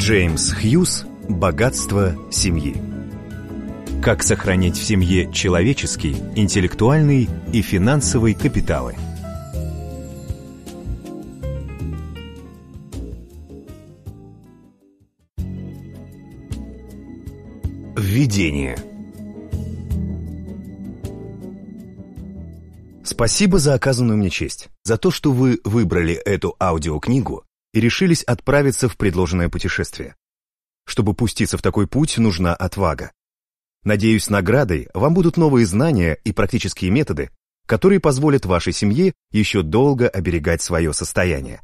Джеймс Хьюз «Богатство семьи». Как сохранить в семье человеческий, интеллектуальный и финансовый капиталы. Введение Спасибо за оказанную мне честь, за то, что вы выбрали эту аудиокнигу и решились отправиться в предложенное путешествие. Чтобы пуститься в такой путь, нужна отвага. Надеюсь, наградой вам будут новые знания и практические методы, которые позволят вашей семье еще долго оберегать свое состояние.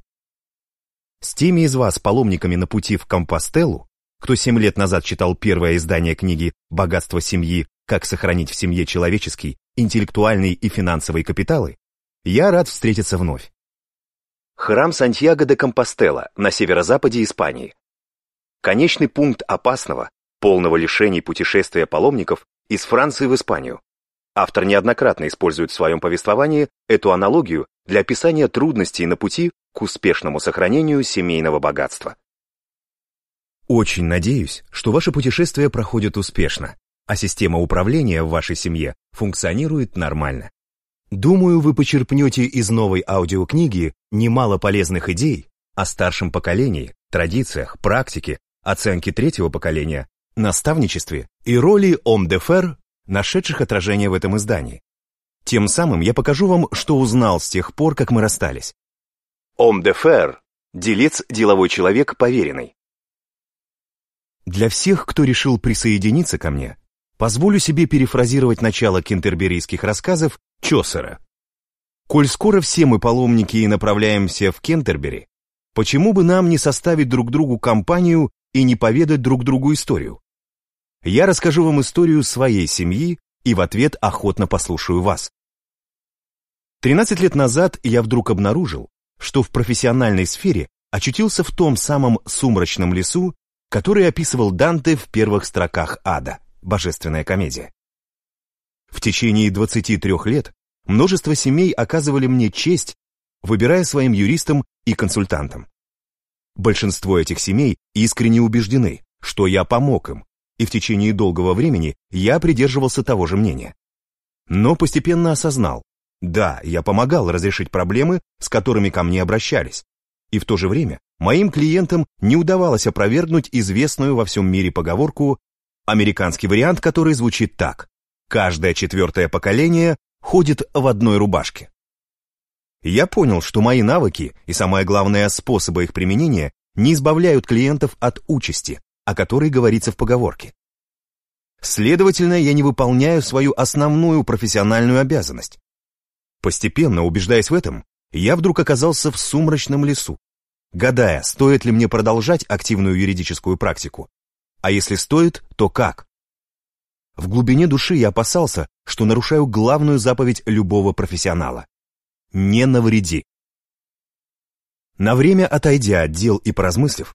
С теми из вас, паломниками на пути в Компостеллу, кто семь лет назад читал первое издание книги «Богатство семьи. Как сохранить в семье человеческий, интеллектуальный и финансовый капиталы», я рад встретиться вновь. Храм Сантьяго де Компостела на северо-западе Испании. Конечный пункт опасного, полного лишений путешествия паломников из Франции в Испанию. Автор неоднократно использует в своем повествовании эту аналогию для описания трудностей на пути к успешному сохранению семейного богатства. Очень надеюсь, что ваше путешествие проходит успешно, а система управления в вашей семье функционирует нормально. Думаю, вы почерпнете из новой аудиокниги немало полезных идей о старшем поколении, традициях, практике, оценке третьего поколения, наставничестве и роли ом-де-фер, нашедших отражение в этом издании. Тем самым я покажу вам, что узнал с тех пор, как мы расстались. Ом-де-фер – делец, деловой человек, поверенный. Для всех, кто решил присоединиться ко мне, позволю себе перефразировать начало кентерберийских рассказов Чосера. Коль скоро все мы паломники и направляемся в Кентербери, почему бы нам не составить друг другу компанию и не поведать друг другу историю? Я расскажу вам историю своей семьи и в ответ охотно послушаю вас. 13 лет назад я вдруг обнаружил, что в профессиональной сфере очутился в том самом сумрачном лесу, который описывал Данте в первых строках «Ада» божественная комедия. В течение 23 лет множество семей оказывали мне честь, выбирая своим юристом и консультантом. Большинство этих семей искренне убеждены, что я помог им, и в течение долгого времени я придерживался того же мнения. Но постепенно осознал, да, я помогал разрешить проблемы, с которыми ко мне обращались, и в то же время моим клиентам не удавалось опровергнуть известную во всем мире поговорку Американский вариант, который звучит так. Каждое четвертое поколение ходит в одной рубашке. Я понял, что мои навыки и, самое главное, способы их применения не избавляют клиентов от участи, о которой говорится в поговорке. Следовательно, я не выполняю свою основную профессиональную обязанность. Постепенно, убеждаясь в этом, я вдруг оказался в сумрачном лесу, гадая, стоит ли мне продолжать активную юридическую практику а если стоит, то как? В глубине души я опасался, что нарушаю главную заповедь любого профессионала. Не навреди. На время отойдя от дел и поразмыслив,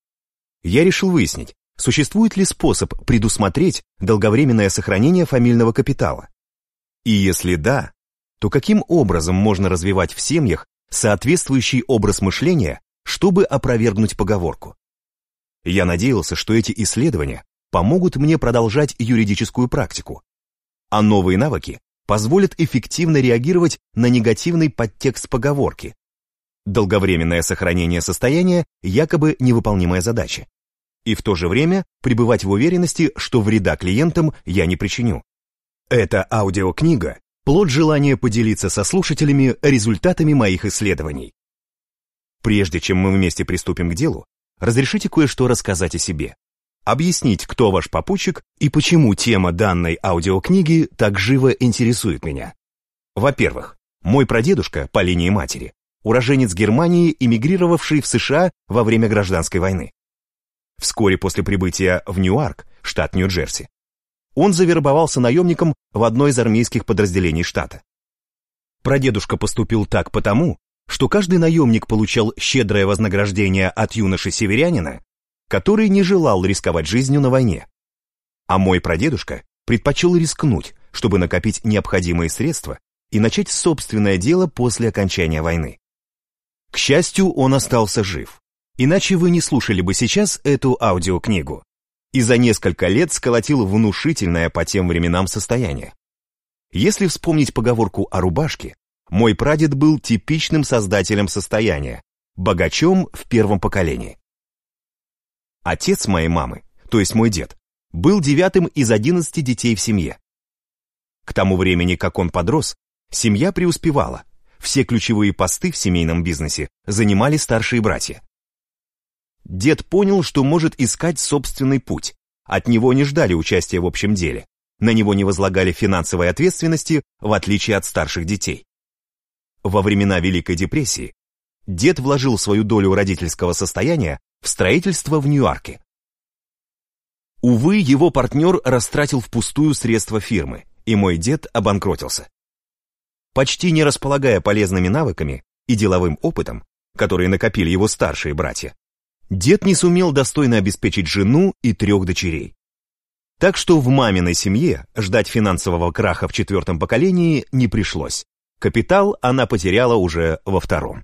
я решил выяснить, существует ли способ предусмотреть долговременное сохранение фамильного капитала. И если да, то каким образом можно развивать в семьях соответствующий образ мышления, чтобы опровергнуть поговорку? Я надеялся, что эти исследования помогут мне продолжать юридическую практику, а новые навыки позволят эффективно реагировать на негативный подтекст поговорки. Долговременное сохранение состояния – якобы невыполнимая задача. И в то же время пребывать в уверенности, что вреда клиентам я не причиню. Эта аудиокнига – плод желания поделиться со слушателями результатами моих исследований. Прежде чем мы вместе приступим к делу, разрешите кое-что рассказать о себе. Объяснить, кто ваш попутчик и почему тема данной аудиокниги так живо интересует меня. Во-первых, мой прадедушка по линии матери, уроженец Германии, эмигрировавший в США во время гражданской войны. Вскоре после прибытия в Ньюарк, штат Нью-Джерси, он завербовался наемником в одно из армейских подразделений штата. Прадедушка поступил так потому, что каждый наемник получал щедрое вознаграждение от юноши-северянина, который не желал рисковать жизнью на войне. А мой прадедушка предпочел рискнуть, чтобы накопить необходимые средства и начать собственное дело после окончания войны. К счастью, он остался жив, Иначе вы не слушали бы сейчас эту аудиокнигу. И за несколько лет сколотил внушительное по тем временам состояние. Если вспомнить поговорку о рубашке, мой прадед был типичным создателем состояния, богачом в первом поколении. Отец моей мамы, то есть мой дед, был девятым из одиннадцати детей в семье. К тому времени, как он подрос, семья преуспевала. Все ключевые посты в семейном бизнесе занимали старшие братья. Дед понял, что может искать собственный путь. От него не ждали участия в общем деле. На него не возлагали финансовой ответственности, в отличие от старших детей. Во времена Великой депрессии дед вложил свою долю родительского состояния в строительство в Ньюарке. Увы, его партнер растратил впустую средства фирмы, и мой дед обанкротился. Почти не располагая полезными навыками и деловым опытом, которые накопили его старшие братья, дед не сумел достойно обеспечить жену и трех дочерей. Так что в маминой семье ждать финансового краха в четвертом поколении не пришлось. Капитал она потеряла уже во втором.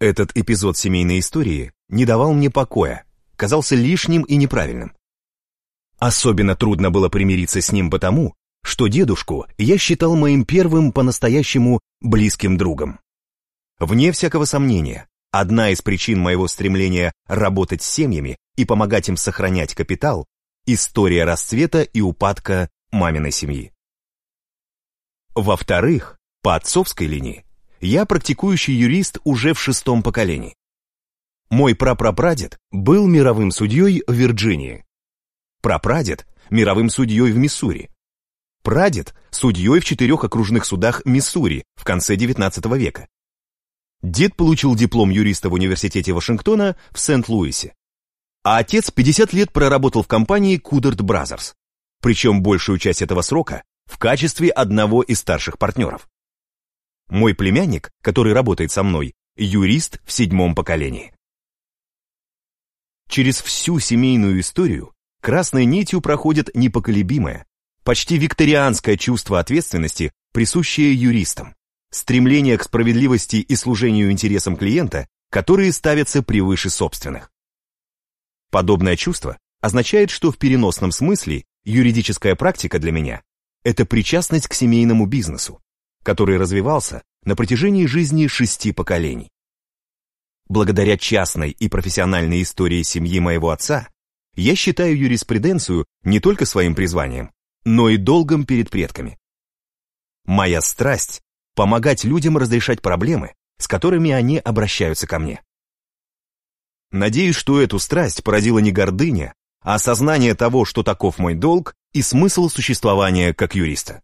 Этот эпизод семейной истории не давал мне покоя, казался лишним и неправильным. Особенно трудно было примириться с ним потому, что дедушку я считал моим первым по-настоящему близким другом. Вне всякого сомнения, одна из причин моего стремления работать с семьями и помогать им сохранять капитал – история расцвета и упадка маминой семьи. Во-вторых, по отцовской линии, я практикующий юрист уже в шестом поколении. Мой прапрапрадед был мировым судьей в Вирджинии. Прапрадед – мировым судьей в Миссури. Прадед – судьей в четырех окружных судах Миссури в конце XIX века. Дед получил диплом юриста в университете Вашингтона в Сент-Луисе. А отец 50 лет проработал в компании Coudert Brothers, причем большую часть этого срока в качестве одного из старших партнеров. Мой племянник, который работает со мной, юрист в седьмом поколении. Через всю семейную историю красной нитью проходит непоколебимое, почти викторианское чувство ответственности, присущее юристам, стремление к справедливости и служению интересам клиента, которые ставятся превыше собственных. Подобное чувство означает, что в переносном смысле юридическая практика для меня – это причастность к семейному бизнесу, который развивался на протяжении жизни шести поколений. Благодаря частной и профессиональной истории семьи моего отца, я считаю юриспруденцию не только своим призванием, но и долгом перед предками. Моя страсть – помогать людям разрешать проблемы, с которыми они обращаются ко мне. Надеюсь, что эту страсть породила не гордыня, а осознание того, что таков мой долг и смысл существования как юриста.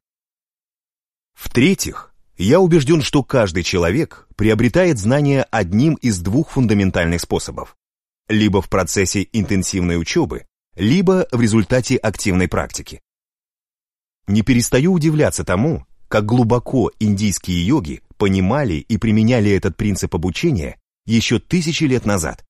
В-третьих, я убежден, что каждый человек приобретает знания одним из двух фундаментальных способов. Либо в процессе интенсивной учебы, либо в результате активной практики. Не перестаю удивляться тому, как глубоко индийские йоги понимали и применяли этот принцип обучения еще тысячи лет назад.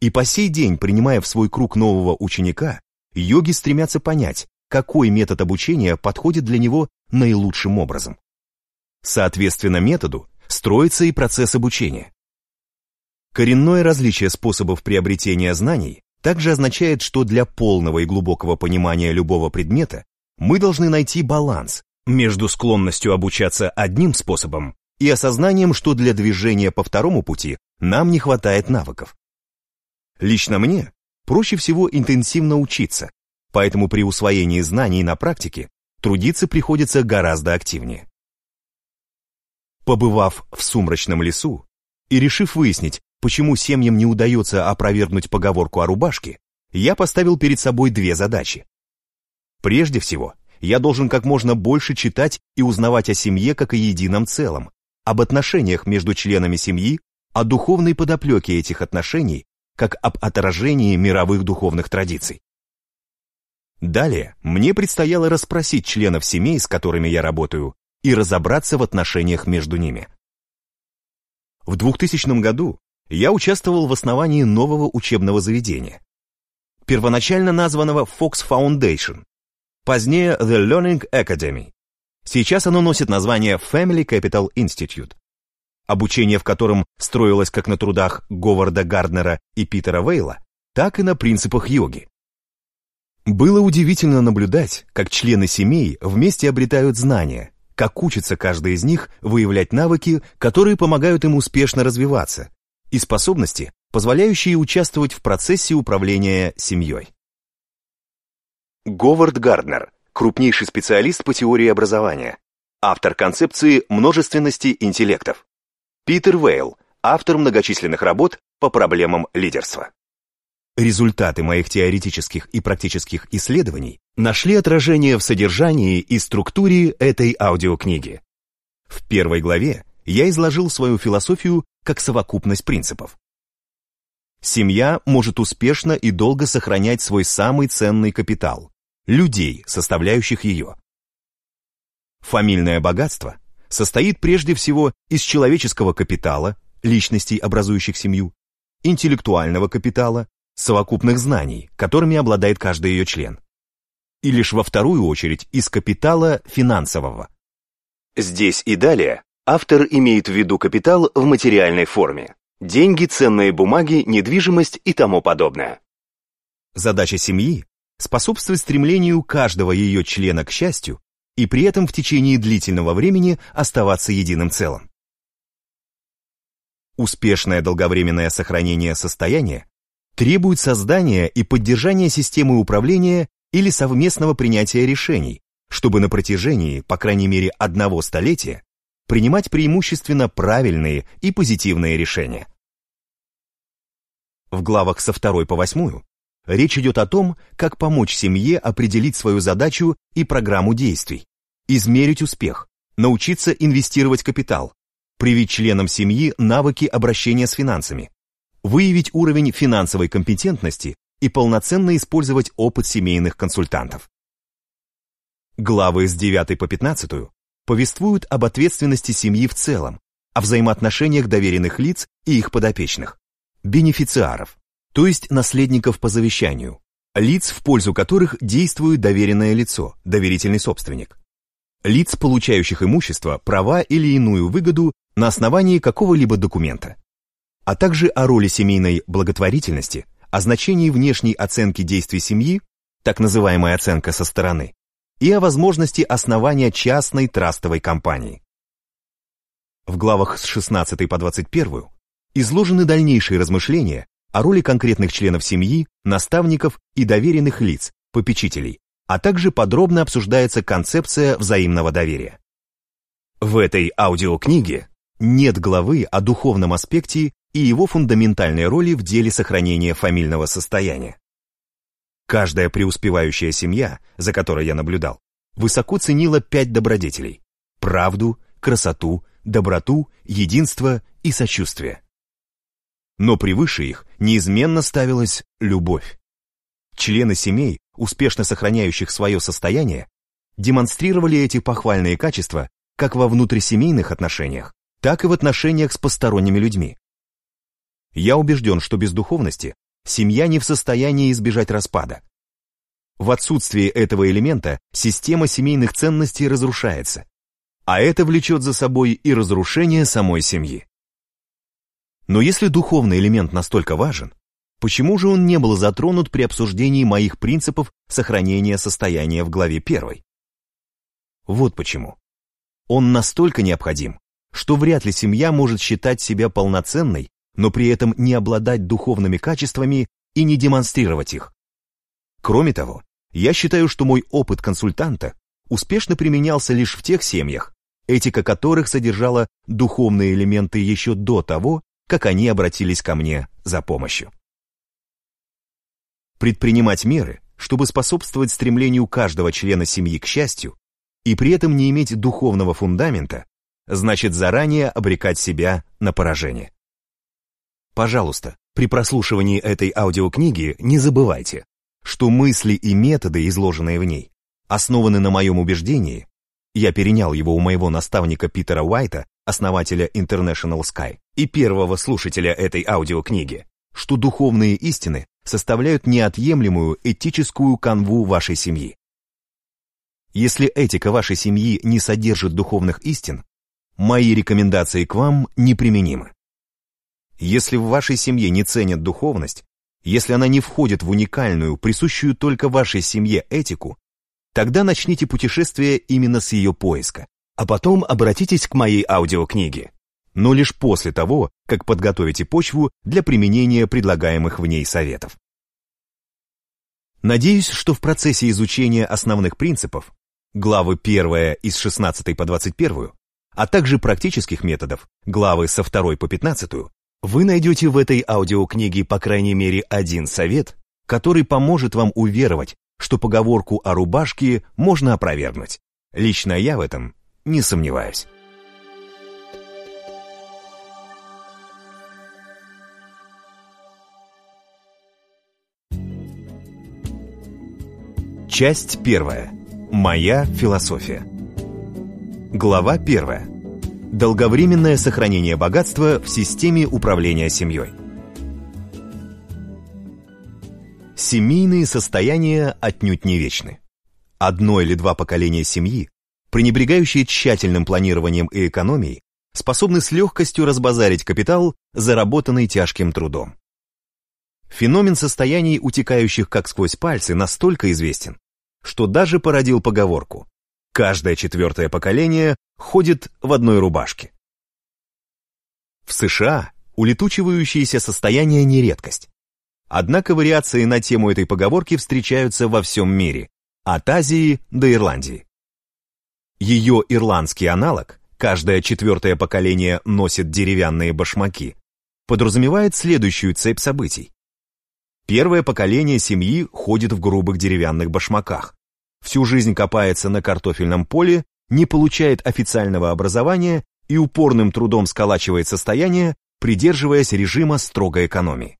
И по сей день, принимая в свой круг нового ученика, йоги стремятся понять, какой метод обучения подходит для него наилучшим образом. Соответственно методу строится и процесс обучения. Коренное различие способов приобретения знаний также означает, что для полного и глубокого понимания любого предмета мы должны найти баланс между склонностью обучаться одним способом и осознанием, что для движения по второму пути нам не хватает навыков. Лично мне проще всего интенсивно учиться, поэтому при усвоении знаний на практике трудиться приходится гораздо активнее. Побывав в сумрачном лесу и решив выяснить, почему семьям не удается опровергнуть поговорку о рубашке, я поставил перед собой две задачи. Прежде всего, я должен как можно больше читать и узнавать о семье как о едином целом, об отношениях между членами семьи, о духовной подоплеке этих отношений, как об отражении мировых духовных традиций. Далее мне предстояло расспросить членов семей, с которыми я работаю, и разобраться в отношениях между ними. В 2000 году я участвовал в основании нового учебного заведения, первоначально названного Fox Foundation, позднее The Learning Academy. Сейчас оно носит название Family Capital Institute. обучение в котором строилось как на трудах Говарда Гарднера и Питера Вейла, так и на принципах йоги. Было удивительно наблюдать, как члены семей вместе обретают знания, как учится каждый из них выявлять навыки, которые помогают им успешно развиваться, и способности, позволяющие участвовать в процессе управления семьей. Говард Гарднер, крупнейший специалист по теории образования, автор концепции множественности интеллектов. Питер Вейл, автор многочисленных работ по проблемам лидерства. Результаты моих теоретических и практических исследований нашли отражение в содержании и структуре этой аудиокниги. В первой главе я изложил свою философию как совокупность принципов. Семья может успешно и долго сохранять свой самый ценный капитал – людей, составляющих ее. Фамильное богатство состоит прежде всего из человеческого капитала, личностей, образующих семью, интеллектуального капитала, совокупных знаний, которыми обладает каждый ее член. И лишь во вторую очередь из капитала финансового. Здесь и далее автор имеет в виду капитал в материальной форме. Деньги, ценные бумаги, недвижимость и тому подобное. Задача семьи – способствовать стремлению каждого ее члена к счастью и при этом в течение длительного времени оставаться единым целым. Успешное долговременное сохранение состояния требует создания и поддержания системы управления или совместного принятия решений, чтобы на протяжении, по крайней мере, одного столетия принимать преимущественно правильные и позитивные решения. В главах со второй по восьмую речь идет о том, как помочь семье определить свою задачу и программу действий, измерить успех, научиться инвестировать капитал, привить членам семьи навыки обращения с финансами, выявить уровень финансовой компетентности и полноценно использовать опыт семейных консультантов. Главы с 9 по 15 повествуют об ответственности семьи в целом, о взаимоотношениях доверенных лиц и их подопечных, бенефициаров, то есть наследников по завещанию, лиц, в пользу которых действует доверенное лицо, доверительный собственник, лиц, получающих имущество, права или иную выгоду на основании какого-либо документа, а также о роли семейной благотворительности, о значении внешней оценки действий семьи, так называемая оценка со стороны, и о возможности основания частной трастовой компании. В главах с 16 по 21 изложены дальнейшие размышления о роли конкретных членов семьи, наставников и доверенных лиц, попечителей, а также подробно обсуждается концепция взаимного доверия. В этой аудиокниге нет главы о духовном аспекте и его фундаментальной роли в деле сохранения фамильного состояния. Каждая преуспевающая семья, за которой я наблюдал, высоко ценила пять добродетелей – правду, красоту, доброту, единство и сочувствие. Но превыше их неизменно ставилась любовь. Члены семей, успешно сохраняющих свое состояние, демонстрировали эти похвальные качества как во внутрисемейных отношениях, так и в отношениях с посторонними людьми, я убежден, что без духовности семья не в состоянии избежать распада. В отсутствие этого элемента система семейных ценностей разрушается, а это влечет за собой и разрушение самой семьи. Но если духовный элемент настолько важен, почему же он не был затронут при обсуждении моих принципов сохранения состояния в главе 1? Вот почему. Он настолько необходим, что вряд ли семья может считать себя полноценной но при этом не обладать духовными качествами и не демонстрировать их. Кроме того, я считаю, что мой опыт консультанта успешно применялся лишь в тех семьях, этика которых содержала духовные элементы еще до того, как они обратились ко мне за помощью. Предпринимать меры, чтобы способствовать стремлению каждого члена семьи к счастью, и при этом не иметь духовного фундамента, значит заранее обрекать себя на поражение. Пожалуйста, при прослушивании этой аудиокниги не забывайте, что мысли и методы, изложенные в ней, основаны на моем убеждении, я перенял его у моего наставника Питера Уайта, основателя International Sky, и первого слушателя этой аудиокниги, что духовные истины составляют неотъемлемую этическую канву вашей семьи. Если этика вашей семьи не содержит духовных истин, мои рекомендации к вам неприменимы. Если в вашей семье не ценят духовность, если она не входит в уникальную, присущую только вашей семье этику, тогда начните путешествие именно с ее поиска, а потом обратитесь к моей аудиокниге, но лишь после того, как подготовите почву для применения предлагаемых в ней советов. Надеюсь, что в процессе изучения основных принципов, главы 1 из 16 по 21, а также практических методов, главы со 2 по 15, вы найдете в этой аудиокниге по крайней мере один совет, который поможет вам уверовать, что поговорку о рубашке можно опровергнуть. Лично я в этом не сомневаюсь. Часть первая. Моя философия. Глава первая. Долговременное сохранение богатства в системе управления семьей. Семейные состояния отнюдь не вечны. Одно или два поколения семьи, пренебрегающие тщательным планированием и экономией, способны с легкостью разбазарить капитал, заработанный тяжким трудом. Феномен состояний, утекающих как сквозь пальцы, настолько известен, что даже породил поговорку «каждое четвертое поколение ходит в одной рубашке». В США улетучивающиеся состояния не редкость. Однако вариации на тему этой поговорки встречаются во всем мире, от Азии до Ирландии. Ее ирландский аналог, каждое четвертое поколение носит деревянные башмаки, подразумевает следующую цепь событий. Первое поколение семьи ходит в грубых деревянных башмаках. Всю жизнь копается на картофельном поле, не получает официального образования и упорным трудом сколачивает состояние, придерживаясь режима строгой экономии.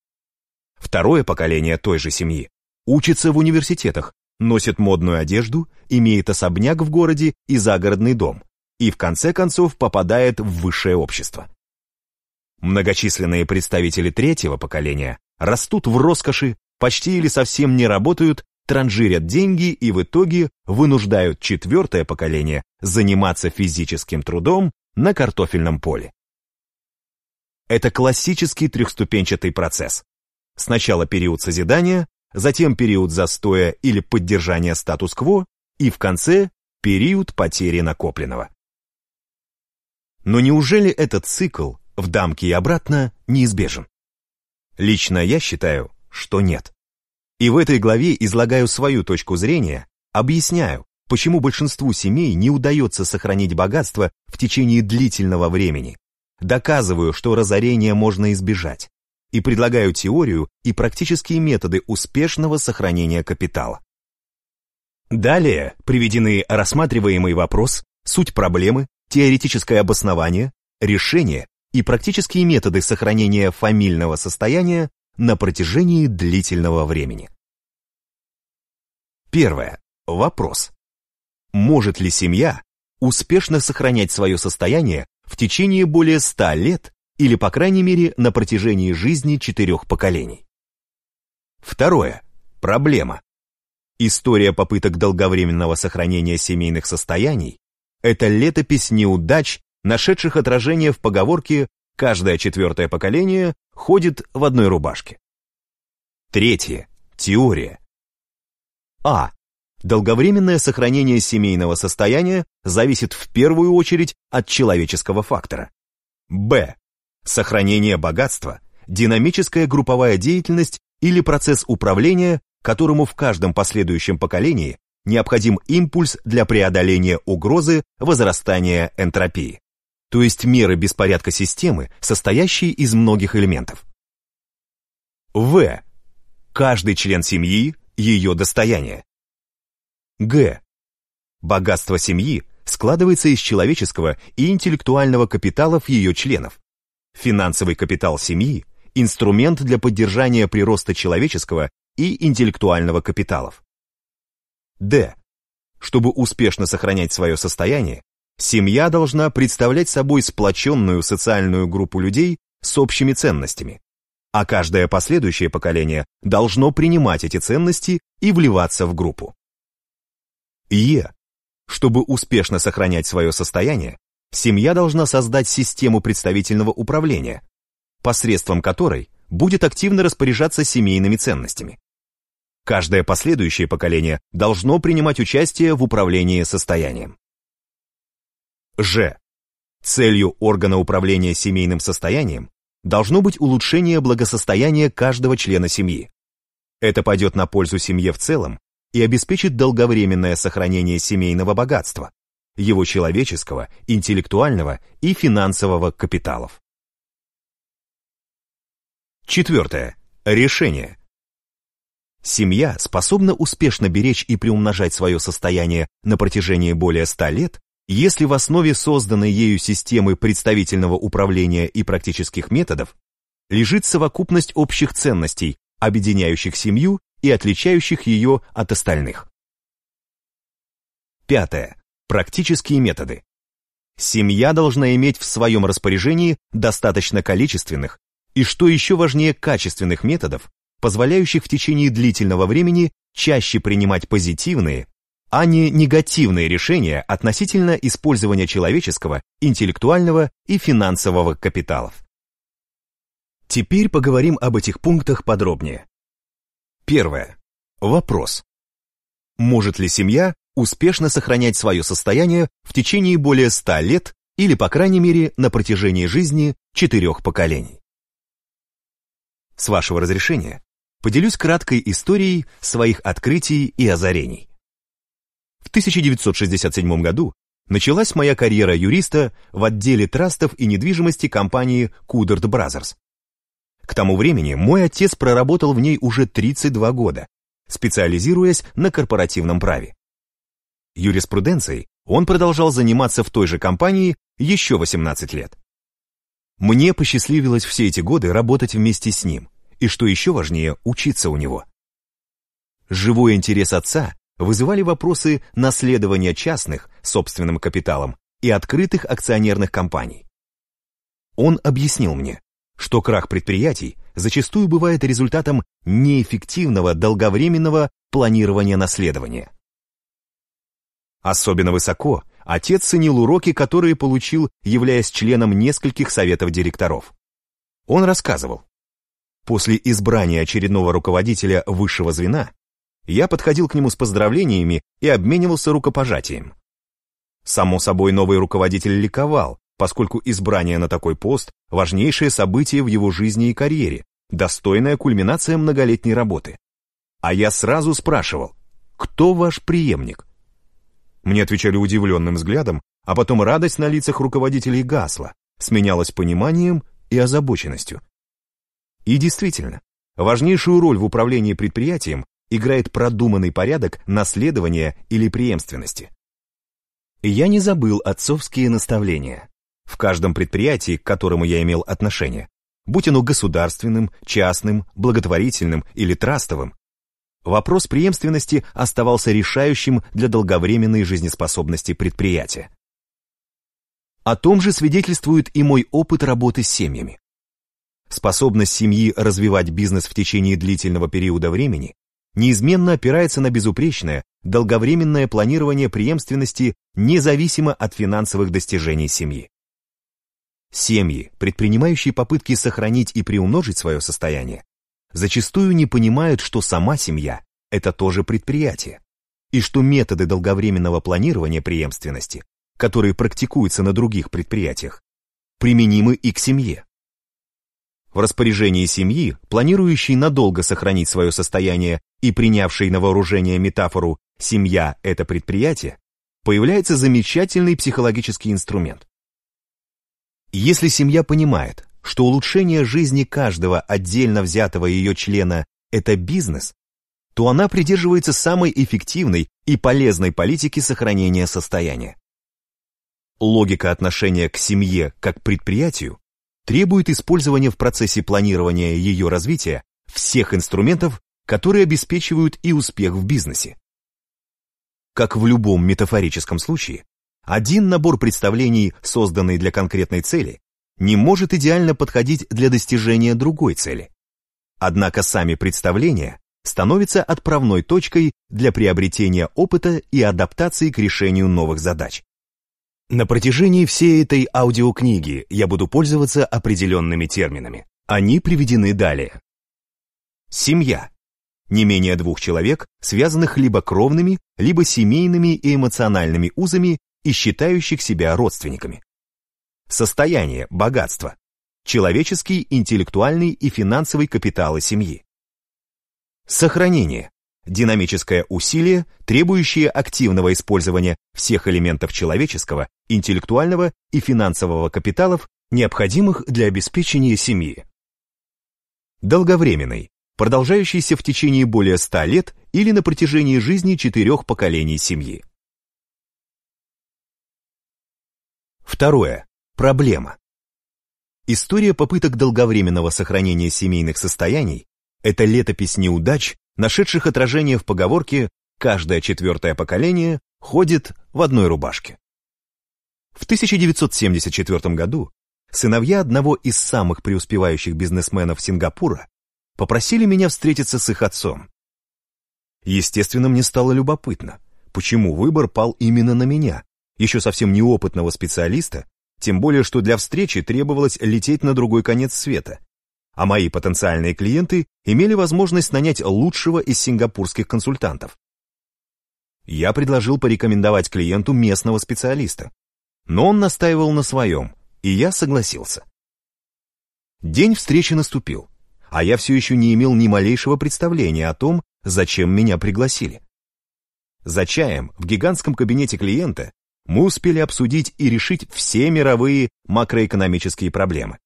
Второе поколение той же семьи учится в университетах, носит модную одежду, имеет особняк в городе и загородный дом, и в конце концов попадает в высшее общество. Многочисленные представители третьего поколения растут в роскоши, почти или совсем не работают, транжирят деньги и в итоге вынуждают четвертое поколение заниматься физическим трудом на картофельном поле. Это классический трехступенчатый процесс. Сначала период созидания, затем период застоя или поддержания статус-кво и в конце период потери накопленного. Но неужели этот цикл в дамке и обратно неизбежен? Лично я считаю, что нет. И в этой главе излагаю свою точку зрения, объясняю, почему большинству семей не удается сохранить богатство в течение длительного времени. Доказываю, что разорение можно избежать. И предлагаю теорию и практические методы успешного сохранения капитала. Далее приведены рассматриваемый вопрос, суть проблемы, теоретическое обоснование, решение и практические методы сохранения фамильного состояния на протяжении длительного времени. Первое. Вопрос. Может ли семья успешно сохранять свое состояние в течение более 100 лет или, по крайней мере, на протяжении жизни четырех поколений? Второе. Проблема. История попыток долговременного сохранения семейных состояний – это летопись неудач нашедших отражение в поговорке «каждое четвертое поколение ходит в одной рубашке». Третье. Теория. А. Долговременное сохранение семейного состояния зависит в первую очередь от человеческого фактора. Б. Сохранение богатства, динамическая групповая деятельность или процесс управления, которому в каждом последующем поколении необходим импульс для преодоления угрозы возрастания энтропии то есть меры беспорядка системы, состоящие из многих элементов. В. Каждый член семьи – ее достояние. Г. Богатство семьи складывается из человеческого и интеллектуального капиталов ее членов. Финансовый капитал семьи – инструмент для поддержания прироста человеческого и интеллектуального капиталов. Д. Чтобы успешно сохранять свое состояние, Семья должна представлять собой сплоченную социальную группу людей с общими ценностями, а каждое последующее поколение должно принимать эти ценности и вливаться в группу. Е. Чтобы успешно сохранять свое состояние, семья должна создать систему представительного управления, посредством которой будет активно распоряжаться семейными ценностями. Каждое последующее поколение должно принимать участие в управлении состоянием. Ж. Целью органа управления семейным состоянием должно быть улучшение благосостояния каждого члена семьи. Это пойдет на пользу семье в целом и обеспечит долговременное сохранение семейного богатства, его человеческого, интеллектуального и финансового капиталов. Четвертое. Решение. Семья способна успешно беречь и приумножать свое состояние на протяжении более ста лет, если в основе созданной ею системы представительного управления и практических методов лежит совокупность общих ценностей, объединяющих семью и отличающих ее от остальных. Пятое. Практические методы. Семья должна иметь в своем распоряжении достаточно количественных и, что еще важнее, качественных методов, позволяющих в течение длительного времени чаще принимать позитивные, а не негативные решения относительно использования человеческого, интеллектуального и финансового капиталов. Теперь поговорим об этих пунктах подробнее. Первое. Вопрос. Может ли семья успешно сохранять свое состояние в течение более 100 лет или, по крайней мере, на протяжении жизни четырех поколений? С вашего разрешения, поделюсь краткой историей своих открытий и озарений. В 1967 году началась моя карьера юриста в отделе трастов и недвижимости компании Кудерт Brothers. К тому времени мой отец проработал в ней уже 32 года, специализируясь на корпоративном праве. Юриспруденцией он продолжал заниматься в той же компании еще 18 лет. Мне посчастливилось все эти годы работать вместе с ним, и, что еще важнее, учиться у него. Живой интерес отца вызывали вопросы наследования частных, собственным капиталом, и открытых акционерных компаний. Он объяснил мне, что крах предприятий зачастую бывает результатом неэффективного долговременного планирования наследования. Особенно высоко отец ценил уроки, которые получил, являясь членом нескольких советов директоров. Он рассказывал, после избрания очередного руководителя высшего звена я подходил к нему с поздравлениями и обменивался рукопожатием. Само собой, новый руководитель ликовал, поскольку избрание на такой пост – важнейшее событие в его жизни и карьере, достойная кульминация многолетней работы. А я сразу спрашивал, кто ваш преемник? Мне отвечали удивленным взглядом, а потом радость на лицах руководителей гасла, сменялась пониманием и озабоченностью. И действительно, важнейшую роль в управлении предприятием играет продуманный порядок наследования или преемственности. Я не забыл отцовские наставления. В каждом предприятии, к которому я имел отношение, будь оно государственным, частным, благотворительным или трастовым, вопрос преемственности оставался решающим для долговременной жизнеспособности предприятия. О том же свидетельствует и мой опыт работы с семьями. Способность семьи развивать бизнес в течение длительного периода времени неизменно опирается на безупречное, долговременное планирование преемственности независимо от финансовых достижений семьи. Семьи, предпринимающие попытки сохранить и приумножить свое состояние, зачастую не понимают, что сама семья – это тоже предприятие, и что методы долговременного планирования преемственности, которые практикуются на других предприятиях, применимы и к семье. В распоряжении семьи, планирующей надолго сохранить свое состояние и принявшей на вооружение метафору «семья – это предприятие», появляется замечательный психологический инструмент. Если семья понимает, что улучшение жизни каждого отдельно взятого ее члена – это бизнес, то она придерживается самой эффективной и полезной политики сохранения состояния. Логика отношения к семье как предприятию требует использования в процессе планирования ее развития всех инструментов, которые обеспечивают и успех в бизнесе. Как в любом метафорическом случае, один набор представлений, созданный для конкретной цели, не может идеально подходить для достижения другой цели. Однако сами представления становятся отправной точкой для приобретения опыта и адаптации к решению новых задач. На протяжении всей этой аудиокниги я буду пользоваться определенными терминами. Они приведены далее. Семья. Не менее двух человек, связанных либо кровными, либо семейными и эмоциональными узами и считающих себя родственниками. Состояние, богатство. Человеческий, интеллектуальный и финансовый капиталы семьи. Сохранение динамическое усилие, требующее активного использования всех элементов человеческого, интеллектуального и финансового капиталов, необходимых для обеспечения семьи. Долговременный, продолжающийся в течение более ста лет или на протяжении жизни четырех поколений семьи. Второе. Проблема. История попыток долговременного сохранения семейных состояний – это летопись неудач, нашедших отражение в поговорке «каждое четвертое поколение ходит в одной рубашке». В 1974 году сыновья одного из самых преуспевающих бизнесменов Сингапура попросили меня встретиться с их отцом. Естественно, мне стало любопытно, почему выбор пал именно на меня, еще совсем неопытного специалиста, тем более что для встречи требовалось лететь на другой конец света, а мои потенциальные клиенты имели возможность нанять лучшего из сингапурских консультантов. Я предложил порекомендовать клиенту местного специалиста, но он настаивал на своем, и я согласился. День встречи наступил, а я все еще не имел ни малейшего представления о том, зачем меня пригласили. За чаем в гигантском кабинете клиента мы успели обсудить и решить все мировые макроэкономические проблемы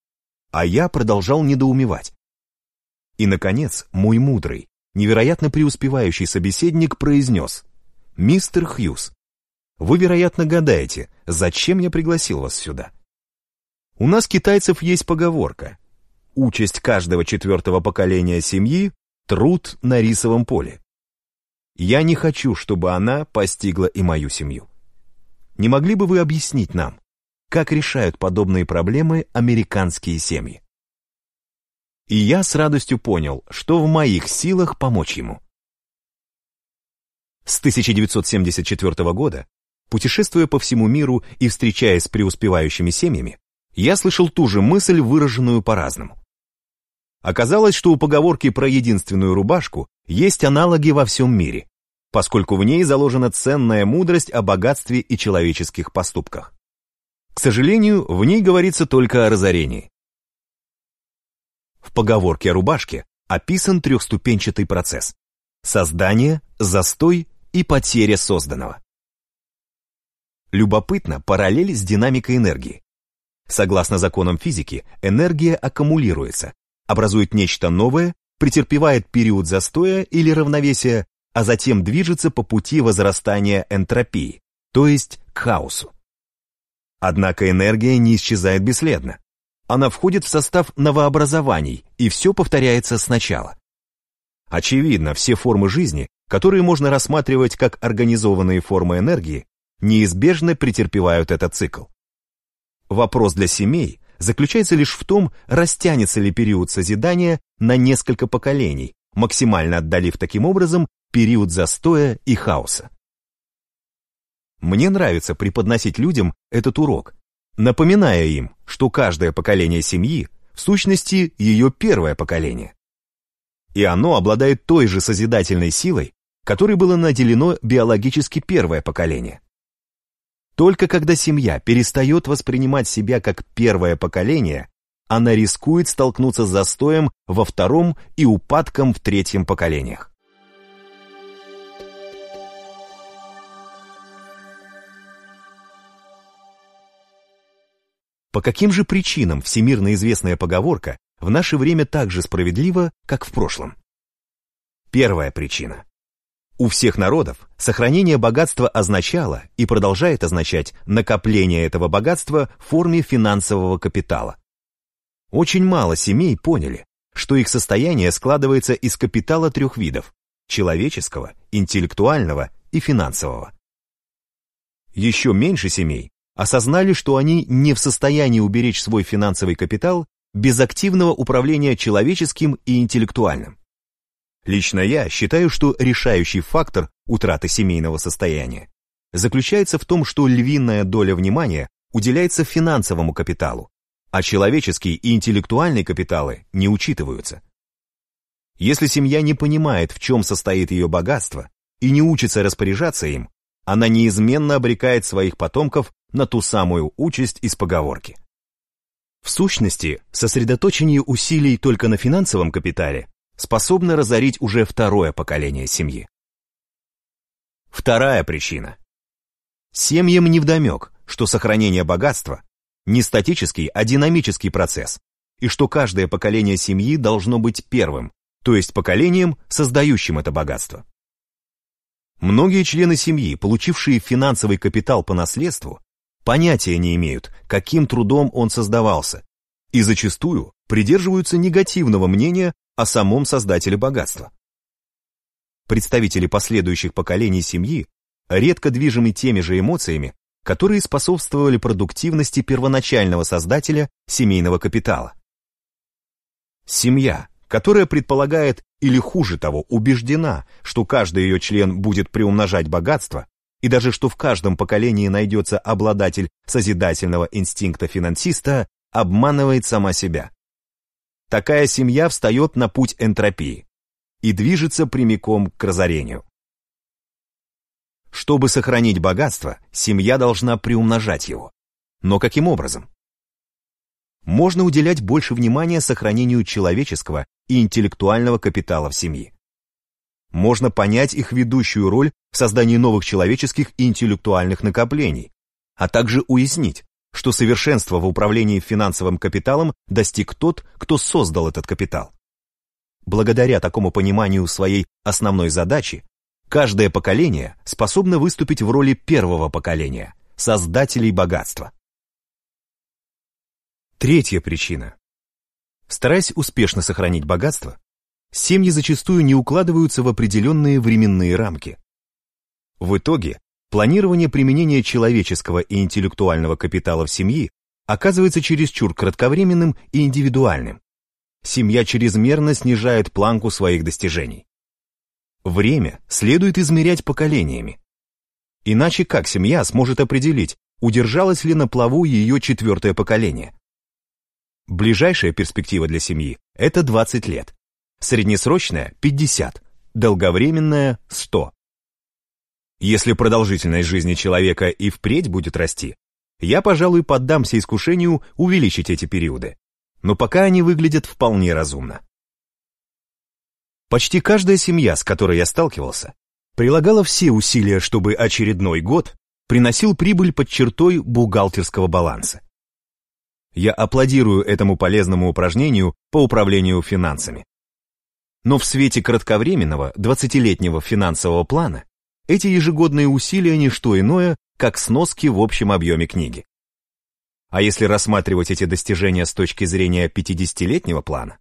а я продолжал недоумевать. И, наконец, мой мудрый, невероятно преуспевающий собеседник произнес, «Мистер Хьюз, вы, вероятно, гадаете, зачем я пригласил вас сюда? У нас, китайцев, есть поговорка. Участь каждого четвертого поколения семьи – труд на рисовом поле. Я не хочу, чтобы она постигла и мою семью. Не могли бы вы объяснить нам, как решают подобные проблемы американские семьи. И я с радостью понял, что в моих силах помочь ему. С 1974 года, путешествуя по всему миру и встречаясь с преуспевающими семьями, я слышал ту же мысль, выраженную по-разному. Оказалось, что у поговорки про единственную рубашку есть аналоги во всем мире, поскольку в ней заложена ценная мудрость о богатстве и человеческих поступках. К сожалению, в ней говорится только о разорении. В поговорке о рубашке описан трехступенчатый процесс – создание, застой и потеря созданного. Любопытно параллель с динамикой энергии. Согласно законам физики, энергия аккумулируется, образует нечто новое, претерпевает период застоя или равновесия, а затем движется по пути возрастания энтропии, то есть к хаосу. Однако энергия не исчезает бесследно. Она входит в состав новообразований, и все повторяется сначала. Очевидно, все формы жизни, которые можно рассматривать как организованные формы энергии, неизбежно претерпевают этот цикл. Вопрос для семей заключается лишь в том, растянется ли период созидания на несколько поколений, максимально отдалив таким образом период застоя и хаоса. Мне нравится преподносить людям этот урок, напоминая им, что каждое поколение семьи в сущности ее первое поколение. И оно обладает той же созидательной силой, которой было наделено биологически первое поколение. Только когда семья перестает воспринимать себя как первое поколение, она рискует столкнуться с застоем во втором и упадком в третьем поколениях. По каким же причинам всемирно известная поговорка в наше время так же справедлива, как в прошлом? Первая причина. У всех народов сохранение богатства означало и продолжает означать накопление этого богатства в форме финансового капитала. Очень мало семей поняли, что их состояние складывается из капитала трех видов – человеческого, интеллектуального и финансового. Еще меньше семей осознали, что они не в состоянии уберечь свой финансовый капитал без активного управления человеческим и интеллектуальным. Лично я считаю, что решающий фактор утраты семейного состояния заключается в том, что львиная доля внимания уделяется финансовому капиталу, а человеческие и интеллектуальные капиталы не учитываются. Если семья не понимает, в чем состоит ее богатство, и не учится распоряжаться им, она неизменно обрекает своих потомков на ту самую участь из поговорки. В сущности, сосредоточение усилий только на финансовом капитале способно разорить уже второе поколение семьи. Вторая причина. Семьям невдомек, что сохранение богатства не статический, а динамический процесс, и что каждое поколение семьи должно быть первым, то есть поколением, создающим это богатство. Многие члены семьи, получившие финансовый капитал по наследству, понятия не имеют, каким трудом он создавался, и зачастую придерживаются негативного мнения о самом создателе богатства. Представители последующих поколений семьи редко движимы теми же эмоциями, которые способствовали продуктивности первоначального создателя семейного капитала. Семья, которая предполагает или хуже того, убеждена, что каждый ее член будет приумножать богатство, и даже что в каждом поколении найдется обладатель созидательного инстинкта финансиста, обманывает сама себя. Такая семья встает на путь энтропии и движется прямиком к разорению. Чтобы сохранить богатство, семья должна приумножать его. Но каким образом? Можно уделять больше внимания сохранению человеческого и интеллектуального капитала в семье. Можно понять их ведущую роль в создании новых человеческих интеллектуальных накоплений, а также уяснить, что совершенство в управлении финансовым капиталом достиг тот, кто создал этот капитал. Благодаря такому пониманию своей основной задачи, Каждое поколение способно выступить в роли первого поколения, создателей богатства. Третья причина. Стараясь успешно сохранить богатство, семьи зачастую не укладываются в определенные временные рамки. В итоге, планирование применения человеческого и интеллектуального капитала в семье оказывается чересчур кратковременным и индивидуальным. Семья чрезмерно снижает планку своих достижений. Время следует измерять поколениями. Иначе как семья сможет определить, удержалось ли на плаву ее четвертое поколение? Ближайшая перспектива для семьи – это 20 лет. Среднесрочная – 50, долговременная – 100. Если продолжительность жизни человека и впредь будет расти, я, пожалуй, поддамся искушению увеличить эти периоды. Но пока они выглядят вполне разумно. Почти каждая семья, с которой я сталкивался, прилагала все усилия, чтобы очередной год приносил прибыль под чертой бухгалтерского баланса. Я аплодирую этому полезному упражнению по управлению финансами. Но в свете кратковременного 20-летнего финансового плана эти ежегодные усилия не что иное, как сноски в общем объеме книги. А если рассматривать эти достижения с точки зрения 50-летнего плана,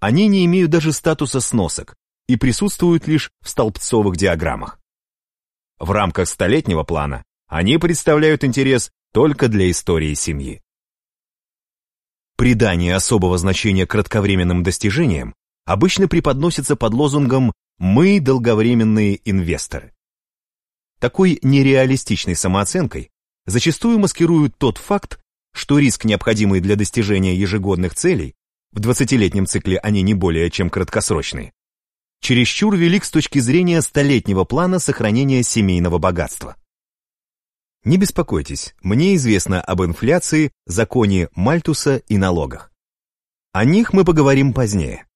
они не имеют даже статуса сносок и присутствуют лишь в столбцовых диаграммах. В рамках столетнего плана они представляют интерес только для истории семьи. Придание особого значения кратковременным достижениям обычно преподносится под лозунгом «Мы долговременные инвесторы». Такой нереалистичной самооценкой зачастую маскируют тот факт, что риск, необходимый для достижения ежегодных целей, в 20-летнем цикле они не более чем краткосрочные, чересчур велик с точки зрения столетнего плана сохранения семейного богатства. Не беспокойтесь, мне известно об инфляции, законе Мальтуса и налогах. О них мы поговорим позднее.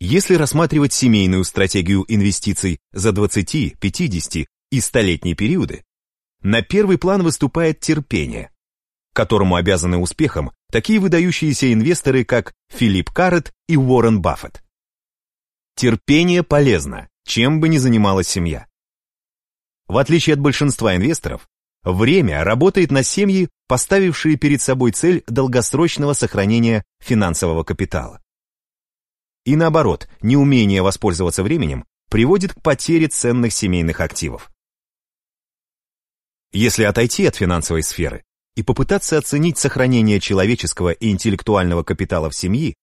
Если рассматривать семейную стратегию инвестиций за 20, 50 и 100-летние периоды, на первый план выступает терпение, которому обязаны успехом такие выдающиеся инвесторы, как Филипп Карретт и Уоррен Баффет. Терпение полезно, чем бы ни занималась семья. В отличие от большинства инвесторов, время работает на семьи, поставившие перед собой цель долгосрочного сохранения финансового капитала. И наоборот, неумение воспользоваться временем приводит к потере ценных семейных активов. Если отойти от финансовой сферы, и попытаться оценить сохранение человеческого и интеллектуального капитала в семье,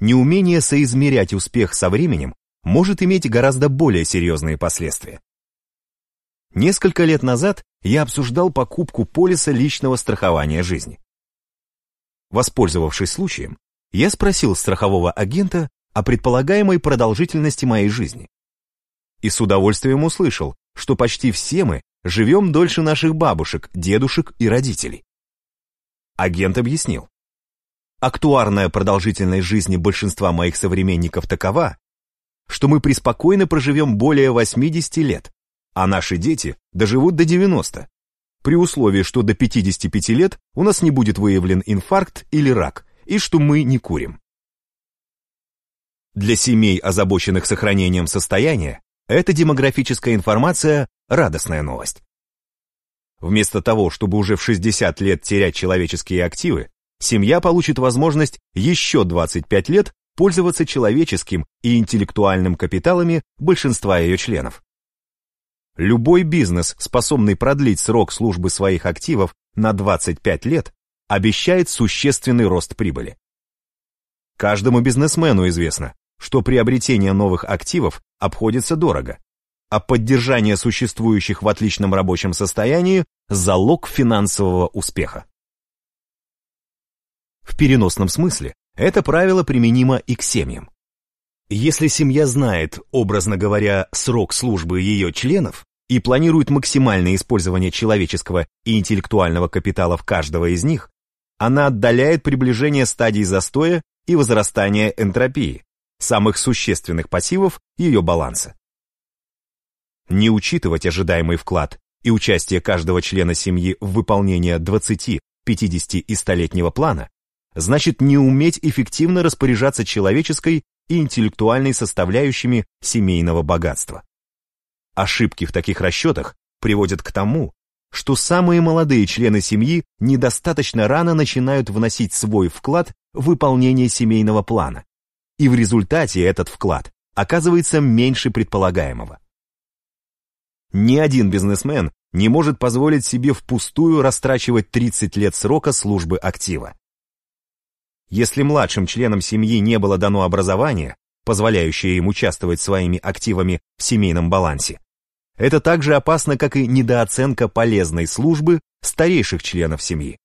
неумение соизмерять успех со временем может иметь гораздо более серьезные последствия. Несколько лет назад я обсуждал покупку полиса личного страхования жизни. Воспользовавшись случаем, я спросил страхового агента о предполагаемой продолжительности моей жизни. И с удовольствием услышал, что почти все мы живем дольше наших бабушек, дедушек и родителей. Агент объяснил. Актуарная продолжительность жизни большинства моих современников такова, что мы преспокойно проживем более 80 лет, а наши дети доживут до 90, при условии, что до 55 лет у нас не будет выявлен инфаркт или рак, и что мы не курим. Для семей, озабоченных сохранением состояния, эта демографическая информация – радостная новость. Вместо того, чтобы уже в 60 лет терять человеческие активы, семья получит возможность еще 25 лет пользоваться человеческим и интеллектуальным капиталами большинства ее членов. Любой бизнес, способный продлить срок службы своих активов на 25 лет, обещает существенный рост прибыли. Каждому бизнесмену известно, что приобретение новых активов обходится дорого, а поддержание существующих в отличном рабочем состоянии – залог финансового успеха. В переносном смысле это правило применимо и к семьям. Если семья знает, образно говоря, срок службы ее членов, и планирует максимальное использование человеческого и интеллектуального капиталов каждого из них, она отдаляет приближение стадий застоя и возрастания энтропии, самых существенных пассивов ее баланса. Не учитывать ожидаемый вклад и участие каждого члена семьи в выполнении 20, 50 и 100-летнего плана значит не уметь эффективно распоряжаться человеческой и интеллектуальной составляющими семейного богатства. Ошибки в таких расчетах приводят к тому, что самые молодые члены семьи недостаточно рано начинают вносить свой вклад в выполнение семейного плана, и в результате этот вклад оказывается меньше предполагаемого. Ни один бизнесмен не может позволить себе впустую растрачивать 30 лет срока службы актива. Если младшим членам семьи не было дано образование, позволяющее им участвовать своими активами в семейном балансе. Это так же опасно, как и недооценка полезной службы старейших членов семьи.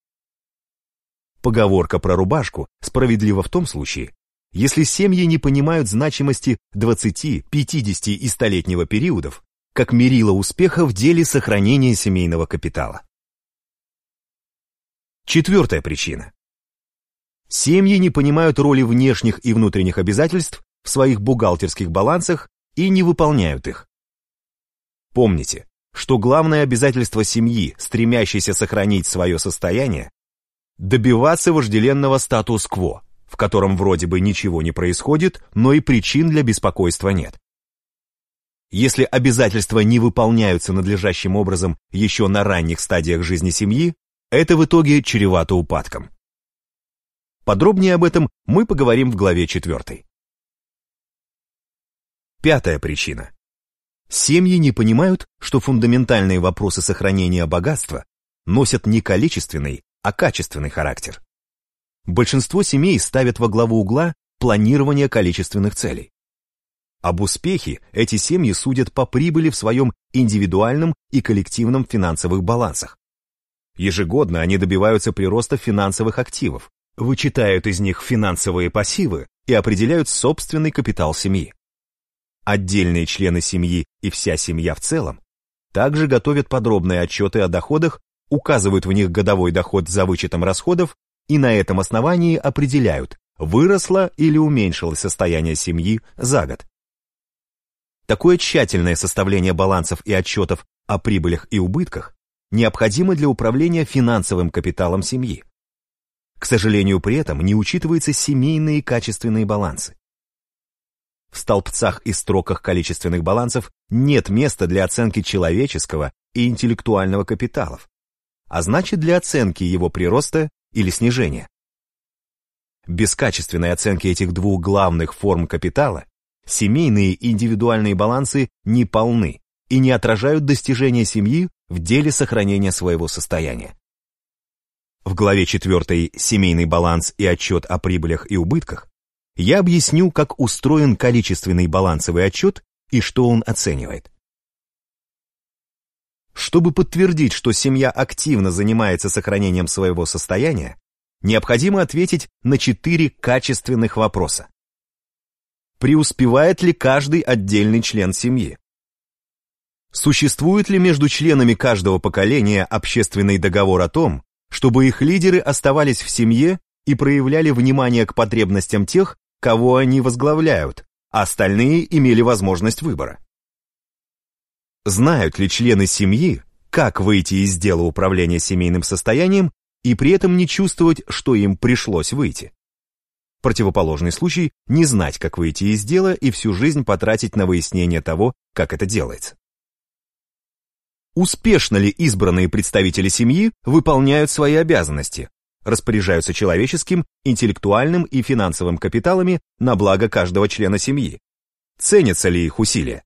Поговорка про рубашку справедлива в том случае, если семьи не понимают значимости 20, 50 и 100-летнего периодов, как мерило успеха в деле сохранения семейного капитала. Четвертая причина. Семьи не понимают роли внешних и внутренних обязательств в своих бухгалтерских балансах и не выполняют их. Помните, что главное обязательство семьи, стремящейся сохранить свое состояние, добиваться вожделенного статус-кво, в котором вроде бы ничего не происходит, но и причин для беспокойства нет. Если обязательства не выполняются надлежащим образом еще на ранних стадиях жизни семьи, это в итоге чревато упадком. Подробнее об этом мы поговорим в главе 4. Пятая причина. Семьи не понимают, что фундаментальные вопросы сохранения богатства носят не количественный, а качественный характер. Большинство семей ставят во главу угла планирование количественных целей. Об успехе эти семьи судят по прибыли в своем индивидуальном и коллективном финансовых балансах. Ежегодно они добиваются прироста финансовых активов, вычитают из них финансовые пассивы и определяют собственный капитал семьи. Отдельные члены семьи и вся семья в целом также готовят подробные отчеты о доходах, указывают в них годовой доход за вычетом расходов и на этом основании определяют, выросло или уменьшилось состояние семьи за год. Такое тщательное составление балансов и отчетов о прибылях и убытках необходимо для управления финансовым капиталом семьи. К сожалению, при этом не учитываются семейные качественные балансы. В столбцах и строках количественных балансов нет места для оценки человеческого и интеллектуального капиталов, а значит для оценки его прироста или снижения. Без качественной оценки этих двух главных форм капитала семейные и индивидуальные балансы не полны и не отражают достижения семьи в деле сохранения своего состояния. В главе 4 «Семейный баланс и отчет о прибылях и убытках» я объясню, как устроен количественный балансовый отчет и что он оценивает. Чтобы подтвердить, что семья активно занимается сохранением своего состояния, необходимо ответить на четыре качественных вопроса. Преуспевает ли каждый отдельный член семьи? Существует ли между членами каждого поколения общественный договор о том, чтобы их лидеры оставались в семье и проявляли внимание к потребностям тех, кого они возглавляют, а остальные имели возможность выбора? Знают ли члены семьи, как выйти из дела управления семейным состоянием и при этом не чувствовать, что им пришлось выйти? Противоположный случай – не знать, как выйти из дела и всю жизнь потратить на выяснение того, как это делается. Успешно ли избранные представители семьи выполняют свои обязанности, распоряжаются человеческим, интеллектуальным и финансовым капиталами на благо каждого члена семьи? Ценятся ли их усилия?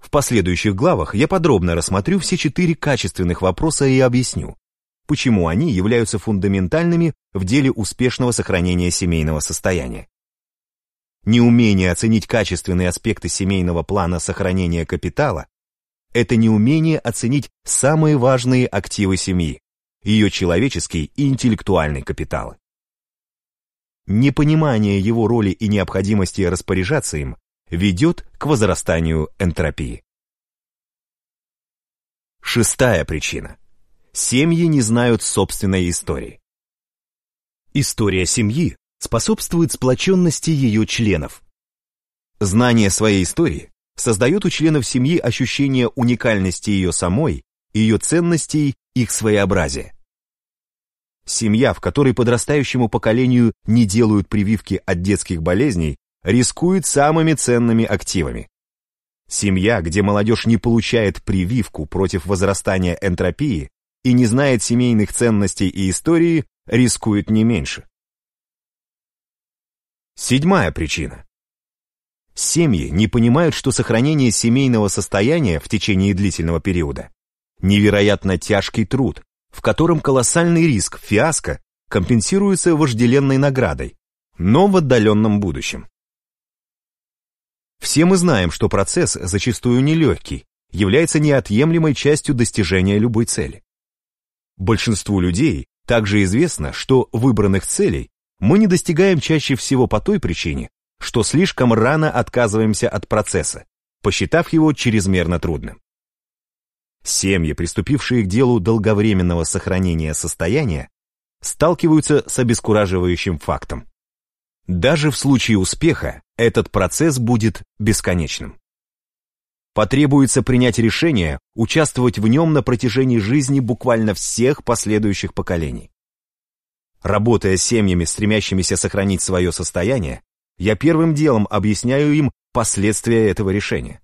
В последующих главах я подробно рассмотрю все четыре качественных вопроса и объясню, почему они являются фундаментальными в деле успешного сохранения семейного состояния. Неумение оценить качественные аспекты семейного плана сохранения капитала это неумение оценить самые важные активы семьи, ее человеческий и интеллектуальный капиталы. Непонимание его роли и необходимости распоряжаться им ведет к возрастанию энтропии. Шестая причина. Семьи не знают собственной истории. История семьи способствует сплоченности ее членов. Знание своей истории создает у членов семьи ощущение уникальности ее самой, ее ценностей, их своеобразия. Семья, в которой подрастающему поколению не делают прививки от детских болезней, рискует самыми ценными активами. Семья, где молодежь не получает прививку против возрастания энтропии и не знает семейных ценностей и истории, рискует не меньше. Седьмая причина. Семьи не понимают, что сохранение семейного состояния в течение длительного периода – невероятно тяжкий труд, в котором колоссальный риск фиаско компенсируется вожделенной наградой, но в отдаленном будущем. Все мы знаем, что процесс зачастую нелегкий, является неотъемлемой частью достижения любой цели. Большинству людей также известно, что выбранных целей мы не достигаем чаще всего по той причине, что слишком рано отказываемся от процесса, посчитав его чрезмерно трудным. Семьи, приступившие к делу долговременного сохранения состояния, сталкиваются с обескураживающим фактом. Даже в случае успеха этот процесс будет бесконечным. Потребуется принять решение участвовать в нем на протяжении жизни буквально всех последующих поколений. Работая с семьями, стремящимися сохранить свое состояние, я первым делом объясняю им последствия этого решения.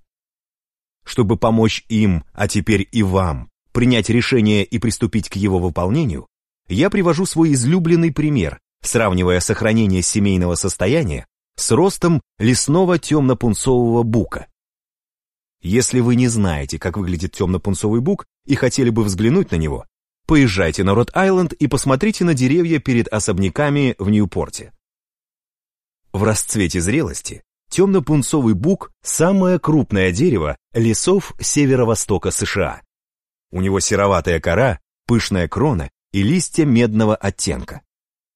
Чтобы помочь им, а теперь и вам, принять решение и приступить к его выполнению, я привожу свой излюбленный пример, сравнивая сохранение семейного состояния с ростом лесного темно-пунцового бука. Если вы не знаете, как выглядит темно-пунцовый бук и хотели бы взглянуть на него, поезжайте на Рот-Айленд и посмотрите на деревья перед особняками в Ньюпорте. В расцвете зрелости темно-пунцовый бук – самое крупное дерево лесов северо-востока США. У него сероватая кора, пышная крона и листья медного оттенка.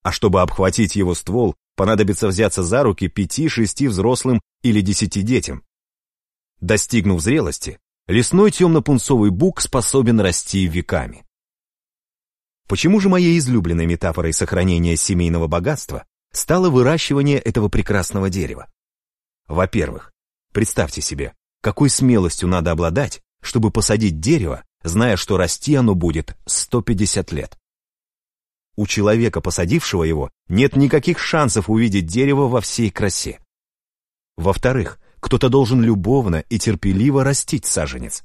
А чтобы обхватить его ствол, понадобится взяться за руки пяти-шести взрослым или десяти детям. Достигнув зрелости, лесной темно-пунцовый бук способен расти веками. Почему же моей излюбленной метафорой сохранения семейного богатства стало выращивание этого прекрасного дерева. Во-первых, представьте себе, какой смелостью надо обладать, чтобы посадить дерево, зная, что расти оно будет 150 лет. У человека, посадившего его, нет никаких шансов увидеть дерево во всей красе. Во-вторых, кто-то должен любовно и терпеливо растить саженец.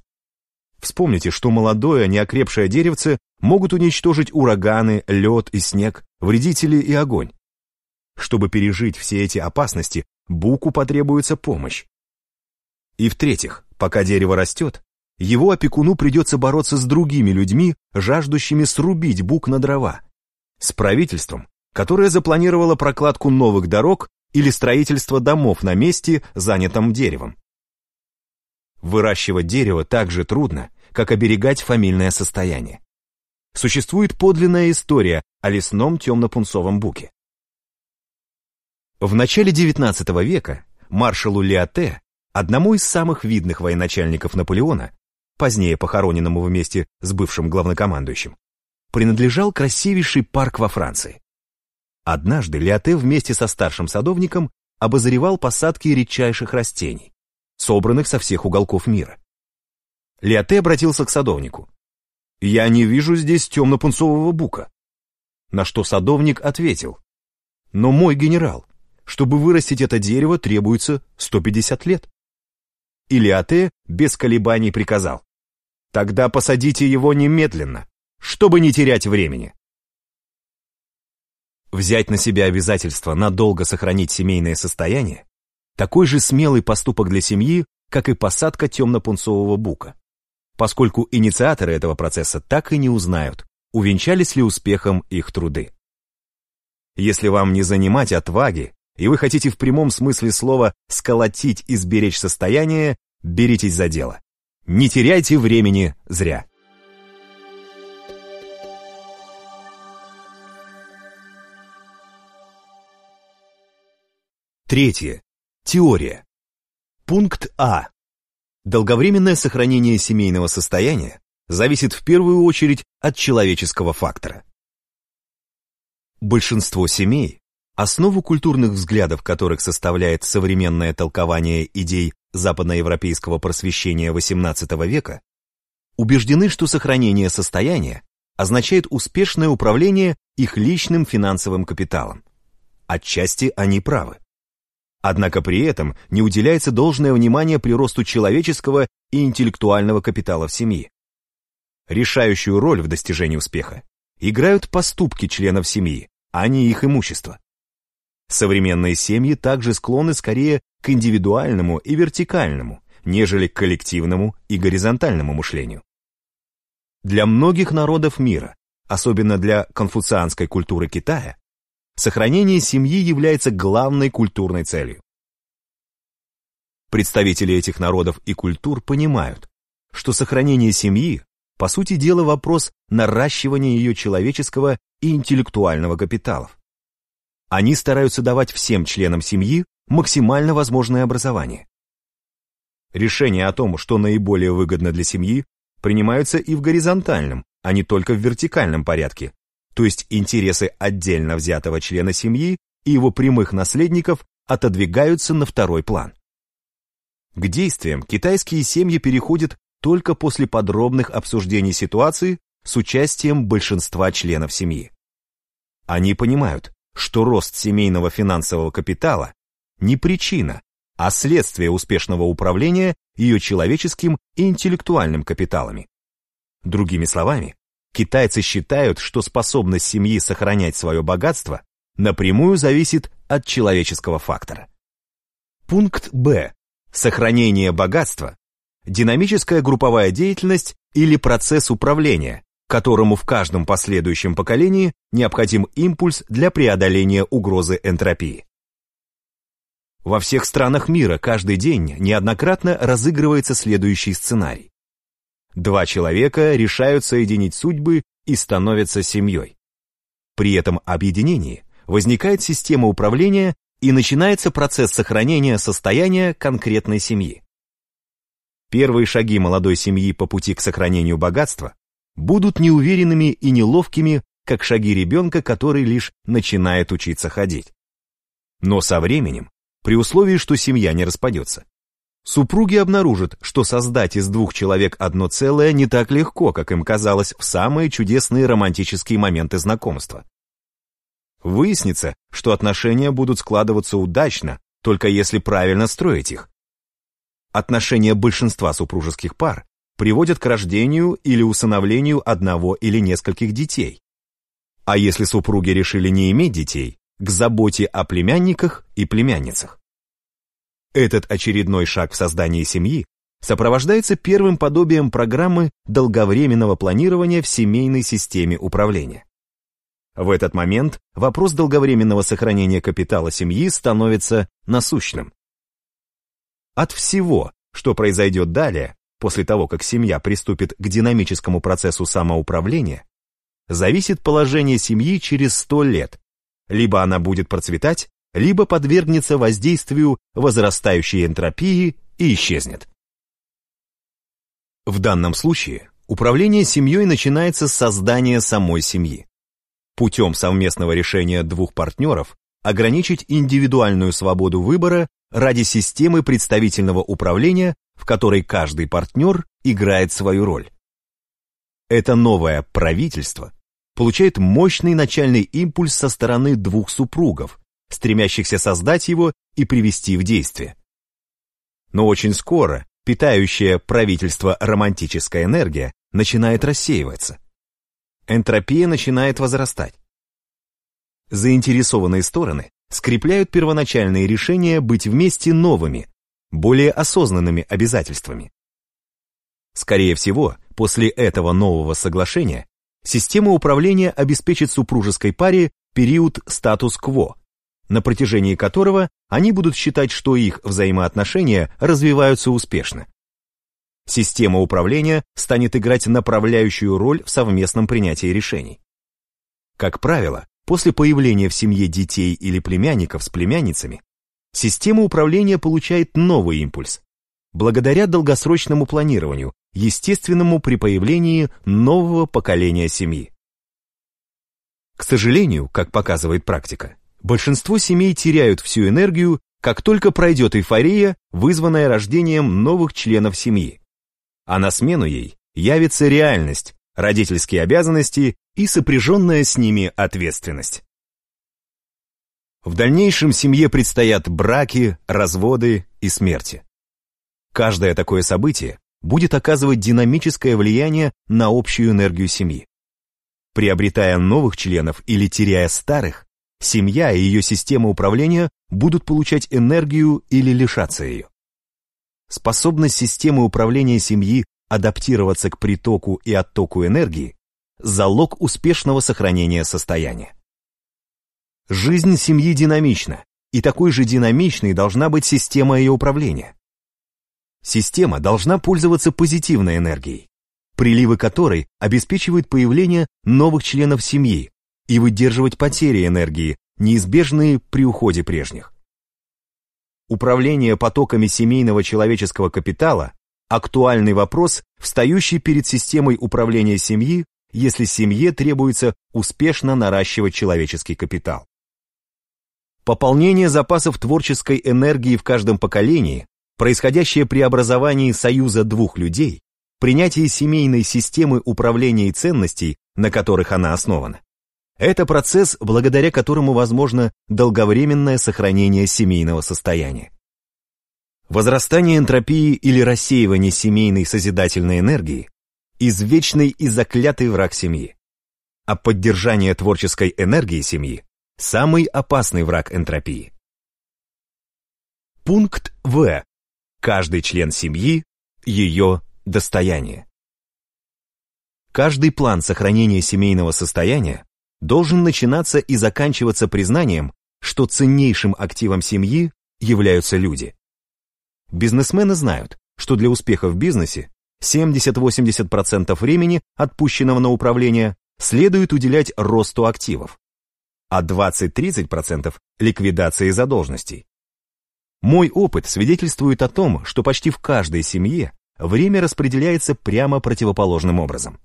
Вспомните, что молодое, неокрепшее деревце могут уничтожить ураганы, лед и снег, вредители и огонь. Чтобы пережить все эти опасности, Буку потребуется помощь. И в-третьих, пока дерево растет, его опекуну придется бороться с другими людьми, жаждущими срубить бук на дрова. С правительством, которое запланировало прокладку новых дорог или строительство домов на месте, занятом деревом. Выращивать дерево так же трудно, как оберегать фамильное состояние. Существует подлинная история о лесном темно-пунцовом буке. В начале XIX века маршалу Лиоте, одному из самых видных военачальников Наполеона, позднее похороненному вместе с бывшим главнокомандующим, принадлежал красивейший парк во Франции. Однажды Лиоте вместе со старшим садовником обозревал посадки редчайших растений, собранных со всех уголков мира. Лиоте обратился к садовнику. «Я не вижу здесь темно-пунцового бука». На что садовник ответил. «Но мой генерал, чтобы вырастить это дерево, требуется 150 лет». И Лиоте без колебаний приказал. «Тогда посадите его немедленно, чтобы не терять времени». Взять на себя обязательство надолго сохранить семейное состояние – такой же смелый поступок для семьи, как и посадка темно-пунцового бука поскольку инициаторы этого процесса так и не узнают, увенчались ли успехом их труды. Если вам не занимать отваги, и вы хотите в прямом смысле слова сколотить и сберечь состояние, беритесь за дело. Не теряйте времени зря. Третье. Теория. Пункт А. Долговременное сохранение семейного состояния зависит в первую очередь от человеческого фактора. Большинство семей, основу культурных взглядов которых составляет современное толкование идей западноевропейского просвещения XVIII века, убеждены, что сохранение состояния означает успешное управление их личным финансовым капиталом. Отчасти они правы. Однако при этом не уделяется должное внимание приросту человеческого и интеллектуального капитала в семье. Решающую роль в достижении успеха играют поступки членов семьи, а не их имущество. Современные семьи также склонны скорее к индивидуальному и вертикальному, нежели к коллективному и горизонтальному мышлению. Для многих народов мира, особенно для конфуцианской культуры Китая, Сохранение семьи является главной культурной целью. Представители этих народов и культур понимают, что сохранение семьи, по сути дела, вопрос наращивания ее человеческого и интеллектуального капиталов. Они стараются давать всем членам семьи максимально возможное образование. Решения о том, что наиболее выгодно для семьи, принимаются и в горизонтальном, а не только в вертикальном порядке, то есть интересы отдельно взятого члена семьи и его прямых наследников отодвигаются на второй план. К действиям китайские семьи переходят только после подробных обсуждений ситуации с участием большинства членов семьи. Они понимают, что рост семейного финансового капитала не причина, а следствие успешного управления ее человеческим и интеллектуальным капиталами. Другими словами, Китайцы считают, что способность семьи сохранять свое богатство напрямую зависит от человеческого фактора. Пункт Б. Сохранение богатства – динамическая групповая деятельность или процесс управления, которому в каждом последующем поколении необходим импульс для преодоления угрозы энтропии. Во всех странах мира каждый день неоднократно разыгрывается следующий сценарий. Два человека решают соединить судьбы и становятся семьей. При этом объединении возникает система управления и начинается процесс сохранения состояния конкретной семьи. Первые шаги молодой семьи по пути к сохранению богатства будут неуверенными и неловкими, как шаги ребенка, который лишь начинает учиться ходить. Но со временем, при условии, что семья не распадется, Супруги обнаружат, что создать из двух человек одно целое не так легко, как им казалось в самые чудесные романтические моменты знакомства. Выяснится, что отношения будут складываться удачно, только если правильно строить их. Отношения большинства супружеских пар приводят к рождению или усыновлению одного или нескольких детей. А если супруги решили не иметь детей, к заботе о племянниках и племянницах. Этот очередной шаг в создании семьи сопровождается первым подобием программы долговременного планирования в семейной системе управления. В этот момент вопрос долговременного сохранения капитала семьи становится насущным. От всего, Что произойдет далее, после того, как семья приступит к динамическому процессу самоуправления, зависит положение семьи через 100 лет. Либо она будет процветать, либо подвергнется воздействию возрастающей энтропии и исчезнет. В данном случае управление семьей начинается с создания самой семьи. Путем совместного решения двух партнеров ограничить индивидуальную свободу выбора ради системы представительного управления, в которой каждый партнер играет свою роль. Это новое правительство получает мощный начальный импульс со стороны двух супругов, стремящихся создать его и привести в действие. Но очень скоро питающая правительство романтическая энергия начинает рассеиваться. Энтропия начинает возрастать. Заинтересованные стороны скрепляют первоначальные решения быть вместе новыми, более осознанными обязательствами. Скорее всего, после этого нового соглашения система управления обеспечит супружеской паре период статус-кво, на протяжении которого они будут считать, что их взаимоотношения развиваются успешно. Система управления станет играть направляющую роль в совместном принятии решений. Как правило, после появления в семье детей или племянников с племянницами, система управления получает новый импульс, благодаря долгосрочному планированию, естественному при появлении нового поколения семьи. К сожалению, как показывает практика, большинство семей теряют всю энергию, как только пройдет эйфория, вызванная рождением новых членов семьи. А на смену ей явится реальность, родительские обязанности и сопряженная с ними ответственность. В дальнейшем семье предстоят браки, разводы и смерти. Каждое такое событие будет оказывать динамическое влияние на общую энергию семьи. Приобретая новых членов или теряя старых, семья и ее система управления будут получать энергию или лишаться ее. Способность системы управления семьи адаптироваться к притоку и оттоку энергии – залог успешного сохранения состояния. Жизнь семьи динамична, и такой же динамичной должна быть система ее управления. Система должна пользоваться позитивной энергией, приливы которой обеспечивают появление новых членов семьи, и выдерживать потери энергии, неизбежные при уходе прежних. Управление потоками семейного человеческого капитала – актуальный вопрос, встающий перед системой управления семьи, если семье требуется успешно наращивать человеческий капитал. Пополнение запасов творческой энергии в каждом поколении, происходящее при образовании союза двух людей, принятие семейной системы управления и ценностей, на которых она основана, это процесс, благодаря которому возможно долговременное сохранение семейного состояния. Возрастание энтропии или рассеивание семейной созидательной энергии – извечный и заклятый враг семьи. А поддержание творческой энергии семьи – самый опасный враг энтропии. Пункт В. Каждый член семьи – ее достояние. Каждый план сохранения семейного состояния должен начинаться и заканчиваться признанием, что ценнейшим активом семьи являются люди. Бизнесмены знают, что для успеха в бизнесе 70-80% времени, отпущенного на управление, следует уделять росту активов, а 20-30% – ликвидации задолженностей. Мой опыт свидетельствует о том, что почти в каждой семье время распределяется прямо противоположным образом.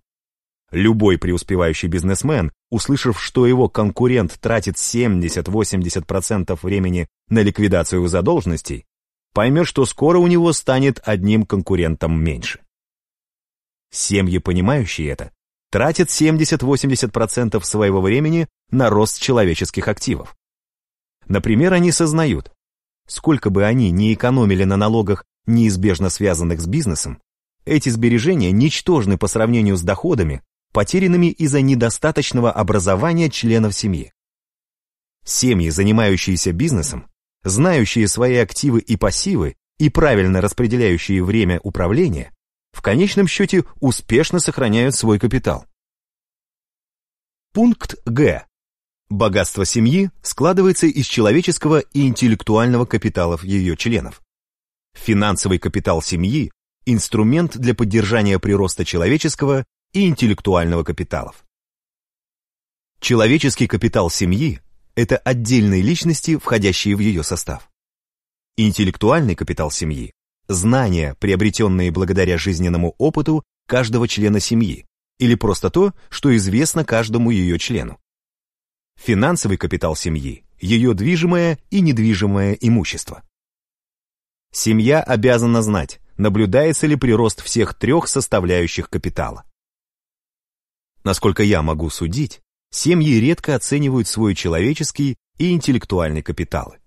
Любой преуспевающий бизнесмен, услышав, что его конкурент тратит 70-80% времени на ликвидацию задолженностей, поймет, что скоро у него станет одним конкурентом меньше. Семьи, понимающие это, тратят 70-80% своего времени на рост человеческих активов. Например, они сознают, сколько бы они ни экономили на налогах, неизбежно связанных с бизнесом, эти сбережения ничтожны по сравнению с доходами, потерянными из-за недостаточного образования членов семьи. Семьи, занимающиеся бизнесом, знающие свои активы и пассивы и правильно распределяющие время управления, в конечном счете успешно сохраняют свой капитал. Пункт Г. Богатство семьи складывается из человеческого и интеллектуального капиталов ее членов. Финансовый капитал семьи – инструмент для поддержания прироста человеческого и интеллектуального капиталов. Человеческий капитал семьи – это отдельные личности, входящие в ее состав. Интеллектуальный капитал семьи – знания, приобретенные благодаря жизненному опыту каждого члена семьи, или просто то, что известно каждому ее члену. Финансовый капитал семьи – ее движимое и недвижимое имущество. Семья обязана знать, наблюдается ли прирост всех трех составляющих капитала. Насколько я могу судить, семьи редко оценивают свой человеческий и интеллектуальный капиталы.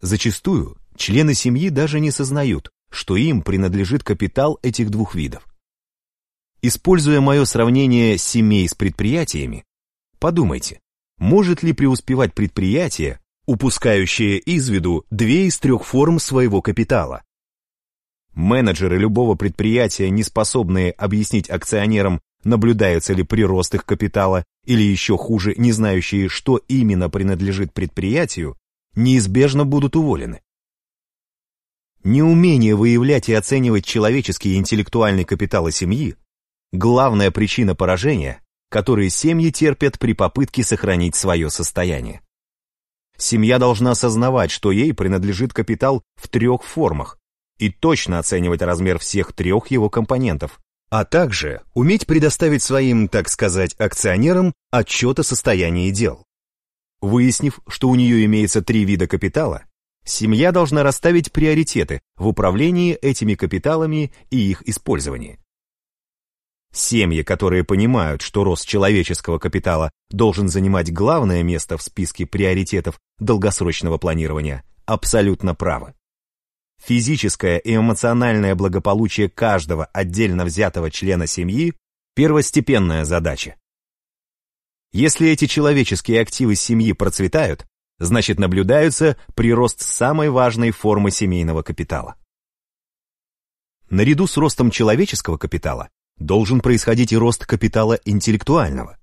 Зачастую члены семьи даже не сознают, что им принадлежит капитал этих двух видов. Используя мое сравнение семей с предприятиями, подумайте, может ли преуспевать предприятие, упускающее из виду две из трех форм своего капитала? Менеджеры любого предприятия, не способные объяснить акционерам, наблюдается ли прирост их капитала, или еще хуже, не знающие, что именно принадлежит предприятию, неизбежно будут уволены. Неумение выявлять и оценивать человеческие и интеллектуальные капиталы семьи – главная причина поражения, которые семьи терпят при попытке сохранить свое состояние. Семья должна осознавать, что ей принадлежит капитал в трех формах и точно оценивать размер всех трех его компонентов, а также уметь предоставить своим, так сказать, акционерам отчет о состоянии дел. Выяснив, что у нее имеется три вида капитала, семья должна расставить приоритеты в управлении этими капиталами и их использовании. Семьи, которые понимают, что рост человеческого капитала должен занимать главное место в списке приоритетов долгосрочного планирования, абсолютно правы. Физическое и эмоциональное благополучие каждого отдельно взятого члена семьи – первостепенная задача. Если эти человеческие активы семьи процветают, значит наблюдается прирост самой важной формы семейного капитала. Наряду с ростом человеческого капитала должен происходить и рост капитала интеллектуального.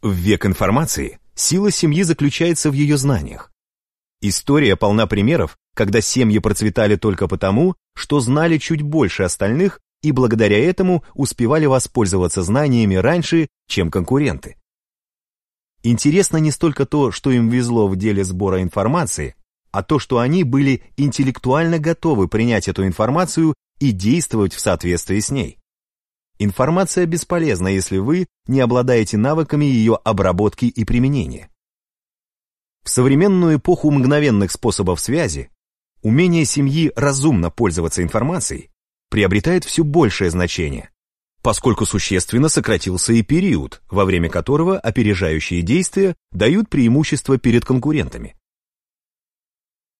В век информации сила семьи заключается в ее знаниях. История полна примеров, когда семьи процветали только потому, что знали чуть больше остальных и благодаря этому успевали воспользоваться знаниями раньше, чем конкуренты. Интересно не столько то, что им везло в деле сбора информации, а то, что они были интеллектуально готовы принять эту информацию и действовать в соответствии с ней. Информация бесполезна, если вы не обладаете навыками ее обработки и применения. В современную эпоху мгновенных способов связи умение семьи разумно пользоваться информацией приобретает все большее значение, поскольку существенно сократился и период, во время которого опережающие действия дают преимущество перед конкурентами.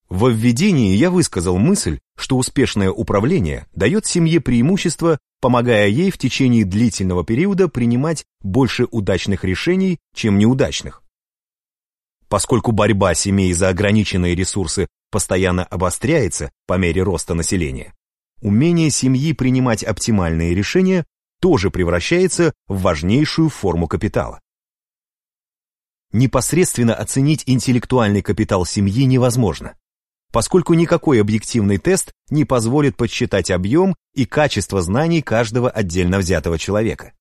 Во введении я высказал мысль, что успешное управление дает семье преимущество, помогая ей в течение длительного периода принимать больше удачных решений, чем неудачных. Поскольку борьба семей за ограниченные ресурсы постоянно обостряется по мере роста населения, умение семьи принимать оптимальные решения тоже превращается в важнейшую форму капитала. Непосредственно оценить интеллектуальный капитал семьи невозможно поскольку никакой объективный тест не позволит подсчитать объем и качество знаний каждого отдельно взятого человека.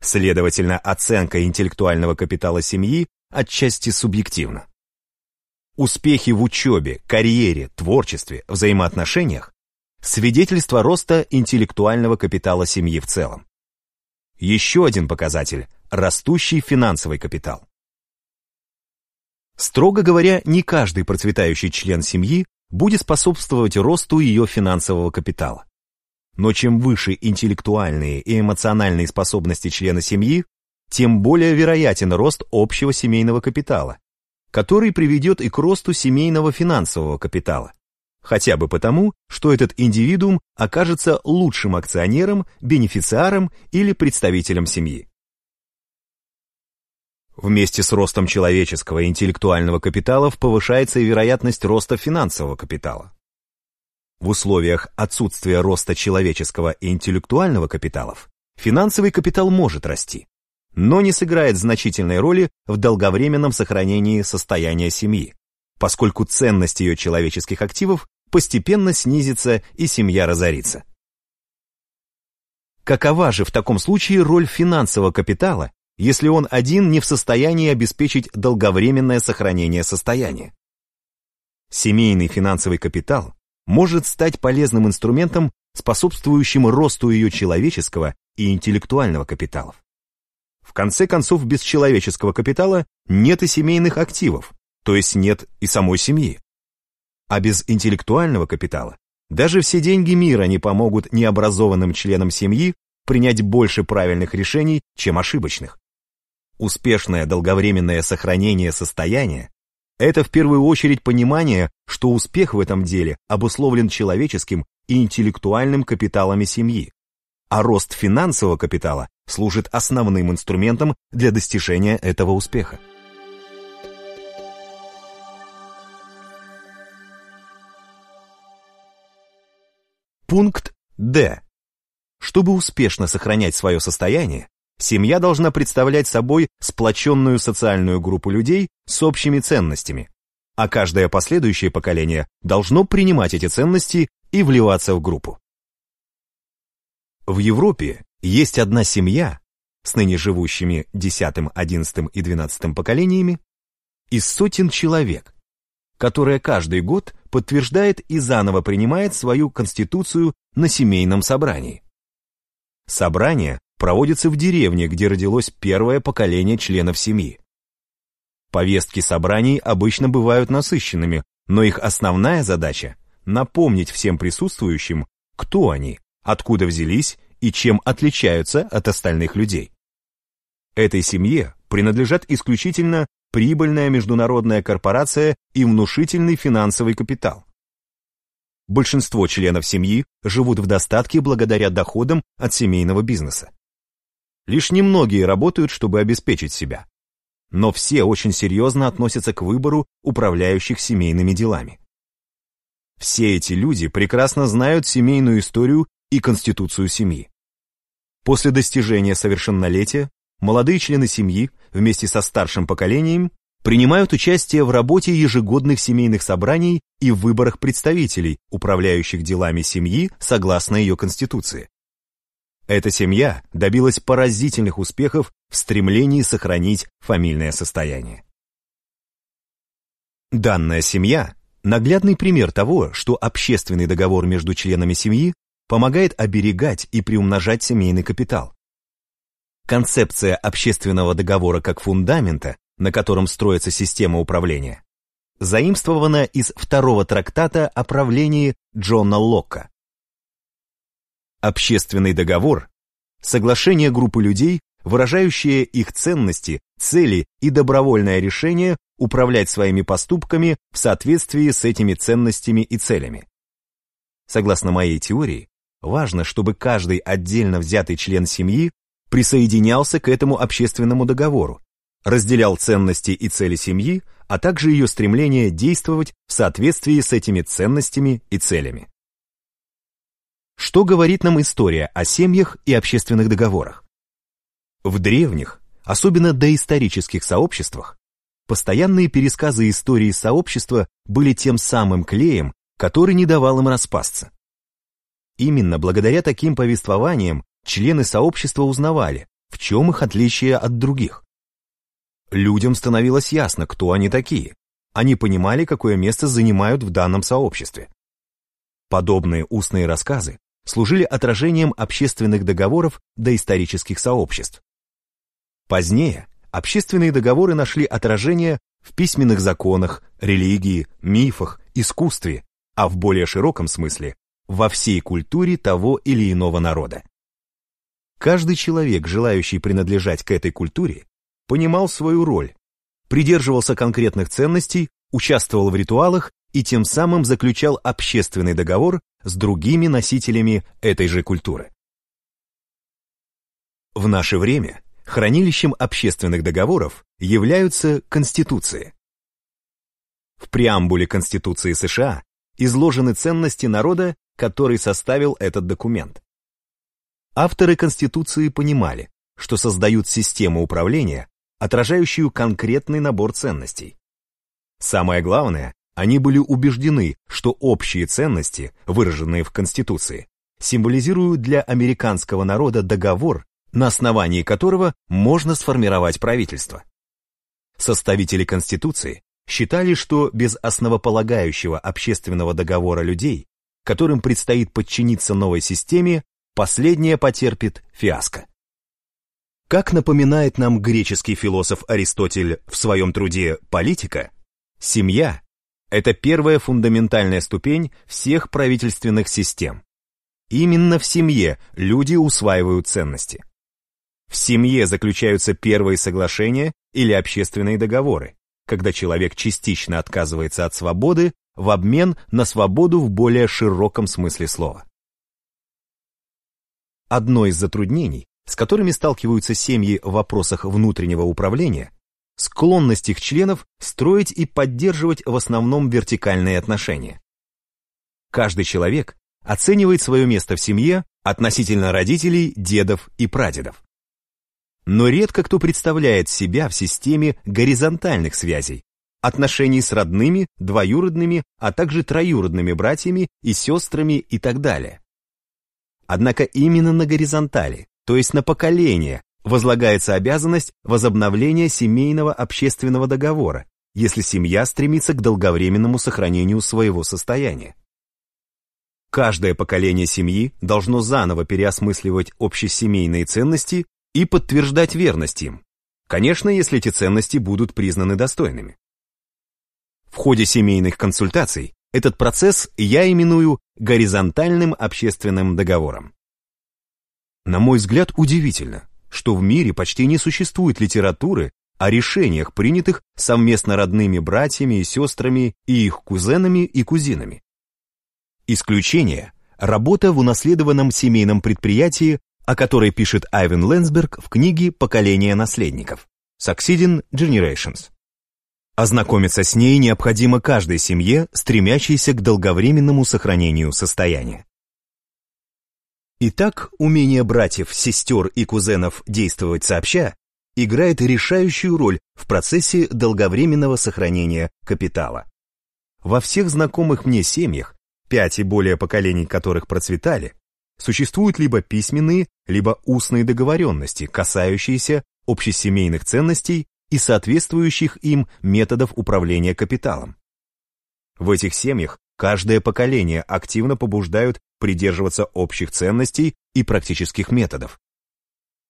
Следовательно, оценка интеллектуального капитала семьи отчасти субъективна. Успехи в учебе, карьере, творчестве, взаимоотношениях – свидетельство роста интеллектуального капитала семьи в целом. Еще один показатель – растущий финансовый капитал. Строго говоря, не каждый процветающий член семьи будет способствовать росту ее финансового капитала. Но чем выше интеллектуальные и эмоциональные способности члена семьи, тем более вероятен рост общего семейного капитала, который приведет и к росту семейного финансового капитала. Хотя бы потому, что этот индивидуум окажется лучшим акционером, бенефициаром или представителем семьи. Вместе с ростом человеческого интеллектуального капиталов повышается и вероятность роста финансового капитала. В условиях отсутствия роста человеческого и интеллектуального капиталов финансовый капитал может расти, но не сыграет значительной роли в долговременном сохранении состояния семьи, поскольку ценность ее человеческих активов постепенно снизится и семья разорится. Какова же в таком случае роль финансового капитала, если он один не в состоянии обеспечить долговременное сохранение состояния? Семейный финансовый капитал может стать полезным инструментом, способствующим росту ее человеческого и интеллектуального капиталов. В конце концов, без человеческого капитала нет и семейных активов, то есть нет и самой семьи. А без интеллектуального капитала даже все деньги мира не помогут необразованным членам семьи принять больше правильных решений, чем ошибочных. Успешное долговременное сохранение состояния – это в первую очередь понимание, что успех в этом деле обусловлен человеческим и интеллектуальным капиталами семьи, а рост финансового капитала служит основным инструментом для достижения этого успеха. Пункт Д. Чтобы успешно сохранять свое состояние, семья должна представлять собой сплоченную социальную группу людей с общими ценностями, а каждое последующее поколение должно принимать эти ценности и вливаться в группу. В Европе есть одна семья с ныне живущими 10, 11 и 12 поколениями из сотен человек, которая каждый год подтверждает и заново принимает свою конституцию на семейном собрании. Собрание проводится в деревне, где родилось первое поколение членов семьи. Повестки собраний обычно бывают насыщенными, но их основная задача – напомнить всем присутствующим, кто они, откуда взялись и чем отличаются от остальных людей. Этой семье принадлежат исключительно прибыльная международная корпорация и внушительный финансовый капитал. Большинство членов семьи живут в достатке благодаря доходам от семейного бизнеса. Лишь немногие работают, чтобы обеспечить себя. Но все очень серьезно относятся к выбору управляющих семейными делами. Все эти люди прекрасно знают семейную историю и конституцию семьи. После достижения совершеннолетия молодые члены семьи вместе со старшим поколением принимают участие в работе ежегодных семейных собраний и выборах представителей, управляющих делами семьи согласно ее конституции. Эта семья добилась поразительных успехов в стремлении сохранить фамильное состояние. Данная семья – наглядный пример того, что общественный договор между членами семьи помогает оберегать и приумножать семейный капитал. Концепция общественного договора как фундамента на котором строится система управления, заимствована из второго трактата о правлении Джона Локка. Общественный договор – соглашение группы людей, выражающее их ценности, цели и добровольное решение управлять своими поступками в соответствии с этими ценностями и целями. Согласно моей теории, важно, чтобы каждый отдельно взятый член семьи присоединялся к этому общественному договору, разделял ценности и цели семьи, а также ее стремление действовать в соответствии с этими ценностями и целями. Что говорит нам история о семьях и общественных договорах? В древних, особенно доисторических сообществах, постоянные пересказы истории сообщества были тем самым клеем, который не давал им распасться. Именно благодаря таким повествованиям члены сообщества узнавали, в чем их отличие от других. Людям становилось ясно, кто они такие. Они понимали, какое место занимают в данном сообществе. Подобные устные рассказы служили отражением общественных договоров доисторических сообществ. Позднее общественные договоры нашли отражение в письменных законах, религии, мифах, искусстве, а в более широком смысле во всей культуре того или иного народа. Каждый человек, желающий принадлежать к этой культуре, понимал свою роль, придерживался конкретных ценностей, участвовал в ритуалах и тем самым заключал общественный договор с другими носителями этой же культуры. В наше время хранилищем общественных договоров являются конституции. В преамбуле Конституции США изложены ценности народа, который составил этот документ. Авторы Конституции понимали, что создают систему управления, отражающую конкретный набор ценностей. Самое главное, Они были убеждены, что общие ценности, выраженные в Конституции, символизируют для американского народа договор, на основании которого можно сформировать правительство. Составители Конституции считали, что без основополагающего общественного договора людей, которым предстоит подчиниться новой системе, последняя потерпит фиаско. Как напоминает нам греческий философ Аристотель в своем труде «Политика», семья – это первая фундаментальная ступень всех правительственных систем. Именно в семье люди усваивают ценности. В семье заключаются первые соглашения или общественные договоры, когда человек частично отказывается от свободы в обмен на свободу в более широком смысле слова. Одно из затруднений, с которыми сталкиваются семьи в вопросах внутреннего управления, склонность их членов строить и поддерживать в основном вертикальные отношения. Каждый человек оценивает свое место в семье относительно родителей, дедов и прадедов. Но редко кто представляет себя в системе горизонтальных связей, отношений с родными, двоюродными, а также троюродными братьями и сестрами и так далее. Однако именно на горизонтали, то есть на поколение, возлагается обязанность возобновления семейного общественного договора, если семья стремится к долговременному сохранению своего состояния. Каждое поколение семьи должно заново переосмысливать общесемейные ценности и подтверждать верность им, конечно, если эти ценности будут признаны достойными. В ходе семейных консультаций этот процесс я именую горизонтальным общественным договором. На мой взгляд, удивительно, что в мире почти не существует литературы о решениях, принятых совместно родными братьями и сестрами и их кузенами и кузинами. Исключение – работа в унаследованном семейном предприятии, о которой пишет Айвен Ленсберг в книге «Поколение наследников» Succeeding Generations. Ознакомиться с ней необходимо каждой семье, стремящейся к долговременному сохранению состояния. Итак, умение братьев, сестер и кузенов действовать сообща играет решающую роль в процессе долговременного сохранения капитала. Во всех знакомых мне семьях пять и более поколений которых процветали, существуют либо письменные, либо устные договоренности, касающиеся общесемейных ценностей и соответствующих им методов управления капиталом. В этих семьях каждое поколение активно побуждают придерживаться общих ценностей и практических методов.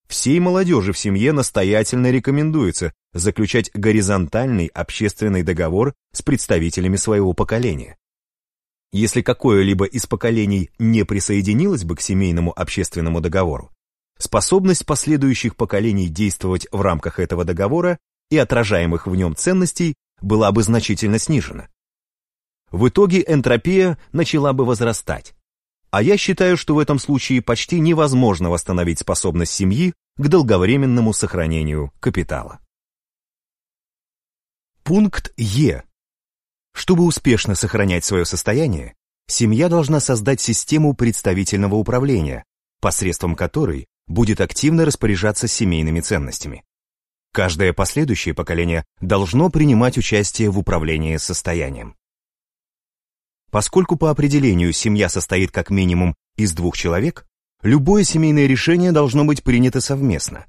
Всей молодежи в семье настоятельно рекомендуется заключать горизонтальный общественный договор с представителями своего поколения. Если какое-либо из поколений не присоединилось бы к семейному общественному договору, способность последующих поколений действовать в рамках этого договора и отражаемых в нем ценностей была бы значительно снижена. В итоге энтропия начала бы возрастать. А я считаю, что в этом случае почти невозможно восстановить способность семьи к долговременному сохранению капитала. Пункт Е чтобы успешно сохранять свое состояние, семья должна создать систему представительного управления, посредством которой будет активно распоряжаться семейными ценностями. Каждое последующее поколение должно принимать участие в управлении состоянием. Поскольку по определению семья состоит как минимум из двух человек, любое семейное решение должно быть принято совместно.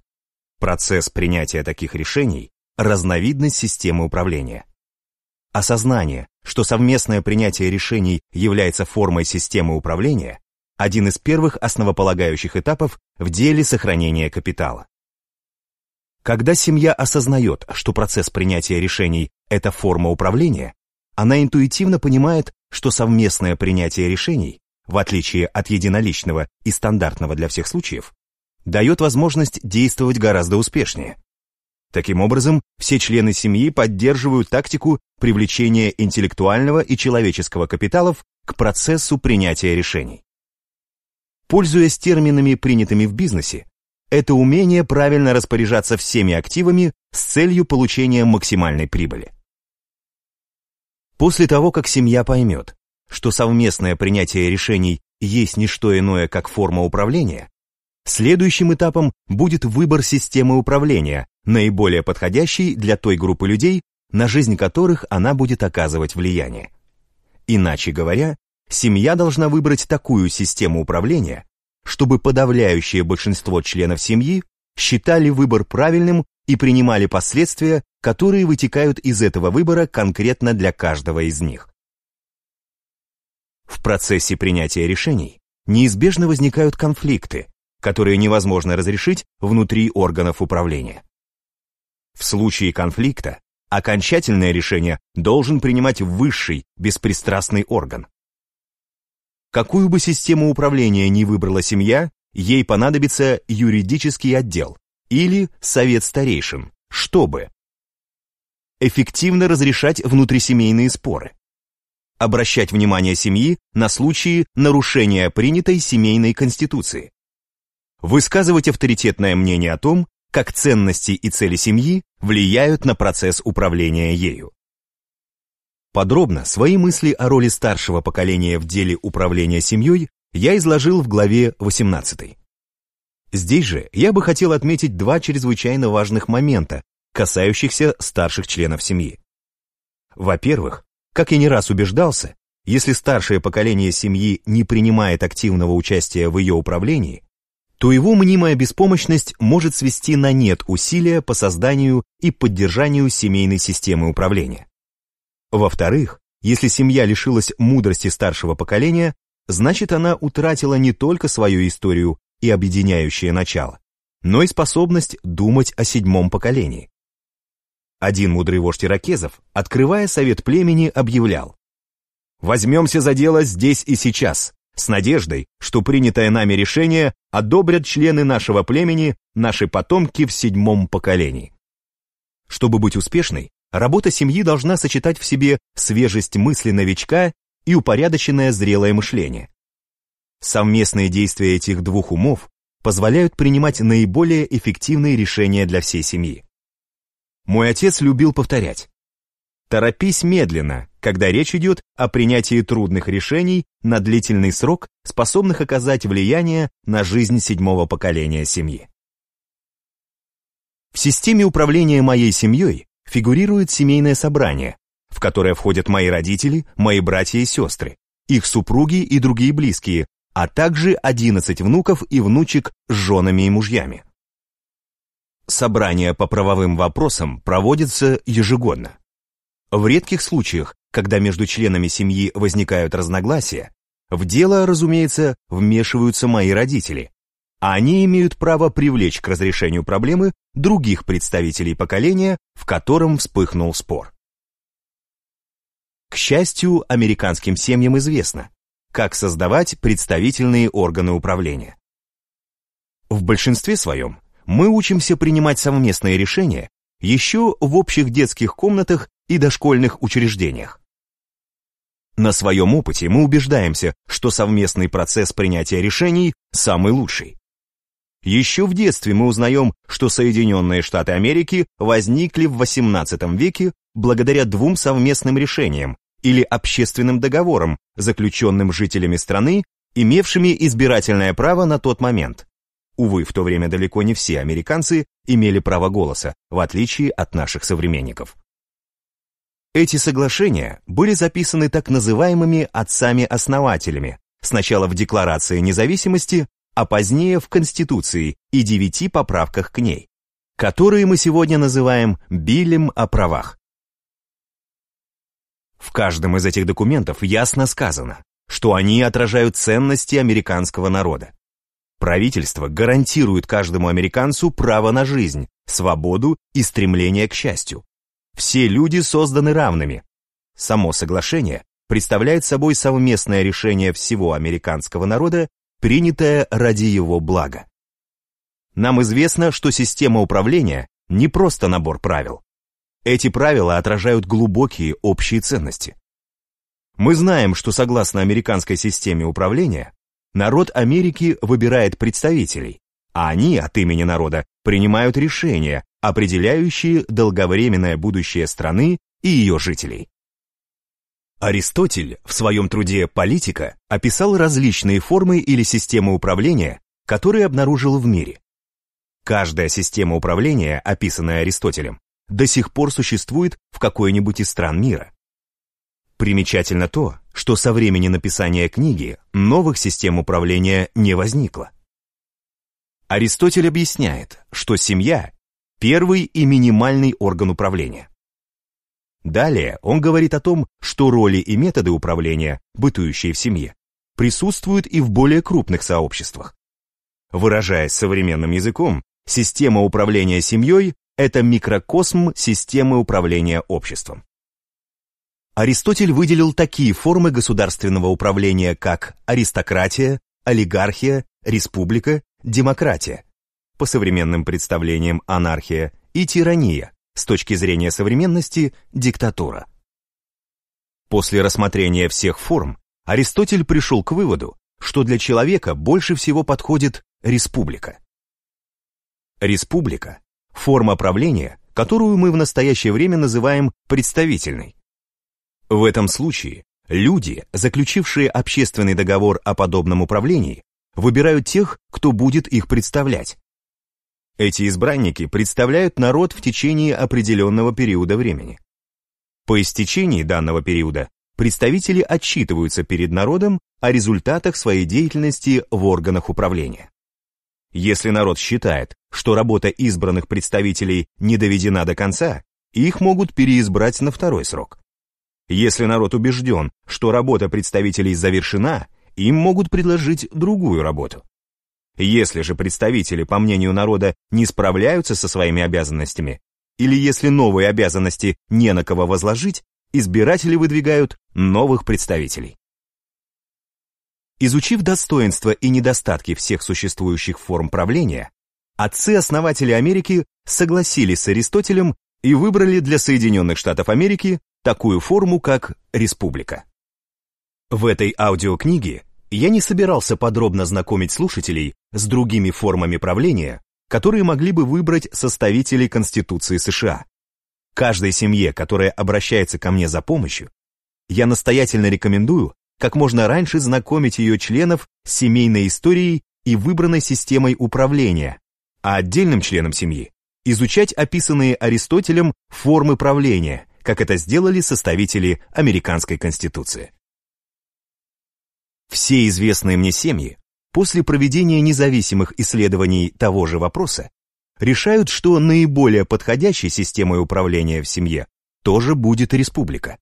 Процесс принятия таких решений – разновидность системы управления. Осознание, что совместное принятие решений является формой системы управления, один из первых основополагающих этапов в деле сохранения капитала. Когда семья осознает, что процесс принятия решений – это форма управления, она интуитивно понимает, что совместное принятие решений, в отличие от единоличного и стандартного для всех случаев, дает возможность действовать гораздо успешнее. Таким образом, все члены семьи поддерживают тактику привлечения интеллектуального и человеческого капиталов к процессу принятия решений. Пользуясь терминами, принятыми в бизнесе, это умение правильно распоряжаться всеми активами с целью получения максимальной прибыли. После того, как семья поймет, что совместное принятие решений есть не что иное, как форма управления, следующим этапом будет выбор системы управления, наиболее подходящей для той группы людей, на жизнь которых она будет оказывать влияние. Иначе говоря, семья должна выбрать такую систему управления, чтобы подавляющее большинство членов семьи считали выбор правильным и принимали последствия, которые вытекают из этого выбора конкретно для каждого из них. В процессе принятия решений неизбежно возникают конфликты, которые невозможно разрешить внутри органов управления. В случае конфликта окончательное решение должен принимать высший, беспристрастный орган. Какую бы систему управления ни выбрала семья, ей понадобится юридический отдел или совет старейшин, чтобы эффективно разрешать внутрисемейные споры, обращать внимание семьи на случаи нарушения принятой семейной конституции, высказывать авторитетное мнение о том, как ценности и цели семьи влияют на процесс управления ею. Подробно свои мысли о роли старшего поколения в деле управления семьей я изложил в главе 18. Здесь же я бы хотел отметить два чрезвычайно важных момента, касающихся старших членов семьи. Во-первых, как я не раз убеждался, если старшее поколение семьи не принимает активного участия в ее управлении, то его мнимая беспомощность может свести на нет усилия по созданию и поддержанию семейной системы управления. Во-вторых, если семья лишилась мудрости старшего поколения, значит она утратила не только свою историю и объединяющее начало, но и способность думать о седьмом поколении. Один мудрый вождь иракезов, открывая совет племени, объявлял «Возьмемся за дело здесь и сейчас, с надеждой, что принятое нами решение одобрят члены нашего племени, наши потомки в седьмом поколении. Чтобы быть успешной, работа семьи должна сочетать в себе свежесть мысли новичка и упорядоченное зрелое мышление. Совместные действия этих двух умов позволяют принимать наиболее эффективные решения для всей семьи. Мой отец любил повторять Торопись медленно, когда речь идет о принятии трудных решений на длительный срок, способных оказать влияние на жизнь седьмого поколения семьи. В системе управления моей семьей фигурирует семейное собрание, в которое входят мои родители, мои братья и сестры, их супруги и другие близкие, а также 11 внуков и внучек с женами и мужьями. Собрания по правовым вопросам проводятся ежегодно. В редких случаях, когда между членами семьи возникают разногласия, в дело, разумеется, вмешиваются мои родители, они имеют право привлечь к разрешению проблемы других представителей поколения, в котором вспыхнул спор. К счастью, американским семьям известно, как создавать представительные органы управления. В большинстве своем мы учимся принимать совместные решения еще в общих детских комнатах и дошкольных учреждениях. На своем опыте мы убеждаемся, что совместный процесс принятия решений самый лучший. Еще в детстве мы узнаем, что Соединенные Штаты Америки возникли в XVIII веке благодаря двум совместным решениям или общественным договорам, заключенным жителями страны, имевшими избирательное право на тот момент. Увы, в то время далеко не все американцы имели право голоса, в отличие от наших современников. Эти соглашения были записаны так называемыми отцами-основателями, сначала в Декларации независимости, а позднее в Конституции и девяти поправках к ней, которые мы сегодня называем Биллем о правах. В каждом из этих документов ясно сказано, что они отражают ценности американского народа. Правительство гарантирует каждому американцу право на жизнь, свободу и стремление к счастью. Все люди созданы равными. Само соглашение представляет собой совместное решение всего американского народа, принятое ради его блага. Нам известно, что система управления не просто набор правил. Эти правила отражают глубокие общие ценности. Мы знаем, что согласно американской системе управления, народ Америки выбирает представителей, а они от имени народа принимают решения, определяющие долговременное будущее страны и ее жителей. Аристотель в своем труде «Политика» описал различные формы или системы управления, которые обнаружил в мире. Каждая система управления, описанная Аристотелем, до сих пор существует в какой-нибудь из стран мира. Примечательно то, что со времени написания книги новых систем управления не возникло. Аристотель объясняет, что семья – первый и минимальный орган управления. Далее он говорит о том, что роли и методы управления, бытующие в семье, присутствуют и в более крупных сообществах. Выражаясь современным языком, система управления семьей – это микрокосм системы управления обществом. Аристотель выделил такие формы государственного управления, как аристократия, олигархия, республика, демократия, по современным представлениям анархия и тирания, с точки зрения современности диктатура. После рассмотрения всех форм Аристотель пришел к выводу, что для человека больше всего подходит республика. Республика – форма правления, которую мы в настоящее время называем представительной. В этом случае люди, заключившие общественный договор о подобном управлении, выбирают тех, кто будет их представлять. Эти избранники представляют народ в течение определенного периода времени. По истечении данного периода представители отчитываются перед народом о результатах своей деятельности в органах управления. Если народ считает, что работа избранных представителей не доведена до конца, их могут переизбрать на второй срок. Если народ убежден, что работа представителей завершена, им могут предложить другую работу. Если же представители, по мнению народа, не справляются со своими обязанностями, или если новые обязанности не на кого возложить, избиратели выдвигают новых представителей. Изучив достоинства и недостатки всех существующих форм правления, отцы-основатели Америки согласились с Аристотелем и выбрали для Соединенных Штатов Америки такую форму, как республика. В этой аудиокниге я не собирался подробно знакомить слушателей с другими формами правления, которые могли бы выбрать составители Конституции США. Каждой семье, которая обращается ко мне за помощью, я настоятельно рекомендую как можно раньше знакомить ее членов с семейной историей и выбранной системой управления, а отдельным членам семьи изучать описанные Аристотелем формы правления, как это сделали составители Американской Конституции. Все известные мне семьи после проведения независимых исследований того же вопроса решают, что наиболее подходящей системой управления в семье тоже будет республика.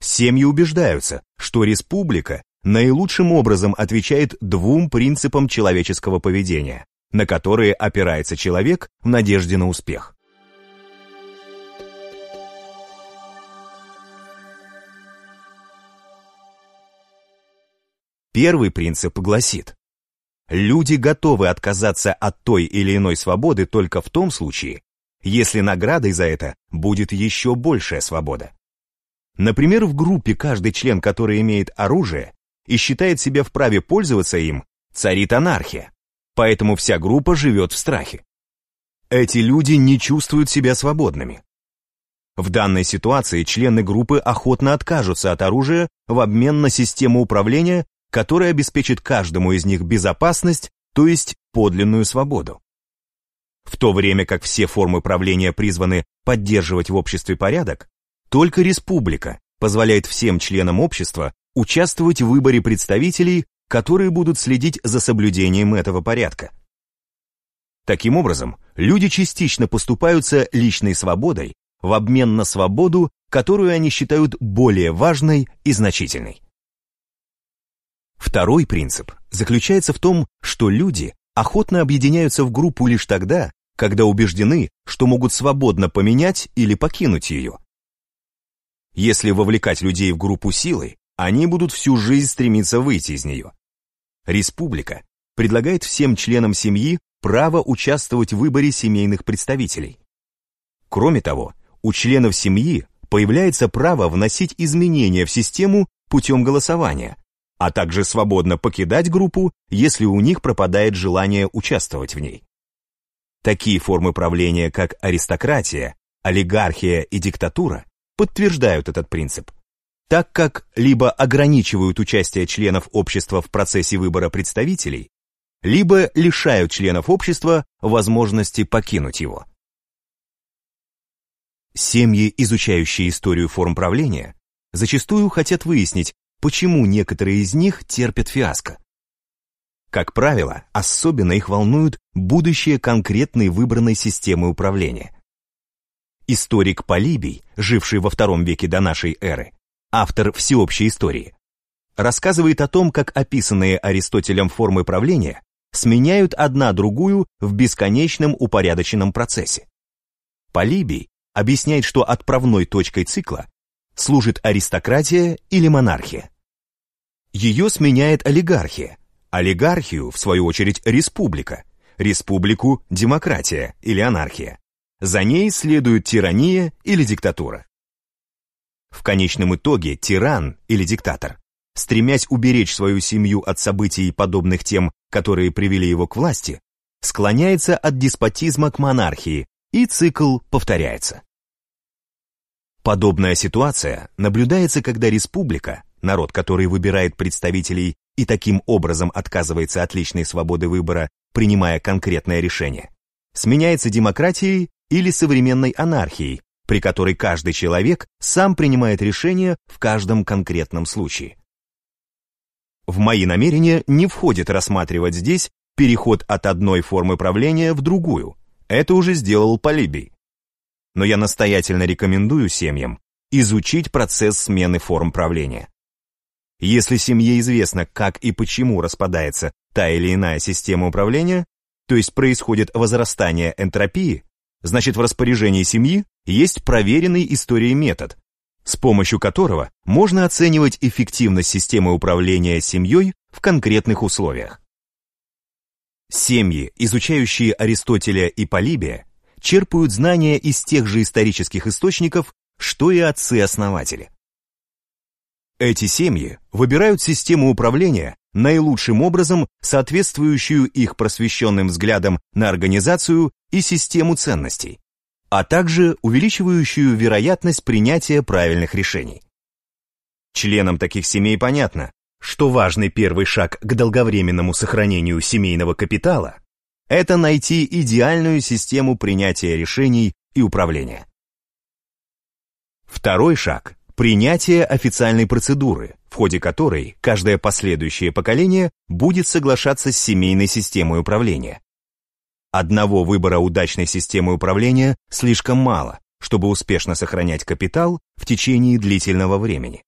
Семьи убеждаются, что республика наилучшим образом отвечает двум принципам человеческого поведения, на которые опирается человек в надежде на успех. Первый принцип гласит, люди готовы отказаться от той или иной свободы только в том случае, если наградой за это будет еще большая свобода. Например, в группе каждый член, который имеет оружие и считает себя вправе пользоваться им, царит анархия, поэтому вся группа живет в страхе. Эти люди не чувствуют себя свободными. В данной ситуации члены группы охотно откажутся от оружия в обмен на систему управления, который обеспечит каждому из них безопасность, то есть подлинную свободу. В то время как все формы правления призваны поддерживать в обществе порядок, только республика позволяет всем членам общества участвовать в выборе представителей, которые будут следить за соблюдением этого порядка. Таким образом, люди частично поступаются личной свободой в обмен на свободу, которую они считают более важной и значительной. Второй принцип заключается в том, что люди охотно объединяются в группу лишь тогда, когда убеждены, что могут свободно поменять или покинуть ее. Если вовлекать людей в группу силой, они будут всю жизнь стремиться выйти из нее. Республика предлагает всем членам семьи право участвовать в выборе семейных представителей. Кроме того, у членов семьи появляется право вносить изменения в систему путем голосования, а также свободно покидать группу, если у них пропадает желание участвовать в ней. Такие формы правления, как аристократия, олигархия и диктатура, подтверждают этот принцип, так как либо ограничивают участие членов общества в процессе выбора представителей, либо лишают членов общества возможности покинуть его. Семьи, изучающие историю форм правления, зачастую хотят выяснить, почему некоторые из них терпят фиаско. Как правило, особенно их волнует будущее конкретной выбранной системы управления. Историк Полибий, живший во втором веке до нашей эры, автор всеобщей истории, рассказывает о том, как описанные Аристотелем формы правления сменяют одна другую в бесконечном упорядоченном процессе. Полибий объясняет, что отправной точкой цикла служит аристократия или монархия. Ее сменяет олигархия, олигархию, в свою очередь, республика, республику – демократия или анархия. За ней следует тирания или диктатура. В конечном итоге тиран или диктатор, стремясь уберечь свою семью от событий, подобных тем, которые привели его к власти, склоняется от деспотизма к монархии, и цикл повторяется. Подобная ситуация наблюдается, когда республика, народ, который выбирает представителей и таким образом отказывается от личной свободы выбора, принимая конкретное решение, сменяется демократией или современной анархией, при которой каждый человек сам принимает решение в каждом конкретном случае. В мои намерения не входит рассматривать здесь переход от одной формы правления в другую. Это уже сделал Полибий. Но я настоятельно рекомендую семьям изучить процесс смены форм правления. Если семье известно, как и почему распадается та или иная система управления, то есть происходит возрастание энтропии, значит в распоряжении семьи есть проверенный историей метод, с помощью которого можно оценивать эффективность системы управления семьей в конкретных условиях. Семьи, изучающие Аристотеля и Полибия, черпают знания из тех же исторических источников, что и отцы-основатели. Эти семьи выбирают систему управления наилучшим образом, соответствующую их просвещенным взглядам на организацию и систему ценностей, а также увеличивающую вероятность принятия правильных решений. Членам таких семей понятно, что важный первый шаг к долговременному сохранению семейного капитала – это найти идеальную систему принятия решений и управления. Второй шаг Принятие официальной процедуры, в ходе которой каждое последующее поколение будет соглашаться с семейной системой управления. Одного выбора удачной системы управления слишком мало, чтобы успешно сохранять капитал в течение длительного времени.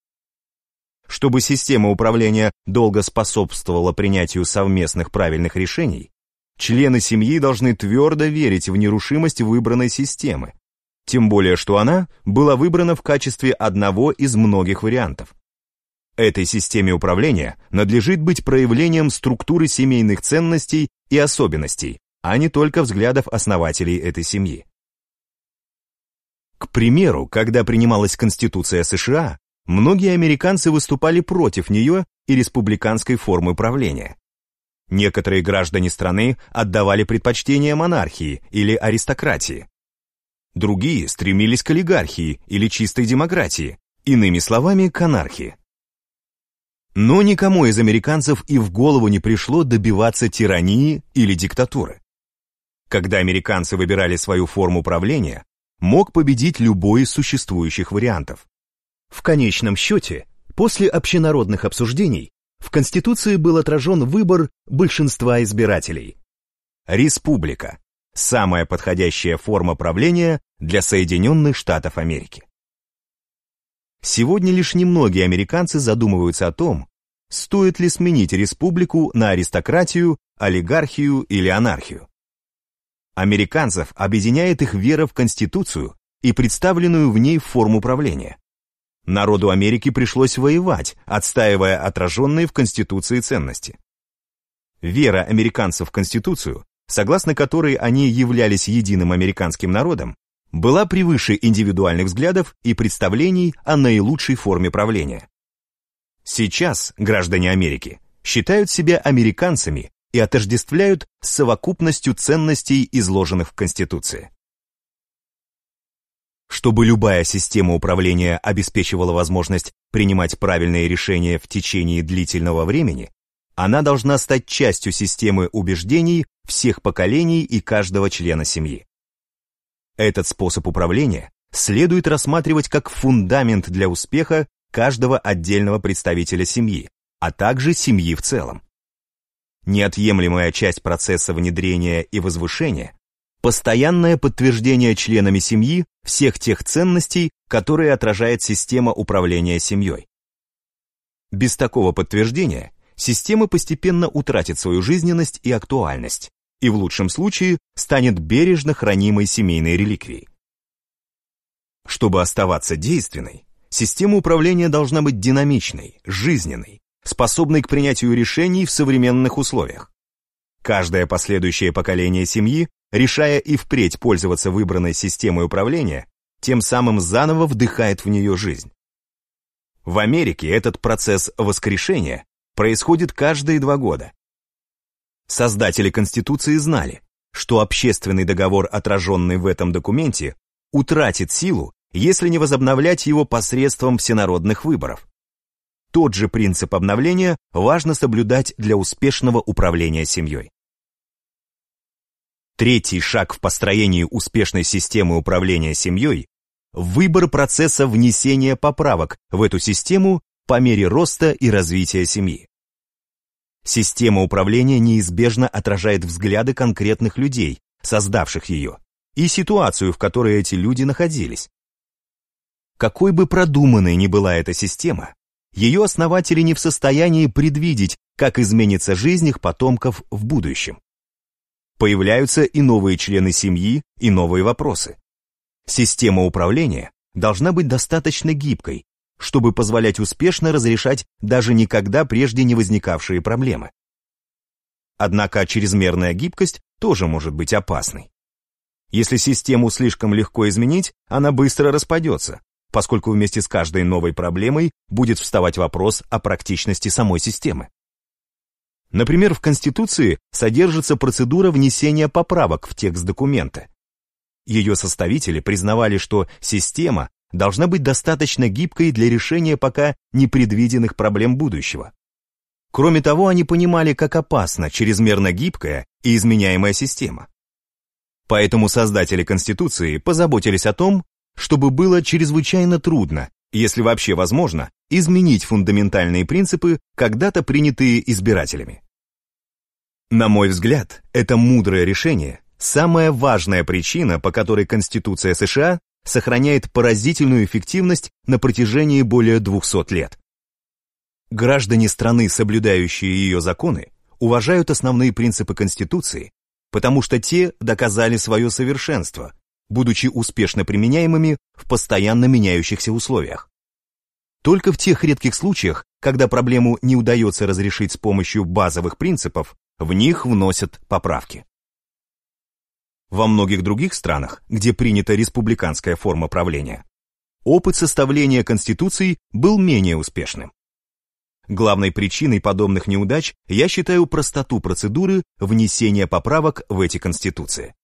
Чтобы система управления долго способствовала принятию совместных правильных решений, члены семьи должны твердо верить в нерушимость выбранной системы, тем более, что она была выбрана в качестве одного из многих вариантов. Этой системе управления надлежит быть проявлением структуры семейных ценностей и особенностей, а не только взглядов основателей этой семьи. К примеру, когда принималась Конституция США, многие американцы выступали против нее и республиканской формы правления. Некоторые граждане страны отдавали предпочтение монархии или аристократии, Другие стремились к олигархии или чистой демократии, иными словами, к анархии. Но никому из американцев и в голову не пришло добиваться тирании или диктатуры. Когда американцы выбирали свою форму правления, мог победить любой из существующих вариантов. В конечном счете, после общенародных обсуждений, в Конституции был отражен выбор большинства избирателей. Республика самая подходящая форма правления для Соединенных Штатов Америки. Сегодня лишь немногие американцы задумываются о том, стоит ли сменить республику на аристократию, олигархию или анархию. Американцев объединяет их вера в Конституцию и представленную в ней форму правления. Народу Америки пришлось воевать, отстаивая отраженные в Конституции ценности. Вера американцев в Конституцию согласно которой они являлись единым американским народом, была превыше индивидуальных взглядов и представлений о наилучшей форме правления. Сейчас граждане Америки считают себя американцами и отождествляют с совокупностью ценностей, изложенных в Конституции. Чтобы любая система управления обеспечивала возможность принимать правильные решения в течение длительного времени, она должна стать частью системы убеждений всех поколений и каждого члена семьи. Этот способ управления следует рассматривать как фундамент для успеха каждого отдельного представителя семьи, а также семьи в целом. Неотъемлемая часть процесса внедрения и возвышения – постоянное подтверждение членами семьи всех тех ценностей, которые отражает система управления семьей. Без такого подтверждения система постепенно утратит свою жизненность и актуальность, и в лучшем случае станет бережно хранимой семейной реликвией. Чтобы оставаться действенной, система управления должна быть динамичной, жизненной, способной к принятию решений в современных условиях. Каждое последующее поколение семьи, решая и впредь пользоваться выбранной системой управления, тем самым заново вдыхает в нее жизнь. В Америке этот процесс воскрешения происходит каждые два года. Создатели Конституции знали, что общественный договор, отраженный в этом документе, утратит силу, если не возобновлять его посредством всенародных выборов. Тот же принцип обновления важно соблюдать для успешного управления семьей. Третий шаг в построении успешной системы управления семьей – выбор процесса внесения поправок в эту систему по мере роста и развития семьи. Система управления неизбежно отражает взгляды конкретных людей, создавших ее, и ситуацию, в которой эти люди находились. Какой бы продуманной ни была эта система, ее основатели не в состоянии предвидеть, как изменится жизнь их потомков в будущем. Появляются и новые члены семьи, и новые вопросы. Система управления должна быть достаточно гибкой, чтобы позволять успешно разрешать даже никогда прежде не возникавшие проблемы. Однако чрезмерная гибкость тоже может быть опасной. Если систему слишком легко изменить, она быстро распадется, поскольку вместе с каждой новой проблемой будет вставать вопрос о практичности самой системы. Например, в Конституции содержится процедура внесения поправок в текст документа. Ее составители признавали, что система должна быть достаточно гибкой для решения пока непредвиденных проблем будущего. Кроме того, они понимали, как опасна чрезмерно гибкая и изменяемая система. Поэтому создатели Конституции позаботились о том, чтобы было чрезвычайно трудно, если вообще возможно, изменить фундаментальные принципы, когда-то принятые избирателями. На мой взгляд, это мудрое решение – самая важная причина, по которой Конституция США сохраняет поразительную эффективность на протяжении более 200 лет. Граждане страны, соблюдающие ее законы, уважают основные принципы Конституции, потому что те доказали свое совершенство, будучи успешно применяемыми в постоянно меняющихся условиях. Только в тех редких случаях, когда проблему не удается разрешить с помощью базовых принципов, в них вносят поправки. Во многих других странах, где принята республиканская форма правления, опыт составления конституций был менее успешным. Главной причиной подобных неудач я считаю простоту процедуры внесения поправок в эти конституции.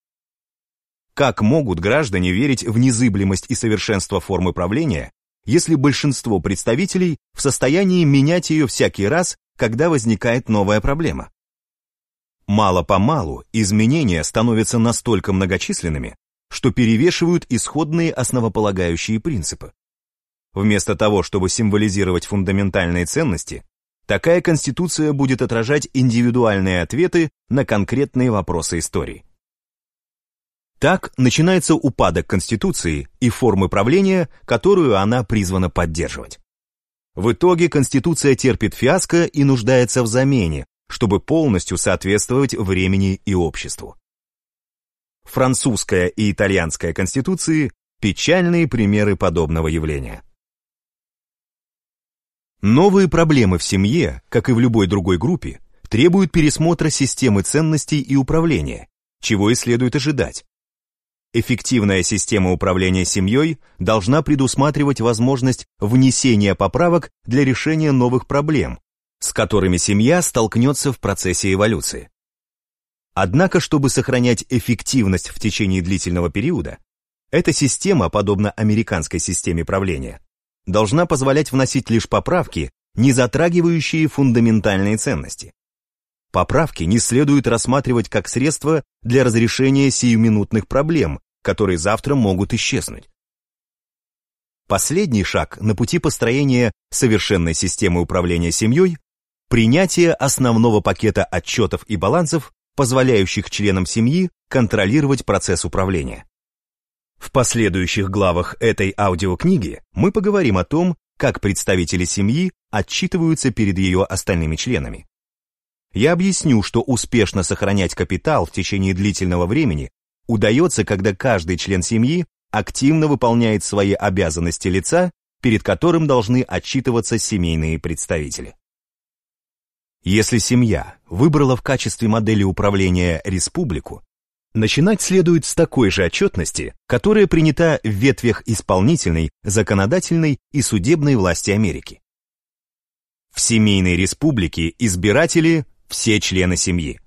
Как могут граждане верить в незыблемость и совершенство формы правления, если большинство представителей в состоянии менять ее всякий раз, когда возникает новая проблема? Мало-помалу изменения становятся настолько многочисленными, что перевешивают исходные основополагающие принципы. Вместо того, чтобы символизировать фундаментальные ценности, такая конституция будет отражать индивидуальные ответы на конкретные вопросы истории. Так начинается упадок Конституции и формы правления, которую она призвана поддерживать. В итоге Конституция терпит фиаско и нуждается в замене, чтобы полностью соответствовать времени и обществу. Французская и итальянская конституции – печальные примеры подобного явления. Новые проблемы в семье, как и в любой другой группе, требуют пересмотра системы ценностей и управления, чего и следует ожидать. Эффективная система управления семьей должна предусматривать возможность внесения поправок для решения новых проблем, с которыми семья столкнется в процессе эволюции. Однако, чтобы сохранять эффективность в течение длительного периода, эта система, подобно американской системе правления, должна позволять вносить лишь поправки, не затрагивающие фундаментальные ценности. Поправки не следует рассматривать как средство для разрешения сиюминутных проблем, которые завтра могут исчезнуть. Последний шаг на пути построения совершенной системы управления семьей – принятие основного пакета отчетов и балансов, позволяющих членам семьи контролировать процесс управления. В последующих главах этой аудиокниги мы поговорим о том, как представители семьи отчитываются перед ее остальными членами. Я объясню, что успешно сохранять капитал в течение длительного времени удается, когда каждый член семьи активно выполняет свои обязанности лица, перед которым должны отчитываться семейные представители. Если семья выбрала в качестве модели управления республику, начинать следует с такой же отчетности, которая принята в ветвях исполнительной, законодательной и судебной власти Америки. В семейной республике избиратели – все члены семьи.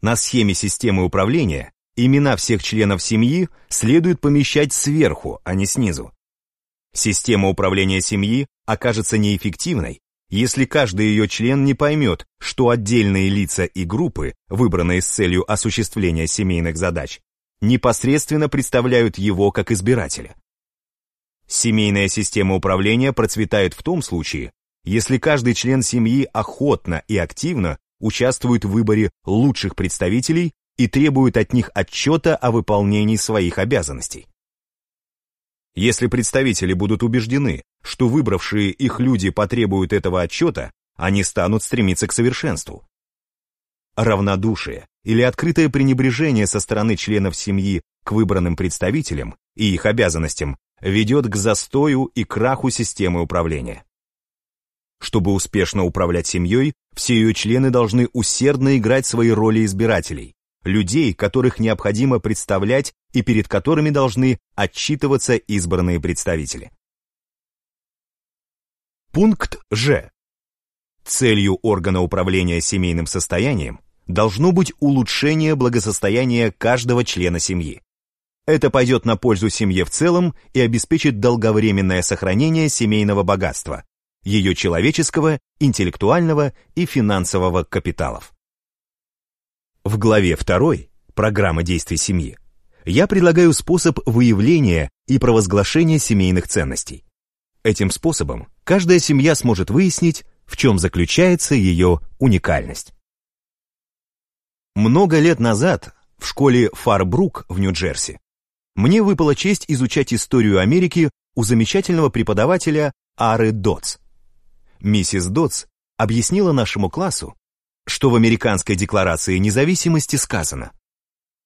На схеме системы управления Имена всех членов семьи следует помещать сверху, а не снизу. Система управления семьи окажется неэффективной, если каждый ее член не поймет, что отдельные лица и группы, выбранные с целью осуществления семейных задач, непосредственно представляют его как избирателя. Семейная система управления процветает в том случае, если каждый член семьи охотно и активно участвует в выборе лучших представителей и требуют от них отчета о выполнении своих обязанностей. Если представители будут убеждены, что выбравшие их люди потребуют этого отчета, они станут стремиться к совершенству. Равнодушие или открытое пренебрежение со стороны членов семьи к выбранным представителям и их обязанностям ведет к застою и краху системы управления. Чтобы успешно управлять семьей, все ее члены должны усердно играть свои роли избирателей, людей, которых необходимо представлять и перед которыми должны отчитываться избранные представители. Пункт Ж. Целью органа управления семейным состоянием должно быть улучшение благосостояния каждого члена семьи. Это пойдет на пользу семье в целом и обеспечит долговременное сохранение семейного богатства, ее человеческого, интеллектуального и финансового капиталов. В главе 2 «Программа действий семьи» я предлагаю способ выявления и провозглашения семейных ценностей. Этим способом каждая семья сможет выяснить, в чем заключается ее уникальность. Много лет назад в школе Фарбрук в Нью-Джерси мне выпала честь изучать историю Америки у замечательного преподавателя Ары Дотс. Миссис Дотс объяснила нашему классу, что в Американской декларации независимости сказано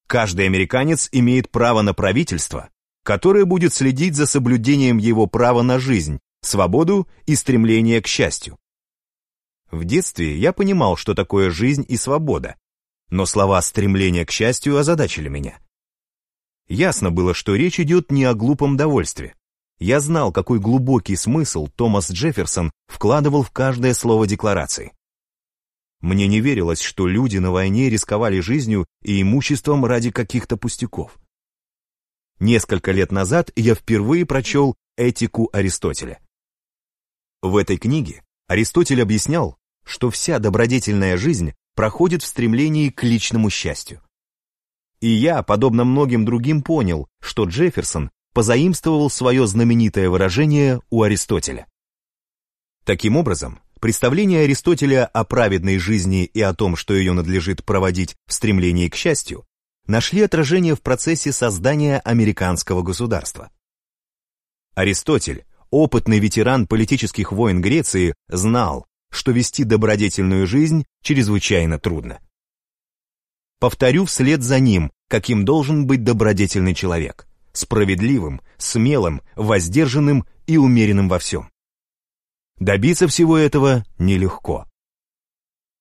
«Каждый американец имеет право на правительство, которое будет следить за соблюдением его права на жизнь, свободу и стремление к счастью». В детстве я понимал, что такое жизнь и свобода, но слова «стремление к счастью» озадачили меня. Ясно было, что речь идет не о глупом довольстве. Я знал, какой глубокий смысл Томас Джефферсон вкладывал в каждое слово декларации. Мне не верилось, что люди на войне рисковали жизнью и имуществом ради каких-то пустяков. Несколько лет назад я впервые прочел «Этику Аристотеля». В этой книге Аристотель объяснял, что вся добродетельная жизнь проходит в стремлении к личному счастью. И я, подобно многим другим, понял, что Джефферсон позаимствовал свое знаменитое выражение у Аристотеля. Таким образом, Представления Аристотеля о праведной жизни и о том, что ее надлежит проводить в стремлении к счастью, нашли отражение в процессе создания американского государства. Аристотель, опытный ветеран политических войн Греции, знал, что вести добродетельную жизнь чрезвычайно трудно. Повторю вслед за ним, каким должен быть добродетельный человек, справедливым, смелым, воздержанным и умеренным во всем. Добиться всего этого нелегко.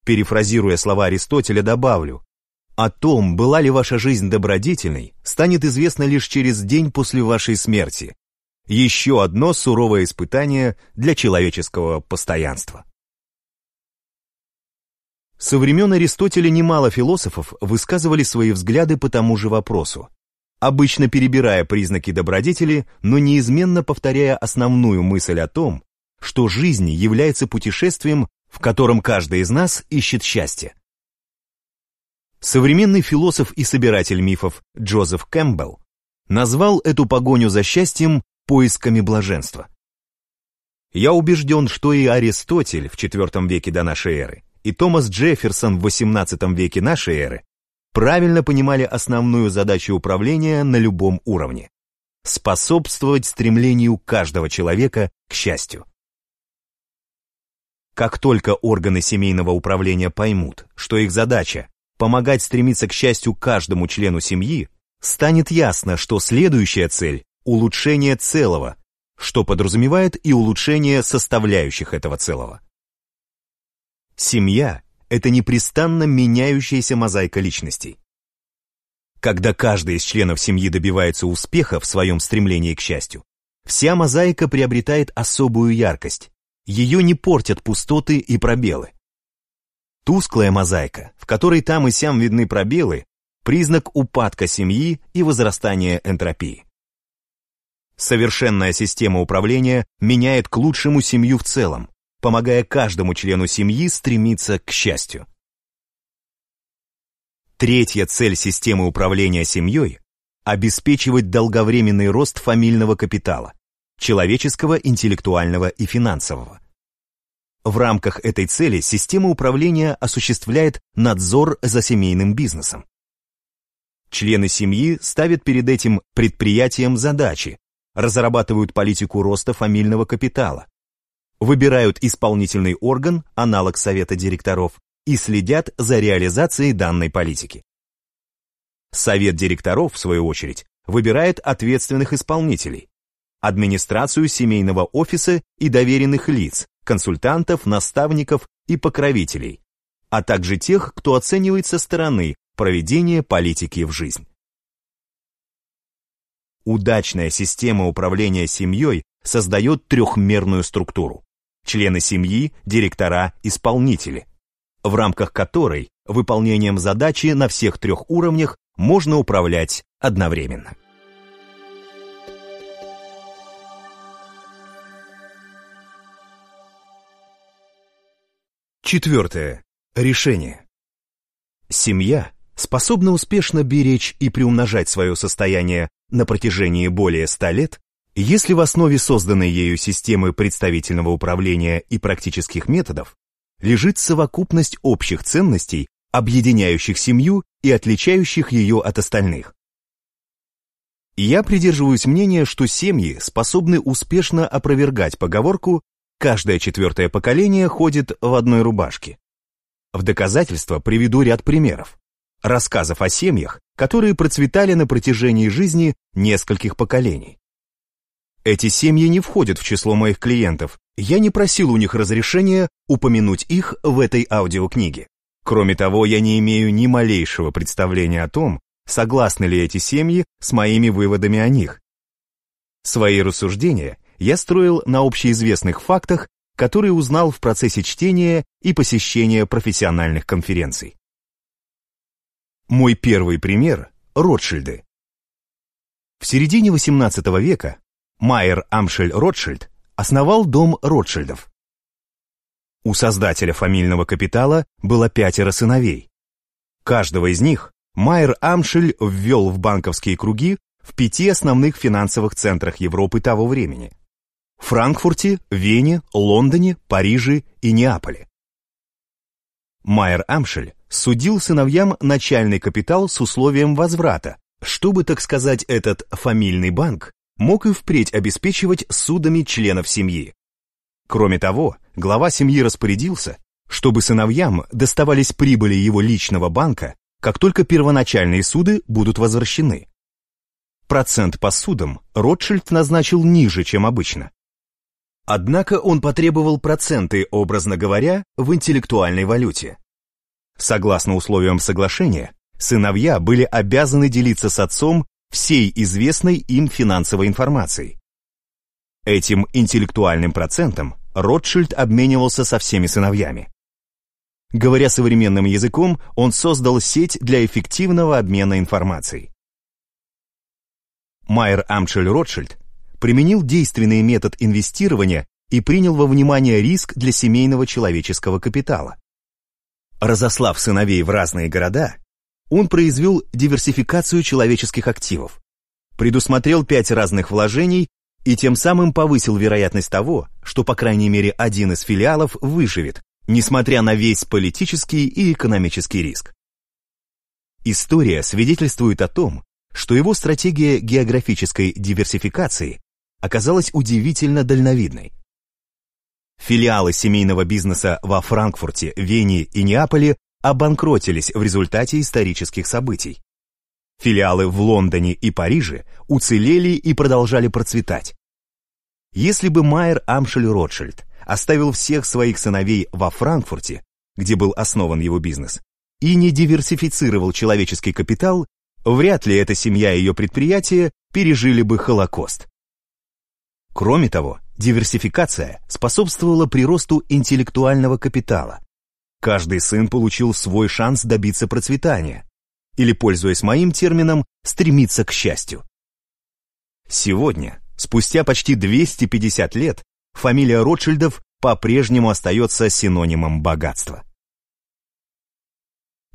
Перефразируя слова Аристотеля, добавлю, о том, была ли ваша жизнь добродетельной, станет известно лишь через день после вашей смерти. Еще одно суровое испытание для человеческого постоянства. Со времен Аристотеля немало философов высказывали свои взгляды по тому же вопросу, обычно перебирая признаки добродетели, но неизменно повторяя основную мысль о том, что жизнь является путешествием, в котором каждый из нас ищет счастье. Современный философ и собиратель мифов Джозеф Кэмпбелл назвал эту погоню за счастьем поисками блаженства. Я убежден, что и Аристотель в IV веке до нашей эры, и Томас Джефферсон в XVIII веке нашей эры правильно понимали основную задачу управления на любом уровне – способствовать стремлению каждого человека к счастью. Как только органы семейного управления поймут, что их задача – помогать стремиться к счастью каждому члену семьи, станет ясно, что следующая цель – улучшение целого, что подразумевает и улучшение составляющих этого целого. Семья – это непрестанно меняющаяся мозаика личностей. Когда каждый из членов семьи добивается успеха в своем стремлении к счастью, вся мозаика приобретает особую яркость, ее не портят пустоты и пробелы. Тусклая мозаика, в которой там и сям видны пробелы, признак упадка семьи и возрастания энтропии. Совершенная система управления меняет к лучшему семью в целом, помогая каждому члену семьи стремиться к счастью. Третья цель системы управления семьей – обеспечивать долговременный рост фамильного капитала, человеческого, интеллектуального и финансового. В рамках этой цели система управления осуществляет надзор за семейным бизнесом. Члены семьи ставят перед этим предприятием задачи, разрабатывают политику роста фамильного капитала, выбирают исполнительный орган, аналог совета директоров, и следят за реализацией данной политики. Совет директоров, в свою очередь, выбирает ответственных исполнителей, администрацию семейного офиса и доверенных лиц, консультантов, наставников и покровителей, а также тех, кто оценивает со стороны проведение политики в жизнь. Удачная система управления семьей создает трехмерную структуру. Члены семьи, директора, исполнители, в рамках которой выполнением задачи на всех трех уровнях можно управлять одновременно. Четвертое. Решение. Семья способна успешно беречь и приумножать свое состояние на протяжении более ста лет, если в основе созданной ею системы представительного управления и практических методов лежит совокупность общих ценностей, объединяющих семью и отличающих ее от остальных. Я придерживаюсь мнения, что семьи способны успешно опровергать поговорку Каждое четвертое поколение ходит в одной рубашке. В доказательство приведу ряд примеров. Рассказов о семьях, которые процветали на протяжении жизни нескольких поколений. Эти семьи не входят в число моих клиентов, я не просил у них разрешения упомянуть их в этой аудиокниге. Кроме того, я не имею ни малейшего представления о том, согласны ли эти семьи с моими выводами о них. Свои рассуждения я строил на общеизвестных фактах, которые узнал в процессе чтения и посещения профессиональных конференций. Мой первый пример – Ротшильды. В середине XVIII века Майер Амшель Ротшильд основал дом Ротшильдов. У создателя фамильного капитала было пятеро сыновей. Каждого из них Майер Амшель ввел в банковские круги в пяти основных финансовых центрах Европы того времени. Франкфурте, Вене, Лондоне, Париже и Неаполе. Майер Амшель судил сыновьям начальный капитал с условием возврата, чтобы, так сказать, этот фамильный банк мог и впредь обеспечивать судами членов семьи. Кроме того, глава семьи распорядился, чтобы сыновьям доставались прибыли его личного банка, как только первоначальные суды будут возвращены. Процент по судам Ротшильд назначил ниже, чем обычно. Однако он потребовал проценты, образно говоря, в интеллектуальной валюте. Согласно условиям соглашения, сыновья были обязаны делиться с отцом всей известной им финансовой информацией. Этим интеллектуальным процентом Ротшильд обменивался со всеми сыновьями. Говоря современным языком, он создал сеть для эффективного обмена информацией. Майер Амшель Ротшильд применил действенный метод инвестирования и принял во внимание риск для семейного человеческого капитала. Разослав сыновей в разные города, он произвел диверсификацию человеческих активов, предусмотрел пять разных вложений и тем самым повысил вероятность того, что по крайней мере один из филиалов выживет, несмотря на весь политический и экономический риск. История свидетельствует о том, что его стратегия географической диверсификации оказалась удивительно дальновидной. Филиалы семейного бизнеса во Франкфурте, Вене и Неаполе обанкротились в результате исторических событий. Филиалы в Лондоне и Париже уцелели и продолжали процветать. Если бы Майер Амшель Ротшильд оставил всех своих сыновей во Франкфурте, где был основан его бизнес, и не диверсифицировал человеческий капитал, вряд ли эта семья и ее предприятия пережили бы Холокост. Кроме того, диверсификация способствовала приросту интеллектуального капитала. Каждый сын получил свой шанс добиться процветания, или, пользуясь моим термином, стремиться к счастью. Сегодня, спустя почти 250 лет, фамилия Ротшильдов по-прежнему остается синонимом богатства.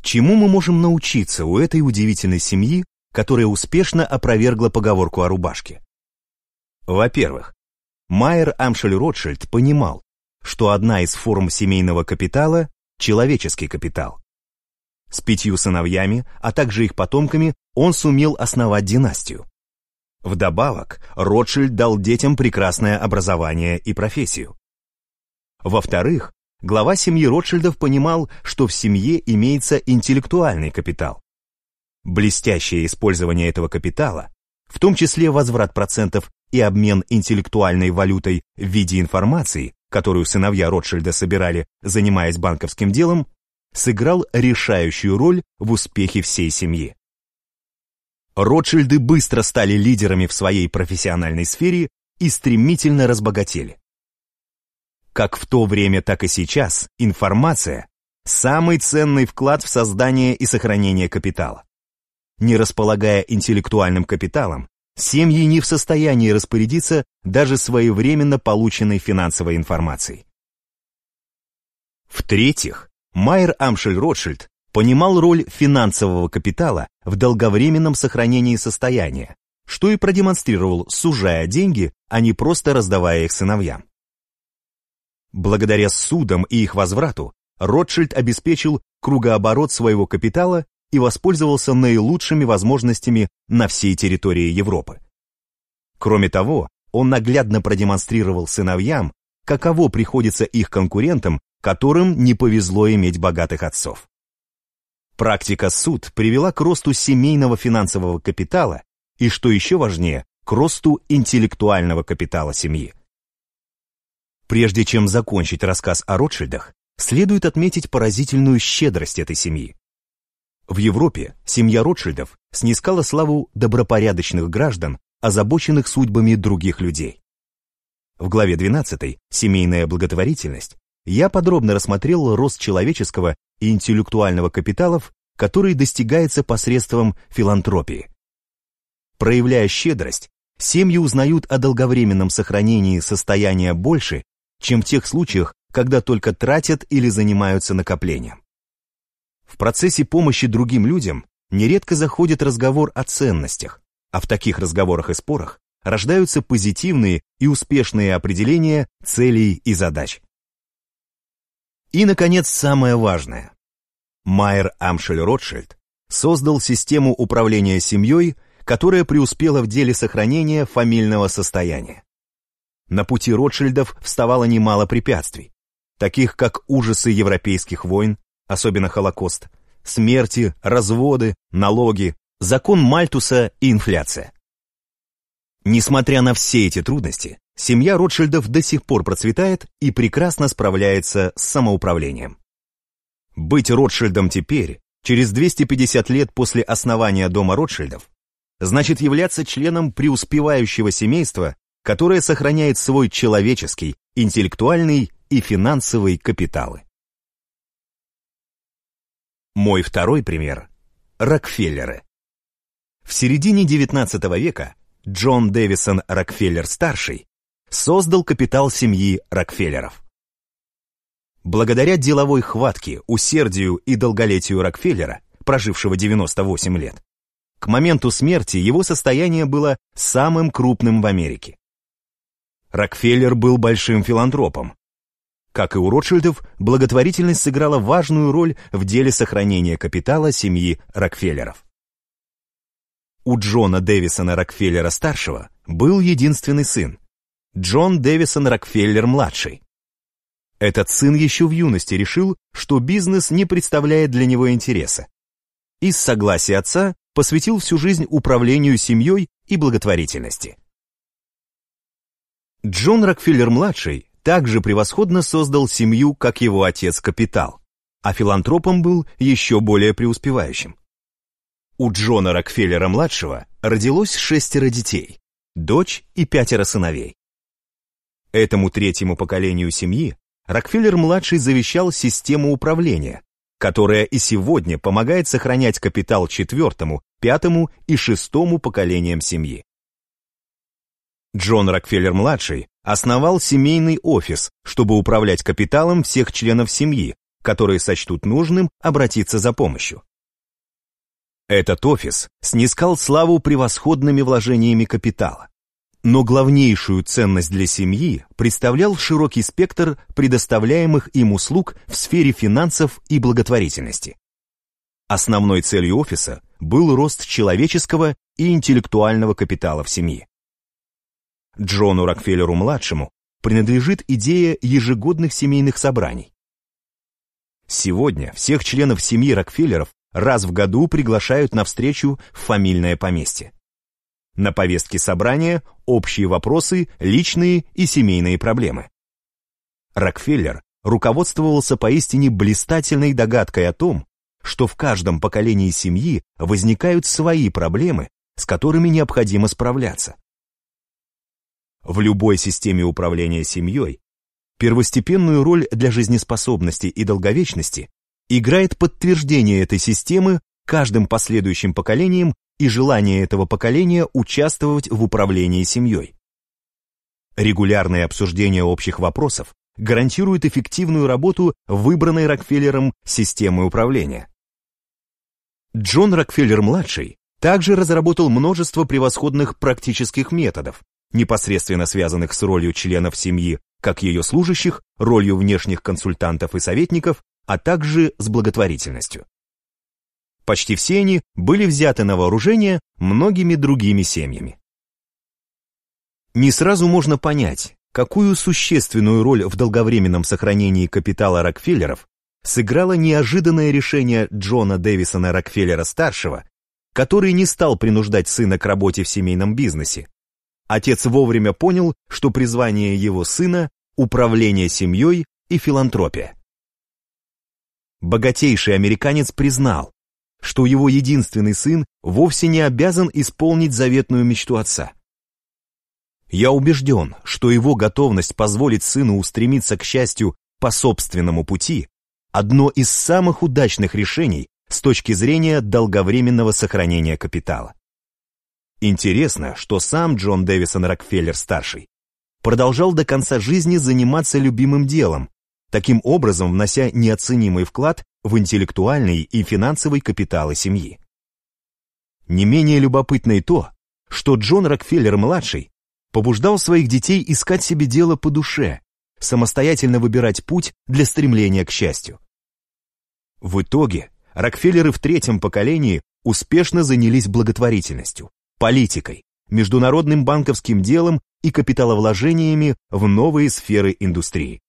Чему мы можем научиться у этой удивительной семьи, которая успешно опровергла поговорку о рубашке? Во-первых, Майер Амшель Ротшильд понимал, что одна из форм семейного капитала – человеческий капитал. С пятью сыновьями, а также их потомками, он сумел основать династию. Вдобавок, Ротшильд дал детям прекрасное образование и профессию. Во-вторых, глава семьи Ротшильдов понимал, что в семье имеется интеллектуальный капитал. Блестящее использование этого капитала, в том числе возврат процентов и обмен интеллектуальной валютой в виде информации, которую сыновья Ротшильда собирали, занимаясь банковским делом, сыграл решающую роль в успехе всей семьи. Ротшильды быстро стали лидерами в своей профессиональной сфере и стремительно разбогатели. Как в то время, так и сейчас, информация – самый ценный вклад в создание и сохранение капитала. Не располагая интеллектуальным капиталом, семьи не в состоянии распорядиться даже своевременно полученной финансовой информацией. В-третьих, Майер Амшель Ротшильд понимал роль финансового капитала в долговременном сохранении состояния, что и продемонстрировал, сужая деньги, а не просто раздавая их сыновьям. Благодаря судам и их возврату Ротшильд обеспечил кругооборот своего капитала и воспользовался наилучшими возможностями на всей территории Европы. Кроме того, он наглядно продемонстрировал сыновьям, каково приходится их конкурентам, которым не повезло иметь богатых отцов. Практика суд привела к росту семейного финансового капитала и, что еще важнее, к росту интеллектуального капитала семьи. Прежде чем закончить рассказ о Ротшильдах, следует отметить поразительную щедрость этой семьи. В Европе семья Ротшильдов снискала славу добропорядочных граждан, озабоченных судьбами других людей. В главе 12 «Семейная благотворительность» я подробно рассмотрел рост человеческого и интеллектуального капиталов, который достигается посредством филантропии. Проявляя щедрость, семьи узнают о долговременном сохранении состояния больше, чем в тех случаях, когда только тратят или занимаются накоплением. В процессе помощи другим людям нередко заходит разговор о ценностях, а в таких разговорах и спорах рождаются позитивные и успешные определения целей и задач. И, наконец, самое важное. Майер Амшель Ротшильд создал систему управления семьей, которая преуспела в деле сохранения фамильного состояния. На пути Ротшильдов вставало немало препятствий, таких как ужасы европейских войн, особенно Холокост, смерти, разводы, налоги, закон Мальтуса и инфляция. Несмотря на все эти трудности, Семья Ротшильдов до сих пор процветает и прекрасно справляется с самоуправлением. Быть Ротшильдом теперь, через 250 лет после основания дома Ротшильдов, значит являться членом преуспевающего семейства, которое сохраняет свой человеческий, интеллектуальный и финансовый капиталы. Мой второй пример – Рокфеллеры. В середине XIX века Джон Дэвисон Рокфеллер-старший создал капитал семьи Рокфеллеров. Благодаря деловой хватке, усердию и долголетию Рокфеллера, прожившего 98 лет, к моменту смерти его состояние было самым крупным в Америке. Рокфеллер был большим филантропом. Как и у Ротшильдов, благотворительность сыграла важную роль в деле сохранения капитала семьи Рокфеллеров. У Джона Дэвисона Рокфеллера-старшего был единственный сын, Джон Дэвисон Рокфеллер-младший. Этот сын еще в юности решил, что бизнес не представляет для него интереса. Из согласия отца посвятил всю жизнь управлению семьей и благотворительности. Джон Рокфеллер-младший также превосходно создал семью, как его отец Капитал, а филантропом был еще более преуспевающим. У Джона Рокфеллера-младшего родилось шестеро детей, дочь и пятеро сыновей. Этому третьему поколению семьи Рокфеллер-младший завещал систему управления, которая и сегодня помогает сохранять капитал четвертому, пятому и шестому поколениям семьи. Джон Рокфеллер-младший основал семейный офис, чтобы управлять капиталом всех членов семьи, которые сочтут нужным обратиться за помощью. Этот офис снискал славу превосходными вложениями капитала. Но главнейшую ценность для семьи представлял широкий спектр предоставляемых им услуг в сфере финансов и благотворительности. Основной целью офиса был рост человеческого и интеллектуального капитала в семье. Джону Рокфеллеру-младшему принадлежит идея ежегодных семейных собраний. Сегодня всех членов семьи Рокфеллеров раз в году приглашают на встречу в фамильное поместье. На повестке собрания общие вопросы, личные и семейные проблемы. Рокфеллер руководствовался поистине блистательной догадкой о том, что в каждом поколении семьи возникают свои проблемы, с которыми необходимо справляться. В любой системе управления семьей первостепенную роль для жизнеспособности и долговечности играет подтверждение этой системы каждым последующим поколением и желание этого поколения участвовать в управлении семьей. Регулярное обсуждение общих вопросов гарантирует эффективную работу выбранной Рокфеллером системы управления. Джон Рокфеллер-младший также разработал множество превосходных практических методов, непосредственно связанных с ролью членов семьи, как ее служащих, ролью внешних консультантов и советников, а также с благотворительностью. Почти все они были взяты на вооружение многими другими семьями. Не сразу можно понять, какую существенную роль в долговременном сохранении капитала Рокфеллеров сыграло неожиданное решение Джона Дэвисона Рокфеллера-старшего, который не стал принуждать сына к работе в семейном бизнесе. Отец вовремя понял, что призвание его сына – управление семьей и филантропия. Богатейший американец признал, что его единственный сын вовсе не обязан исполнить заветную мечту отца. Я убежден, что его готовность позволить сыну устремиться к счастью по собственному пути – одно из самых удачных решений с точки зрения долговременного сохранения капитала. Интересно, что сам Джон Дэвисон Рокфеллер-старший продолжал до конца жизни заниматься любимым делом, таким образом внося неоценимый вклад в интеллектуальный и финансовый капиталы семьи. Не менее любопытно и то, что Джон Рокфеллер-младший побуждал своих детей искать себе дело по душе, самостоятельно выбирать путь для стремления к счастью. В итоге Рокфеллеры в третьем поколении успешно занялись благотворительностью, политикой, международным банковским делом и капиталовложениями в новые сферы индустрии.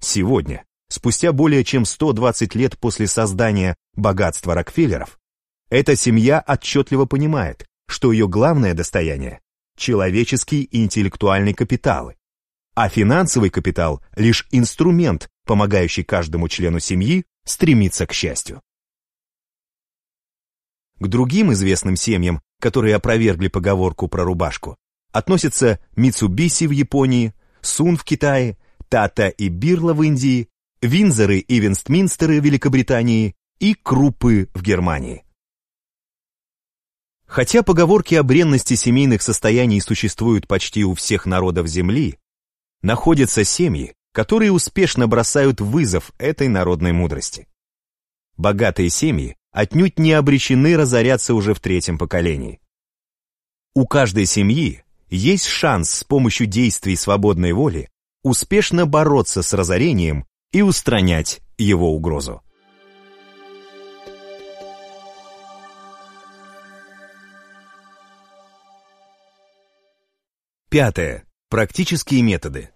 Сегодня, спустя более чем 120 лет после создания богатства Рокфеллеров, эта семья отчетливо понимает, что ее главное достояние – человеческий и интеллектуальный капиталы, а финансовый капитал – лишь инструмент, помогающий каждому члену семьи стремиться к счастью. К другим известным семьям, которые опровергли поговорку про рубашку, относятся Митсубиси в Японии, Сун в Китае, Тата и Бирла в Индии, Винзоры и Вестминстеры в Великобритании и Крупы в Германии. Хотя поговорки о бренности семейных состояний существуют почти у всех народов Земли, находятся семьи, которые успешно бросают вызов этой народной мудрости. Богатые семьи отнюдь не обречены разоряться уже в третьем поколении. У каждой семьи есть шанс с помощью действий свободной воли успешно бороться с разорением и устранять его угрозу. Пятое. Практические методы.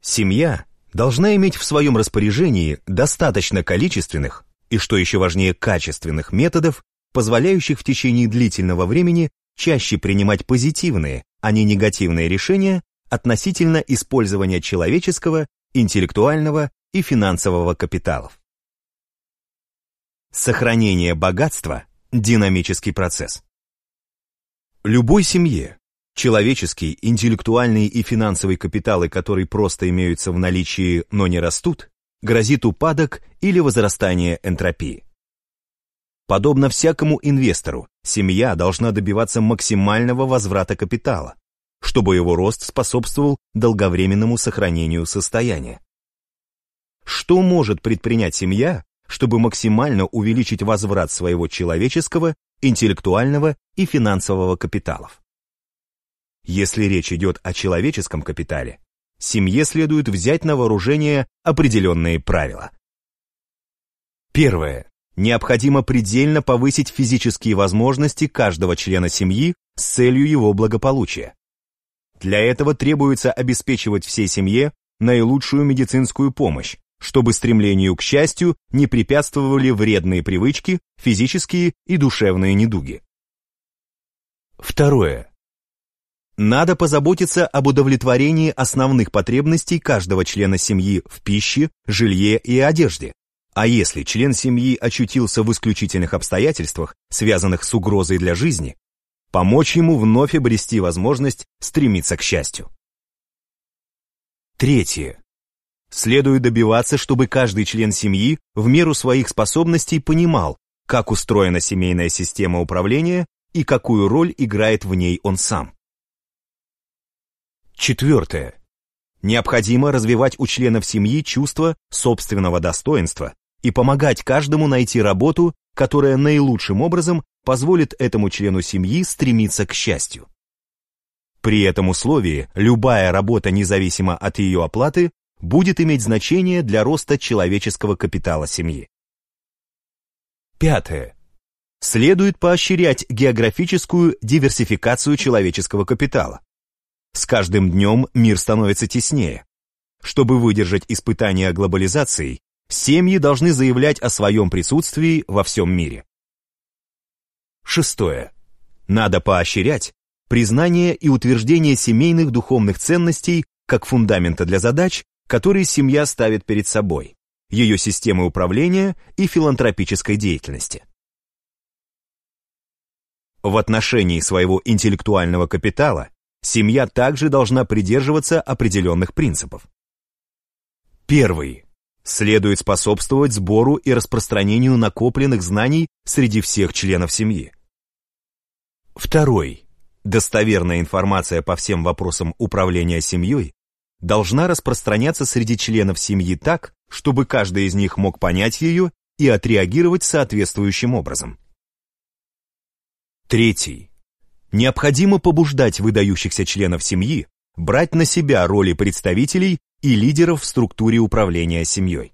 Семья должна иметь в своем распоряжении достаточно количественных и, что еще важнее, качественных методов, позволяющих в течение длительного времени чаще принимать позитивные, а не негативные решения относительно использования человеческого, интеллектуального и финансового капиталов. Сохранение богатства – динамический процесс. Любой семье человеческие, интеллектуальные и финансовые капиталы, которые просто имеются в наличии, но не растут, грозит упадок или возрастание энтропии. Подобно всякому инвестору, семья должна добиваться максимального возврата капитала, чтобы его рост способствовал долговременному сохранению состояния. Что может предпринять семья, чтобы максимально увеличить возврат своего человеческого, интеллектуального и финансового капиталов? Если речь идет о человеческом капитале, семье следует взять на вооружение определенные правила. Первое. Необходимо предельно повысить физические возможности каждого члена семьи с целью его благополучия. Для этого требуется обеспечивать всей семье наилучшую медицинскую помощь, чтобы стремлению к счастью не препятствовали вредные привычки, физические и душевные недуги. Второе. Надо позаботиться об удовлетворении основных потребностей каждого члена семьи в пище, жилье и одежде. А если член семьи очутился в исключительных обстоятельствах, связанных с угрозой для жизни, помочь ему вновь обрести возможность стремиться к счастью. Третье. Следует добиваться, чтобы каждый член семьи в меру своих способностей понимал, как устроена семейная система управления и какую роль играет в ней он сам. Четвертое. Необходимо развивать у членов семьи чувство собственного достоинства и помогать каждому найти работу, которая наилучшим образом позволит этому члену семьи стремиться к счастью. При этом условии любая работа, независимо от ее оплаты, будет иметь значение для роста человеческого капитала семьи. Пятое. Следует поощрять географическую диверсификацию человеческого капитала. С каждым днем мир становится теснее. Чтобы выдержать испытания глобализации, семьи должны заявлять о своем присутствии во всем мире. Шестое. Надо поощрять признание и утверждение семейных духовных ценностей как фундамента для задач, которые семья ставит перед собой, ее системы управления и филантропической деятельности. В отношении своего интеллектуального капитала семья также должна придерживаться определенных принципов. Первый. Следует способствовать сбору и распространению накопленных знаний среди всех членов семьи. Второй. Достоверная информация по всем вопросам управления семьей должна распространяться среди членов семьи так, чтобы каждый из них мог понять ее и отреагировать соответствующим образом. Третий. Необходимо побуждать выдающихся членов семьи брать на себя роли представителей и лидеров в структуре управления семьей.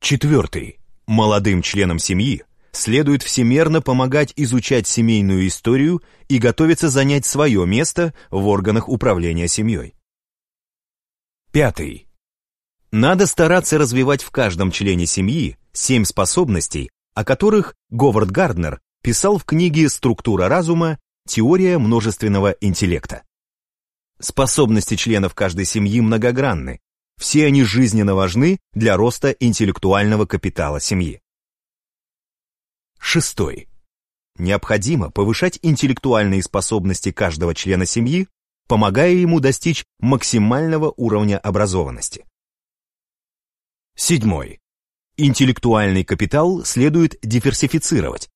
Четвертый. Молодым членам семьи следует всемерно помогать изучать семейную историю и готовиться занять свое место в органах управления семьей. Пятый. Надо стараться развивать в каждом члене семьи семь способностей, о которых Говард Гарднер писал в книге «Структура разума. Теория множественного интеллекта». Способности членов каждой семьи многогранны, все они жизненно важны для роста интеллектуального капитала семьи. Шестой. Необходимо повышать интеллектуальные способности каждого члена семьи, помогая ему достичь максимального уровня образованности. Седьмой. Интеллектуальный капитал следует диверсифицировать,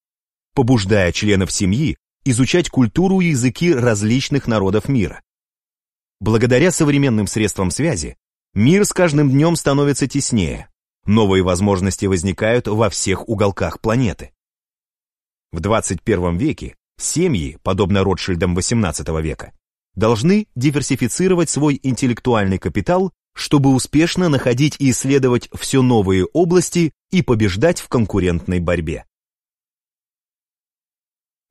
побуждая членов семьи изучать культуру и языки различных народов мира. Благодаря современным средствам связи, мир с каждым днем становится теснее, новые возможности возникают во всех уголках планеты. В 21 веке Семьи, подобно Ротшильдам XVIII века, должны диверсифицировать свой интеллектуальный капитал, чтобы успешно находить и исследовать все новые области и побеждать в конкурентной борьбе.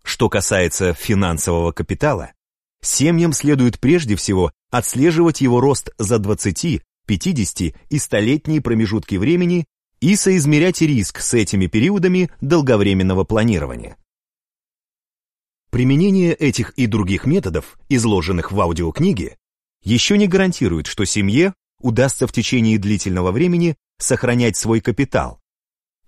Что касается финансового капитала, семьям следует прежде всего отслеживать его рост за 20, 50 и 100-летние промежутки времени и соизмерять риск с этими периодами долговременного планирования. Применение этих и других методов, изложенных в аудиокниге, еще не гарантирует, что семье удастся в течение длительного времени сохранять свой капитал.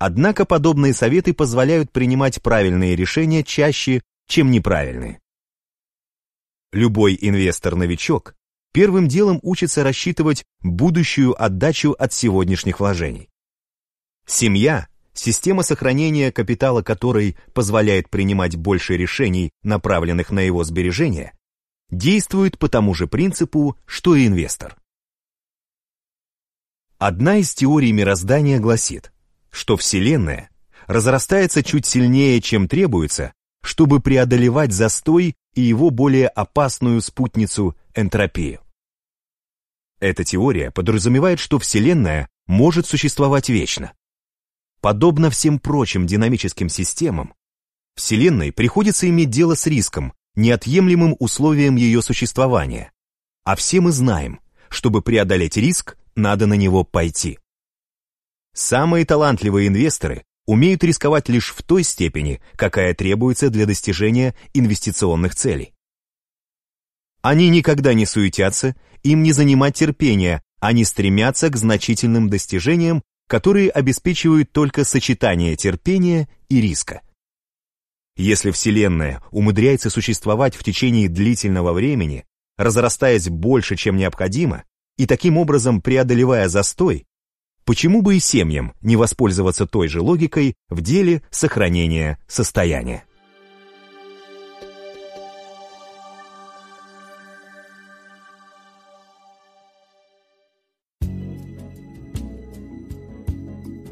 Однако подобные советы позволяют принимать правильные решения чаще, чем неправильные. Любой инвестор-новичок первым делом учится рассчитывать будущую отдачу от сегодняшних вложений. Семья система сохранения капитала которой позволяет принимать больше решений, направленных на его сбережения, действует по тому же принципу, что и инвестор. Одна из теорий мироздания гласит, что Вселенная разрастается чуть сильнее, чем требуется, чтобы преодолевать застой и его более опасную спутницу энтропию. Эта теория подразумевает, что Вселенная может существовать вечно. Подобно всем прочим динамическим системам, Вселенной приходится иметь дело с риском, неотъемлемым условием ее существования. А все мы знаем, чтобы преодолеть риск, надо на него пойти. Самые талантливые инвесторы умеют рисковать лишь в той степени, какая требуется для достижения инвестиционных целей. Они никогда не суетятся, им не занимать терпения, они стремятся к значительным достижениям которые обеспечивают только сочетание терпения и риска. Если Вселенная умудряется существовать в течение длительного времени, разрастаясь больше, чем необходимо, и таким образом преодолевая застой, почему бы и семьям не воспользоваться той же логикой в деле сохранения состояния?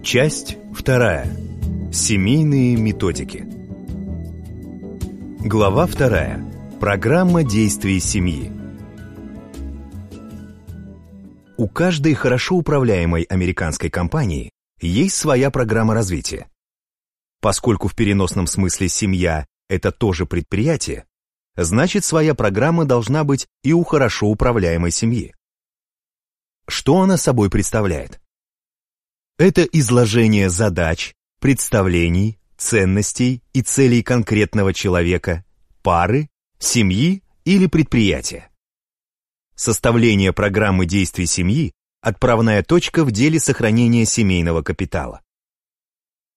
Часть вторая. Семейные методики. Глава вторая. Программа действий семьи. У каждой хорошо управляемой американской компании есть своя программа развития. Поскольку в переносном смысле семья – это тоже предприятие, значит своя программа должна быть и у хорошо управляемой семьи. Что она собой представляет? Это изложение задач, представлений, ценностей и целей конкретного человека, пары, семьи или предприятия. Составление программы действий семьи – отправная точка в деле сохранения семейного капитала.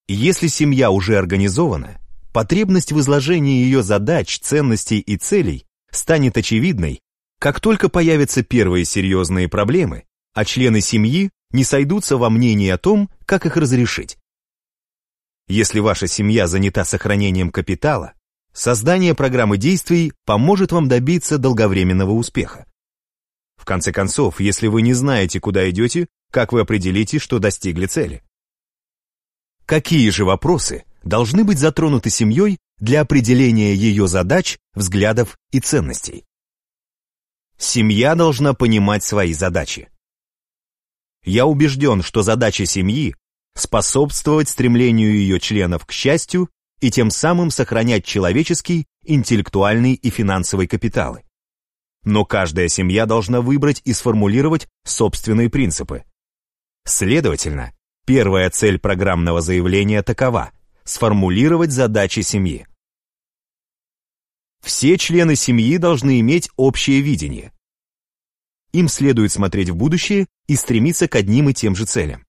Если семья уже организована, потребность в изложении ее задач, ценностей и целей станет очевидной, как только появятся первые серьезные проблемы, а члены семьи не сойдутся во мнении о том, как их разрешить. Если ваша семья занята сохранением капитала, создание программы действий поможет вам добиться долговременного успеха. В конце концов, если вы не знаете, куда идете, как вы определите, что достигли цели? Какие же вопросы должны быть затронуты семьей для определения ее задач, взглядов и ценностей? Семья должна понимать свои задачи. Я убежден, что задача семьи – способствовать стремлению ее членов к счастью и тем самым сохранять человеческий, интеллектуальный и финансовый капиталы. Но каждая семья должна выбрать и сформулировать собственные принципы. Следовательно, первая цель программного заявления такова – сформулировать задачи семьи. Все члены семьи должны иметь общее видение. Им следует смотреть в будущее и стремиться к одним и тем же целям.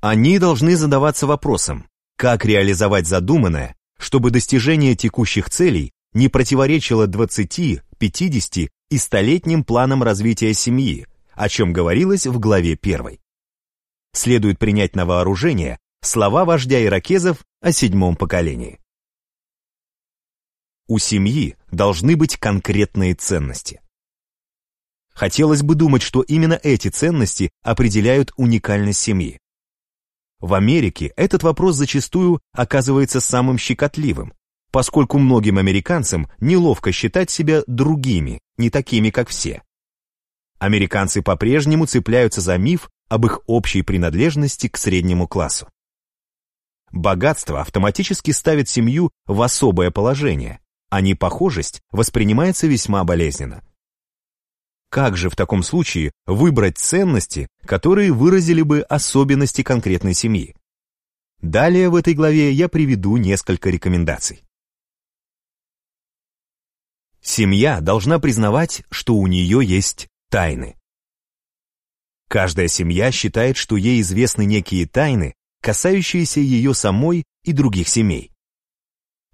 Они должны задаваться вопросом, как реализовать задуманное, чтобы достижение текущих целей не противоречило 20, 50 и столетним планам развития семьи, о чем говорилось в главе 1. Следует принять на вооружение слова вождя иракезов о седьмом поколении. У семьи должны быть конкретные ценности. Хотелось бы думать, что именно эти ценности определяют уникальность семьи. В Америке этот вопрос зачастую оказывается самым щекотливым, поскольку многим американцам неловко считать себя другими, не такими, как все. Американцы по-прежнему цепляются за миф об их общей принадлежности к среднему классу. Богатство автоматически ставит семью в особое положение, а непохожесть воспринимается весьма болезненно. Как же в таком случае выбрать ценности, которые выразили бы особенности конкретной семьи? Далее в этой главе я приведу несколько рекомендаций. Семья должна признавать, что у нее есть тайны. Каждая семья считает, что ей известны некие тайны, касающиеся ее самой и других семей.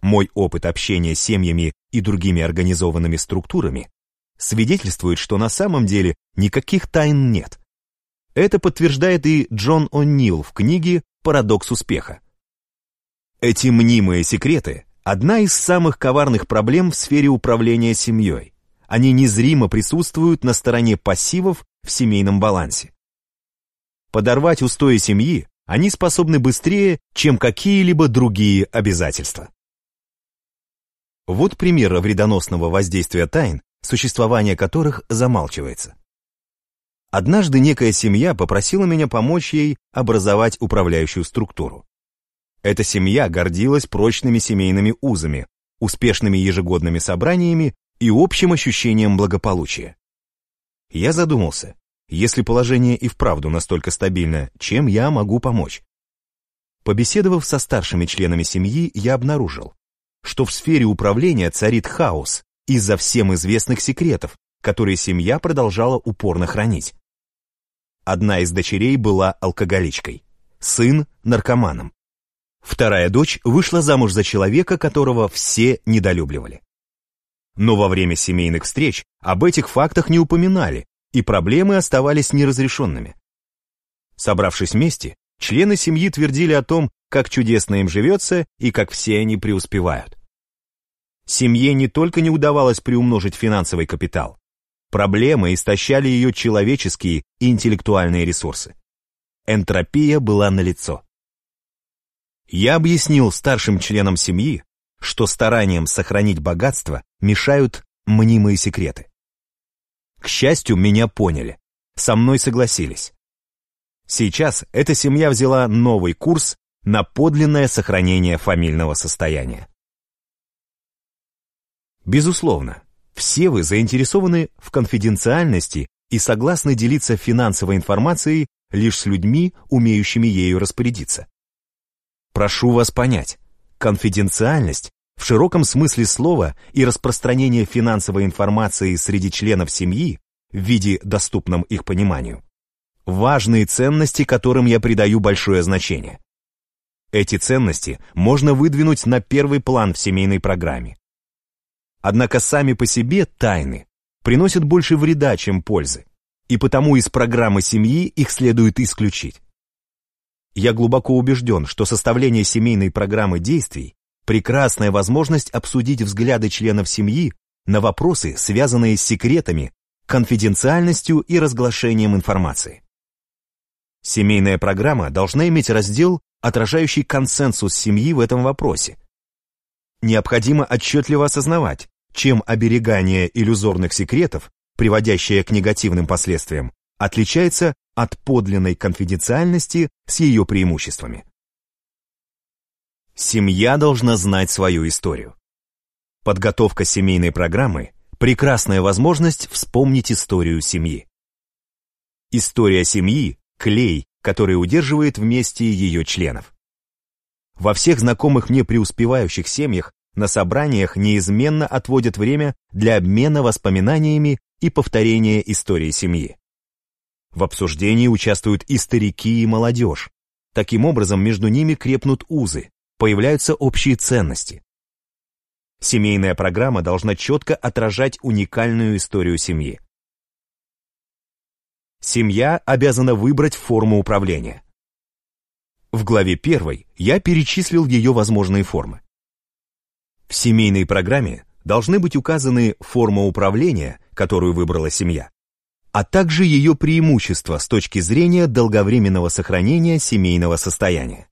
Мой опыт общения с семьями и другими организованными структурами свидетельствует, что на самом деле никаких тайн нет. Это подтверждает и Джон О'Нил в книге «Парадокс успеха». Эти мнимые секреты – одна из самых коварных проблем в сфере управления семьей. Они незримо присутствуют на стороне пассивов в семейном балансе. Подорвать устои семьи они способны быстрее, чем какие-либо другие обязательства. Вот пример вредоносного воздействия тайн, существование которых замалчивается. Однажды некая семья попросила меня помочь ей образовать управляющую структуру. Эта семья гордилась прочными семейными узами, успешными ежегодными собраниями и общим ощущением благополучия. Я задумался, если положение и вправду настолько стабильно, чем я могу помочь? Побеседовав со старшими членами семьи, я обнаружил, что в сфере управления царит хаос из-за всем известных секретов, которые семья продолжала упорно хранить. Одна из дочерей была алкоголичкой, сын – наркоманом. Вторая дочь вышла замуж за человека, которого все недолюбливали. Но во время семейных встреч об этих фактах не упоминали, и проблемы оставались неразрешенными. Собравшись вместе, члены семьи твердили о том, как чудесно им живется и как все они преуспевают. Семье не только не удавалось приумножить финансовый капитал, проблемы истощали ее человеческие и интеллектуальные ресурсы. Энтропия была налицо. Я объяснил старшим членам семьи, что стараниям сохранить богатство мешают мнимые секреты. К счастью, меня поняли. Со мной согласились. Сейчас эта семья взяла новый курс на подлинное сохранение фамильного состояния. Безусловно, все вы заинтересованы в конфиденциальности и согласны делиться финансовой информацией лишь с людьми, умеющими ею распорядиться. Прошу вас понять, конфиденциальность в широком смысле слова и распространение финансовой информации среди членов семьи в виде доступном их пониманию. Важные ценности, которым я придаю большое значение. Эти ценности можно выдвинуть на первый план в семейной программе. Однако сами по себе тайны приносят больше вреда, чем пользы, и потому из программы семьи их следует исключить. Я глубоко убежден, что составление семейной программы действий прекрасная возможность обсудить взгляды членов семьи на вопросы, связанные с секретами, конфиденциальностью и разглашением информации. Семейная программа должна иметь раздел, отражающий консенсус семьи в этом вопросе. Необходимо отчетливо осознавать, чем оберегание иллюзорных секретов, приводящее к негативным последствиям, отличается от подлинной конфиденциальности с ее преимуществами. Семья должна знать свою историю. Подготовка семейной программы – прекрасная возможность вспомнить историю семьи. История семьи – клей, который удерживает вместе ее членов. Во всех знакомых мне преуспевающих семьях на собраниях неизменно отводят время для обмена воспоминаниями и повторения истории семьи. В обсуждении участвуют и старики, и молодежь. Таким образом, между ними крепнут узы, появляются общие ценности. Семейная программа должна четко отражать уникальную историю семьи. Семья обязана выбрать форму управления. В главе 1 я перечислил ее возможные формы. В семейной программе должны быть указаны форма управления, которую выбрала семья, а также ее преимущества с точки зрения долговременного сохранения семейного состояния.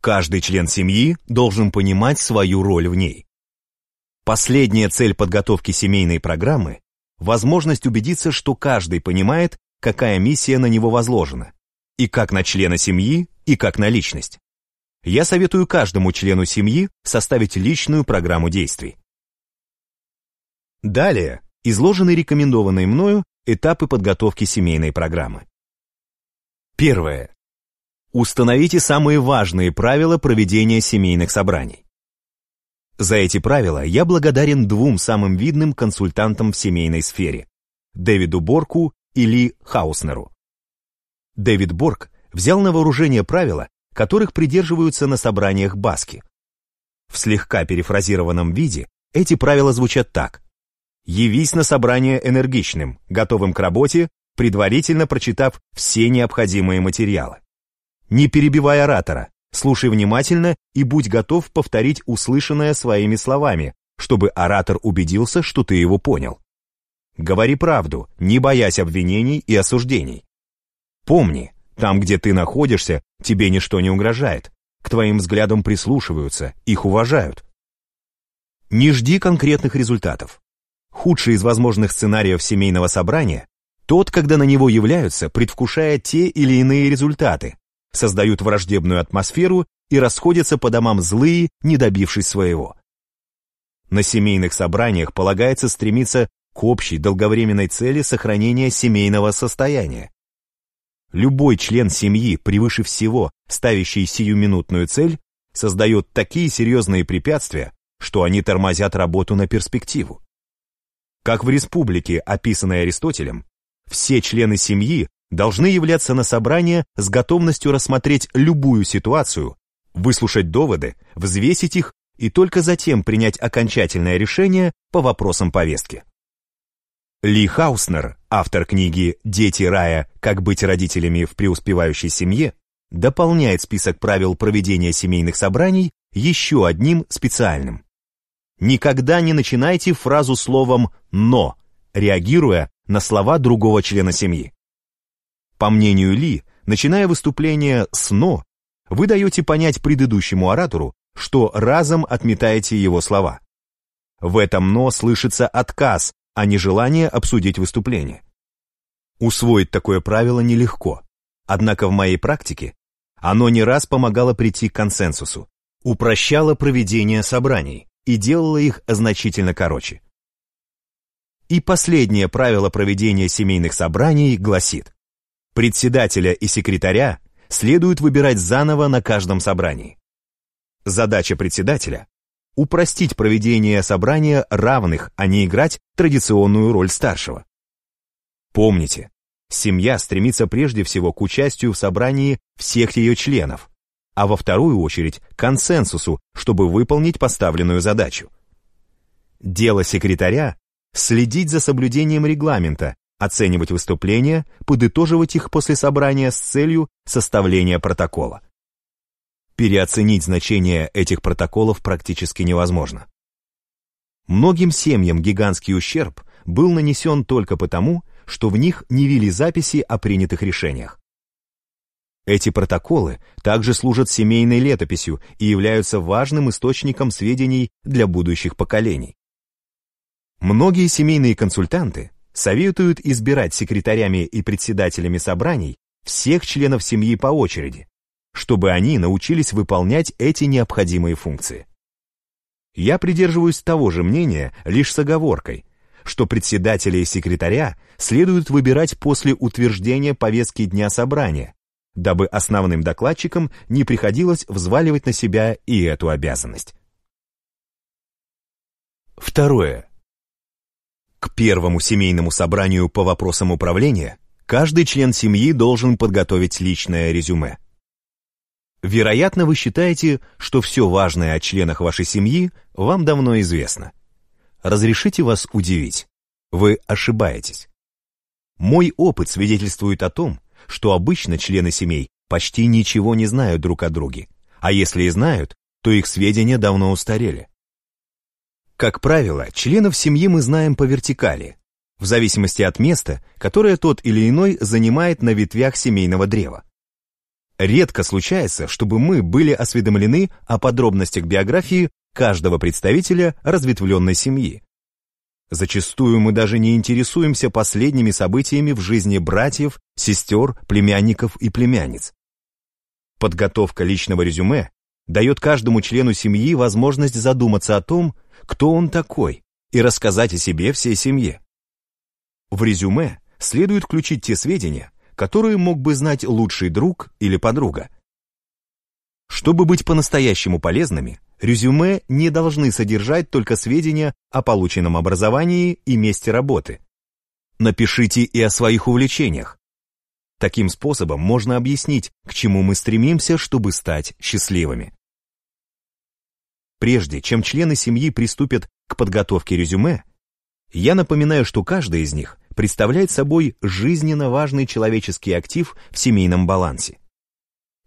Каждый член семьи должен понимать свою роль в ней. Последняя цель подготовки семейной программы – возможность убедиться, что каждый понимает, какая миссия на него возложена, и как на члена семьи, и как на личность. Я советую каждому члену семьи составить личную программу действий. Далее изложены рекомендованные мною этапы подготовки семейной программы. Первое. Установите самые важные правила проведения семейных собраний. За эти правила я благодарен двум самым видным консультантам в семейной сфере – Дэвиду Борку и Ли Хауснеру. Дэвид Борг взял на вооружение правила, которых придерживаются на собраниях Баски. В слегка перефразированном виде эти правила звучат так. Явись на собрание энергичным, готовым к работе, предварительно прочитав все необходимые материалы. Не перебивай оратора, Слушай внимательно и будь готов повторить услышанное своими словами, чтобы оратор убедился, что ты его понял. Говори правду, не боясь обвинений и осуждений. Помни, там, где ты находишься, тебе ничто не угрожает. К твоим взглядам прислушиваются, их уважают. Не жди конкретных результатов. Худший из возможных сценариев семейного собрания – тот, когда на него являются, предвкушая те или иные результаты, создают враждебную атмосферу и расходятся по домам злые, не добившись своего. На семейных собраниях полагается стремиться к общей долговременной цели сохранения семейного состояния. Любой член семьи, превыше всего ставящий сиюминутную цель, создает такие серьезные препятствия, что они тормозят работу на перспективу. Как в республике, описанной Аристотелем, все члены семьи должны являться на собрание с готовностью рассмотреть любую ситуацию, выслушать доводы, взвесить их и только затем принять окончательное решение по вопросам повестки. Ли Хауснер, автор книги «Дети рая. Как быть родителями в преуспевающей семье», дополняет список правил проведения семейных собраний еще одним специальным. Никогда не начинайте фразу словом «но», реагируя на слова другого члена семьи. По мнению Ли, начиная выступление с «но», вы даете понять предыдущему оратору, что разом отметаете его слова. В этом «но» слышится отказ, а не желание обсудить выступление. Усвоить такое правило нелегко, однако в моей практике оно не раз помогало прийти к консенсусу, упрощало проведение собраний и делало их значительно короче. И последнее правило проведения семейных собраний гласит Председателя и секретаря следует выбирать заново на каждом собрании. Задача председателя – упростить проведение собрания равных, а не играть традиционную роль старшего. Помните, семья стремится прежде всего к участию в собрании всех ее членов, а во вторую очередь консенсусу, чтобы выполнить поставленную задачу. Дело секретаря – следить за соблюдением регламента оценивать выступления, подытоживать их после собрания с целью составления протокола. Переоценить значение этих протоколов практически невозможно. Многим семьям гигантский ущерб был нанесен только потому, что в них не вели записи о принятых решениях. Эти протоколы также служат семейной летописью и являются важным источником сведений для будущих поколений. Многие семейные консультанты советуют избирать секретарями и председателями собраний всех членов семьи по очереди, чтобы они научились выполнять эти необходимые функции. Я придерживаюсь того же мнения, лишь с оговоркой, что председателя и секретаря следует выбирать после утверждения повестки дня собрания, дабы основным докладчикам не приходилось взваливать на себя и эту обязанность. Второе. К первому семейному собранию по вопросам управления каждый член семьи должен подготовить личное резюме. Вероятно, вы считаете, что все важное о членах вашей семьи вам давно известно. Разрешите вас удивить. Вы ошибаетесь. Мой опыт свидетельствует о том, что обычно члены семей почти ничего не знают друг о друге, а если и знают, то их сведения давно устарели. Как правило, членов семьи мы знаем по вертикали, в зависимости от места, которое тот или иной занимает на ветвях семейного древа. Редко случается, чтобы мы были осведомлены о подробностях биографии каждого представителя разветвленной семьи. Зачастую мы даже не интересуемся последними событиями в жизни братьев, сестер, племянников и племянниц. Подготовка личного резюме дает каждому члену семьи возможность задуматься о том, кто он такой, и рассказать о себе всей семье. В резюме следует включить те сведения, которые мог бы знать лучший друг или подруга. Чтобы быть по-настоящему полезными, резюме не должны содержать только сведения о полученном образовании и месте работы. Напишите и о своих увлечениях. Таким способом можно объяснить, к чему мы стремимся, чтобы стать счастливыми. Прежде чем члены семьи приступят к подготовке резюме, я напоминаю, что каждый из них представляет собой жизненно важный человеческий актив в семейном балансе.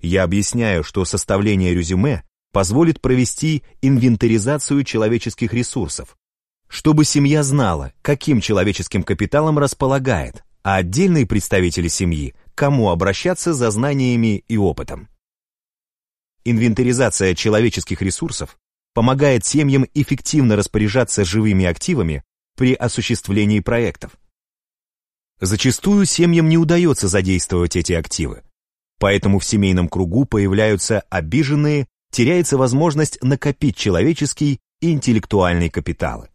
Я объясняю, что составление резюме позволит провести инвентаризацию человеческих ресурсов, чтобы семья знала, каким человеческим капиталом располагает, а отдельные представители семьи, кому обращаться за знаниями и опытом. Инвентаризация человеческих ресурсов помогает семьям эффективно распоряжаться живыми активами при осуществлении проектов. Зачастую семьям не удается задействовать эти активы, поэтому в семейном кругу появляются обиженные, теряется возможность накопить человеческий и интеллектуальный капиталы.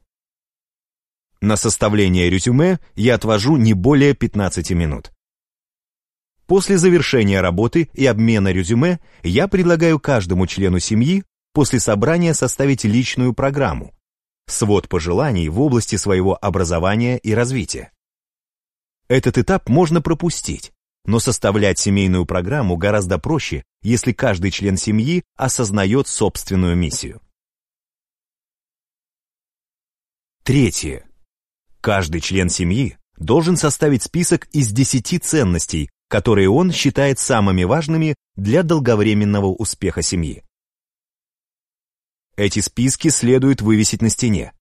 На составление резюме я отвожу не более 15 минут. После завершения работы и обмена резюме я предлагаю каждому члену семьи после собрания составить личную программу, свод пожеланий в области своего образования и развития. Этот этап можно пропустить, но составлять семейную программу гораздо проще, если каждый член семьи осознает собственную миссию. Третье. Каждый член семьи должен составить список из 10 ценностей, которые он считает самыми важными для долговременного успеха семьи. Эти списки следует вывесить на стене.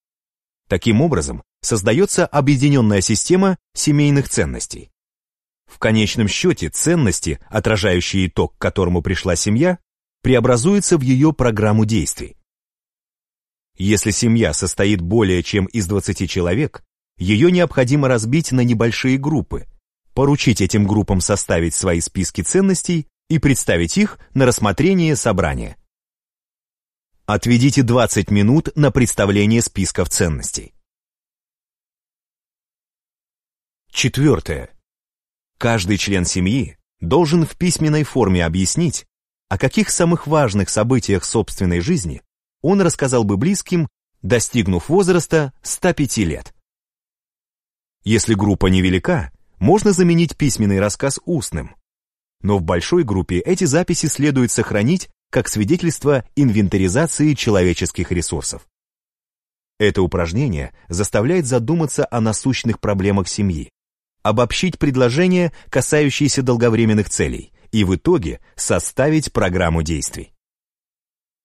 Таким образом, создается объединенная система семейных ценностей. В конечном счете ценности, отражающие итог, к которому пришла семья, преобразуются в ее программу действий. Если семья состоит более чем из 20 человек, ее необходимо разбить на небольшие группы, поручить этим группам составить свои списки ценностей и представить их на рассмотрение собрания. Отведите 20 минут на представление списков ценностей. Четвертое. Каждый член семьи должен в письменной форме объяснить, о каких самых важных событиях собственной жизни он рассказал бы близким, достигнув возраста 105 лет. Если группа невелика, можно заменить письменный рассказ устным. Но в большой группе эти записи следует сохранить как свидетельство инвентаризации человеческих ресурсов. Это упражнение заставляет задуматься о насущных проблемах семьи, обобщить предложения, касающиеся долговременных целей, и в итоге составить программу действий.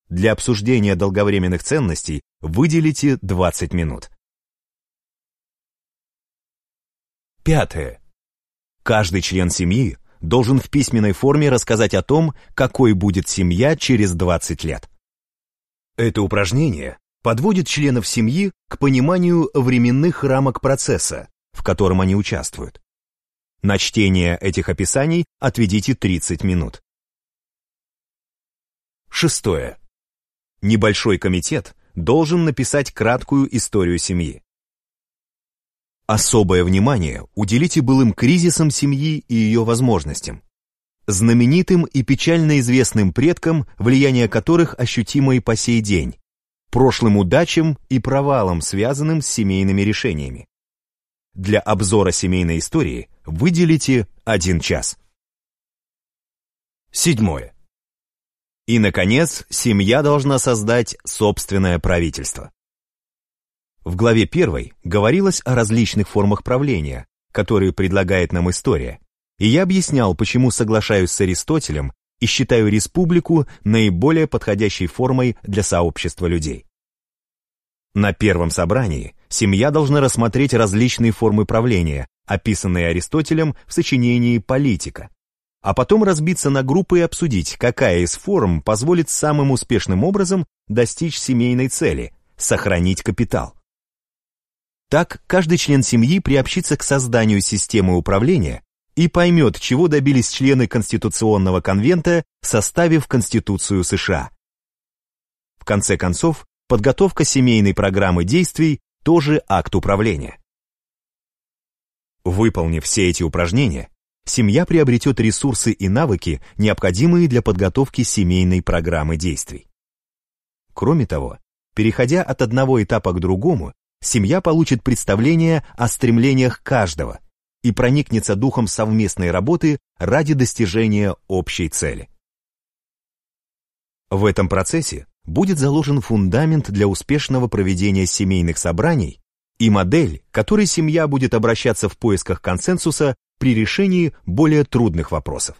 Для обсуждения долговременных ценностей выделите 20 минут. Пятое. Каждый член семьи должен в письменной форме рассказать о том, какой будет семья через 20 лет. Это упражнение подводит членов семьи к пониманию временных рамок процесса, в котором они участвуют. На чтение этих описаний отведите 30 минут. Шестое. Небольшой комитет должен написать краткую историю семьи. Особое внимание уделите былым кризисам семьи и ее возможностям. Знаменитым и печально известным предкам, влияние которых ощутимо и по сей день. Прошлым удачам и провалам, связанным с семейными решениями. Для обзора семейной истории выделите один час. Седьмое. И, наконец, семья должна создать собственное правительство. В главе 1 говорилось о различных формах правления, которые предлагает нам история, и я объяснял, почему соглашаюсь с Аристотелем и считаю республику наиболее подходящей формой для сообщества людей. На первом собрании семья должна рассмотреть различные формы правления, описанные Аристотелем в сочинении «Политика». а потом разбиться на группы и обсудить, какая из форм позволит самым успешным образом достичь семейной цели – сохранить капитал. Так каждый член семьи приобщится к созданию системы управления и поймет, чего добились члены Конституционного конвента, составив Конституцию США. В конце концов, подготовка семейной программы действий тоже акт управления. Выполнив все эти упражнения, семья приобретет ресурсы и навыки, необходимые для подготовки семейной программы действий. Кроме того, переходя от одного этапа к другому, семья получит представление о стремлениях каждого и проникнется духом совместной работы ради достижения общей цели. В этом процессе будет заложен фундамент для успешного проведения семейных собраний и модель, которой семья будет обращаться в поисках консенсуса при решении более трудных вопросов.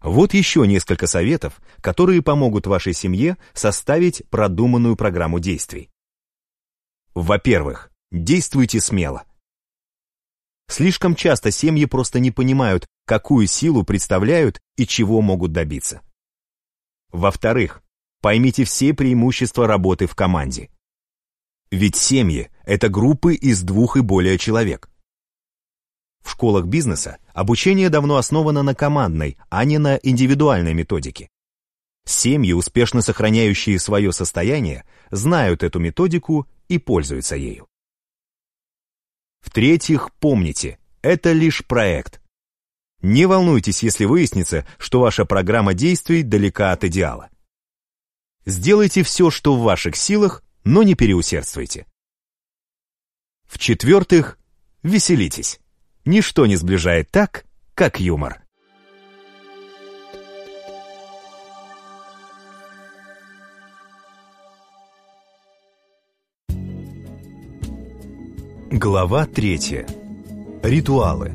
Вот еще несколько советов, которые помогут вашей семье составить продуманную программу действий. Во-первых, действуйте смело. Слишком часто семьи просто не понимают, какую силу представляют и чего могут добиться. Во-вторых, поймите все преимущества работы в команде. Ведь семьи – это группы из двух и более человек. В школах бизнеса обучение давно основано на командной, а не на индивидуальной методике. Семьи, успешно сохраняющие свое состояние, знают эту методику и пользуются ею. В-третьих, помните, это лишь проект. Не волнуйтесь, если выяснится, что ваша программа действий далека от идеала. Сделайте все, что в ваших силах, но не переусердствуйте. В-четвертых, веселитесь. Ничто не сближает так, как юмор. Глава третья. Ритуалы.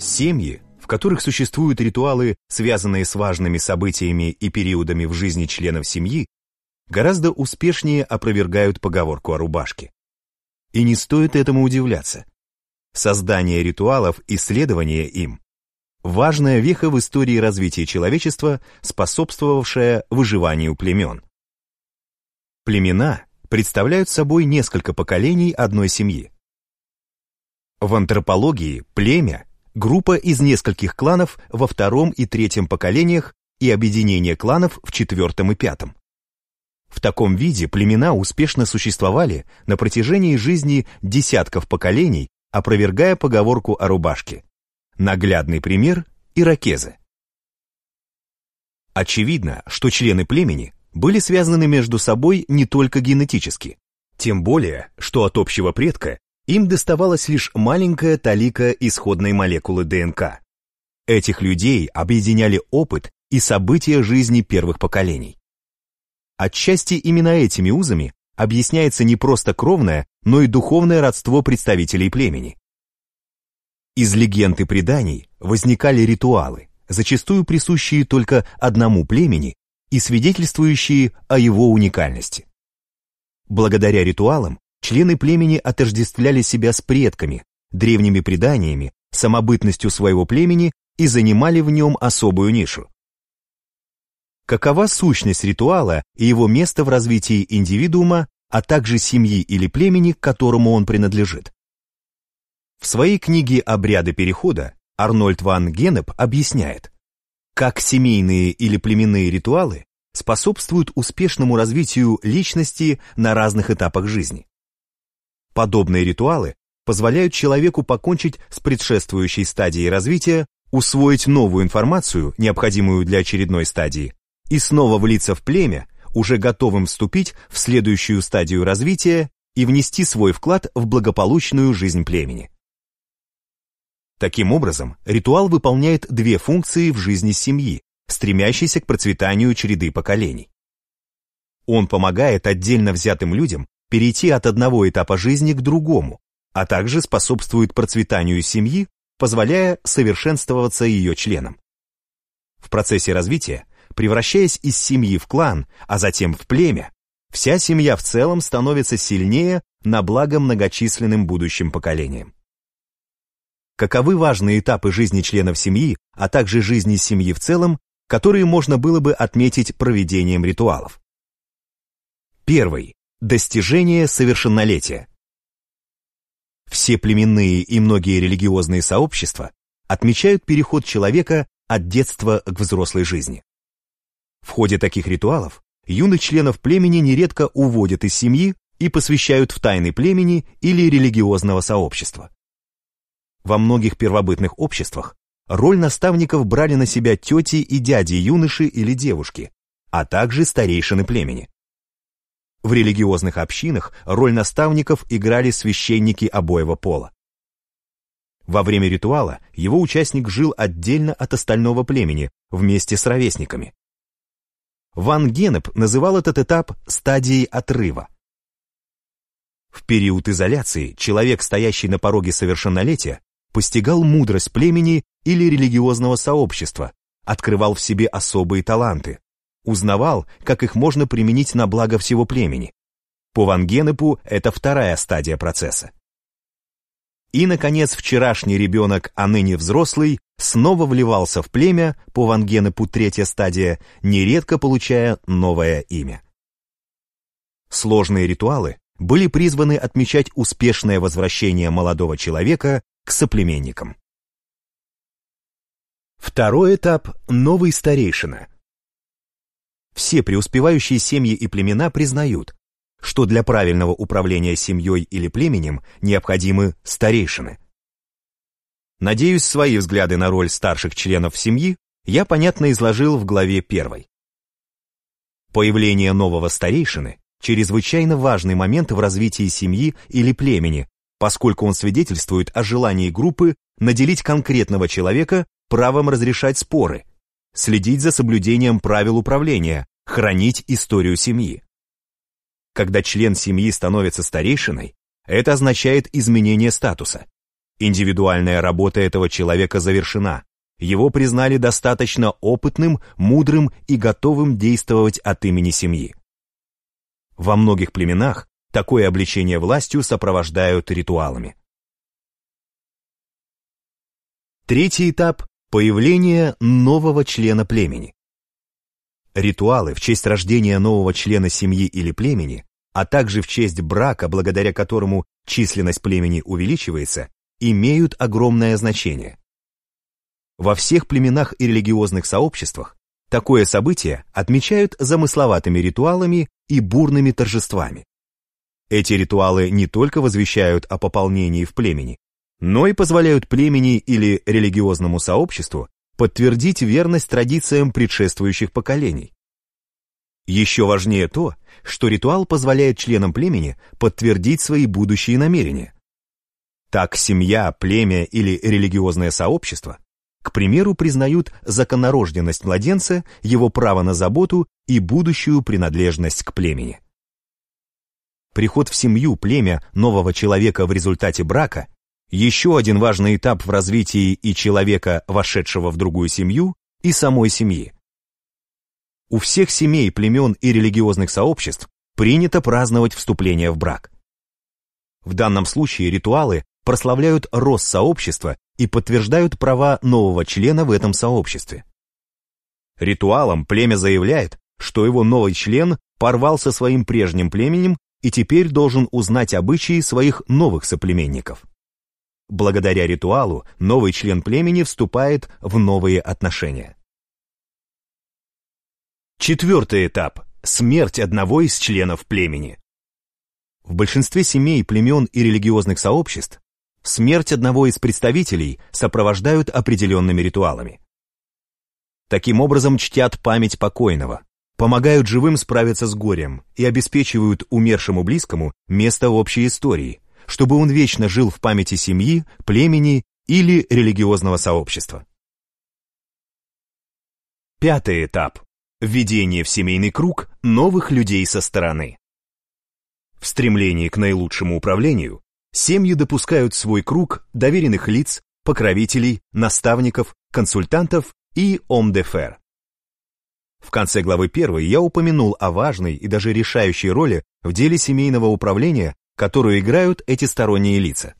Семьи, которых существуют ритуалы, связанные с важными событиями и периодами в жизни членов семьи, гораздо успешнее опровергают поговорку о рубашке. И не стоит этому удивляться. Создание ритуалов и следование им – важная веха в истории развития человечества, способствовавшая выживанию племен. Племена представляют собой несколько поколений одной семьи. В антропологии племя – группа из нескольких кланов во втором и третьем поколениях и объединение кланов в четвертом и пятом. В таком виде племена успешно существовали на протяжении жизни десятков поколений, опровергая поговорку о рубашке. Наглядный пример – иракезы. Очевидно, что члены племени были связаны между собой не только генетически, тем более, что от общего предка им доставалась лишь маленькая талика исходной молекулы ДНК. Этих людей объединяли опыт и события жизни первых поколений. Отчасти именно этими узами объясняется не просто кровное, но и духовное родство представителей племени. Из легенд и преданий возникали ритуалы, зачастую присущие только одному племени и свидетельствующие о его уникальности. Благодаря ритуалам члены племени отождествляли себя с предками, древними преданиями, самобытностью своего племени и занимали в нем особую нишу. Какова сущность ритуала и его место в развитии индивидуума, а также семьи или племени, к которому он принадлежит? В своей книге «Обряды перехода» Арнольд ван Генеп объясняет, как семейные или племенные ритуалы способствуют успешному развитию личности на разных этапах жизни. Подобные ритуалы позволяют человеку покончить с предшествующей стадией развития, усвоить новую информацию, необходимую для очередной стадии, и снова влиться в племя, уже готовым вступить в следующую стадию развития и внести свой вклад в благополучную жизнь племени. Таким образом, ритуал выполняет две функции в жизни семьи, стремящейся к процветанию череды поколений. Он помогает отдельно взятым людям перейти от одного этапа жизни к другому, а также способствует процветанию семьи, позволяя совершенствоваться ее членам. В процессе развития, превращаясь из семьи в клан, а затем в племя, вся семья в целом становится сильнее на благо многочисленным будущим поколениям. каковы важные этапы жизни членов семьи, а также жизни семьи в целом, которые можно было бы отметить проведением ритуалов. Первый. Достижение совершеннолетия. Все племенные и многие религиозные сообщества отмечают переход человека от детства к взрослой жизни. В ходе таких ритуалов юных членов племени нередко уводят из семьи и посвящают в тайны племени или религиозного сообщества. Во многих первобытных обществах роль наставников брали на себя тети и дяди юноши или девушки, а также старейшины племени. В религиозных общинах роль наставников играли священники обоего пола. Во время ритуала его участник жил отдельно от остального племени, вместе с ровесниками. Ван Генеп называл этот этап стадией отрыва. В период изоляции человек, стоящий на пороге совершеннолетия, постигал мудрость племени или религиозного сообщества, открывал в себе особые таланты, узнавал, как их можно применить на благо всего племени. По Ван это вторая стадия процесса. И, наконец, вчерашний ребенок, а ныне взрослый, снова вливался в племя, по Ван третья стадия, нередко получая новое имя. Сложные ритуалы были призваны отмечать успешное возвращение молодого человека к соплеменникам. Второй этап – новый старейшина. Все преуспевающие семьи и племена признают, что для правильного управления семьей или племенем необходимы старейшины. Надеюсь, свои взгляды на роль старших членов семьи я понятно изложил в главе первой. Появление нового старейшины – чрезвычайно важный момент в развитии семьи или племени, поскольку он свидетельствует о желании группы наделить конкретного человека правом разрешать споры, следить за соблюдением правил управления, хранить историю семьи. Когда член семьи становится старейшиной, это означает изменение статуса. Индивидуальная работа этого человека завершена. Его признали достаточно опытным, мудрым и готовым действовать от имени семьи. Во многих племенах такое обличение властью сопровождают ритуалами. Третий этап – появление нового члена племени. Ритуалы в честь рождения нового члена семьи или племени, а также в честь брака, благодаря которому численность племени увеличивается, имеют огромное значение. Во всех племенах и религиозных сообществах такое событие отмечают замысловатыми ритуалами и бурными торжествами. Эти ритуалы не только возвещают о пополнении в племени, но и позволяют племени или религиозному сообществу подтвердить верность традициям предшествующих поколений. Еще важнее то, что ритуал позволяет членам племени подтвердить свои будущие намерения. Так семья, племя или религиозное сообщество, к примеру, признают законорожденность младенца, его право на заботу и будущую принадлежность к племени. Приход в семью, племя нового человека в результате брака еще один важный этап в развитии и человека, вошедшего в другую семью, и самой семьи. У всех семей, племен и религиозных сообществ принято праздновать вступление в брак. В данном случае ритуалы прославляют рост сообщества и подтверждают права нового члена в этом сообществе. Ритуалом племя заявляет, что его новый член порвал со своим прежним племенем и теперь должен узнать обычаи своих новых соплеменников. Благодаря ритуалу новый член племени вступает в новые отношения. Четвертый этап – смерть одного из членов племени. В большинстве семей, племен и религиозных сообществ смерть одного из представителей сопровождают определенными ритуалами. Таким образом чтят память покойного, помогают живым справиться с горем и обеспечивают умершему близкому место в общей истории, чтобы он вечно жил в памяти семьи, племени или религиозного сообщества. Пятый этап. Введение в семейный круг новых людей со стороны. В стремлении к наилучшему управлению семьи допускают свой круг доверенных лиц, покровителей, наставников, консультантов и омдефер. В конце главы 1 я упомянул о важной и даже решающей роли в деле семейного управления которую играют эти сторонние лица.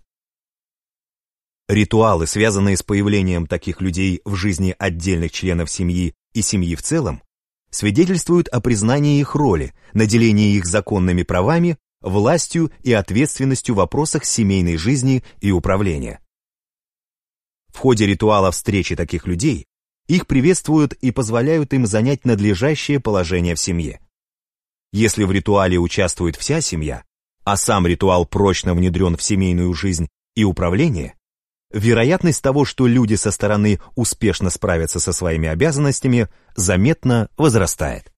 Ритуалы, связанные с появлением таких людей в жизни отдельных членов семьи и семьи в целом, свидетельствуют о признании их роли, наделении их законными правами, властью и ответственностью в вопросах семейной жизни и управления. В ходе ритуала встречи таких людей их приветствуют и позволяют им занять надлежащее положение в семье. Если в ритуале участвует вся семья, а сам ритуал прочно внедрен в семейную жизнь и управление, вероятность того, что люди со стороны успешно справятся со своими обязанностями, заметно возрастает.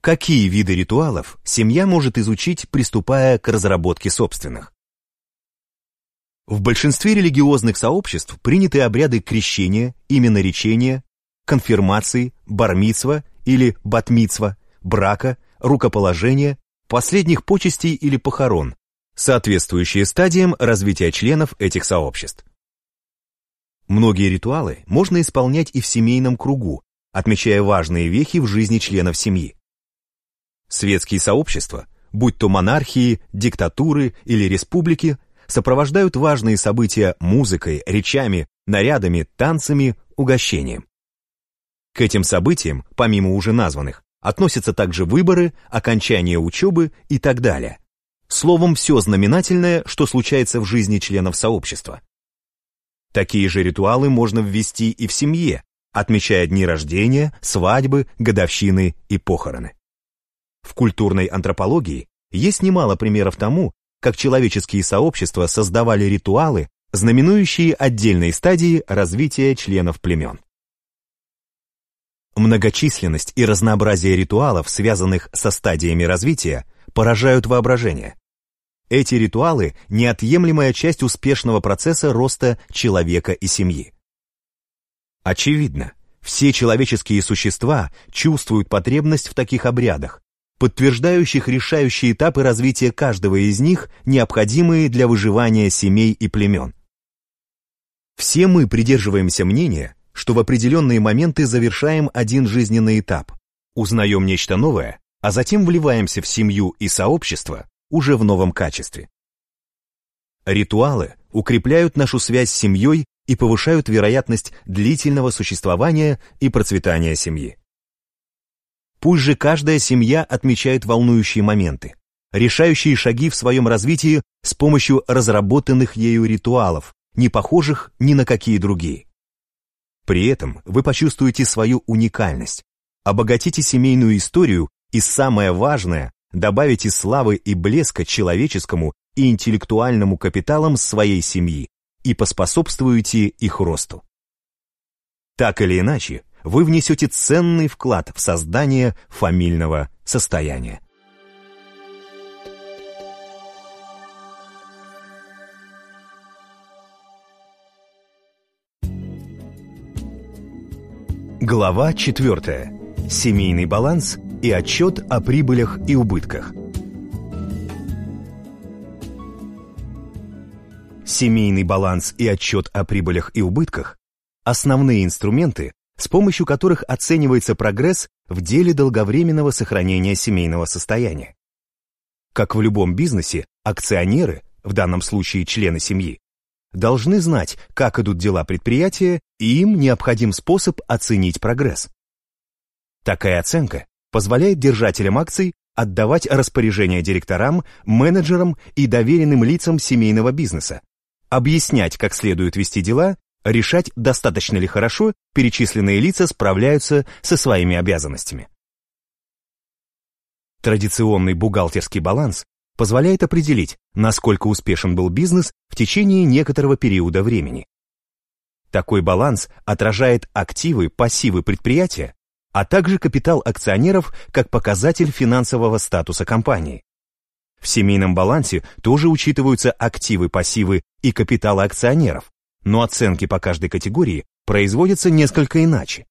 Какие виды ритуалов семья может изучить, приступая к разработке собственных? В большинстве религиозных сообществ приняты обряды крещения, именоречения, конфирмации, бармицва или батмицва, брака, рукоположения, последних почестей или похорон, соответствующие стадиям развития членов этих сообществ. Многие ритуалы можно исполнять и в семейном кругу, отмечая важные вехи в жизни членов семьи. Светские сообщества, будь то монархии, диктатуры или республики, сопровождают важные события музыкой, речами, нарядами, танцами, угощением. К этим событиям, помимо уже названных, относятся также выборы, окончание учебы и так далее. Словом, все знаменательное, что случается в жизни членов сообщества. Такие же ритуалы можно ввести и в семье, отмечая дни рождения, свадьбы, годовщины и похороны. В культурной антропологии есть немало примеров тому, как человеческие сообщества создавали ритуалы, знаменующие отдельные стадии развития членов племен. Многочисленность и разнообразие ритуалов, связанных со стадиями развития, поражают воображение. Эти ритуалы – неотъемлемая часть успешного процесса роста человека и семьи. Очевидно, все человеческие существа чувствуют потребность в таких обрядах, подтверждающих решающие этапы развития каждого из них, необходимые для выживания семей и племен. Все мы придерживаемся мнения, что в определенные моменты завершаем один жизненный этап, узнаем нечто новое, а затем вливаемся в семью и сообщество уже в новом качестве. Ритуалы укрепляют нашу связь с семьей и повышают вероятность длительного существования и процветания семьи. Пусть же каждая семья отмечает волнующие моменты, решающие шаги в своем развитии с помощью разработанных ею ритуалов, не похожих ни на какие другие. При этом вы почувствуете свою уникальность, обогатите семейную историю и, самое важное, добавите славы и блеска человеческому и интеллектуальному капиталам своей семьи и поспособствуете их росту. Так или иначе, вы внесете ценный вклад в создание фамильного состояния. Глава 4. Семейный баланс и отчет о прибылях и убытках. Семейный баланс и отчет о прибылях и убытках – основные инструменты, с помощью которых оценивается прогресс в деле долговременного сохранения семейного состояния. Как в любом бизнесе, акционеры, в данном случае члены семьи, должны знать, как идут дела предприятия, и им необходим способ оценить прогресс. Такая оценка позволяет держателям акций отдавать распоряжения директорам, менеджерам и доверенным лицам семейного бизнеса, объяснять, как следует вести дела, решать, достаточно ли хорошо перечисленные лица справляются со своими обязанностями. Традиционный бухгалтерский баланс позволяет определить, насколько успешен был бизнес в течение некоторого периода времени. Такой баланс отражает активы, пассивы предприятия, а также капитал акционеров как показатель финансового статуса компании. В семейном балансе тоже учитываются активы, пассивы и капиталы акционеров, но оценки по каждой категории производятся несколько иначе.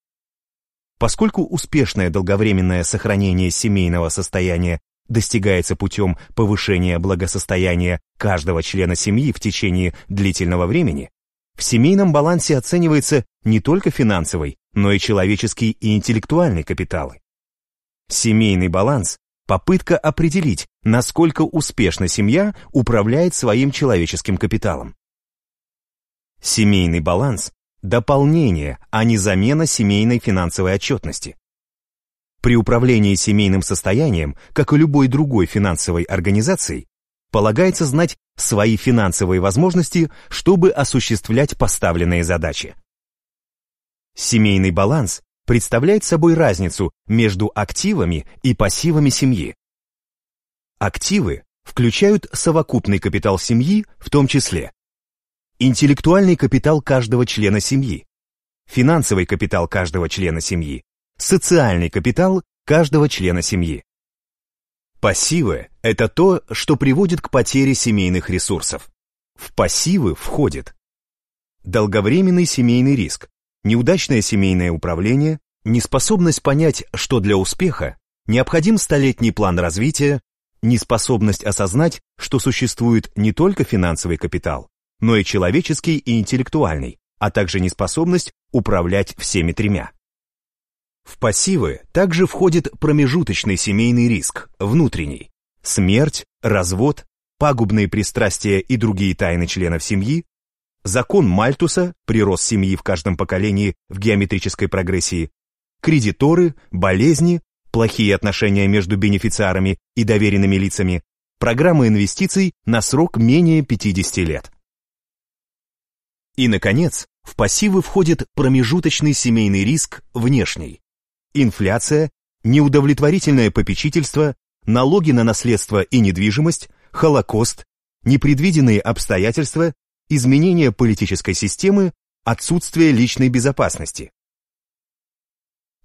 Поскольку успешное долговременное сохранение семейного состояния достигается путем повышения благосостояния каждого члена семьи в течение длительного времени, в семейном балансе оценивается не только финансовый, но и человеческий и интеллектуальный капиталы. Семейный баланс попытка определить, насколько успешно семья управляет своим человеческим капиталом. Семейный баланс – дополнение, а не замена семейной финансовой отчетности. При управлении семейным состоянием, как и любой другой финансовой организацией, полагается знать свои финансовые возможности, чтобы осуществлять поставленные задачи. Семейный баланс представляет собой разницу между активами и пассивами семьи. Активы включают совокупный капитал семьи, в том числе интеллектуальный капитал каждого члена семьи, финансовый капитал каждого члена семьи, социальный капитал каждого члена семьи. Пассивы – это то, что приводит к потере семейных ресурсов. В пассивы входит долговременный семейный риск, неудачное семейное управление, неспособность понять, что для успеха необходим столетний план развития, неспособность осознать, что существует не только финансовый капитал, но и человеческий и интеллектуальный, а также неспособность управлять всеми тремя. В пассивы также входит промежуточный семейный риск, внутренний, смерть, развод, пагубные пристрастия и другие тайны членов семьи, закон Мальтуса, прирост семьи в каждом поколении в геометрической прогрессии, кредиторы, болезни, плохие отношения между бенефициарами и доверенными лицами, программы инвестиций на срок менее 50 лет. И, наконец, в пассивы входит промежуточный семейный риск внешний. Инфляция, неудовлетворительное попечительство, налоги на наследство и недвижимость, Холокост, непредвиденные обстоятельства, изменение политической системы, отсутствие личной безопасности.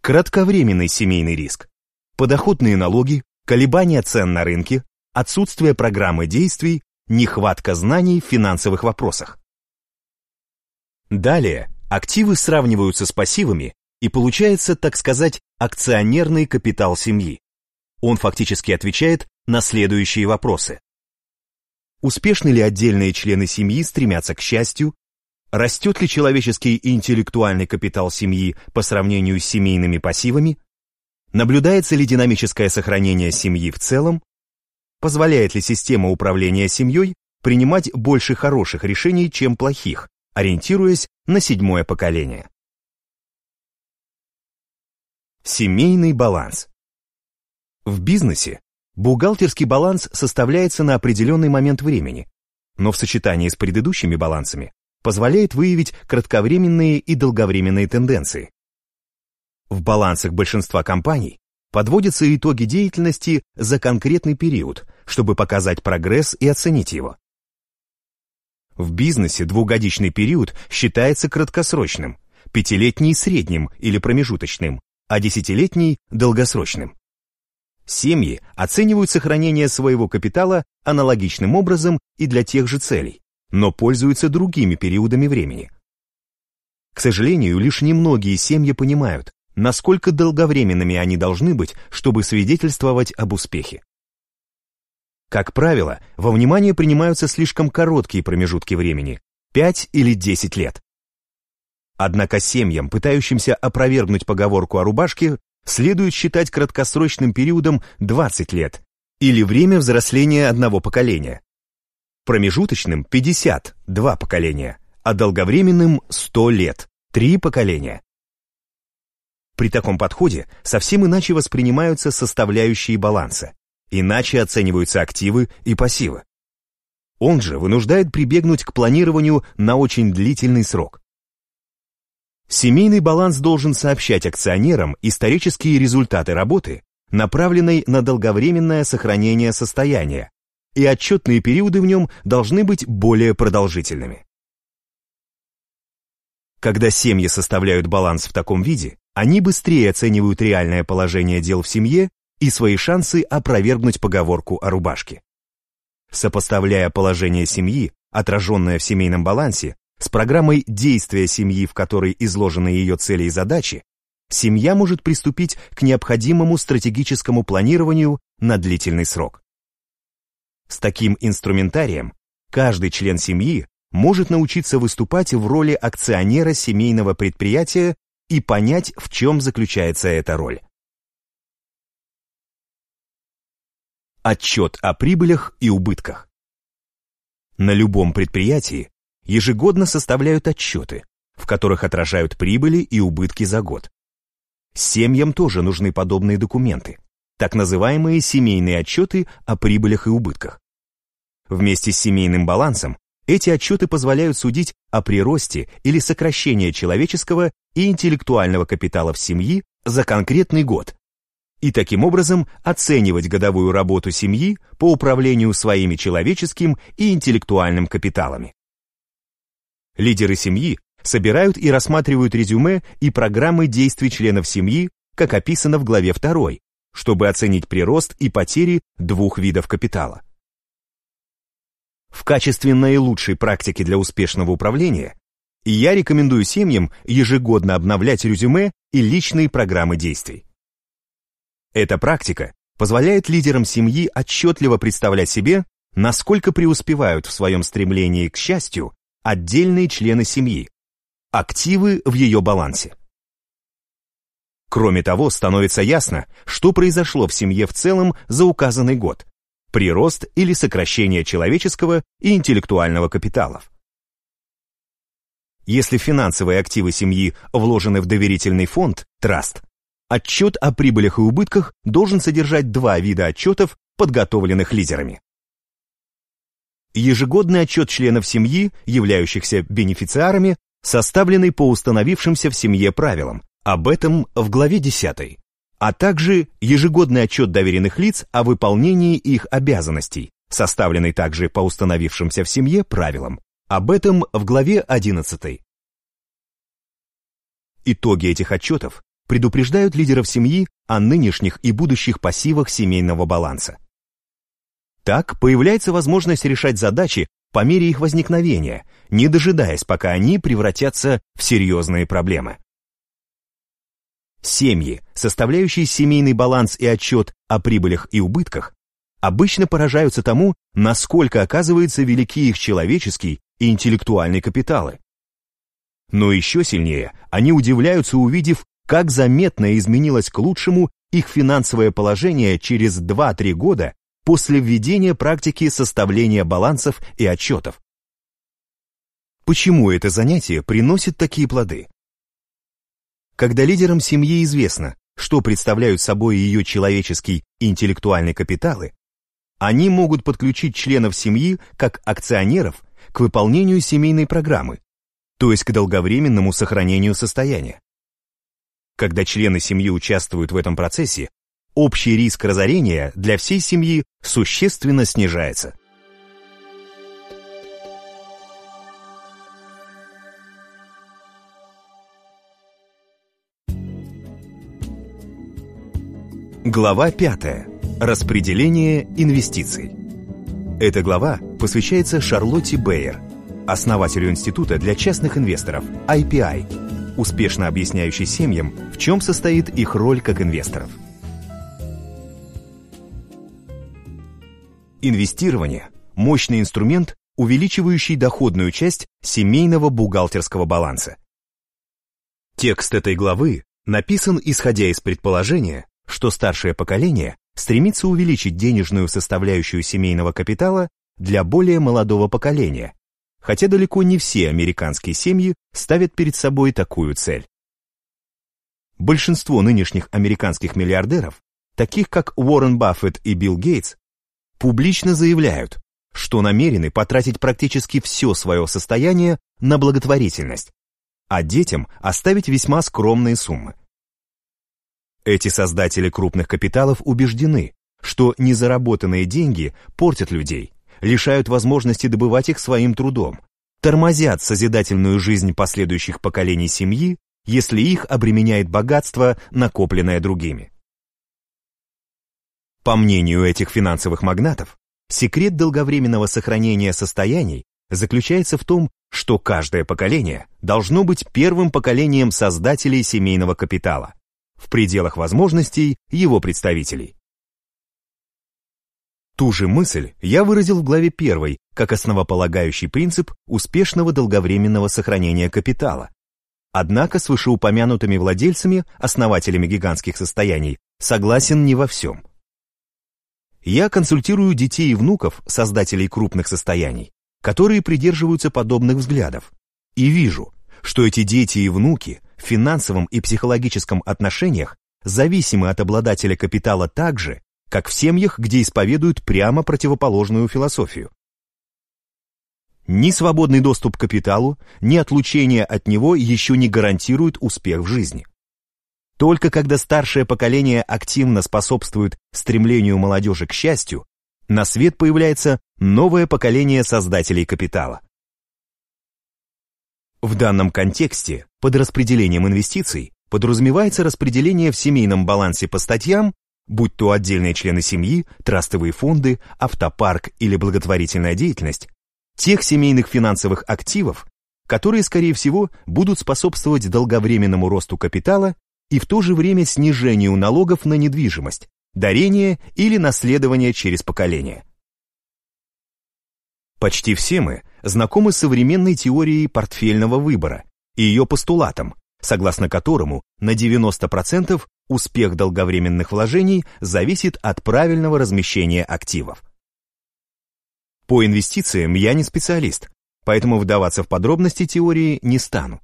Кратковременный семейный риск. Подоходные налоги, колебания цен на рынке, отсутствие программы действий, нехватка знаний в финансовых вопросах. Далее активы сравниваются с пассивами, и получается, так сказать, акционерный капитал семьи. Он фактически отвечает на следующие вопросы. Успешны ли отдельные члены семьи стремятся к счастью? Растет ли человеческий и интеллектуальный капитал семьи по сравнению с семейными пассивами? Наблюдается ли динамическое сохранение семьи в целом? Позволяет ли система управления семьей принимать больше хороших решений, чем плохих, ориентируясь на седьмое поколение. Семейный баланс. В бизнесе бухгалтерский баланс составляется на определенный момент времени, но в сочетании с предыдущими балансами позволяет выявить кратковременные и долговременные тенденции. В балансах большинства компаний подводятся итоги деятельности за конкретный период, чтобы показать прогресс и оценить его. В бизнесе двухгодичный период считается краткосрочным, пятилетний – средним или промежуточным, а десятилетний – долгосрочным. Семьи оценивают сохранение своего капитала аналогичным образом и для тех же целей, но пользуются другими периодами времени. К сожалению, лишь немногие семьи понимают, насколько долговременными они должны быть, чтобы свидетельствовать об успехе. Как правило, во внимание принимаются слишком короткие промежутки времени – 5 или 10 лет. Однако семьям, пытающимся опровергнуть поговорку о рубашке, следует считать краткосрочным периодом 20 лет или время взросления одного поколения. Промежуточным – 50, два поколения, а долговременным – 100 лет, три поколения. При таком подходе совсем иначе воспринимаются составляющие баланса иначе оцениваются активы и пассивы. Он же вынуждает прибегнуть к планированию на очень длительный срок. Семейный баланс должен сообщать акционерам исторические результаты работы, направленной на долговременное сохранение состояния, и отчетные периоды в нем должны быть более продолжительными. Когда семьи составляют баланс в таком виде, они быстрее оценивают реальное положение дел в семье и свои шансы опровергнуть поговорку о рубашке. Сопоставляя положение семьи, отраженное в семейном балансе, с программой действия семьи, в которой изложены ее цели и задачи, семья может приступить к необходимому стратегическому планированию на длительный срок. С таким инструментарием каждый член семьи может научиться выступать в роли акционера семейного предприятия и понять, в чем заключается эта роль. Отчет о прибылях и убытках. На любом предприятии ежегодно составляют отчеты, в которых отражают прибыли и убытки за год. Семьям тоже нужны подобные документы, так называемые семейные отчеты о прибылях и убытках. Вместе с семейным балансом эти отчеты позволяют судить о приросте или сокращении человеческого и интеллектуального капитала в семьи за конкретный год и таким образом оценивать годовую работу семьи по управлению своими человеческим и интеллектуальным капиталами. Лидеры семьи собирают и рассматривают резюме и программы действий членов семьи, как описано в главе 2, чтобы оценить прирост и потери двух видов капитала. В качестве наилучшей практики для успешного управления я рекомендую семьям ежегодно обновлять резюме и личные программы действий. Эта практика позволяет лидерам семьи отчетливо представлять себе, насколько преуспевают в своем стремлении к счастью отдельные члены семьи, активы в ее балансе. Кроме того, становится ясно, что произошло в семье в целом за указанный год, прирост или сокращение человеческого и интеллектуального капиталов. Если финансовые активы семьи вложены в доверительный фонд, траст, отчет о прибылях и убытках должен содержать два вида отчетов, подготовленных лидерами. Ежегодный отчет членов семьи, являющихся бенефициарами, составленный по установившимся в семье правилам, об этом в главе 10, а также ежегодный отчет доверенных лиц о выполнении их обязанностей, составленный также по установившимся в семье правилам, об этом в главе 11. Итоги этих отчетов предупреждают лидеров семьи о нынешних и будущих пассивах семейного баланса. Так появляется возможность решать задачи по мере их возникновения, не дожидаясь, пока они превратятся в серьезные проблемы. Семьи, составляющие семейный баланс и отчет о прибылях и убытках, обычно поражаются тому, насколько оказывается велики их человеческий и интеллектуальный капиталы. Но еще сильнее они удивляются, увидев, как заметно изменилось к лучшему их финансовое положение через 2-3 года после введения практики составления балансов и отчетов. Почему это занятие приносит такие плоды? Когда лидерам семьи известно, что представляют собой ее человеческий и интеллектуальный капиталы, они могут подключить членов семьи как акционеров к выполнению семейной программы, то есть к долговременному сохранению состояния. Когда члены семьи участвуют в этом процессе, общий риск разорения для всей семьи существенно снижается. Глава 5. Распределение инвестиций. Эта глава посвящается Шарлотте Бейер, основателю Института для частных инвесторов IPI, успешно объясняющий семьям, в чем состоит их роль как инвесторов. Инвестирование – мощный инструмент, увеличивающий доходную часть семейного бухгалтерского баланса. Текст этой главы написан исходя из предположения, что старшее поколение стремится увеличить денежную составляющую семейного капитала для более молодого поколения, хотя далеко не все американские семьи ставят перед собой такую цель. Большинство нынешних американских миллиардеров, таких как Уоррен Баффет и Билл Гейтс, публично заявляют, что намерены потратить практически все свое состояние на благотворительность, а детям оставить весьма скромные суммы. Эти создатели крупных капиталов убеждены, что незаработанные деньги портят людей, лишают возможности добывать их своим трудом, тормозят созидательную жизнь последующих поколений семьи, если их обременяет богатство, накопленное другими. По мнению этих финансовых магнатов, секрет долговременного сохранения состояний заключается в том, что каждое поколение должно быть первым поколением создателей семейного капитала в пределах возможностей его представителей. Ту же мысль я выразил в главе 1 как основополагающий принцип успешного долговременного сохранения капитала. Однако с вышеупомянутыми владельцами, основателями гигантских состояний, согласен не во всем. Я консультирую детей и внуков, создателей крупных состояний, которые придерживаются подобных взглядов, и вижу, что эти дети и внуки в финансовом и психологическом отношениях зависимы от обладателя капитала так же, как в семьях, где исповедуют прямо противоположную философию. Ни свободный доступ к капиталу, ни отлучение от него еще не гарантируют успех в жизни. Только когда старшее поколение активно способствует стремлению молодежи к счастью, на свет появляется новое поколение создателей капитала. В данном контексте под распределением инвестиций подразумевается распределение в семейном балансе по статьям, будь то отдельные члены семьи, трастовые фонды, автопарк или благотворительная деятельность, тех семейных финансовых активов, которые, скорее всего, будут способствовать долговременному росту капитала и в то же время снижению налогов на недвижимость, дарение или наследование через поколение. Почти все мы знакомы с современной теорией портфельного выбора и ее постулатом, согласно которому на 90% успех долговременных вложений зависит от правильного размещения активов. По инвестициям я не специалист, поэтому вдаваться в подробности теории не стану.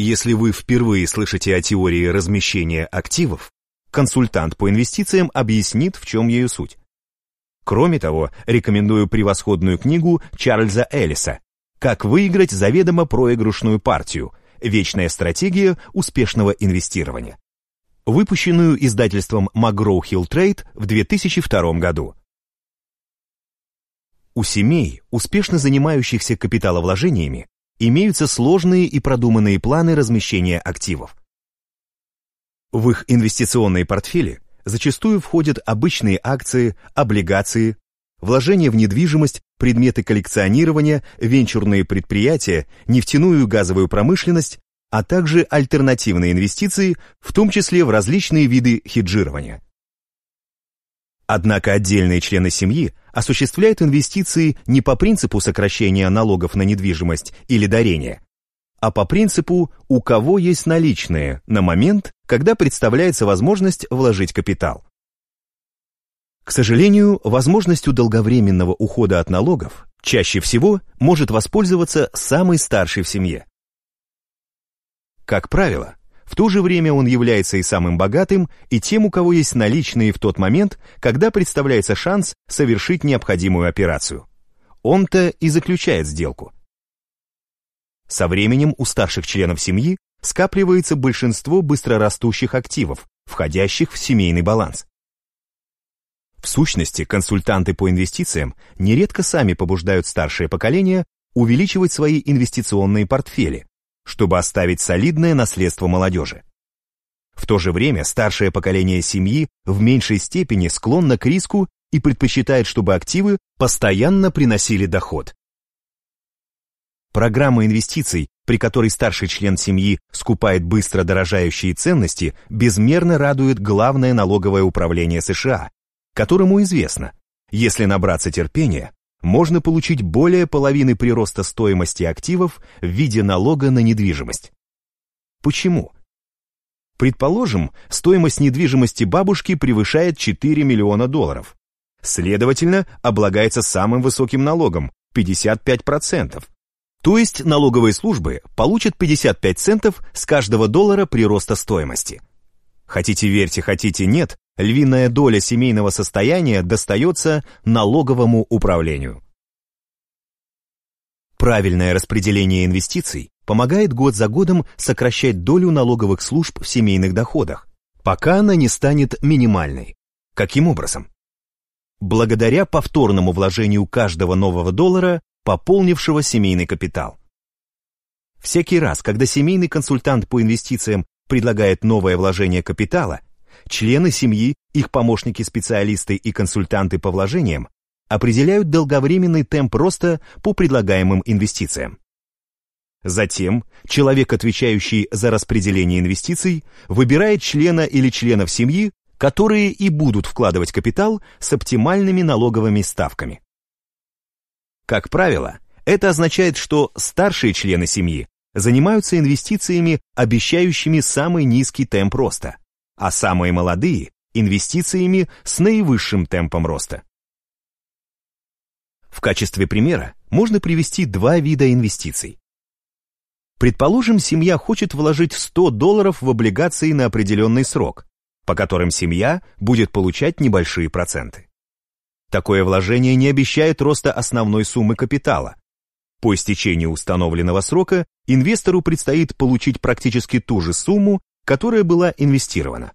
Если вы впервые слышите о теории размещения активов, консультант по инвестициям объяснит, в чем ее суть. Кроме того, рекомендую превосходную книгу Чарльза Эллиса «Как выиграть заведомо проигрышную партию. Вечная стратегия успешного инвестирования», выпущенную издательством McGraw-Hill Trade в 2002 году. У семей, успешно занимающихся капиталовложениями, имеются сложные и продуманные планы размещения активов. В их инвестиционные портфели зачастую входят обычные акции, облигации, вложения в недвижимость, предметы коллекционирования, венчурные предприятия, нефтяную и газовую промышленность, а также альтернативные инвестиции, в том числе в различные виды хеджирования. Однако отдельные члены семьи осуществляют инвестиции не по принципу сокращения налогов на недвижимость или дарения, а по принципу «у кого есть наличные» на момент, когда представляется возможность вложить капитал. К сожалению, возможностью долговременного ухода от налогов чаще всего может воспользоваться самый старший в семье. Как правило, в то же время он является и самым богатым, и тем, у кого есть наличные в тот момент, когда представляется шанс совершить необходимую операцию. Он-то и заключает сделку. Со временем у старших членов семьи скапливается большинство быстрорастущих активов, входящих в семейный баланс. В сущности, консультанты по инвестициям нередко сами побуждают старшее поколение увеличивать свои инвестиционные портфели, чтобы оставить солидное наследство молодежи. В то же время старшее поколение семьи в меньшей степени склонно к риску и предпочитает, чтобы активы постоянно приносили доход. Программа инвестиций, при которой старший член семьи скупает быстро дорожающие ценности, безмерно радует главное налоговое управление США, которому известно, если набраться терпения, можно получить более половины прироста стоимости активов в виде налога на недвижимость. Почему? Предположим, стоимость недвижимости бабушки превышает 4 миллиона долларов. Следовательно, облагается самым высоким налогом – 55%. То есть налоговые службы получат 55 центов с каждого доллара прироста стоимости. Хотите верьте, хотите нет, львиная доля семейного состояния достается налоговому управлению. Правильное распределение инвестиций помогает год за годом сокращать долю налоговых служб в семейных доходах, пока она не станет минимальной. Каким образом? Благодаря повторному вложению каждого нового доллара пополнившего семейный капитал. Всякий раз, когда семейный консультант по инвестициям предлагает новое вложение капитала, члены семьи, их помощники-специалисты и консультанты по вложениям определяют долговременный темп роста по предлагаемым инвестициям. Затем человек, отвечающий за распределение инвестиций, выбирает члена или членов семьи, которые и будут вкладывать капитал с оптимальными налоговыми ставками. Как правило, это означает, что старшие члены семьи занимаются инвестициями, обещающими самый низкий темп роста, а самые молодые инвестициями с наивысшим темпом роста. В качестве примера можно привести два вида инвестиций. Предположим, семья хочет вложить 100 долларов в облигации на определенный срок, по которым семья будет получать небольшие проценты. Такое вложение не обещает роста основной суммы капитала. По истечении установленного срока инвестору предстоит получить практически ту же сумму, которая была инвестирована.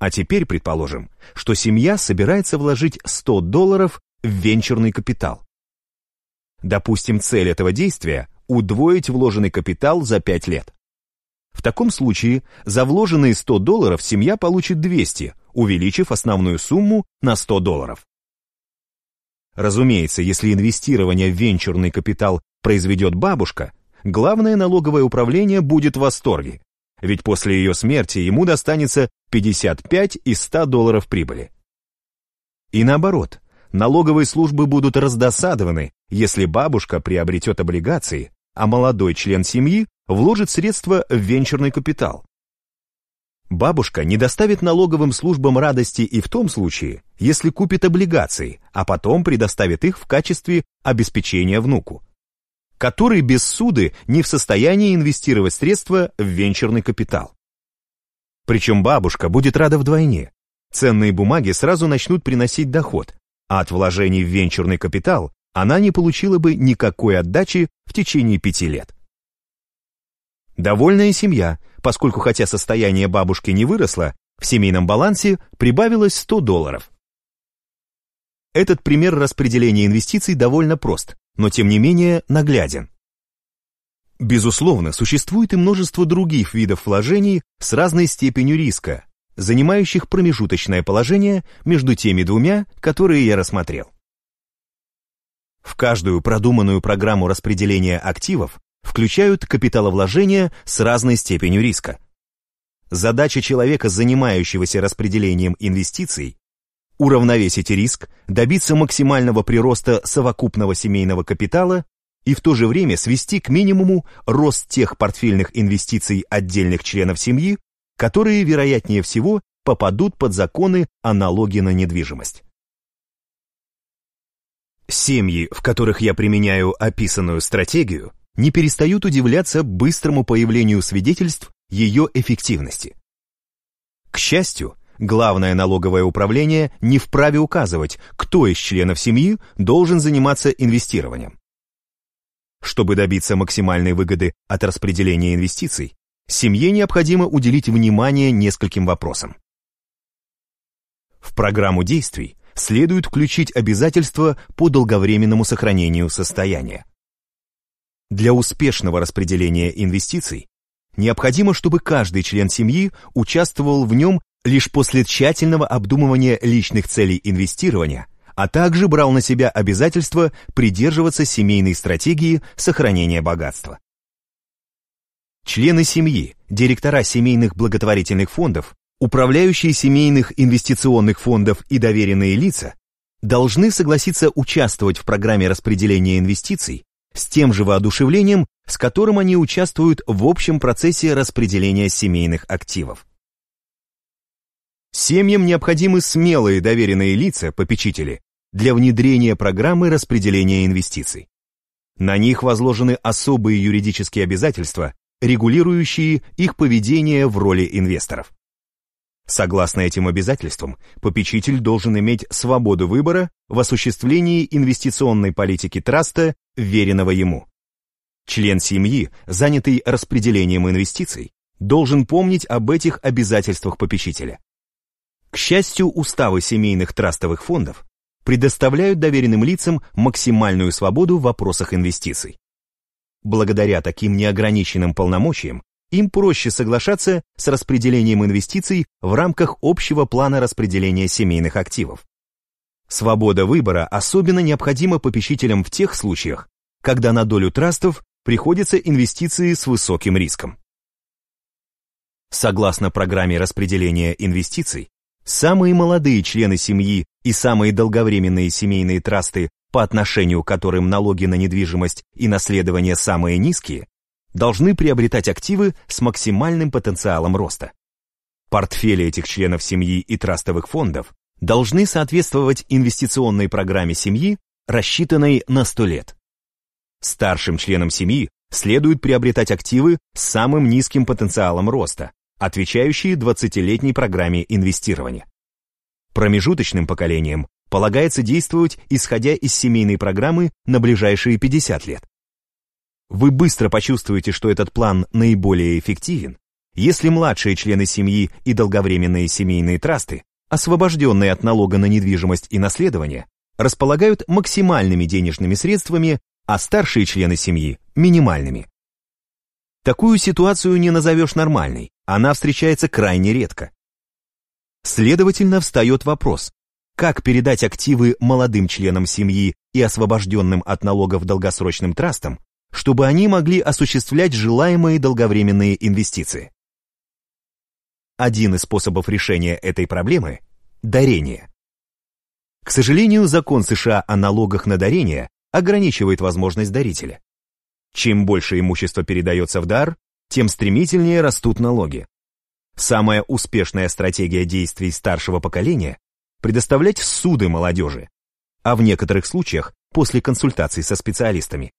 А теперь предположим, что семья собирается вложить 100 долларов в венчурный капитал. Допустим, цель этого действия – удвоить вложенный капитал за 5 лет. В таком случае за вложенные 100 долларов семья получит 200, увеличив основную сумму на 100 долларов. Разумеется, если инвестирование в венчурный капитал произведет бабушка, главное налоговое управление будет в восторге, ведь после ее смерти ему достанется 55 из 100 долларов прибыли. И наоборот, налоговые службы будут раздосадованы, если бабушка приобретет облигации, а молодой член семьи вложит средства в венчурный капитал. Бабушка не доставит налоговым службам радости и в том случае, если купит облигации, а потом предоставит их в качестве обеспечения внуку, который без суды не в состоянии инвестировать средства в венчурный капитал. Причем бабушка будет рада вдвойне. Ценные бумаги сразу начнут приносить доход, а от вложений в венчурный капитал она не получила бы никакой отдачи в течение пяти лет. Довольная семья, поскольку хотя состояние бабушки не выросло, в семейном балансе прибавилось 100 долларов. Этот пример распределения инвестиций довольно прост, но тем не менее нагляден. Безусловно, существует и множество других видов вложений с разной степенью риска, занимающих промежуточное положение между теми двумя, которые я рассмотрел. В каждую продуманную программу распределения активов включают капиталовложения с разной степенью риска. Задача человека, занимающегося распределением инвестиций, уравновесить риск, добиться максимального прироста совокупного семейного капитала и в то же время свести к минимуму рост тех портфельных инвестиций отдельных членов семьи, которые, вероятнее всего, попадут под законы о налоге на недвижимость. Семьи, в которых я применяю описанную стратегию, не перестают удивляться быстрому появлению свидетельств ее эффективности. К счастью, главное налоговое управление не вправе указывать, кто из членов семьи должен заниматься инвестированием. Чтобы добиться максимальной выгоды от распределения инвестиций, семье необходимо уделить внимание нескольким вопросам. В программу действий следует включить обязательства по долговременному сохранению состояния. Для успешного распределения инвестиций необходимо, чтобы каждый член семьи участвовал в нем лишь после тщательного обдумывания личных целей инвестирования, а также брал на себя обязательство придерживаться семейной стратегии сохранения богатства. Члены семьи, директора семейных благотворительных фондов, управляющие семейных инвестиционных фондов и доверенные лица должны согласиться участвовать в программе распределения инвестиций с тем же воодушевлением, с которым они участвуют в общем процессе распределения семейных активов. Семьям необходимы смелые доверенные лица, попечители, для внедрения программы распределения инвестиций. На них возложены особые юридические обязательства, регулирующие их поведение в роли инвесторов. Согласно этим обязательствам, попечитель должен иметь свободу выбора в осуществлении инвестиционной политики траста, веренного ему. Член семьи, занятый распределением инвестиций, должен помнить об этих обязательствах попечителя. К счастью, уставы семейных трастовых фондов предоставляют доверенным лицам максимальную свободу в вопросах инвестиций. Благодаря таким неограниченным полномочиям им проще соглашаться с распределением инвестиций в рамках общего плана распределения семейных активов. Свобода выбора особенно необходима попечителям в тех случаях, когда на долю трастов приходятся инвестиции с высоким риском. Согласно программе распределения инвестиций, самые молодые члены семьи и самые долговременные семейные трасты, по отношению к которым налоги на недвижимость и наследование самые низкие, должны приобретать активы с максимальным потенциалом роста. Портфели этих членов семьи и трастовых фондов должны соответствовать инвестиционной программе семьи, рассчитанной на 100 лет. Старшим членам семьи следует приобретать активы с самым низким потенциалом роста, отвечающие 20-летней программе инвестирования. Промежуточным поколениям полагается действовать, исходя из семейной программы на ближайшие 50 лет. Вы быстро почувствуете, что этот план наиболее эффективен, если младшие члены семьи и долговременные семейные трасты, освобожденные от налога на недвижимость и наследование, располагают максимальными денежными средствами, а старшие члены семьи – минимальными. Такую ситуацию не назовешь нормальной, она встречается крайне редко. Следовательно, встает вопрос, как передать активы молодым членам семьи и освобожденным от налогов долгосрочным трастам, чтобы они могли осуществлять желаемые долговременные инвестиции. Один из способов решения этой проблемы – дарение. К сожалению, закон США о налогах на дарение ограничивает возможность дарителя. Чем больше имущества передается в дар, тем стремительнее растут налоги. Самая успешная стратегия действий старшего поколения – предоставлять суды молодежи, а в некоторых случаях после консультаций со специалистами,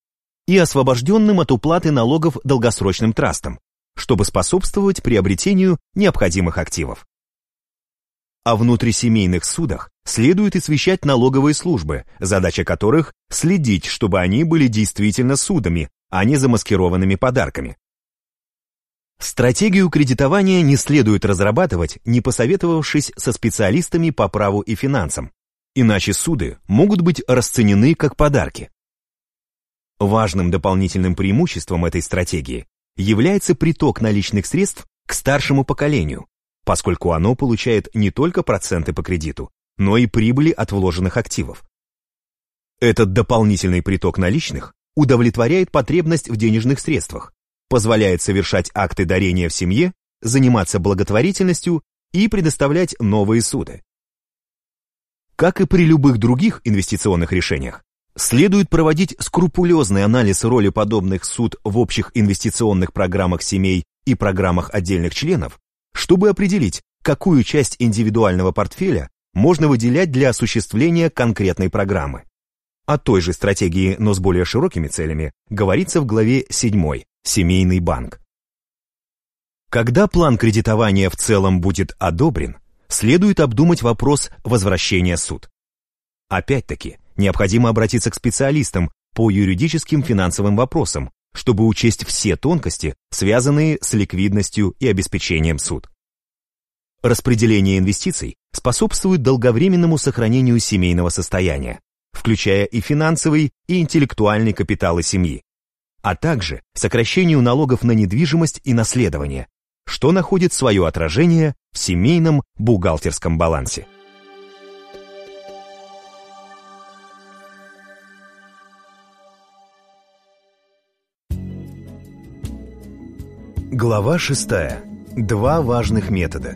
и освобожденным от уплаты налогов долгосрочным трастам, чтобы способствовать приобретению необходимых активов. О внутрисемейных судах следует освещать налоговые службы, задача которых – следить, чтобы они были действительно судами, а не замаскированными подарками. Стратегию кредитования не следует разрабатывать, не посоветовавшись со специалистами по праву и финансам, иначе суды могут быть расценены как подарки. Важным дополнительным преимуществом этой стратегии является приток наличных средств к старшему поколению, поскольку оно получает не только проценты по кредиту, но и прибыли от вложенных активов. Этот дополнительный приток наличных удовлетворяет потребность в денежных средствах, позволяет совершать акты дарения в семье, заниматься благотворительностью и предоставлять новые суды. Как и при любых других инвестиционных решениях, следует проводить скрупулезный анализ роли подобных суд в общих инвестиционных программах семей и программах отдельных членов, чтобы определить, какую часть индивидуального портфеля можно выделять для осуществления конкретной программы. О той же стратегии, но с более широкими целями, говорится в главе 7 «Семейный банк». Когда план кредитования в целом будет одобрен, следует обдумать вопрос возвращения суд. Опять-таки, необходимо обратиться к специалистам по юридическим финансовым вопросам, чтобы учесть все тонкости, связанные с ликвидностью и обеспечением суд. Распределение инвестиций способствует долговременному сохранению семейного состояния, включая и финансовый, и интеллектуальный капиталы семьи, а также сокращению налогов на недвижимость и наследование, что находит свое отражение в семейном бухгалтерском балансе. Глава 6. Два важных метода.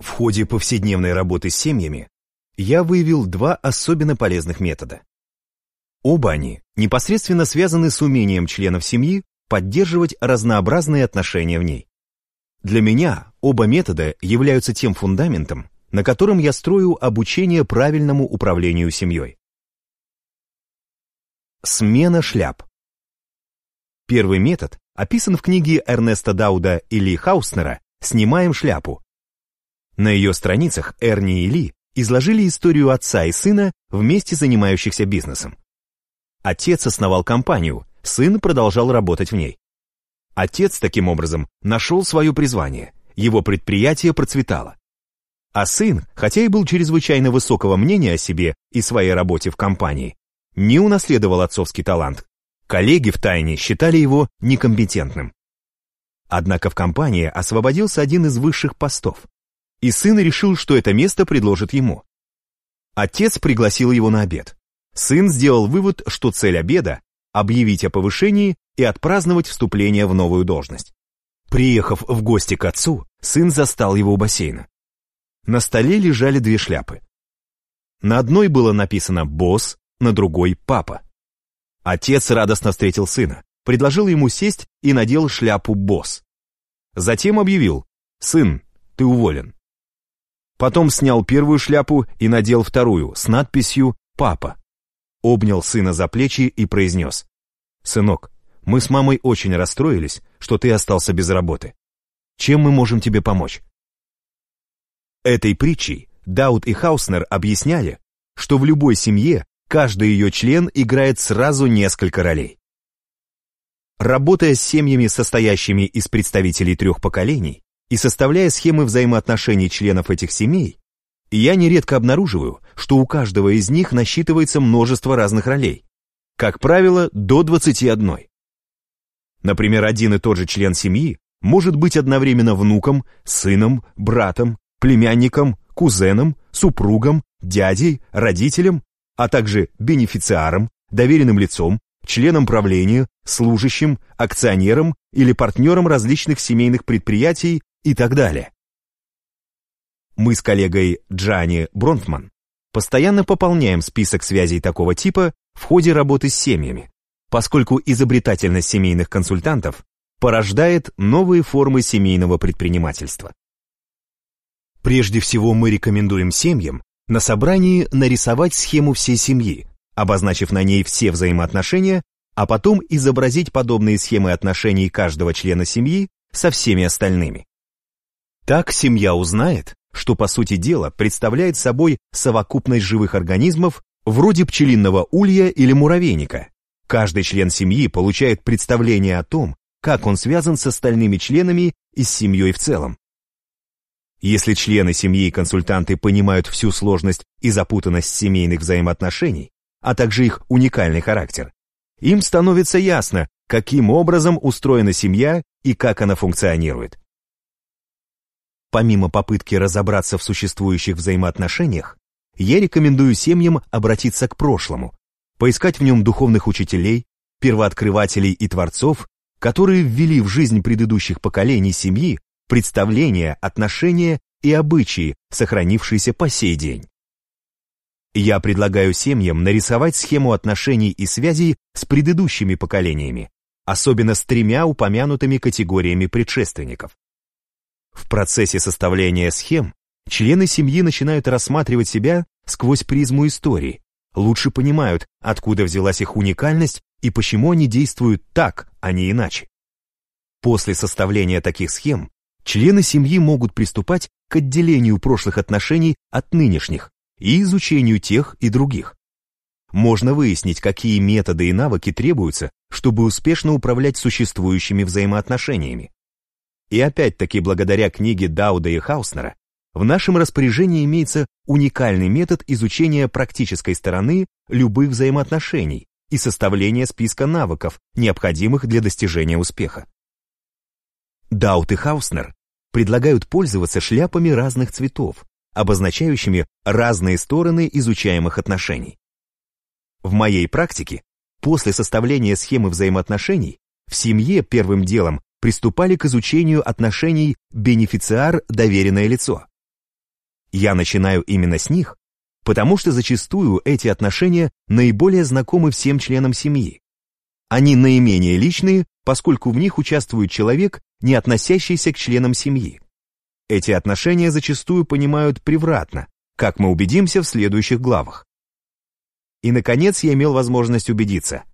В ходе повседневной работы с семьями я выявил два особенно полезных метода. Оба они непосредственно связаны с умением членов семьи поддерживать разнообразные отношения в ней. Для меня оба метода являются тем фундаментом, на котором я строю обучение правильному управлению семьей. Смена шляп. Первый метод описан в книге Эрнеста Дауда и Ли Хауснера «Снимаем шляпу». На ее страницах Эрни и Ли изложили историю отца и сына, вместе занимающихся бизнесом. Отец основал компанию, сын продолжал работать в ней. Отец, таким образом, нашел свое призвание, его предприятие процветало. А сын, хотя и был чрезвычайно высокого мнения о себе и своей работе в компании, не унаследовал отцовский талант, Коллеги в тайне считали его некомпетентным. Однако в компании освободился один из высших постов, и сын решил, что это место предложит ему. Отец пригласил его на обед. Сын сделал вывод, что цель обеда – объявить о повышении и отпраздновать вступление в новую должность. Приехав в гости к отцу, сын застал его у бассейна. На столе лежали две шляпы. На одной было написано «босс», на другой «папа». Отец радостно встретил сына, предложил ему сесть и надел шляпу босс. Затем объявил «Сын, ты уволен». Потом снял первую шляпу и надел вторую с надписью «Папа». Обнял сына за плечи и произнес «Сынок, мы с мамой очень расстроились, что ты остался без работы. Чем мы можем тебе помочь?» Этой притчей Даут и Хауснер объясняли, что в любой семье каждый ее член играет сразу несколько ролей. Работая с семьями, состоящими из представителей трех поколений, и составляя схемы взаимоотношений членов этих семей, я нередко обнаруживаю, что у каждого из них насчитывается множество разных ролей, как правило, до 21. Например, один и тот же член семьи может быть одновременно внуком, сыном, братом, племянником, кузеном, супругом, дядей, родителем, а также бенефициаром, доверенным лицом, членом правления, служащим, акционером или партнером различных семейных предприятий и так далее. Мы с коллегой Джани Бронфман постоянно пополняем список связей такого типа в ходе работы с семьями, поскольку изобретательность семейных консультантов порождает новые формы семейного предпринимательства. Прежде всего мы рекомендуем семьям на собрании нарисовать схему всей семьи, обозначив на ней все взаимоотношения, а потом изобразить подобные схемы отношений каждого члена семьи со всеми остальными. Так семья узнает, что по сути дела представляет собой совокупность живых организмов вроде пчелиного улья или муравейника. Каждый член семьи получает представление о том, как он связан с остальными членами и с семьей в целом. Если члены семьи и консультанты понимают всю сложность и запутанность семейных взаимоотношений, а также их уникальный характер, им становится ясно, каким образом устроена семья и как она функционирует. Помимо попытки разобраться в существующих взаимоотношениях, я рекомендую семьям обратиться к прошлому, поискать в нем духовных учителей, первооткрывателей и творцов, которые ввели в жизнь предыдущих поколений семьи представления, отношения и обычаи, сохранившиеся по сей день. Я предлагаю семьям нарисовать схему отношений и связей с предыдущими поколениями, особенно с тремя упомянутыми категориями предшественников. В процессе составления схем члены семьи начинают рассматривать себя сквозь призму истории, лучше понимают, откуда взялась их уникальность и почему они действуют так, а не иначе. После составления таких схем члены семьи могут приступать к отделению прошлых отношений от нынешних и изучению тех и других. Можно выяснить, какие методы и навыки требуются, чтобы успешно управлять существующими взаимоотношениями. И опять-таки благодаря книге Дауда и Хауснера в нашем распоряжении имеется уникальный метод изучения практической стороны любых взаимоотношений и составления списка навыков, необходимых для достижения успеха. Даут и Хауснер предлагают пользоваться шляпами разных цветов, обозначающими разные стороны изучаемых отношений. В моей практике, после составления схемы взаимоотношений, в семье первым делом приступали к изучению отношений бенефициар-доверенное лицо. Я начинаю именно с них, потому что зачастую эти отношения наиболее знакомы всем членам семьи. Они наименее личные, поскольку в них участвует человек, не относящийся к членам семьи. Эти отношения зачастую понимают превратно, как мы убедимся в следующих главах. И, наконец, я имел возможность убедиться.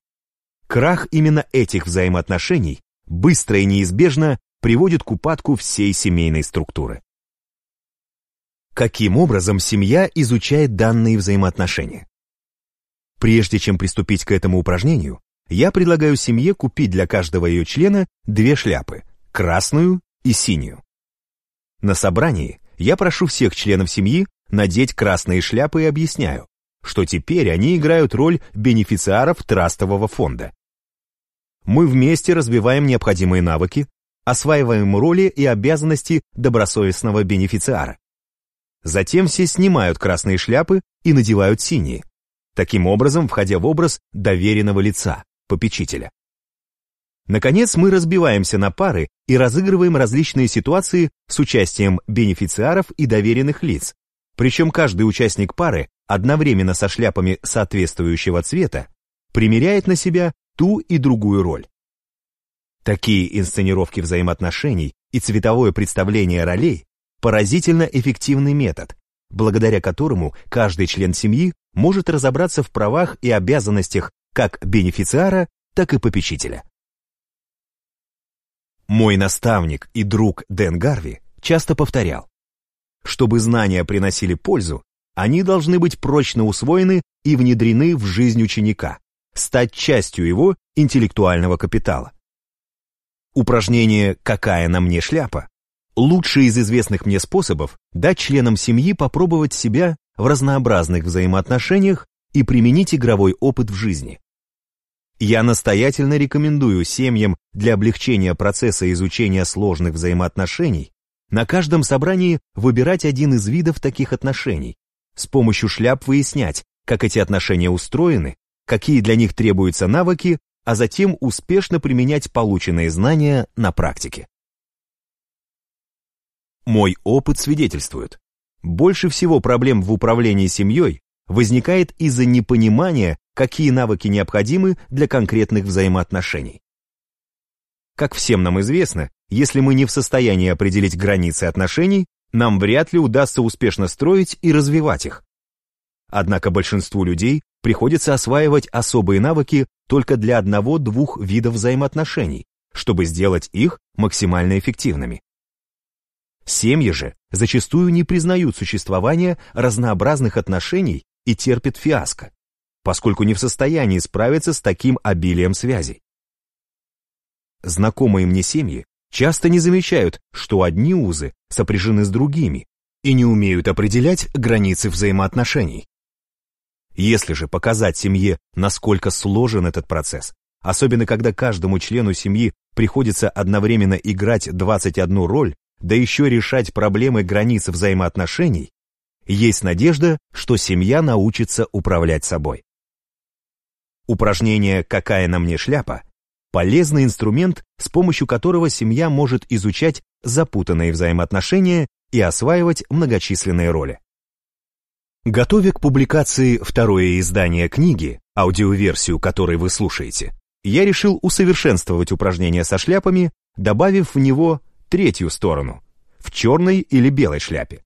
Крах именно этих взаимоотношений быстро и неизбежно приводит к упадку всей семейной структуры. Каким образом семья изучает данные взаимоотношения? Прежде чем приступить к этому упражнению, я предлагаю семье купить для каждого ее члена две шляпы – красную и синюю. На собрании я прошу всех членов семьи надеть красные шляпы и объясняю, что теперь они играют роль бенефициаров трастового фонда. Мы вместе развиваем необходимые навыки, осваиваем роли и обязанности добросовестного бенефициара. Затем все снимают красные шляпы и надевают синие, таким образом входя в образ доверенного лица, попечителя. Наконец, мы разбиваемся на пары и разыгрываем различные ситуации с участием бенефициаров и доверенных лиц. Причем каждый участник пары одновременно со шляпами соответствующего цвета примеряет на себя ту и другую роль. Такие инсценировки взаимоотношений и цветовое представление ролей – поразительно эффективный метод, благодаря которому каждый член семьи может разобраться в правах и обязанностях как бенефициара, так и попечителя. Мой наставник и друг Дэн Гарви часто повторял, чтобы знания приносили пользу, они должны быть прочно усвоены и внедрены в жизнь ученика, стать частью его интеллектуального капитала. Упражнение «Какая на мне шляпа» лучший из известных мне способов дать членам семьи попробовать себя в разнообразных взаимоотношениях и применить игровой опыт в жизни. Я настоятельно рекомендую семьям для облегчения процесса изучения сложных взаимоотношений на каждом собрании выбирать один из видов таких отношений, с помощью шляп выяснять, как эти отношения устроены, какие для них требуются навыки, а затем успешно применять полученные знания на практике. Мой опыт свидетельствует, больше всего проблем в управлении семьей возникает из-за непонимания, какие навыки необходимы для конкретных взаимоотношений. Как всем нам известно, если мы не в состоянии определить границы отношений, нам вряд ли удастся успешно строить и развивать их. Однако большинству людей приходится осваивать особые навыки только для одного-двух видов взаимоотношений, чтобы сделать их максимально эффективными. Семьи же зачастую не признают существование разнообразных отношений и терпят фиаско, поскольку не в состоянии справиться с таким обилием связей. Знакомые мне семьи часто не замечают, что одни узы сопряжены с другими и не умеют определять границы взаимоотношений. Если же показать семье, насколько сложен этот процесс, особенно когда каждому члену семьи приходится одновременно играть 21 роль, да еще решать проблемы границ взаимоотношений, есть надежда, что семья научится управлять собой. Упражнение «Какая на мне шляпа» полезный инструмент, с помощью которого семья может изучать запутанные взаимоотношения и осваивать многочисленные роли. Готовя к публикации второе издание книги, аудиоверсию которой вы слушаете, я решил усовершенствовать упражнение со шляпами, добавив в него третью сторону, в черной или белой шляпе.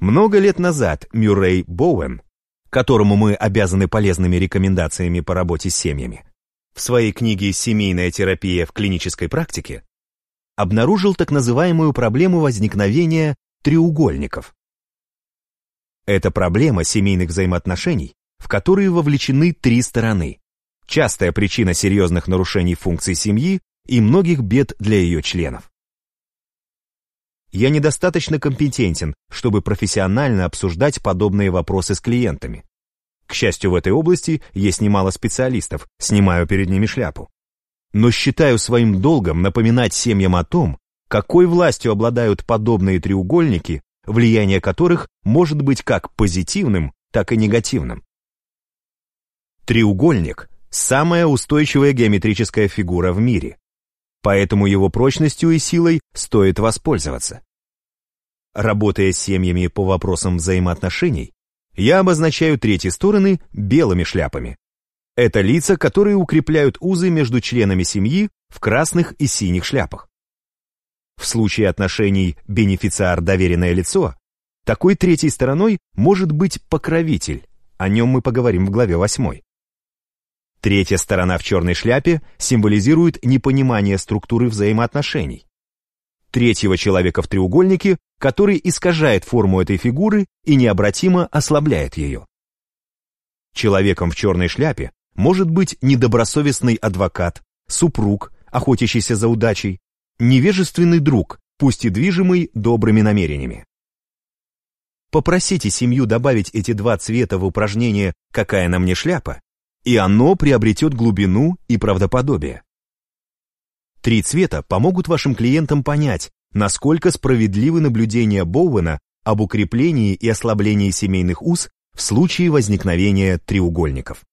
Много лет назад Мюррей Боуэн, которому мы обязаны полезными рекомендациями по работе с семьями, в своей книге «Семейная терапия в клинической практике» обнаружил так называемую проблему возникновения треугольников. Это проблема семейных взаимоотношений, в которые вовлечены три стороны. Частая причина серьезных нарушений функций семьи и многих бед для ее членов. Я недостаточно компетентен, чтобы профессионально обсуждать подобные вопросы с клиентами. К счастью, в этой области есть немало специалистов, снимаю перед ними шляпу. Но считаю своим долгом напоминать семьям о том, какой властью обладают подобные треугольники, влияние которых может быть как позитивным, так и негативным. Треугольник – самая устойчивая геометрическая фигура в мире, поэтому его прочностью и силой стоит воспользоваться. Работая с семьями по вопросам взаимоотношений, я обозначаю третьи стороны белыми шляпами. Это лица, которые укрепляют узы между членами семьи в красных и синих шляпах. В случае отношений бенефициар-доверенное лицо, такой третьей стороной может быть покровитель, о нем мы поговорим в главе 8. Третья сторона в черной шляпе символизирует непонимание структуры взаимоотношений. Третьего человека в треугольнике который искажает форму этой фигуры и необратимо ослабляет ее. Человеком в черной шляпе может быть недобросовестный адвокат, супруг, охотящийся за удачей, невежественный друг, пусть и движимый добрыми намерениями. Попросите семью добавить эти два цвета в упражнение «Какая на мне шляпа?» и оно приобретет глубину и правдоподобие. Три цвета помогут вашим клиентам понять, насколько справедливы наблюдения Боуэна об укреплении и ослаблении семейных уз в случае возникновения треугольников.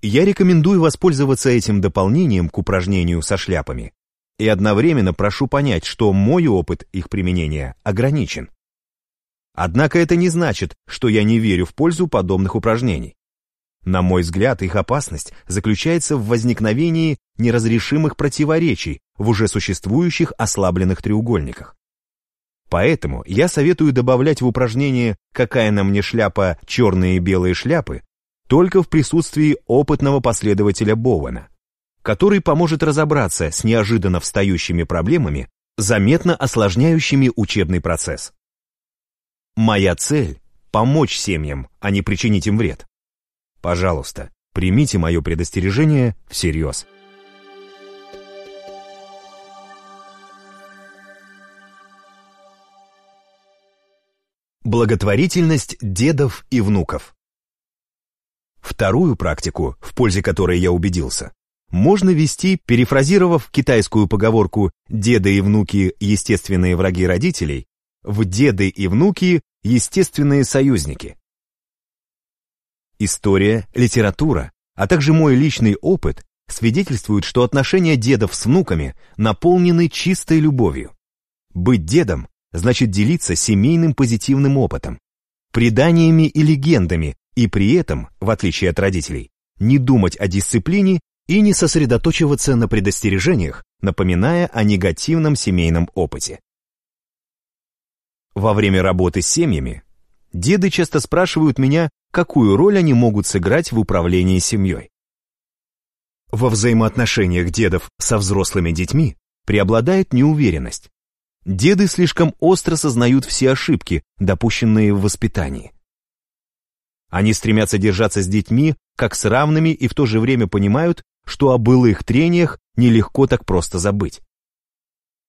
Я рекомендую воспользоваться этим дополнением к упражнению со шляпами и одновременно прошу понять, что мой опыт их применения ограничен. Однако это не значит, что я не верю в пользу подобных упражнений. На мой взгляд, их опасность заключается в возникновении неразрешимых противоречий в уже существующих ослабленных треугольниках. Поэтому я советую добавлять в упражнение «Какая на мне шляпа? Черные и белые шляпы» только в присутствии опытного последователя Боуэна, который поможет разобраться с неожиданно встающими проблемами, заметно осложняющими учебный процесс. Моя цель – помочь семьям, а не причинить им вред. Пожалуйста, примите мое предостережение всерьез. Благотворительность дедов и внуков. Вторую практику, в пользе которой я убедился, можно вести, перефразировав китайскую поговорку «деды и внуки – естественные враги родителей», в «деды и внуки – естественные союзники». История, литература, а также мой личный опыт свидетельствуют, что отношения дедов с внуками наполнены чистой любовью. Быть дедом значит делиться семейным позитивным опытом, преданиями и легендами, и при этом, в отличие от родителей, не думать о дисциплине и не сосредоточиваться на предостережениях, напоминая о негативном семейном опыте. Во время работы с семьями деды часто спрашивают меня, какую роль они могут сыграть в управлении семьей. Во взаимоотношениях дедов со взрослыми детьми преобладает неуверенность, Деды слишком остро сознают все ошибки, допущенные в воспитании. Они стремятся держаться с детьми как с равными и в то же время понимают, что о былых трениях нелегко так просто забыть.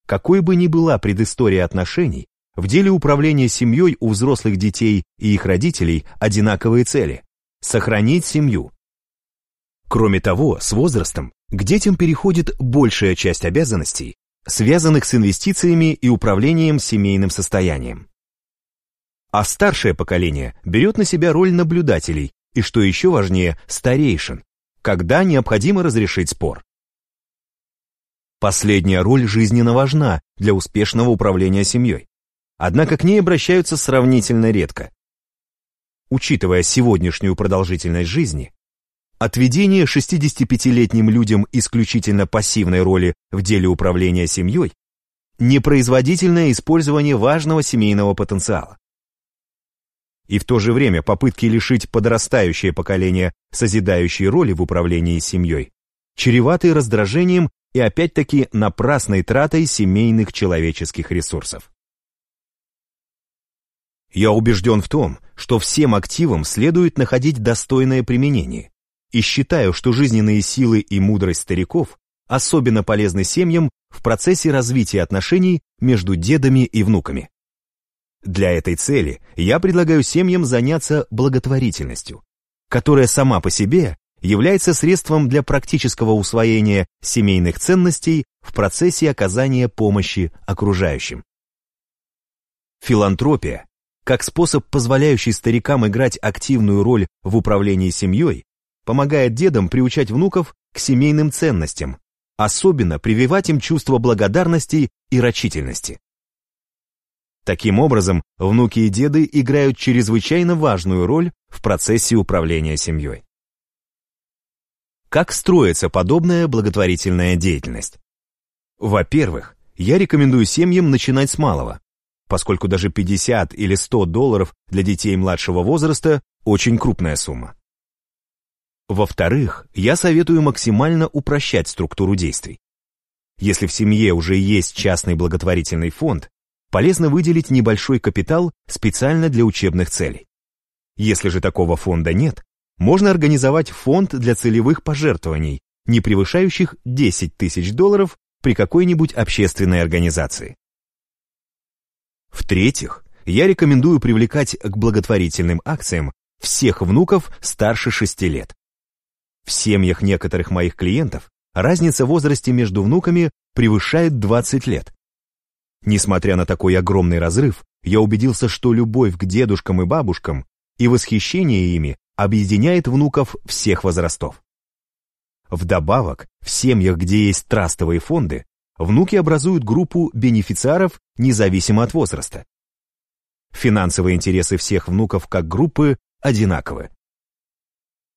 Какой бы ни была предыстория отношений, в деле управления семьей у взрослых детей и их родителей одинаковые цели – сохранить семью. Кроме того, с возрастом к детям переходит большая часть обязанностей, связанных с инвестициями и управлением семейным состоянием. А старшее поколение берет на себя роль наблюдателей и, что еще важнее, старейшин, когда необходимо разрешить спор. Последняя роль жизненно важна для успешного управления семьей, однако к ней обращаются сравнительно редко. Учитывая сегодняшнюю продолжительность жизни, Отведение 65-летним людям исключительно пассивной роли в деле управления семьей – непроизводительное использование важного семейного потенциала. И в то же время попытки лишить подрастающее поколение созидающей роли в управлении семьей чреваты раздражением и опять-таки напрасной тратой семейных человеческих ресурсов. Я убежден в том, что всем активам следует находить достойное применение, и считаю, что жизненные силы и мудрость стариков особенно полезны семьям в процессе развития отношений между дедами и внуками. Для этой цели я предлагаю семьям заняться благотворительностью, которая сама по себе является средством для практического усвоения семейных ценностей в процессе оказания помощи окружающим. Филантропия, как способ, позволяющий старикам играть активную роль в управлении семьей, помогает дедам приучать внуков к семейным ценностям, особенно прививать им чувство благодарности и рачительности. Таким образом, внуки и деды играют чрезвычайно важную роль в процессе управления семьей. Как строится подобная благотворительная деятельность? Во-первых, я рекомендую семьям начинать с малого, поскольку даже 50 или 100 долларов для детей младшего возраста – очень крупная сумма. Во-вторых, я советую максимально упрощать структуру действий. Если в семье уже есть частный благотворительный фонд, полезно выделить небольшой капитал специально для учебных целей. Если же такого фонда нет, можно организовать фонд для целевых пожертвований, не превышающих 10 тысяч долларов при какой-нибудь общественной организации. В-третьих, я рекомендую привлекать к благотворительным акциям всех внуков старше 6 лет. В семьях некоторых моих клиентов разница в возрасте между внуками превышает 20 лет. Несмотря на такой огромный разрыв, я убедился, что любовь к дедушкам и бабушкам и восхищение ими объединяет внуков всех возрастов. Вдобавок, в семьях, где есть трастовые фонды, внуки образуют группу бенефициаров независимо от возраста. Финансовые интересы всех внуков как группы одинаковы.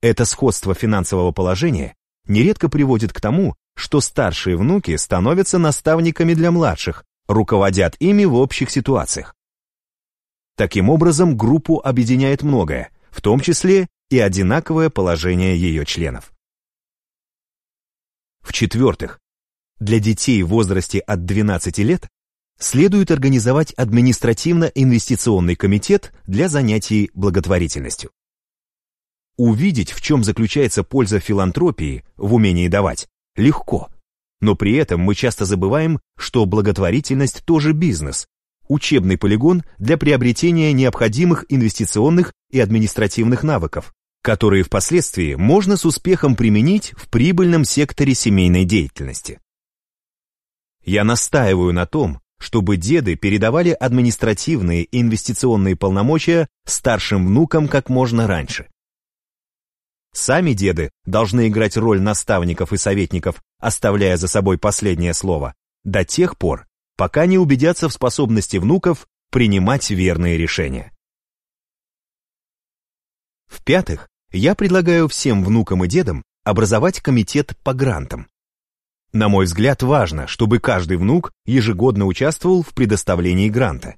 Это сходство финансового положения нередко приводит к тому, что старшие внуки становятся наставниками для младших, руководят ими в общих ситуациях. Таким образом, группу объединяет многое, в том числе и одинаковое положение ее членов. В-четвертых, для детей в возрасте от 12 лет следует организовать административно-инвестиционный комитет для занятий благотворительностью. Увидеть, в чем заключается польза филантропии в умении давать, легко. Но при этом мы часто забываем, что благотворительность тоже бизнес, учебный полигон для приобретения необходимых инвестиционных и административных навыков, которые впоследствии можно с успехом применить в прибыльном секторе семейной деятельности. Я настаиваю на том, чтобы деды передавали административные и инвестиционные полномочия старшим внукам как можно раньше. Сами деды должны играть роль наставников и советников, оставляя за собой последнее слово, до тех пор, пока не убедятся в способности внуков принимать верные решения. В-пятых, я предлагаю всем внукам и дедам образовать комитет по грантам. На мой взгляд, важно, чтобы каждый внук ежегодно участвовал в предоставлении гранта.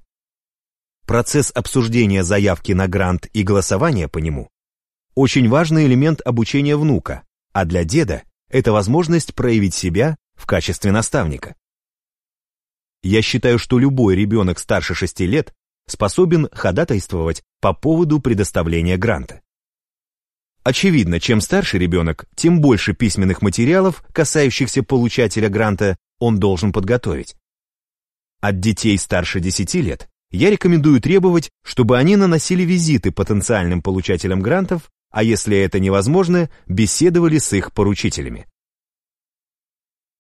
Процесс обсуждения заявки на грант и голосования по нему – очень важный элемент обучения внука, а для деда это возможность проявить себя в качестве наставника. Я считаю, что любой ребенок старше 6 лет способен ходатайствовать по поводу предоставления гранта. Очевидно, чем старше ребенок, тем больше письменных материалов, касающихся получателя гранта, он должен подготовить. От детей старше 10 лет я рекомендую требовать, чтобы они наносили визиты потенциальным получателям грантов, а если это невозможно, беседовали с их поручителями.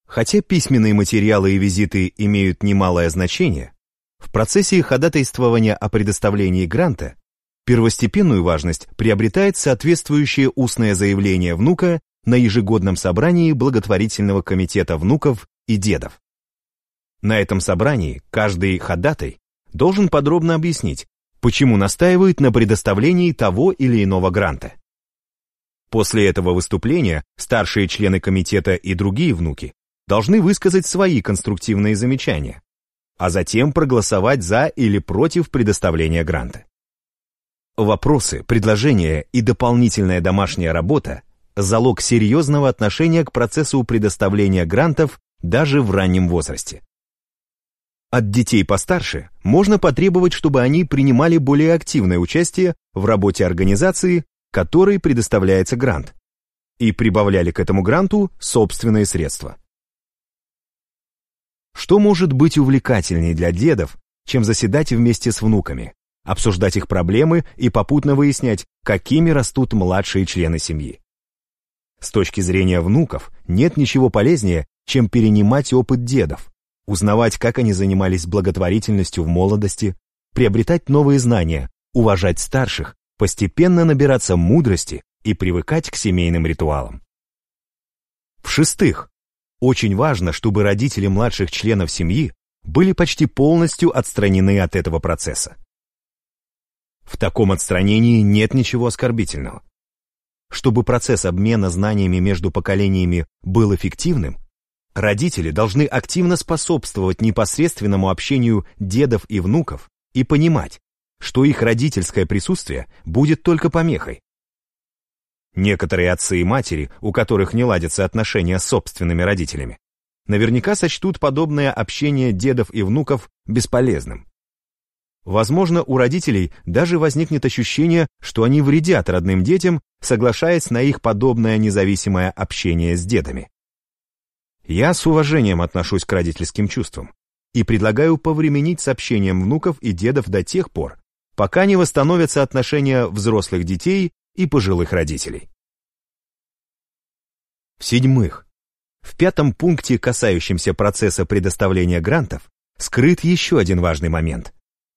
Хотя письменные материалы и визиты имеют немалое значение, в процессе ходатайствования о предоставлении гранта Первостепенную важность приобретает соответствующее устное заявление внука на ежегодном собрании благотворительного комитета внуков и дедов. На этом собрании каждый ходатай должен подробно объяснить, почему настаивает на предоставлении того или иного гранта. После этого выступления старшие члены комитета и другие внуки должны высказать свои конструктивные замечания, а затем проголосовать за или против предоставления гранта. Вопросы, предложения и дополнительная домашняя работа – залог серьезного отношения к процессу предоставления грантов даже в раннем возрасте. От детей постарше можно потребовать, чтобы они принимали более активное участие в работе организации, которой предоставляется грант, и прибавляли к этому гранту собственные средства. Что может быть увлекательнее для дедов, чем заседать вместе с внуками, обсуждать их проблемы и попутно выяснять, какими растут младшие члены семьи. С точки зрения внуков нет ничего полезнее, чем перенимать опыт дедов, узнавать, как они занимались благотворительностью в молодости, приобретать новые знания, уважать старших, постепенно набираться мудрости и привыкать к семейным ритуалам. В-шестых, очень важно, чтобы родители младших членов семьи были почти полностью отстранены от этого процесса. В таком отстранении нет ничего оскорбительного. Чтобы процесс обмена знаниями между поколениями был эффективным, родители должны активно способствовать непосредственному общению дедов и внуков и понимать, что их родительское присутствие будет только помехой. Некоторые отцы и матери, у которых не ладятся отношения с собственными родителями, наверняка сочтут подобное общение дедов и внуков бесполезным. Возможно, у родителей даже возникнет ощущение, что они вредят родным детям, соглашаясь на их подобное независимое общение с дедами. Я с уважением отношусь к родительским чувствам и предлагаю повременить с общением внуков и дедов до тех пор, пока не восстановятся отношения взрослых детей и пожилых родителей. В-седьмых, в пятом пункте, касающемся процесса предоставления грантов, скрыт еще один важный момент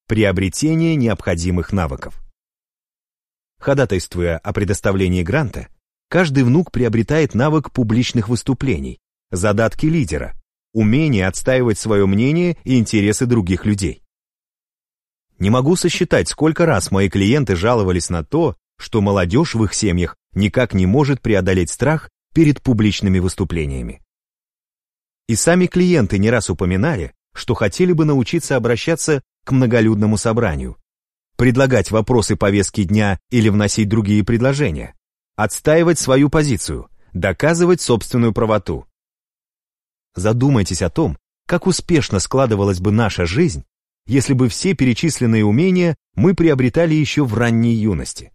приобретение необходимых навыков. Ходатайствуя о предоставлении гранта, каждый внук приобретает навык публичных выступлений, задатки лидера, умение отстаивать свое мнение и интересы других людей. Не могу сосчитать, сколько раз мои клиенты жаловались на то, что молодежь в их семьях никак не может преодолеть страх перед публичными выступлениями. И сами клиенты не раз упоминали, что хотели бы научиться обращаться к многолюдному собранию, предлагать вопросы повестки дня или вносить другие предложения, отстаивать свою позицию, доказывать собственную правоту. Задумайтесь о том, как успешно складывалась бы наша жизнь, если бы все перечисленные умения мы приобретали еще в ранней юности.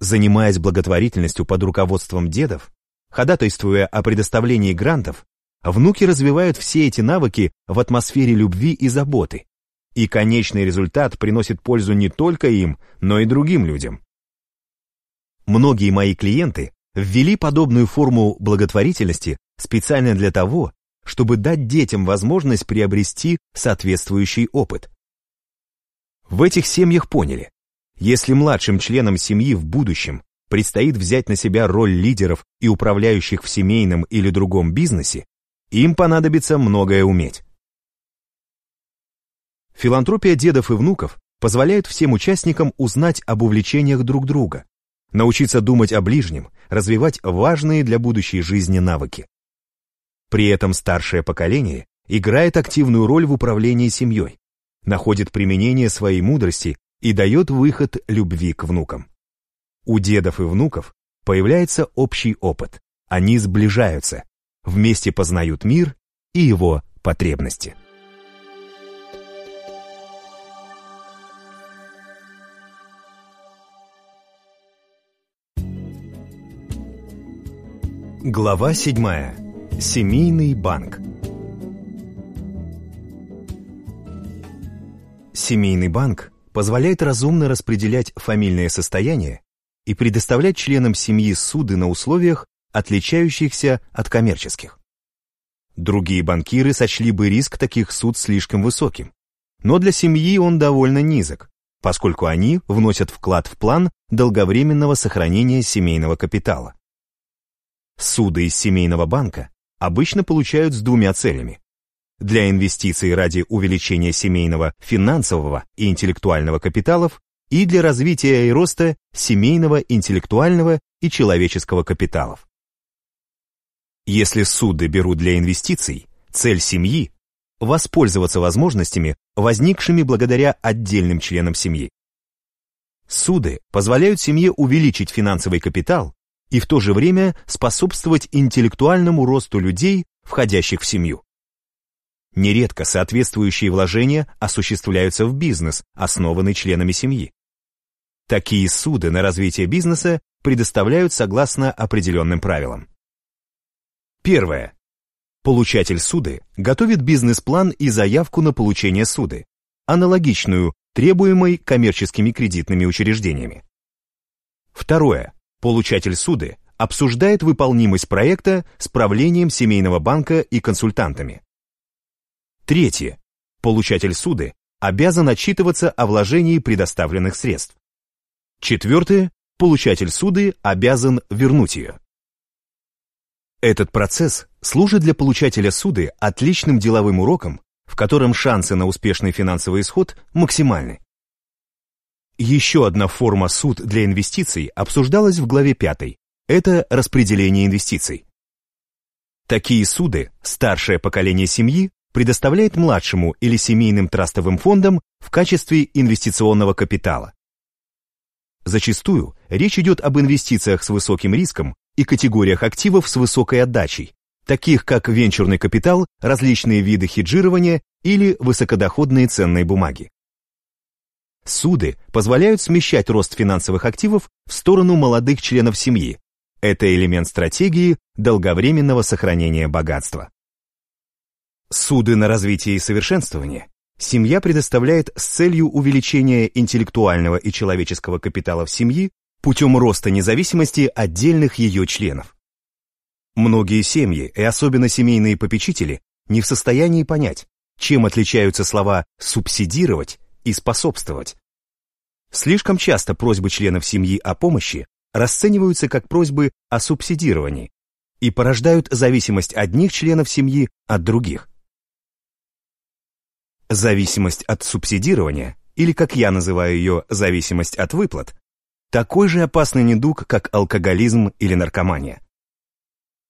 Занимаясь благотворительностью под руководством дедов, ходатайствуя о предоставлении грантов, внуки развивают все эти навыки в атмосфере любви и заботы, и конечный результат приносит пользу не только им, но и другим людям. Многие мои клиенты ввели подобную форму благотворительности специально для того, чтобы дать детям возможность приобрести соответствующий опыт. В этих семьях поняли, если младшим членам семьи в будущем предстоит взять на себя роль лидеров и управляющих в семейном или другом бизнесе, им понадобится многое уметь. Филантропия дедов и внуков позволяет всем участникам узнать об увлечениях друг друга, научиться думать о ближнем, развивать важные для будущей жизни навыки. При этом старшее поколение играет активную роль в управлении семьей, находит применение своей мудрости и дает выход любви к внукам. У дедов и внуков появляется общий опыт, они сближаются, вместе познают мир и его потребности. Глава 7. Семейный банк. Семейный банк позволяет разумно распределять фамильное состояние и предоставлять членам семьи суды на условиях, отличающихся от коммерческих. Другие банкиры сочли бы риск таких суд слишком высоким, но для семьи он довольно низок, поскольку они вносят вклад в план долговременного сохранения семейного капитала. Суды из семейного банка обычно получают с двумя целями. Для инвестиций ради увеличения семейного финансового и интеллектуального капиталов и для развития и роста семейного, интеллектуального и человеческого капиталов. Если суды берут для инвестиций, цель семьи – воспользоваться возможностями, возникшими благодаря отдельным членам семьи. Суды позволяют семье увеличить финансовый капитал и в то же время способствовать интеллектуальному росту людей, входящих в семью. Нередко соответствующие вложения осуществляются в бизнес, основанный членами семьи. Такие суды на развитие бизнеса предоставляют согласно определенным правилам. Первое. Получатель суды готовит бизнес-план и заявку на получение суды, аналогичную требуемой коммерческими кредитными учреждениями. Второе. Получатель суды обсуждает выполнимость проекта с правлением семейного банка и консультантами. Третье. Получатель суды обязан отчитываться о вложении предоставленных средств. Четвертое. Получатель суды обязан вернуть ее. Этот процесс служит для получателя суды отличным деловым уроком, в котором шансы на успешный финансовый исход максимальны. Еще одна форма суд для инвестиций обсуждалась в главе 5. Это распределение инвестиций. Такие суды старшее поколение семьи предоставляет младшему или семейным трастовым фондам в качестве инвестиционного капитала. Зачастую речь идет об инвестициях с высоким риском и категориях активов с высокой отдачей, таких как венчурный капитал, различные виды хеджирования или высокодоходные ценные бумаги. Суды позволяют смещать рост финансовых активов в сторону молодых членов семьи. Это элемент стратегии долговременного сохранения богатства. Суды на развитие и совершенствование семья предоставляет с целью увеличения интеллектуального и человеческого капитала в семье путем роста независимости отдельных ее членов. Многие семьи, и особенно семейные попечители, не в состоянии понять, чем отличаются слова «субсидировать» и способствовать. Слишком часто просьбы членов семьи о помощи расцениваются как просьбы о субсидировании и порождают зависимость одних членов семьи от других. Зависимость от субсидирования, или как я называю ее, зависимость от выплат, такой же опасный недуг, как алкоголизм или наркомания.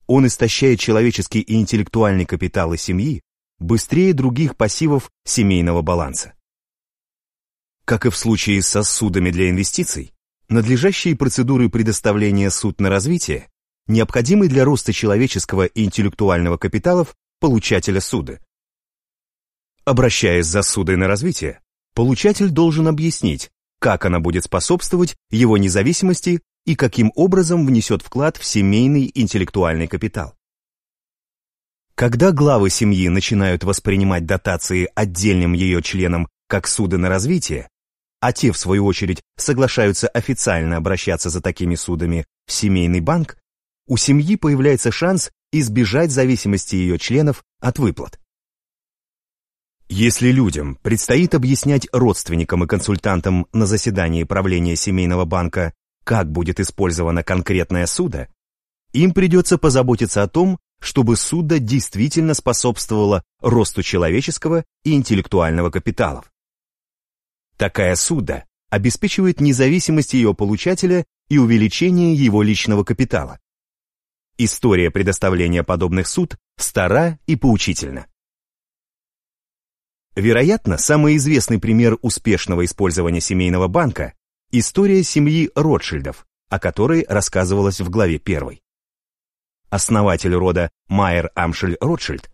Он истощает человеческий и интеллектуальный капиталы семьи быстрее других пассивов семейного баланса. Как и в случае с сосудами для инвестиций, надлежащие процедуры предоставления суд на развитие необходимы для роста человеческого и интеллектуального капиталов получателя суда. Обращаясь за судой на развитие, получатель должен объяснить, как она будет способствовать его независимости и каким образом внесет вклад в семейный интеллектуальный капитал. Когда главы семьи начинают воспринимать дотации отдельным ее членам как суды на развитие, а те, в свою очередь, соглашаются официально обращаться за такими судами в семейный банк, у семьи появляется шанс избежать зависимости ее членов от выплат. Если людям предстоит объяснять родственникам и консультантам на заседании правления семейного банка, как будет использована конкретная суда, им придется позаботиться о том, чтобы суда действительно способствовала росту человеческого и интеллектуального капиталов. Такая суда обеспечивает независимость ее получателя и увеличение его личного капитала. История предоставления подобных суд стара и поучительна. Вероятно, самый известный пример успешного использования семейного банка – история семьи Ротшильдов, о которой рассказывалось в главе 1. Основатель рода Майер Амшель Ротшильд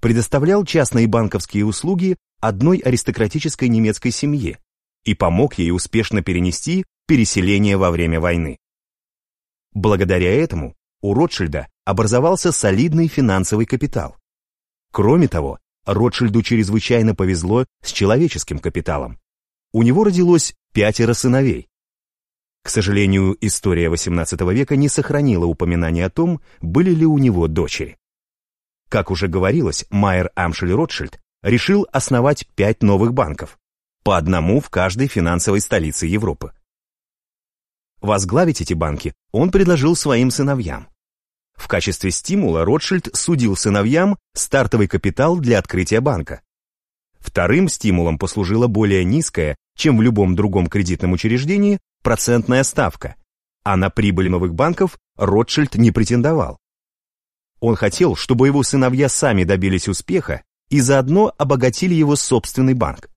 предоставлял частные банковские услуги одной аристократической немецкой семье и помог ей успешно перенести переселение во время войны. Благодаря этому у Ротшильда образовался солидный финансовый капитал. Кроме того, Ротшильду чрезвычайно повезло с человеческим капиталом. У него родилось пятеро сыновей. К сожалению, история XVIII века не сохранила упоминания о том, были ли у него дочери. Как уже говорилось, Майер Амшель Ротшильд решил основать пять новых банков, по одному в каждой финансовой столице Европы. Возглавить эти банки он предложил своим сыновьям. В качестве стимула Ротшильд судил сыновьям стартовый капитал для открытия банка. Вторым стимулом послужила более низкая, чем в любом другом кредитном учреждении, процентная ставка, а на прибыль новых банков Ротшильд не претендовал. Он хотел, чтобы его сыновья сами добились успеха и заодно обогатили его собственный банк.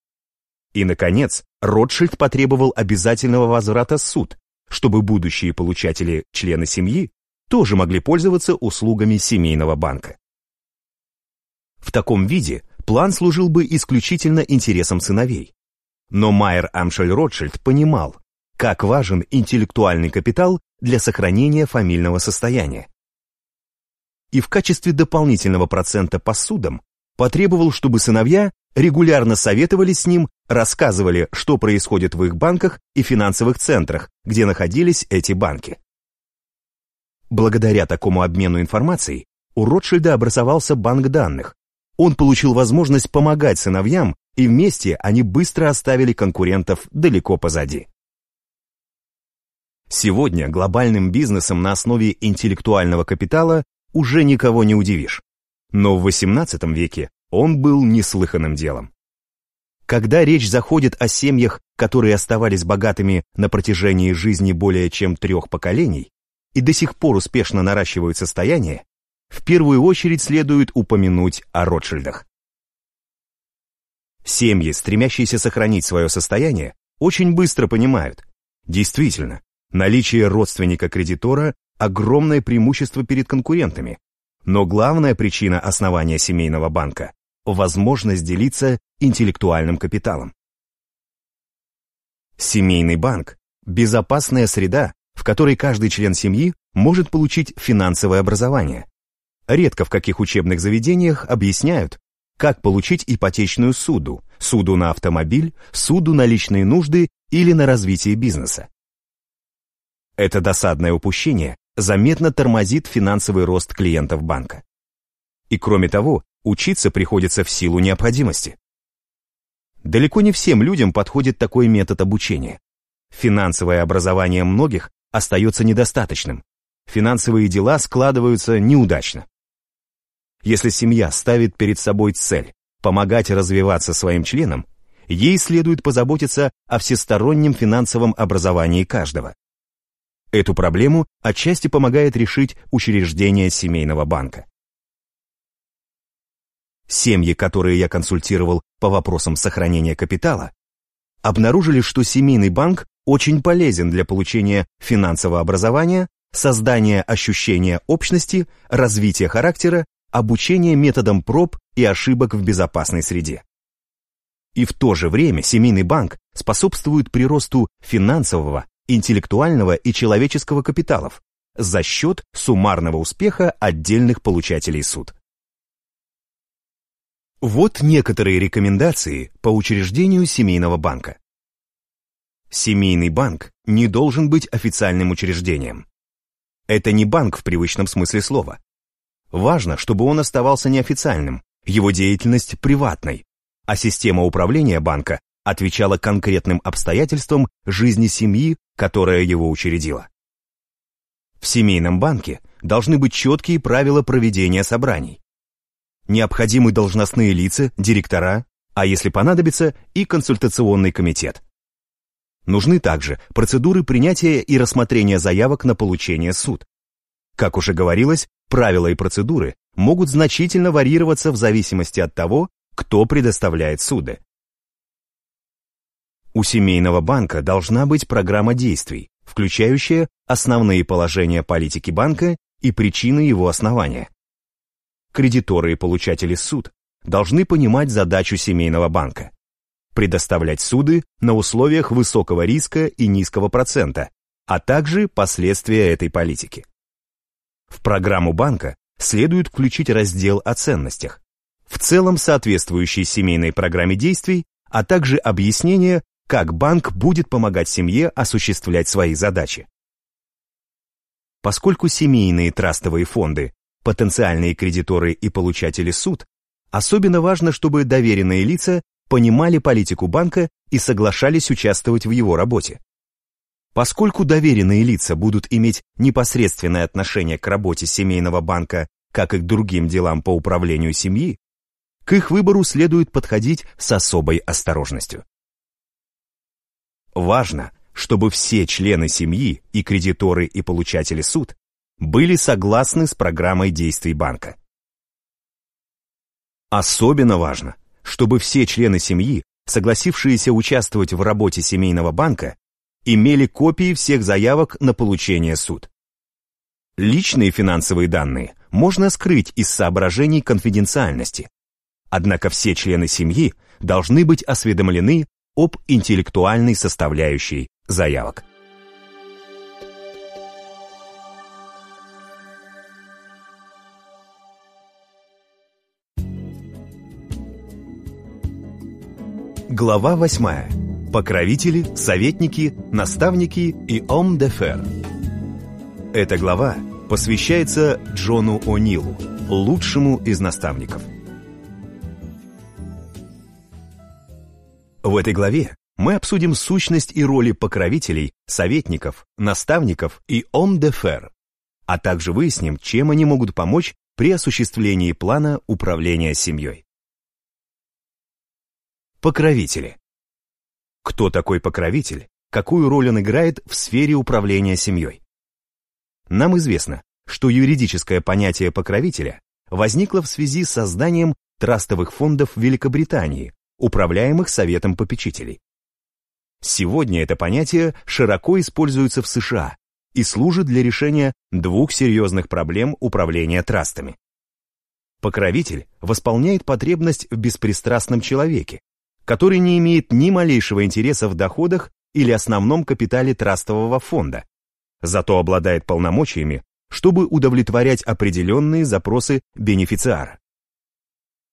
И, наконец, Ротшильд потребовал обязательного возврата суд, чтобы будущие получатели, члены семьи, тоже могли пользоваться услугами семейного банка. В таком виде план служил бы исключительно интересам сыновей. Но Майер Амшель Ротшильд понимал, как важен интеллектуальный капитал для сохранения фамильного состояния. И в качестве дополнительного процента по судам потребовал, чтобы сыновья регулярно советовались с ним, рассказывали, что происходит в их банках и финансовых центрах, где находились эти банки. Благодаря такому обмену информацией у Ротшильда образовался банк данных. Он получил возможность помогать сыновьям, и вместе они быстро оставили конкурентов далеко позади. Сегодня глобальным бизнесом на основе интеллектуального капитала уже никого не удивишь. Но в XVIII веке он был неслыханным делом. Когда речь заходит о семьях, которые оставались богатыми на протяжении жизни более чем трех поколений, и до сих пор успешно наращивают состояние, в первую очередь следует упомянуть о Ротшильдах. Семьи, стремящиеся сохранить свое состояние, очень быстро понимают, действительно, наличие родственника-кредитора – огромное преимущество перед конкурентами, но главная причина основания семейного банка – возможность делиться интеллектуальным капиталом. Семейный банк – безопасная среда, в которой каждый член семьи может получить финансовое образование. Редко в каких учебных заведениях объясняют, как получить ипотечную суду, суду на автомобиль, суду на личные нужды или на развитие бизнеса. Это досадное упущение заметно тормозит финансовый рост клиентов банка. И кроме того, учиться приходится в силу необходимости. Далеко не всем людям подходит такой метод обучения. Финансовое образование многих остается недостаточным. Финансовые дела складываются неудачно. Если семья ставит перед собой цель помогать развиваться своим членам, ей следует позаботиться о всестороннем финансовом образовании каждого, Эту проблему отчасти помогает решить учреждение семейного банка. Семьи, которые я консультировал по вопросам сохранения капитала, обнаружили, что семейный банк очень полезен для получения финансового образования, создания ощущения общности, развития характера, обучения методам проб и ошибок в безопасной среде. И в то же время семейный банк способствует приросту финансового, интеллектуального и человеческого капиталов за счет суммарного успеха отдельных получателей суд. Вот некоторые рекомендации по учреждению семейного банка. Семейный банк не должен быть официальным учреждением. Это не банк в привычном смысле слова. Важно, чтобы он оставался неофициальным, его деятельность приватной, а система управления банка отвечала конкретным обстоятельствам жизни семьи, которая его учредила. В семейном банке должны быть четкие правила проведения собраний. Необходимы должностные лица, директора, а если понадобится, и консультационный комитет. Нужны также процедуры принятия и рассмотрения заявок на получение суд. Как уже говорилось, правила и процедуры могут значительно варьироваться в зависимости от того, кто предоставляет суды. У семейного банка должна быть программа действий, включающая основные положения политики банка и причины его основания. Кредиторы и получатели суд должны понимать задачу семейного банка предоставлять суды на условиях высокого риска и низкого процента, а также последствия этой политики. В программу банка следует включить раздел о ценностях, в целом соответствующий семейной программе действий, а также объяснение, как банк будет помогать семье осуществлять свои задачи. Поскольку семейные трастовые фонды – потенциальные кредиторы и получатели суд, особенно важно, чтобы доверенные лица понимали политику банка и соглашались участвовать в его работе. Поскольку доверенные лица будут иметь непосредственное отношение к работе семейного банка, как и к другим делам по управлению семьи, к их выбору следует подходить с особой осторожностью. Важно, чтобы все члены семьи и кредиторы и получатели суд были согласны с программой действий банка. Особенно важно, чтобы все члены семьи, согласившиеся участвовать в работе семейного банка, имели копии всех заявок на получение суд. Личные финансовые данные можно скрыть из соображений конфиденциальности, однако все члены семьи должны быть осведомлены об интеллектуальной составляющей заявок. Глава 8. Покровители, советники, наставники и ом де фер. Эта глава посвящается Джону О'Нилу, лучшему из наставников. В этой главе мы обсудим сущность и роли покровителей, советников, наставников и ом де фер, а также выясним, чем они могут помочь при осуществлении плана управления семьей. Покровители. Кто такой покровитель? Какую роль он играет в сфере управления семьей? Нам известно, что юридическое понятие покровителя возникло в связи с созданием трастовых фондов Великобритании, управляемых Советом попечителей. Сегодня это понятие широко используется в США и служит для решения двух серьезных проблем управления трастами. Покровитель восполняет потребность в беспристрастном человеке, который не имеет ни малейшего интереса в доходах или основном капитале трастового фонда, зато обладает полномочиями, чтобы удовлетворять определенные запросы бенефициара.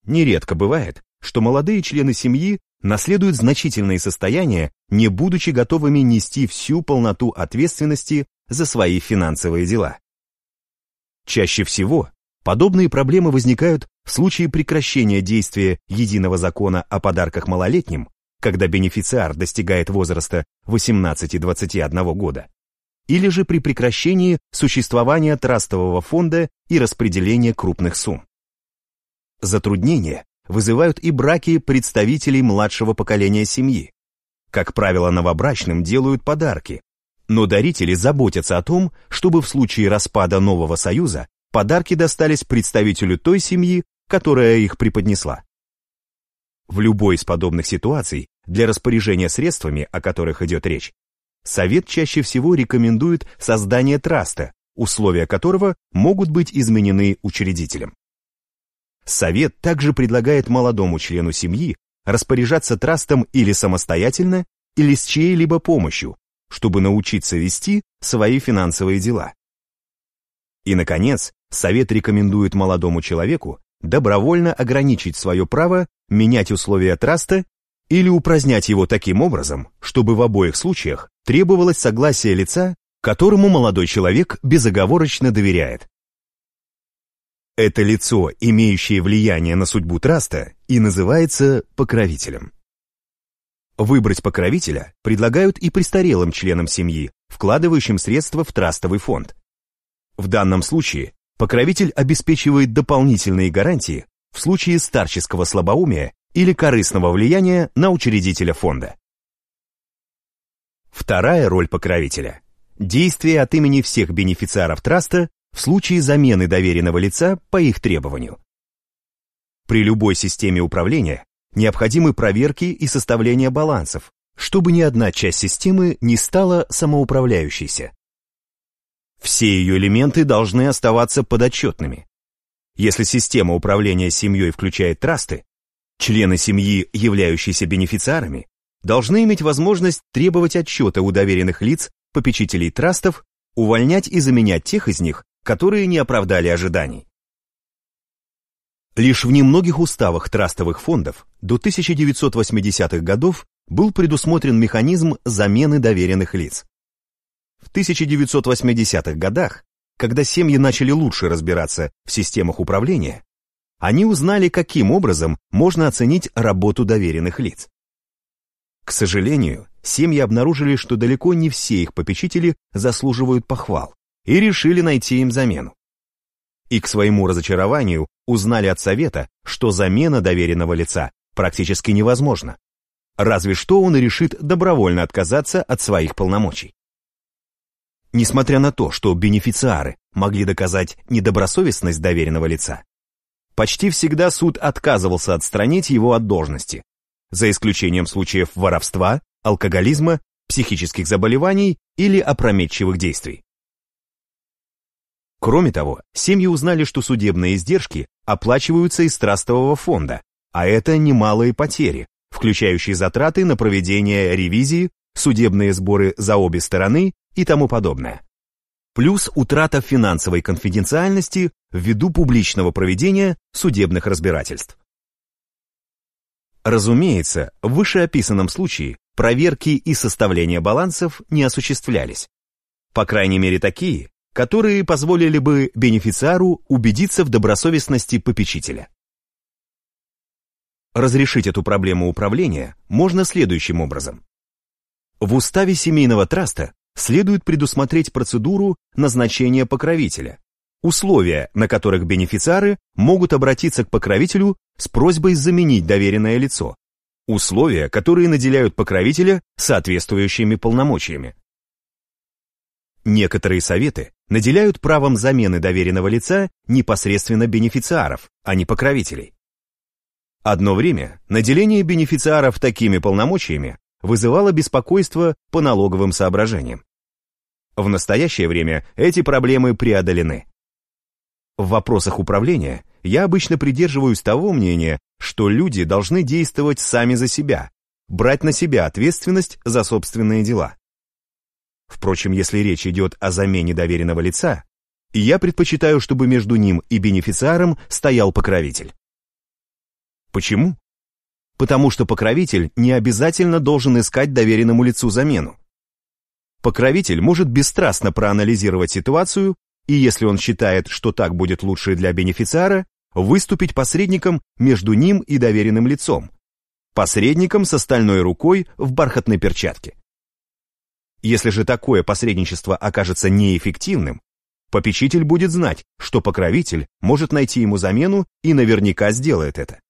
Нередко бывает, что молодые члены семьи наследуют значительные состояния, не будучи готовыми нести всю полноту ответственности за свои финансовые дела. Чаще всего Подобные проблемы возникают в случае прекращения действия единого закона о подарках малолетним, когда бенефициар достигает возраста 18-21 года, или же при прекращении существования трастового фонда и распределения крупных сумм. Затруднения вызывают и браки представителей младшего поколения семьи. Как правило, новобрачным делают подарки, Но дарители заботятся о том, чтобы в случае распада нового союза подарки достались представителю той семьи, которая их преподнесла. В любой из подобных ситуаций для распоряжения средствами, о которых идет речь, Совет чаще всего рекомендует создание траста, условия которого могут быть изменены учредителем. Совет также предлагает молодому члену семьи распоряжаться трастом или самостоятельно, или с чьей-либо помощью, чтобы научиться вести свои финансовые дела. И, наконец, Совет рекомендует молодому человеку добровольно ограничить свое право менять условия траста или упразднять его таким образом, чтобы в обоих случаях требовалось согласие лица, которому молодой человек безоговорочно доверяет. Это лицо, имеющее влияние на судьбу траста, и называется покровителем. Выбрать покровителя предлагают и престарелым членам семьи, вкладывающим средства в трастовый фонд. В данном случае покровитель обеспечивает дополнительные гарантии в случае старческого слабоумия или корыстного влияния на учредителя фонда. Вторая роль покровителя – действие от имени всех бенефициаров траста в случае замены доверенного лица по их требованию. При любой системе управления необходимы проверки и составление балансов, чтобы ни одна часть системы не стала самоуправляющейся. Все ее элементы должны оставаться подотчетными. Если система управления семьей включает трасты, Члены семьи, являющиеся бенефициарами, должны иметь возможность требовать отчета у доверенных лиц, попечителей трастов, увольнять и заменять тех из них, которые не оправдали ожиданий. Лишь в немногих уставах трастовых фондов до 1980-х годов был предусмотрен механизм замены доверенных лиц. В 1980-х годах, когда семьи начали лучше разбираться в системах управления, они узнали, каким образом можно оценить работу доверенных лиц. К сожалению, семьи обнаружили, что далеко не все их попечители заслуживают похвал, и решили найти им замену. И к своему разочарованию узнали от совета, что замена доверенного лица практически невозможна. Разве что он решит добровольно отказаться от своих полномочий. Несмотря на то, что бенефициары могли доказать недобросовестность доверенного лица, почти всегда суд отказывался отстранить его от должности, за исключением случаев воровства, алкоголизма, психических заболеваний или опрометчивых действий. Кроме того, семьи узнали, что судебные издержки оплачиваются из трастового фонда, а это немалые потери, включающие затраты на проведение ревизии, судебные сборы за обе стороны и тому подобное плюс утрата финансовой конфиденциальности ввиду публичного проведения судебных разбирательств. Разумеется, в вышеописанном случае проверки и составление балансов не осуществлялись. По крайней мере такие, которые позволили бы бенефициару убедиться в добросовестности попечителя. Разрешить эту проблему управления можно следующим образом. В уставе семейного траста следует предусмотреть процедуру назначения покровителя, условия, на которых бенефициары могут обратиться к покровителю с просьбой заменить доверенное лицо, условия, которые наделяют покровителя соответствующими полномочиями. Некоторые советы наделяют правом замены доверенного лица непосредственно бенефициаров, а не покровителей. Одно время наделение бенефициаров такими полномочиями вызывало беспокойство по налоговым соображениям. В настоящее время эти проблемы преодолены. В вопросах управления я обычно придерживаюсь того мнения, что люди должны действовать сами за себя, брать на себя ответственность за собственные дела. Впрочем, если речь идет о замене доверенного лица, я предпочитаю, чтобы между ним и бенефициаром стоял покровитель. Почему? Потому что покровитель не обязательно должен искать доверенному лицу замену. Покровитель может бесстрастно проанализировать ситуацию и, если он считает, что так будет лучше для бенефициара, выступить посредником между ним и доверенным лицом, посредником с остальной рукой в бархатной перчатке. Если же такое посредничество окажется неэффективным, попечитель будет знать, что покровитель может найти ему замену и наверняка сделает это.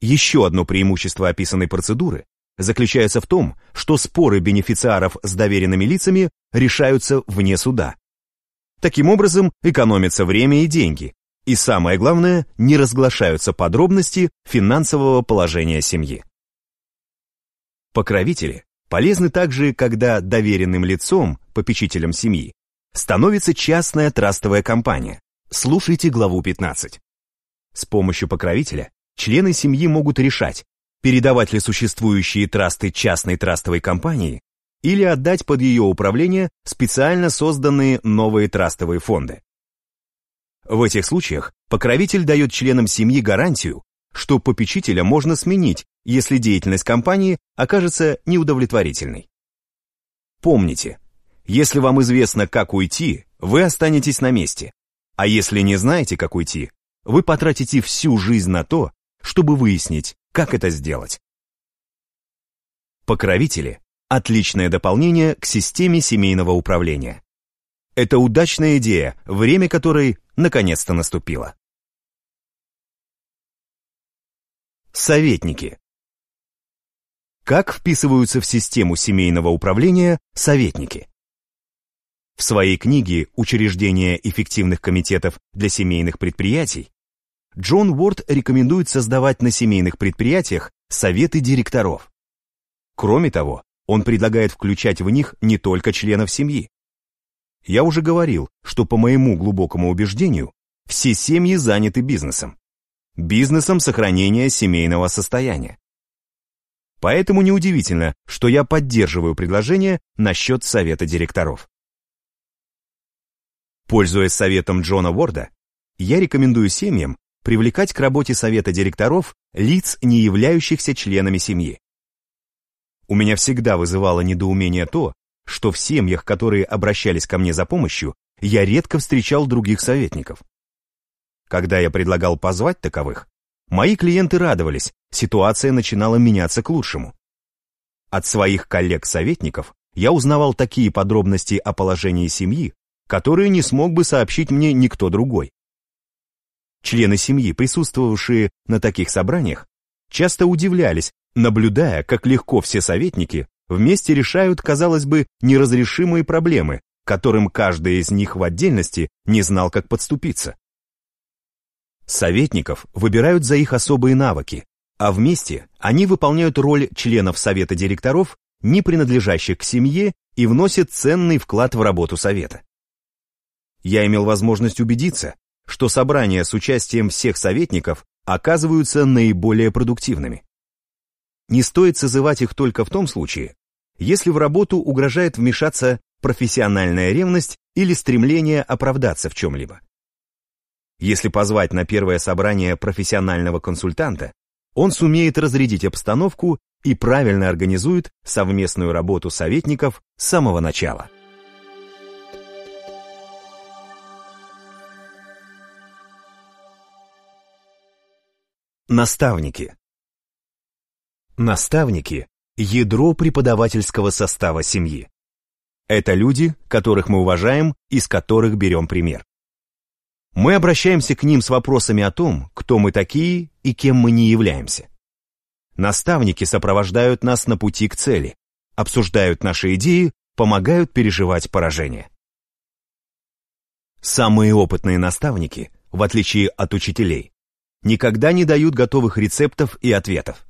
Еще одно преимущество описанной процедуры заключается в том, что споры бенефициаров с доверенными лицами решаются вне суда. Таким образом, экономится время и деньги, и самое главное, не разглашаются подробности финансового положения семьи. Покровители полезны также, когда доверенным лицом, попечителем семьи, становится частная трастовая компания. Слушайте главу 15. С помощью покровителя члены семьи могут решать, передавать ли существующие трасты частной трастовой компании или отдать под ее управление специально созданные новые трастовые фонды. В этих случаях покровитель дает членам семьи гарантию, что попечителя можно сменить, если деятельность компании окажется неудовлетворительной. Помните, если вам известно, как уйти, вы останетесь на месте, а если не знаете, как уйти, вы потратите всю жизнь на то, чтобы выяснить, как это сделать? Покровители – отличное дополнение к системе семейного управления. Это удачная идея, время которой наконец-то наступило. Советники. Как вписываются в систему семейного управления советники? В своей книге «Учреждение эффективных комитетов для семейных предприятий» Джон Уорд рекомендует создавать на семейных предприятиях советы директоров. Кроме того, он предлагает включать в них не только членов семьи. Я уже говорил, что по моему глубокому убеждению, все семьи заняты бизнесом. Бизнесом сохранения семейного состояния. Поэтому неудивительно, что я поддерживаю предложение насчет совета директоров. Пользуясь советом Джона Уорда, я рекомендую семьям привлекать к работе совета директоров лиц, не являющихся членами семьи. У меня всегда вызывало недоумение то, что в семьях, которые обращались ко мне за помощью, я редко встречал других советников. Когда я предлагал позвать таковых, мои клиенты радовались, ситуация начинала меняться к лучшему. От своих коллег-советников я узнавал такие подробности о положении семьи, которые не смог бы сообщить мне никто другой. Члены семьи, присутствовавшие на таких собраниях, часто удивлялись, наблюдая, как легко все советники вместе решают, казалось бы, неразрешимые проблемы, которым каждый из них в отдельности не знал, как подступиться. Советников выбирают за их особые навыки, а вместе они выполняют роль членов совета директоров, не принадлежащих к семье, и вносят ценный вклад в работу совета. Я имел возможность убедиться, что собрания с участием всех советников оказываются наиболее продуктивными. Не стоит созывать их только в том случае, если в работу угрожает вмешаться профессиональная ревность или стремление оправдаться в чем-либо. Если позвать на первое собрание профессионального консультанта, он сумеет разрядить обстановку и правильно организует совместную работу советников с самого начала. Наставники. Наставники – ядро преподавательского состава семьи. Это люди, которых мы уважаем и с которых берем пример. Мы обращаемся к ним с вопросами о том, кто мы такие и кем мы не являемся. Наставники сопровождают нас на пути к цели, обсуждают наши идеи, помогают переживать поражение. Самые опытные наставники, в отличие от учителей, никогда не дают готовых рецептов и ответов.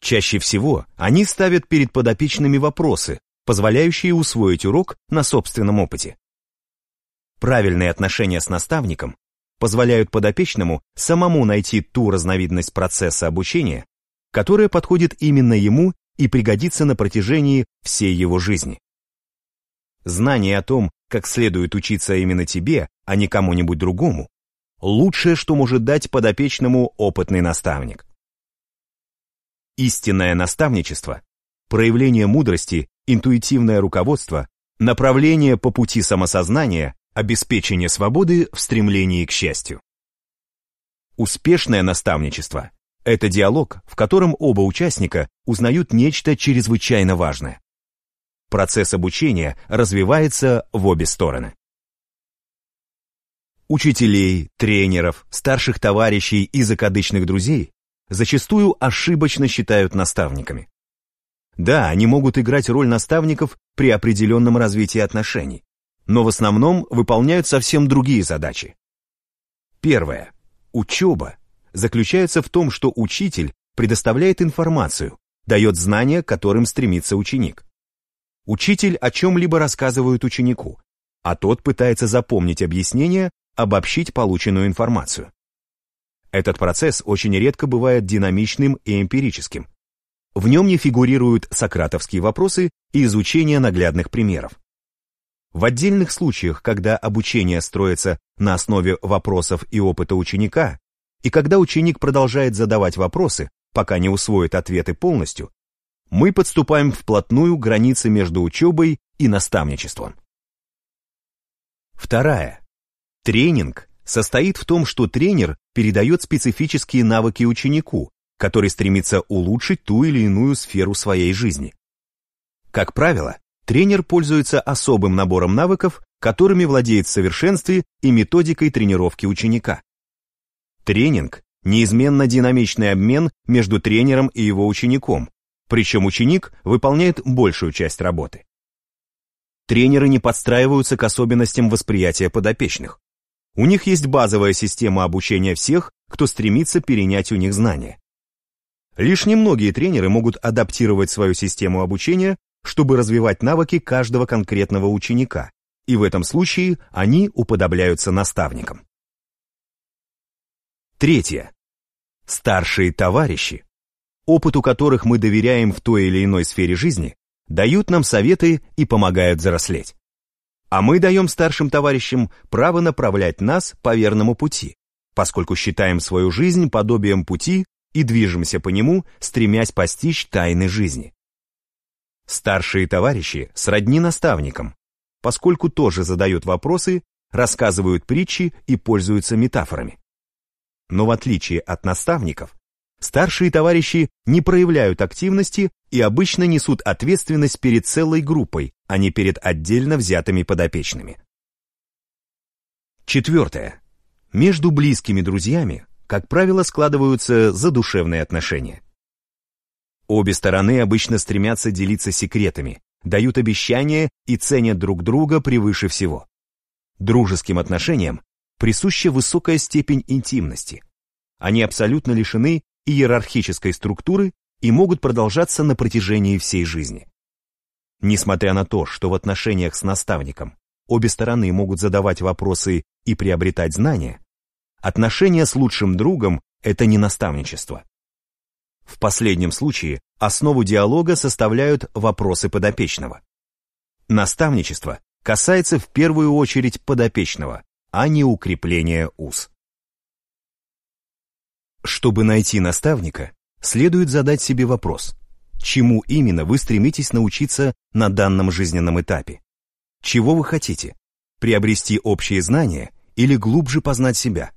Чаще всего они ставят перед подопечными вопросы, позволяющие усвоить урок на собственном опыте. Правильные отношения с наставником позволяют подопечному самому найти ту разновидность процесса обучения, которая подходит именно ему и пригодится на протяжении всей его жизни. Знание о том, как следует учиться именно тебе, а не кому-нибудь другому, лучшее, что может дать подопечному опытный наставник. Истинное наставничество, проявление мудрости, интуитивное руководство, направление по пути самосознания, обеспечение свободы в стремлении к счастью. Успешное наставничество – это диалог, в котором оба участника узнают нечто чрезвычайно важное. Процесс обучения развивается в обе стороны учителей, тренеров, старших товарищей и закадычных друзей зачастую ошибочно считают наставниками. Да, они могут играть роль наставников при определенном развитии отношений, но в основном выполняют совсем другие задачи. Первое. Учеба заключается в том, что учитель предоставляет информацию, дает знания, к которым стремится ученик. Учитель о чем-либо рассказывает ученику, а тот пытается запомнить объяснение, обобщить полученную информацию. Этот процесс очень редко бывает динамичным и эмпирическим. В нем не фигурируют сократовские вопросы и изучение наглядных примеров. В отдельных случаях, когда обучение строится на основе вопросов и опыта ученика, и когда ученик продолжает задавать вопросы, пока не усвоит ответы полностью, мы подступаем вплотную к границе между учебой и наставничеством. Вторая. Тренинг состоит в том, что тренер передает специфические навыки ученику, который стремится улучшить ту или иную сферу своей жизни. Как правило, тренер пользуется особым набором навыков, которыми владеет в совершенстве и методикой тренировки ученика. Тренинг – неизменно динамичный обмен между тренером и его учеником, причем ученик выполняет большую часть работы. Тренеры не подстраиваются к особенностям восприятия подопечных. У них есть базовая система обучения всех, кто стремится перенять у них знания. Лишь немногие тренеры могут адаптировать свою систему обучения, чтобы развивать навыки каждого конкретного ученика, и в этом случае они уподобляются наставникам. Третье. Старшие товарищи, опыту которых мы доверяем в той или иной сфере жизни, дают нам советы и помогают взрослеть. А мы даем старшим товарищам право направлять нас по верному пути, поскольку считаем свою жизнь подобием пути и движемся по нему, стремясь постичь тайны жизни. Старшие товарищи сродни наставникам, поскольку тоже задают вопросы, рассказывают притчи и пользуются метафорами. Но в отличие от наставников, старшие товарищи не проявляют активности и обычно несут ответственность перед целой группой, а не перед отдельно взятыми подопечными. Четвертое. Между близкими друзьями, как правило, складываются задушевные отношения. Обе стороны обычно стремятся делиться секретами, дают обещания и ценят друг друга превыше всего. Дружеским отношениям присуща высокая степень интимности. Они абсолютно лишены иерархической структуры и могут продолжаться на протяжении всей жизни. Несмотря на то, что в отношениях с наставником обе стороны могут задавать вопросы и приобретать знания, отношения с лучшим другом – это не наставничество. В последнем случае основу диалога составляют вопросы подопечного. Наставничество касается в первую очередь подопечного, а не укрепления уз. Чтобы найти наставника, следует задать себе вопрос, чему именно вы стремитесь научиться на данном жизненном этапе? Чего вы хотите? Приобрести общие знания или глубже познать себя?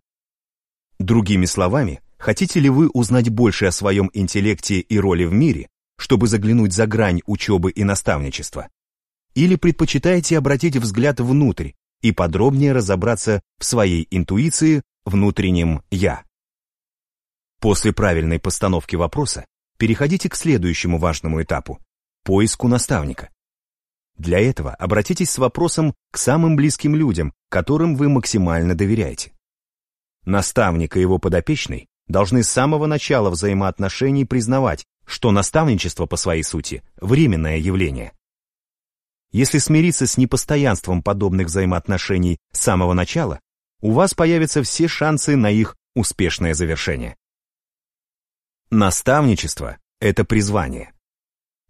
Другими словами, хотите ли вы узнать больше о своем интеллекте и роли в мире, чтобы заглянуть за грань учебы и наставничества? Или предпочитаете обратить взгляд внутрь и подробнее разобраться в своей интуиции, внутреннем «я»? После правильной постановки вопроса переходите к следующему важному этапу – поиску наставника. Для этого обратитесь с вопросом к самым близким людям, которым вы максимально доверяете. Наставник и его подопечный должны с самого начала взаимоотношений признавать, что наставничество по своей сути – временное явление. Если смириться с непостоянством подобных взаимоотношений с самого начала, у вас появятся все шансы на их успешное завершение. Наставничество – это призвание.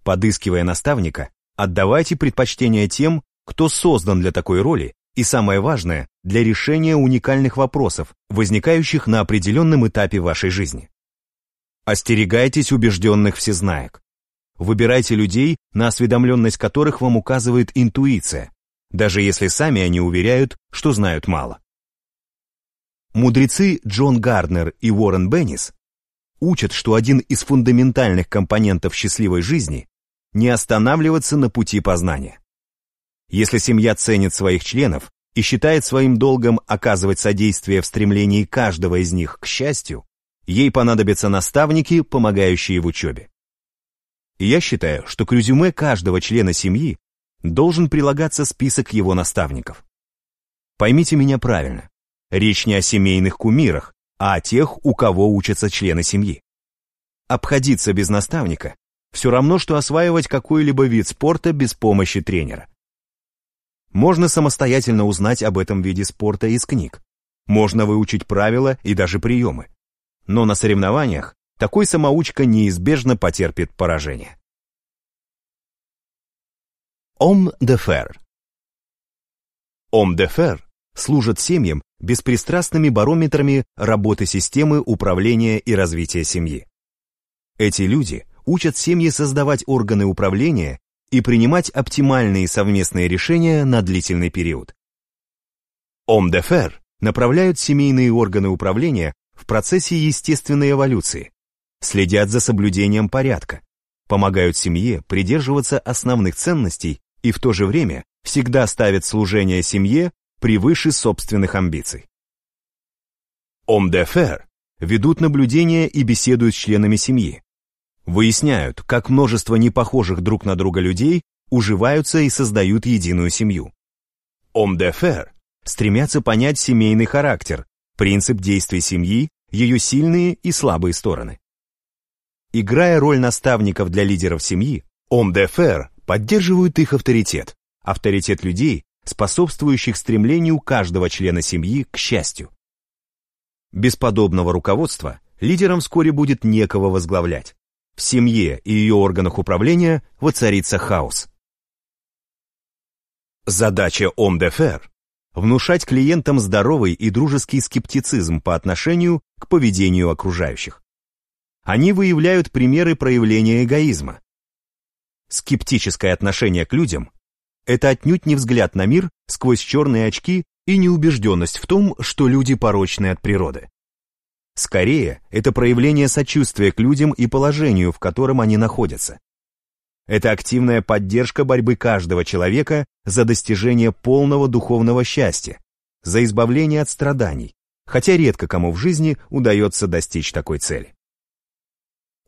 Подыскивая наставника, отдавайте предпочтение тем, кто создан для такой роли и, самое важное, для решения уникальных вопросов, возникающих на определенном этапе вашей жизни. Остерегайтесь убежденных всезнаек. Выбирайте людей, на осведомленность которых вам указывает интуиция, даже если сами они уверяют, что знают мало. Мудрецы Джон Гарднер и Уоррен Беннис учат, что один из фундаментальных компонентов счастливой жизни – не останавливаться на пути познания. Если семья ценит своих членов и считает своим долгом оказывать содействие в стремлении каждого из них к счастью, ей понадобятся наставники, помогающие в учебе. Я считаю, что к резюме каждого члена семьи должен прилагаться список его наставников. Поймите меня правильно. Речь не о семейных кумирах, а о тех, у кого учатся члены семьи. Обходиться без наставника все равно, что осваивать какой-либо вид спорта без помощи тренера. Можно самостоятельно узнать об этом виде спорта из книг. Можно выучить правила и даже приемы. Но на соревнованиях такой самоучка неизбежно потерпит поражение. Ом де фер Ом де фер служат семьям беспристрастными барометрами работы системы управления и развития семьи. Эти люди учат семьи создавать органы управления и принимать оптимальные совместные решения на длительный период. Ом де фер направляют семейные органы управления в процессе естественной эволюции, следят за соблюдением порядка, помогают семье придерживаться основных ценностей и в то же время всегда ставят служение семье превыше собственных амбиций. Ом де фер ведут наблюдения и беседуют с членами семьи, Выясняют, как множество непохожих друг на друга людей уживаются и создают единую семью. Ом де фер стремятся понять семейный характер, принцип действий семьи, ее сильные и слабые стороны. Играя роль наставников для лидеров семьи, Ом де фер поддерживают их авторитет, авторитет людей, способствующих стремлению каждого члена семьи к счастью. Без подобного руководства лидерам вскоре будет некого возглавлять в семье и ее органах управления воцарится хаос. Задача ОМДФР – внушать клиентам здоровый и дружеский скептицизм по отношению к поведению окружающих. Они выявляют примеры проявления эгоизма. Скептическое отношение к людям – это отнюдь не взгляд на мир сквозь черные очки и неубежденность в том, что люди порочны от природы. Скорее, это проявление сочувствия к людям и положению, в котором они находятся. Это активная поддержка борьбы каждого человека за достижение полного духовного счастья, за избавление от страданий, хотя редко кому в жизни удается достичь такой цели.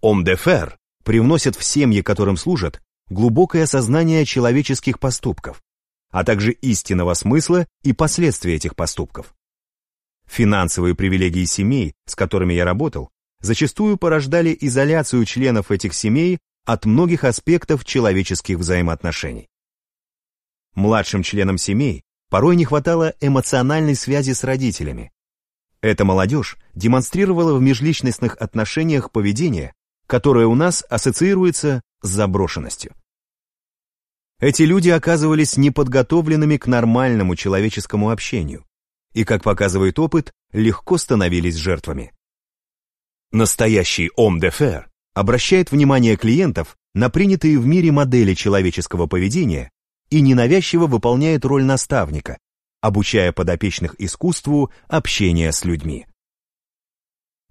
Ом де фер привносят в семьи, которым служат, глубокое осознание человеческих поступков, а также истинного смысла и последствий этих поступков. Финансовые привилегии семей, с которыми я работал, зачастую порождали изоляцию членов этих семей от многих аспектов человеческих взаимоотношений. Младшим членам семей порой не хватало эмоциональной связи с родителями. Эта молодежь демонстрировала в межличностных отношениях поведение, которое у нас ассоциируется заброшенностью. Эти люди оказывались неподготовленными к нормальному человеческому общению, и, как показывает опыт, легко становились жертвами. Настоящий ом де фер обращает внимание клиентов на принятые в мире модели человеческого поведения и ненавязчиво выполняет роль наставника, обучая подопечных искусству общения с людьми.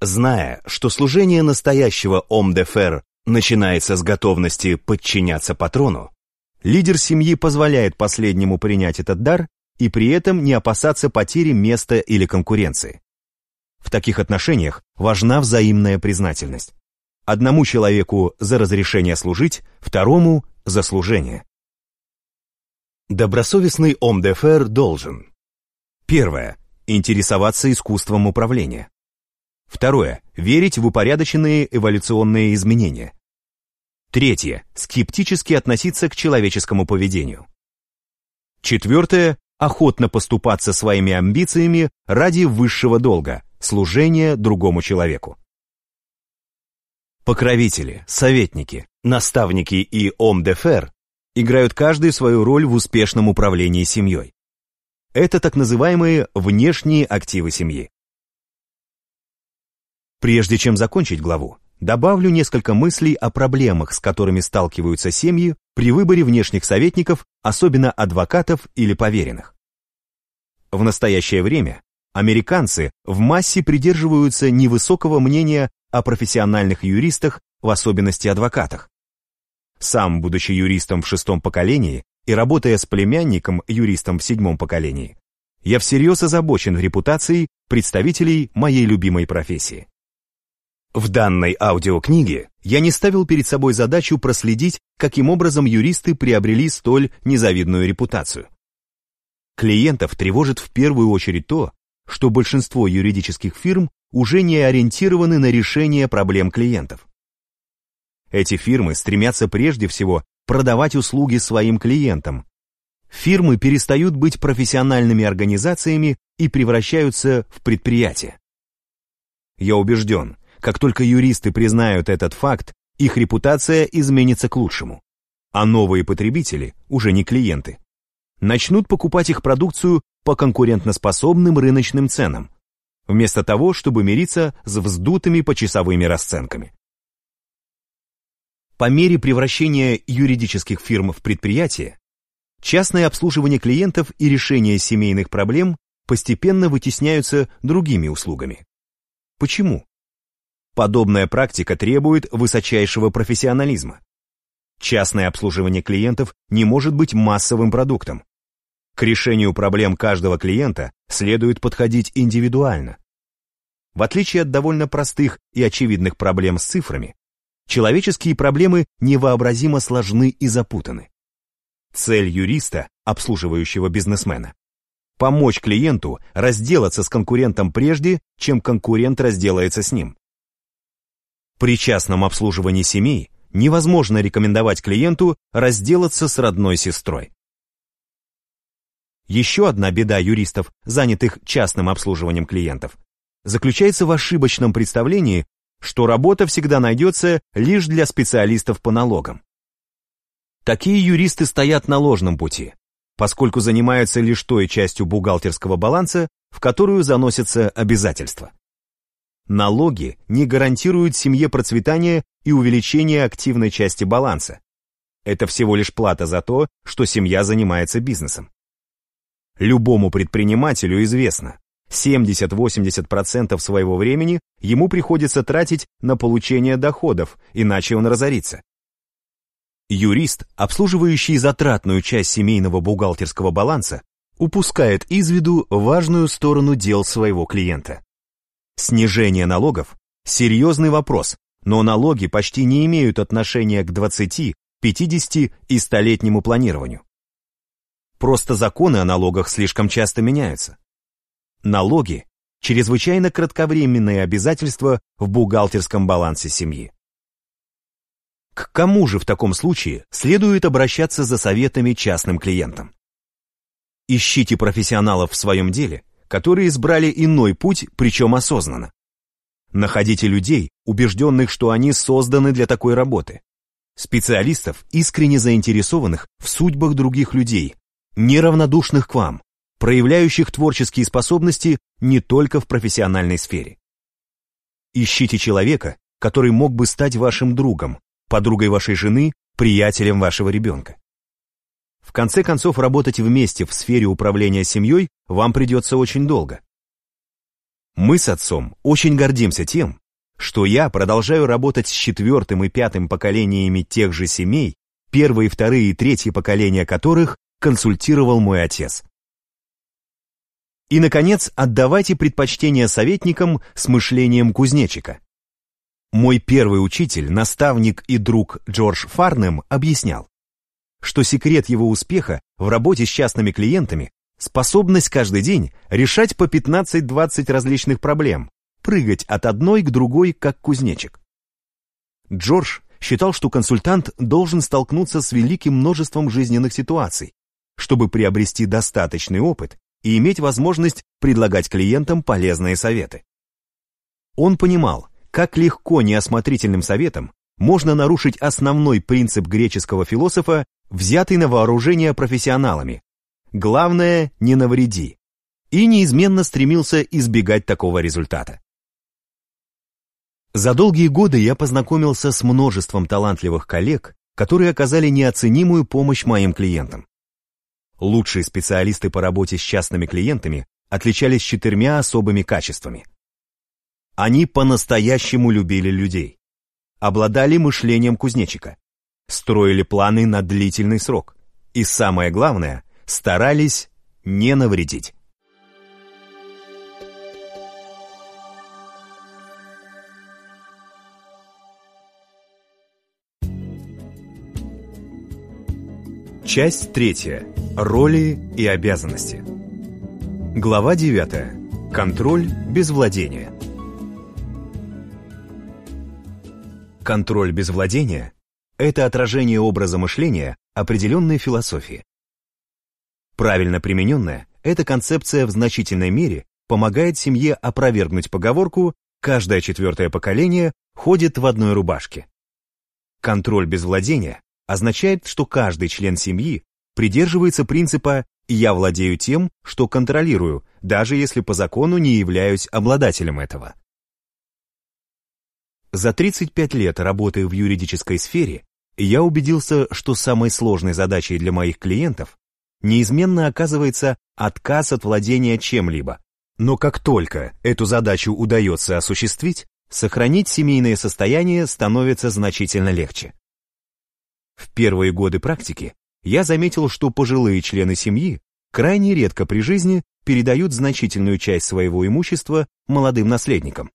Зная, что служение настоящего ом де фер начинается с готовности подчиняться патрону, лидер семьи позволяет последнему принять этот дар и при этом не опасаться потери места или конкуренции. В таких отношениях важна взаимная признательность. Одному человеку за разрешение служить, второму за служение. Добросовестный ОМДФР должен Первое. Интересоваться искусством управления. Второе. Верить в упорядоченные эволюционные изменения. Третье. Скептически относиться к человеческому поведению. Четвертое охотно поступаться своими амбициями ради высшего долга, служения другому человеку. Покровители, советники, наставники и ом-де-фер играют каждый свою роль в успешном управлении семьей. Это так называемые внешние активы семьи. Прежде чем закончить главу, добавлю несколько мыслей о проблемах, с которыми сталкиваются семьи при выборе внешних советников, особенно адвокатов или поверенных. В настоящее время американцы в массе придерживаются невысокого мнения о профессиональных юристах, в особенности адвокатах. Сам, будучи юристом в шестом поколении и работая с племянником, юристом в седьмом поколении, я всерьез озабочен репутацией представителей моей любимой профессии. В данной аудиокниге я не ставил перед собой задачу проследить, каким образом юристы приобрели столь незавидную репутацию. Клиентов тревожит в первую очередь то, что большинство юридических фирм уже не ориентированы на решение проблем клиентов. Эти фирмы стремятся прежде всего продавать услуги своим клиентам. Фирмы перестают быть профессиональными организациями и превращаются в предприятия. Я убежден, как только юристы признают этот факт, их репутация изменится к лучшему. А новые потребители, уже не клиенты, начнут покупать их продукцию по конкурентноспособным рыночным ценам, вместо того, чтобы мириться с вздутыми почасовыми расценками. По мере превращения юридических фирм в предприятия, частное обслуживание клиентов и решение семейных проблем постепенно вытесняются другими услугами. Почему? Подобная практика требует высочайшего профессионализма. Частное обслуживание клиентов не может быть массовым продуктом. К решению проблем каждого клиента следует подходить индивидуально. В отличие от довольно простых и очевидных проблем с цифрами, человеческие проблемы невообразимо сложны и запутаны. Цель юриста, обслуживающего бизнесмена, помочь клиенту разделаться с конкурентом прежде, чем конкурент разделается с ним. При частном обслуживании семей невозможно рекомендовать клиенту разделаться с родной сестрой. Еще одна беда юристов, занятых частным обслуживанием клиентов, заключается в ошибочном представлении, что работа всегда найдется лишь для специалистов по налогам. Такие юристы стоят на ложном пути, поскольку занимаются лишь той частью бухгалтерского баланса, в которую заносятся обязательства. Налоги не гарантируют семье процветания и увеличения активной части баланса. Это всего лишь плата за то, что семья занимается бизнесом. Любому предпринимателю известно, 70-80% своего времени ему приходится тратить на получение доходов, иначе он разорится. Юрист, обслуживающий затратную часть семейного бухгалтерского баланса, упускает из виду важную сторону дел своего клиента. Снижение налогов – серьезный вопрос, но налоги почти не имеют отношения к 20, 50 и столетнему планированию. Просто законы о налогах слишком часто меняются. Налоги – чрезвычайно кратковременные обязательства в бухгалтерском балансе семьи. К кому же в таком случае следует обращаться за советами частным клиентам? Ищите профессионалов в своем деле – которые избрали иной путь, причем осознанно. Находите людей, убежденных, что они созданы для такой работы. Специалистов, искренне заинтересованных в судьбах других людей, неравнодушных к вам, проявляющих творческие способности не только в профессиональной сфере. Ищите человека, который мог бы стать вашим другом, подругой вашей жены, приятелем вашего ребенка. В конце концов, работать вместе в сфере управления семьей вам придется очень долго. Мы с отцом очень гордимся тем, что я продолжаю работать с четвертым и пятым поколениями тех же семей, первые, вторые и третьи поколения которых консультировал мой отец. И, наконец, отдавайте предпочтение советникам с мышлением кузнечика. Мой первый учитель, наставник и друг Джордж Фарнем объяснял, что секрет его успеха в работе с частными клиентами – способность каждый день решать по 15-20 различных проблем, прыгать от одной к другой, как кузнечик. Джордж считал, что консультант должен столкнуться с великим множеством жизненных ситуаций, чтобы приобрести достаточный опыт и иметь возможность предлагать клиентам полезные советы. Он понимал, как легко неосмотрительным советом можно нарушить основной принцип греческого философа взятый на вооружение профессионалами. Главное, не навреди. И неизменно стремился избегать такого результата. За долгие годы я познакомился с множеством талантливых коллег, которые оказали неоценимую помощь моим клиентам. Лучшие специалисты по работе с частными клиентами отличались четырьмя особыми качествами. Они по-настоящему любили людей, обладали мышлением кузнечика, строили планы на длительный срок и, самое главное, старались не навредить. Часть третья. Роли и обязанности. Глава девятая. Контроль без владения. Контроль без владения это отражение образа мышления определенной философии. Правильно примененная, эта концепция в значительной мере помогает семье опровергнуть поговорку «каждое четвертое поколение ходит в одной рубашке». Контроль без владения означает, что каждый член семьи придерживается принципа «я владею тем, что контролирую, даже если по закону не являюсь обладателем этого». За 35 лет работы в юридической сфере я убедился, что самой сложной задачей для моих клиентов неизменно оказывается отказ от владения чем-либо. Но как только эту задачу удается осуществить, сохранить семейное состояние становится значительно легче. В первые годы практики я заметил, что пожилые члены семьи крайне редко при жизни передают значительную часть своего имущества молодым наследникам.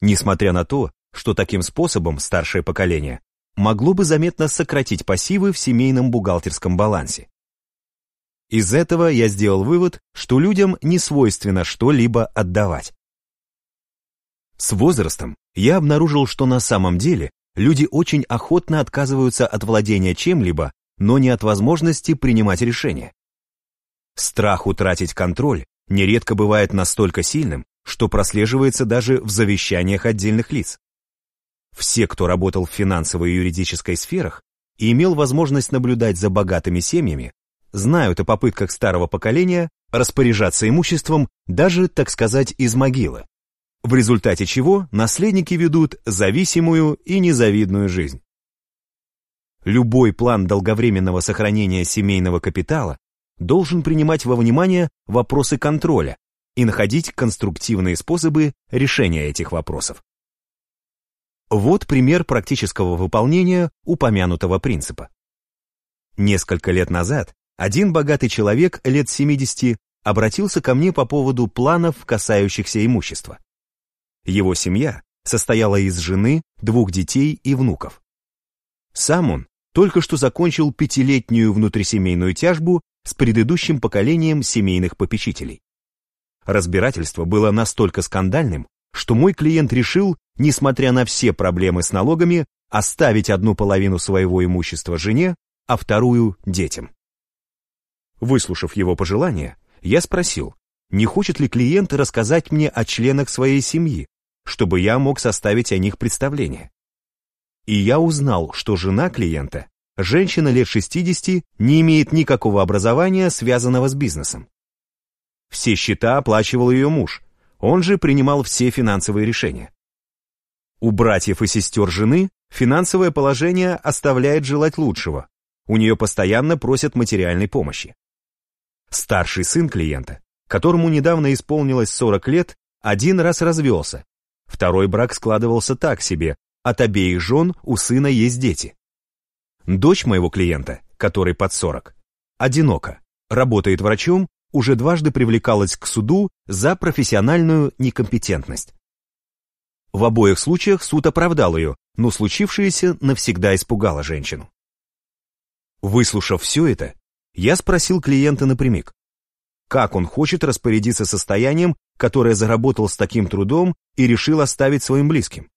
Несмотря на то, что таким способом старшее поколение могло бы заметно сократить пассивы в семейном бухгалтерском балансе. Из этого я сделал вывод, что людям не свойственно что-либо отдавать. С возрастом я обнаружил, что на самом деле люди очень охотно отказываются от владения чем-либо, но не от возможности принимать решения. Страх утратить контроль нередко бывает настолько сильным, что прослеживается даже в завещаниях отдельных лиц. Все, кто работал в финансовой и юридической сферах и имел возможность наблюдать за богатыми семьями, знают о попытках старого поколения распоряжаться имуществом даже, так сказать, из могилы в результате чего наследники ведут зависимую и незавидную жизнь. Любой план долговременного сохранения семейного капитала должен принимать во внимание вопросы контроля и находить конструктивные способы решения этих вопросов. Вот пример практического выполнения упомянутого принципа. Несколько лет назад один богатый человек лет 70 обратился ко мне по поводу планов, касающихся имущества. Его семья состояла из жены, двух детей и внуков. Сам он только что закончил пятилетнюю внутрисемейную тяжбу с предыдущим поколением семейных попечителей. Разбирательство было настолько скандальным, что мой клиент решил, несмотря на все проблемы с налогами, оставить одну половину своего имущества жене, а вторую – детям. Выслушав его пожелания, я спросил, не хочет ли клиент рассказать мне о членах своей семьи, чтобы я мог составить о них представление. И я узнал, что жена клиента, женщина лет 60, не имеет никакого образования, связанного с бизнесом. Все счета оплачивал ее муж, он же принимал все финансовые решения. У братьев и сестер жены финансовое положение оставляет желать лучшего, у нее постоянно просят материальной помощи. Старший сын клиента, которому недавно исполнилось 40 лет, один раз развелся Второй брак складывался так себе, от обеих жен у сына есть дети. Дочь моего клиента, который под 40, одинока, работает врачом, уже дважды привлекалась к суду за профессиональную некомпетентность. В обоих случаях суд оправдал ее, но случившееся навсегда испугало женщину. Выслушав все это, я спросил клиента напрямик, как он хочет распорядиться состоянием, которое заработал с таким трудом и решил оставить своим близким.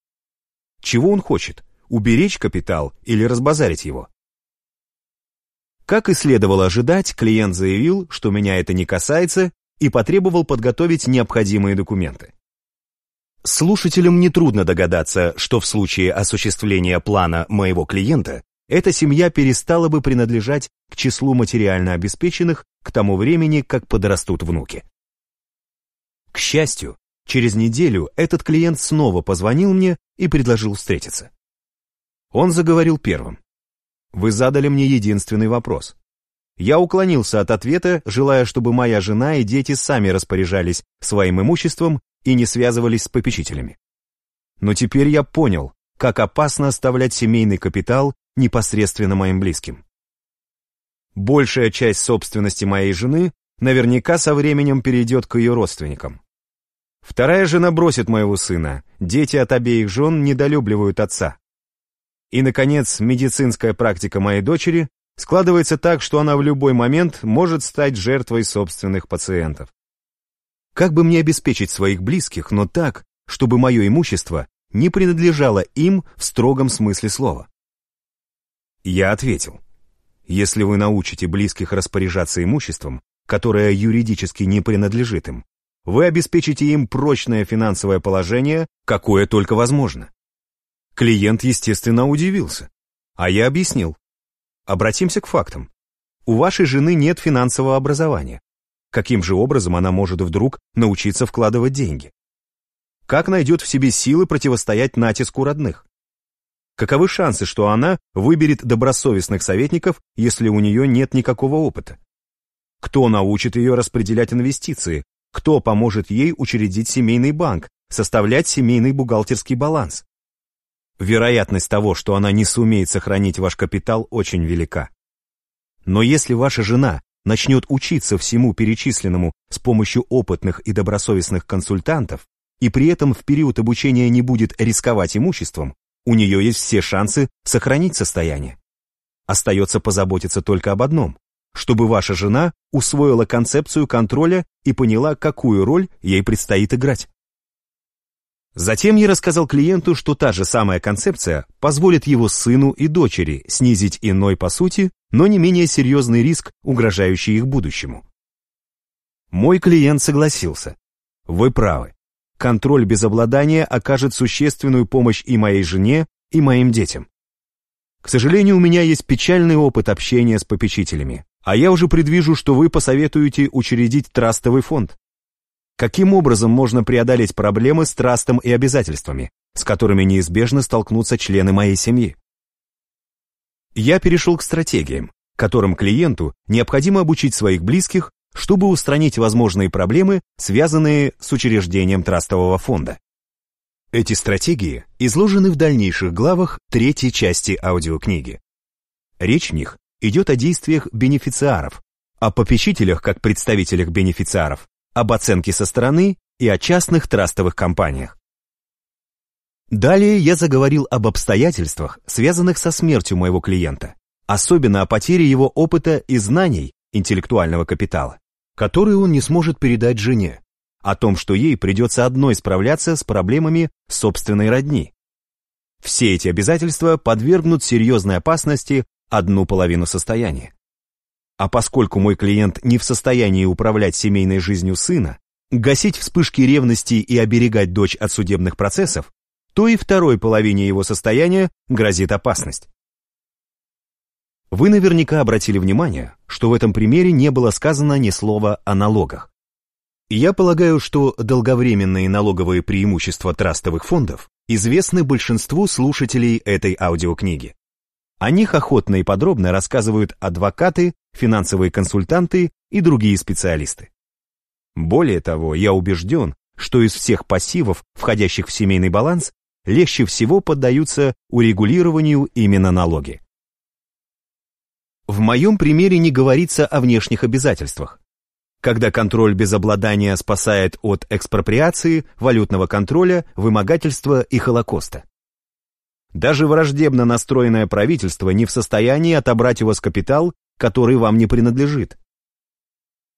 Чего он хочет? Уберечь капитал или разбазарить его? Как и следовало ожидать, клиент заявил, что меня это не касается, и потребовал подготовить необходимые документы. Слушателям нетрудно догадаться, что в случае осуществления плана моего клиента эта семья перестала бы принадлежать к числу материально обеспеченных к тому времени, как подрастут внуки. К счастью, через неделю этот клиент снова позвонил мне и предложил встретиться. Он заговорил первым. Вы задали мне единственный вопрос. Я уклонился от ответа, желая, чтобы моя жена и дети сами распоряжались своим имуществом и не связывались с попечителями. Но теперь я понял, как опасно оставлять семейный капитал непосредственно моим близким. Большая часть собственности моей жены наверняка со временем перейдет к ее родственникам. Вторая жена бросит моего сына, дети от обеих жен недолюбливают отца. И, наконец, медицинская практика моей дочери складывается так, что она в любой момент может стать жертвой собственных пациентов. Как бы мне обеспечить своих близких, но так, чтобы мое имущество не принадлежало им в строгом смысле слова? Я ответил, если вы научите близких распоряжаться имуществом, которое юридически не принадлежит им, вы обеспечите им прочное финансовое положение, какое только возможно. Клиент, естественно, удивился. А я объяснил. Обратимся к фактам. У вашей жены нет финансового образования. Каким же образом она может вдруг научиться вкладывать деньги? Как найдет в себе силы противостоять натиску родных? Каковы шансы, что она выберет добросовестных советников, если у нее нет никакого опыта? Кто научит ее распределять инвестиции? Кто поможет ей учредить семейный банк, составлять семейный бухгалтерский баланс? Вероятность того, что она не сумеет сохранить ваш капитал, очень велика. Но если ваша жена начнет учиться всему перечисленному с помощью опытных и добросовестных консультантов, и при этом в период обучения не будет рисковать имуществом, у нее есть все шансы сохранить состояние. Остается позаботиться только об одном, чтобы ваша жена усвоила концепцию контроля и поняла, какую роль ей предстоит играть. Затем я рассказал клиенту, что та же самая концепция позволит его сыну и дочери снизить иной по сути, но не менее серьезный риск, угрожающий их будущему. Мой клиент согласился. Вы правы контроль без обладания окажет существенную помощь и моей жене, и моим детям. К сожалению, у меня есть печальный опыт общения с попечителями, а я уже предвижу, что вы посоветуете учредить трастовый фонд. Каким образом можно преодолеть проблемы с трастом и обязательствами, с которыми неизбежно столкнутся члены моей семьи? Я перешел к стратегиям, которым клиенту необходимо обучить своих близких чтобы устранить возможные проблемы, связанные с учреждением трастового фонда. Эти стратегии изложены в дальнейших главах третьей части аудиокниги. Речь в них идет о действиях бенефициаров, о попечителях как представителях бенефициаров, об оценке со стороны и о частных трастовых компаниях. Далее я заговорил об обстоятельствах, связанных со смертью моего клиента, особенно о потере его опыта и знаний интеллектуального капитала который он не сможет передать жене, о том, что ей придется одной справляться с проблемами собственной родни. Все эти обязательства подвергнут серьезной опасности одну половину состояния. А поскольку мой клиент не в состоянии управлять семейной жизнью сына, гасить вспышки ревности и оберегать дочь от судебных процессов, то и второй половине его состояния грозит опасность. Вы наверняка обратили внимание, что в этом примере не было сказано ни слова о налогах. Я полагаю, что долговременные налоговые преимущества трастовых фондов известны большинству слушателей этой аудиокниги. О них охотно и подробно рассказывают адвокаты, финансовые консультанты и другие специалисты. Более того, я убежден, что из всех пассивов, входящих в семейный баланс, легче всего поддаются урегулированию именно налоги. В моем примере не говорится о внешних обязательствах. Когда контроль без обладания спасает от экспроприации, валютного контроля, вымогательства и холокоста. Даже враждебно настроенное правительство не в состоянии отобрать у вас капитал, который вам не принадлежит.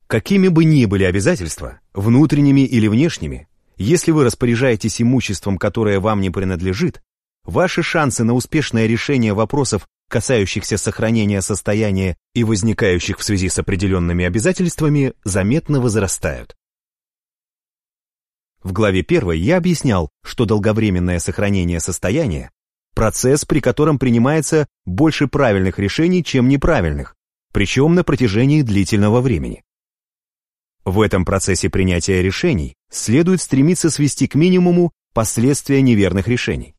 Какими бы ни были обязательства, внутренними или внешними, если вы распоряжаетесь имуществом, которое вам не принадлежит, ваши шансы на успешное решение вопросов касающихся сохранения состояния и возникающих в связи с определенными обязательствами, заметно возрастают. В главе 1 я объяснял, что долговременное сохранение состояния – процесс, при котором принимается больше правильных решений, чем неправильных, причем на протяжении длительного времени. В этом процессе принятия решений следует стремиться свести к минимуму последствия неверных решений.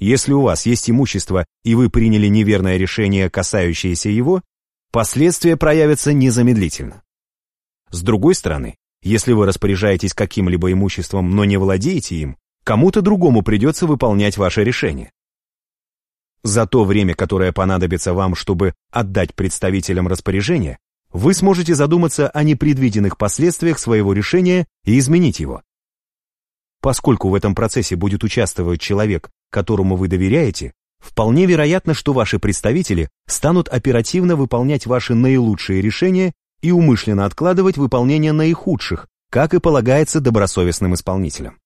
Если у вас есть имущество, и вы приняли неверное решение, касающееся его, последствия проявятся незамедлительно. С другой стороны, если вы распоряжаетесь каким-либо имуществом, но не владеете им, кому-то другому придется выполнять ваше решение. За то время, которое понадобится вам, чтобы отдать представителям распоряжение, вы сможете задуматься о непредвиденных последствиях своего решения и изменить его. Поскольку в этом процессе будет участвовать человек, которому вы доверяете, вполне вероятно, что ваши представители станут оперативно выполнять ваши наилучшие решения и умышленно откладывать выполнение наихудших, как и полагается добросовестным исполнителям.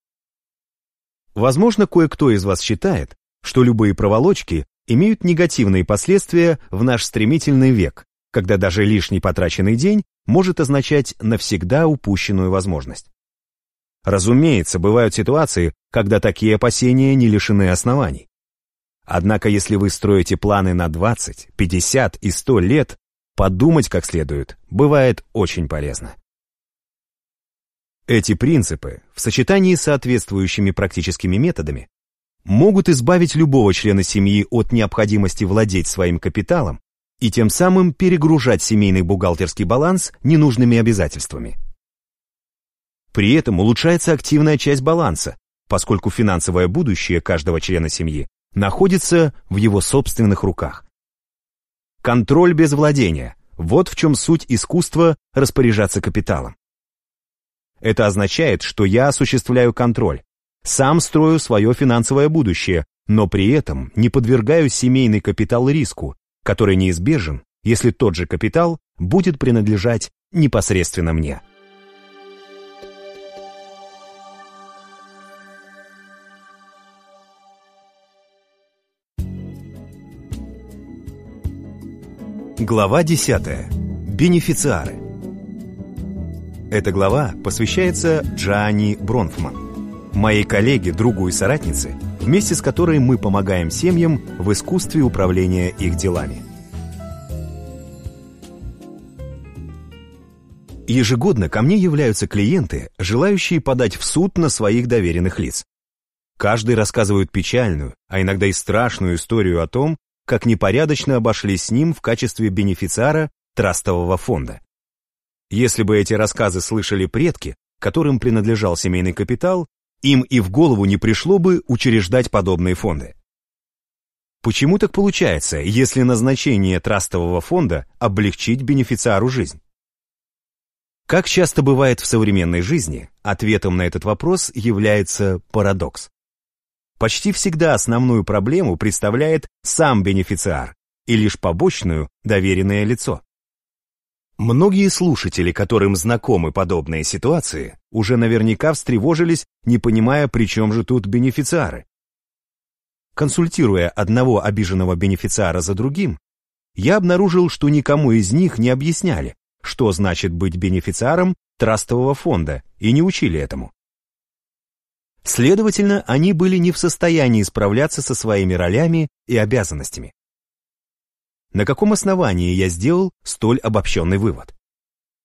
Возможно, кое-кто из вас считает, что любые проволочки имеют негативные последствия в наш стремительный век, когда даже лишний потраченный день может означать навсегда упущенную возможность. Разумеется, бывают ситуации, когда такие опасения не лишены оснований. Однако, если вы строите планы на 20, 50 и 100 лет, подумать как следует бывает очень полезно. Эти принципы, в сочетании с соответствующими практическими методами, могут избавить любого члена семьи от необходимости владеть своим капиталом и тем самым перегружать семейный бухгалтерский баланс ненужными обязательствами. При этом улучшается активная часть баланса, поскольку финансовое будущее каждого члена семьи находится в его собственных руках. Контроль без владения – вот в чем суть искусства распоряжаться капиталом. Это означает, что я осуществляю контроль, сам строю свое финансовое будущее, но при этом не подвергаю семейный капитал риску, который неизбежен, если тот же капитал будет принадлежать непосредственно мне. Глава 10. Бенефициары. Эта глава посвящается Джани Бронфман, моей коллеге, другу и соратнице, вместе с которой мы помогаем семьям в искусстве управления их делами. Ежегодно ко мне являются клиенты, желающие подать в суд на своих доверенных лиц. Каждый рассказывает печальную, а иногда и страшную историю о том, как непорядочно обошлись с ним в качестве бенефициара трастового фонда. Если бы эти рассказы слышали предки, которым принадлежал семейный капитал, им и в голову не пришло бы учреждать подобные фонды. Почему так получается, если назначение трастового фонда облегчить бенефициару жизнь? Как часто бывает в современной жизни, ответом на этот вопрос является парадокс. Почти всегда основную проблему представляет сам бенефициар и лишь побочную доверенное лицо. Многие слушатели, которым знакомы подобные ситуации, уже наверняка встревожились, не понимая, при чем же тут бенефициары. Консультируя одного обиженного бенефициара за другим, я обнаружил, что никому из них не объясняли, что значит быть бенефициаром трастового фонда, и не учили этому. Следовательно, они были не в состоянии справляться со своими ролями и обязанностями. На каком основании я сделал столь обобщенный вывод?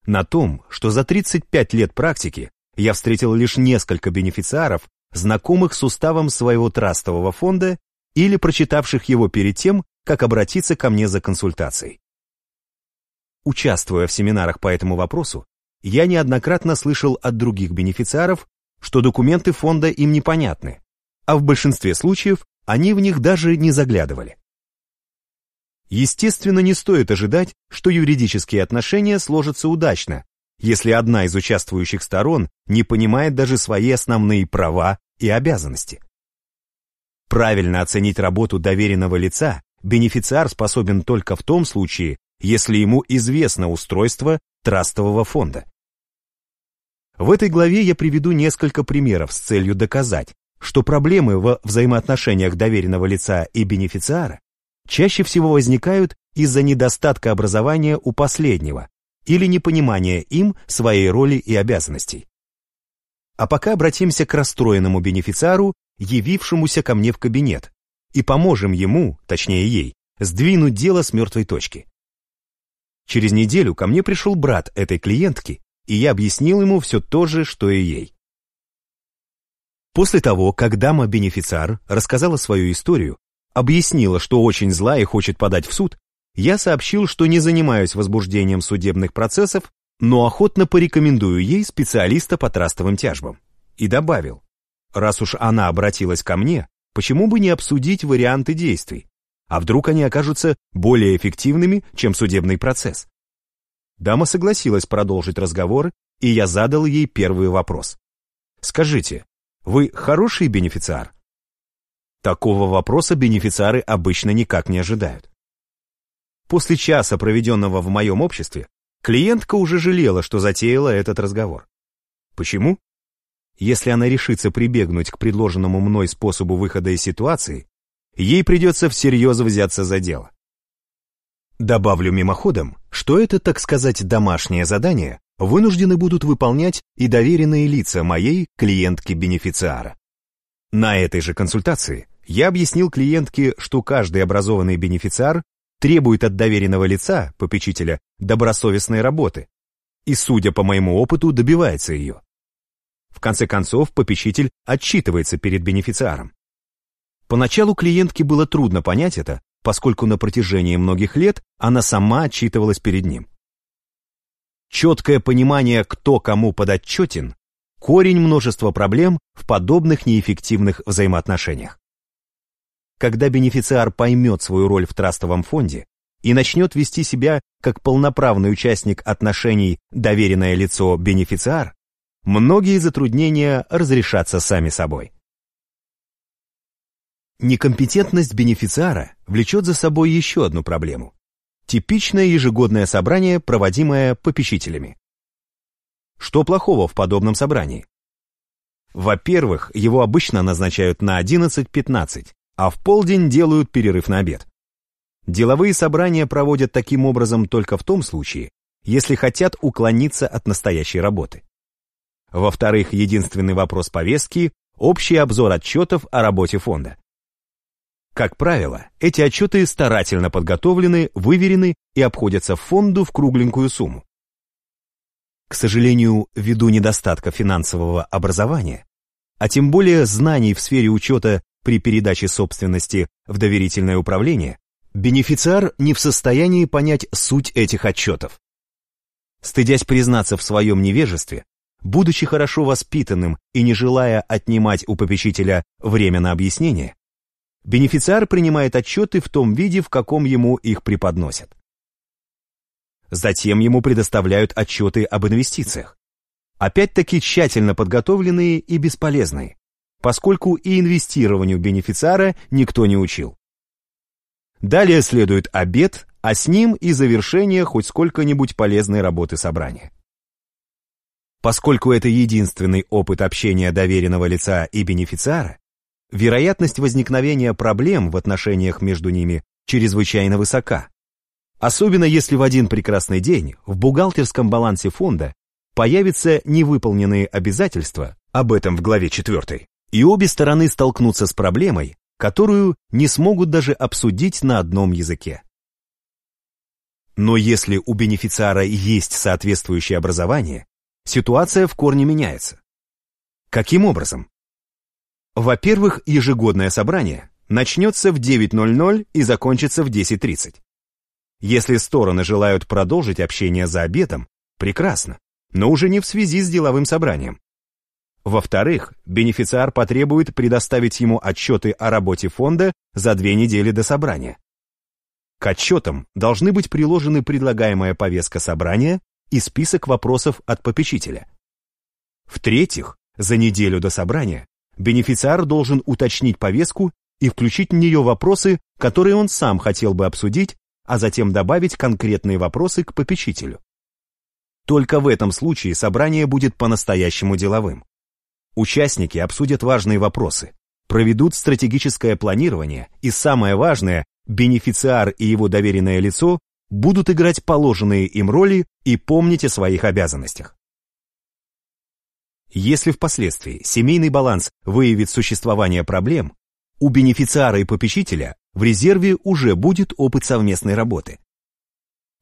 На том, что за 35 лет практики я встретил лишь несколько бенефициаров, знакомых с уставом своего трастового фонда или прочитавших его перед тем, как обратиться ко мне за консультацией. Участвуя в семинарах по этому вопросу, я неоднократно слышал от других бенефициаров что документы фонда им непонятны, а в большинстве случаев они в них даже не заглядывали. Естественно, не стоит ожидать, что юридические отношения сложатся удачно, если одна из участвующих сторон не понимает даже свои основные права и обязанности. Правильно оценить работу доверенного лица бенефициар способен только в том случае, если ему известно устройство трастового фонда. В этой главе я приведу несколько примеров с целью доказать, что проблемы во взаимоотношениях доверенного лица и бенефициара чаще всего возникают из-за недостатка образования у последнего или непонимания им своей роли и обязанностей. А пока обратимся к расстроенному бенефициару, явившемуся ко мне в кабинет, и поможем ему, точнее ей, сдвинуть дело с мертвой точки. Через неделю ко мне пришел брат этой клиентки и я объяснил ему все то же, что и ей. После того, как дама-бенефициар рассказала свою историю, объяснила, что очень зла и хочет подать в суд, я сообщил, что не занимаюсь возбуждением судебных процессов, но охотно порекомендую ей специалиста по трастовым тяжбам. И добавил, раз уж она обратилась ко мне, почему бы не обсудить варианты действий? А вдруг они окажутся более эффективными, чем судебный процесс? Дама согласилась продолжить разговор, и я задал ей первый вопрос. «Скажите, вы хороший бенефициар?» Такого вопроса бенефициары обычно никак не ожидают. После часа, проведенного в моем обществе, клиентка уже жалела, что затеяла этот разговор. Почему? Если она решится прибегнуть к предложенному мной способу выхода из ситуации, ей придется всерьез взяться за дело. Добавлю мимоходом, что это, так сказать, домашнее задание вынуждены будут выполнять и доверенные лица моей клиентки-бенефициара. На этой же консультации я объяснил клиентке, что каждый образованный бенефициар требует от доверенного лица, попечителя, добросовестной работы, и, судя по моему опыту, добивается ее. В конце концов, попечитель отчитывается перед бенефициаром. Поначалу клиентке было трудно понять это, поскольку на протяжении многих лет она сама отчитывалась перед ним. Четкое понимание, кто кому подотчетен, корень множества проблем в подобных неэффективных взаимоотношениях. Когда бенефициар поймет свою роль в трастовом фонде и начнет вести себя как полноправный участник отношений доверенное лицо бенефициар, многие затруднения разрешатся сами собой. Некомпетентность бенефициара влечет за собой еще одну проблему. Типичное ежегодное собрание, проводимое попечителями. Что плохого в подобном собрании? Во-первых, его обычно назначают на 11.15, а в полдень делают перерыв на обед. Деловые собрания проводят таким образом только в том случае, если хотят уклониться от настоящей работы. Во-вторых, единственный вопрос повестки – общий обзор отчетов о работе фонда. Как правило, эти отчеты старательно подготовлены, выверены и обходятся фонду в кругленькую сумму. К сожалению, ввиду недостатка финансового образования, а тем более знаний в сфере учета при передаче собственности в доверительное управление, бенефициар не в состоянии понять суть этих отчетов. Стыдясь признаться в своем невежестве, будучи хорошо воспитанным и не желая отнимать у попечителя время на объяснение, Бенефициар принимает отчеты в том виде, в каком ему их преподносят. Затем ему предоставляют отчеты об инвестициях. Опять-таки тщательно подготовленные и бесполезные, поскольку и инвестированию бенефициара никто не учил. Далее следует обед, а с ним и завершение хоть сколько-нибудь полезной работы собрания. Поскольку это единственный опыт общения доверенного лица и бенефициара, вероятность возникновения проблем в отношениях между ними чрезвычайно высока. Особенно если в один прекрасный день в бухгалтерском балансе фонда появятся невыполненные обязательства, об этом в главе 4, и обе стороны столкнутся с проблемой, которую не смогут даже обсудить на одном языке. Но если у бенефициара есть соответствующее образование, ситуация в корне меняется. Каким образом? Во-первых, ежегодное собрание начнется в 9.00 и закончится в 10.30. Если стороны желают продолжить общение за обедом, прекрасно, но уже не в связи с деловым собранием. Во-вторых, бенефициар потребует предоставить ему отчеты о работе фонда за две недели до собрания. К отчетам должны быть приложены предлагаемая повестка собрания и список вопросов от попечителя. В-третьих, за неделю до собрания бенефициар должен уточнить повестку и включить в нее вопросы, которые он сам хотел бы обсудить, а затем добавить конкретные вопросы к попечителю. Только в этом случае собрание будет по-настоящему деловым. Участники обсудят важные вопросы, проведут стратегическое планирование и, самое важное, бенефициар и его доверенное лицо будут играть положенные им роли и помнить о своих обязанностях. Если впоследствии семейный баланс выявит существование проблем, у бенефициара и попечителя в резерве уже будет опыт совместной работы.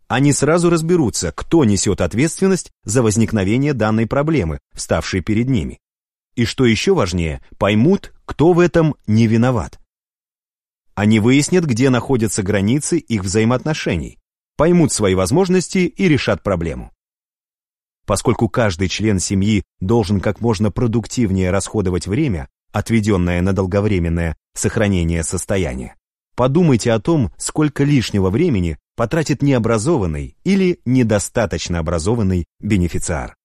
Они сразу разберутся, кто несет ответственность за возникновение данной проблемы, вставшей перед ними. И что еще важнее, поймут, кто в этом не виноват. Они выяснят, где находятся границы их взаимоотношений, поймут свои возможности и решат проблему. Поскольку каждый член семьи должен как можно продуктивнее расходовать время, отведенное на долговременное сохранение состояния, подумайте о том, сколько лишнего времени потратит необразованный или недостаточно образованный бенефициар.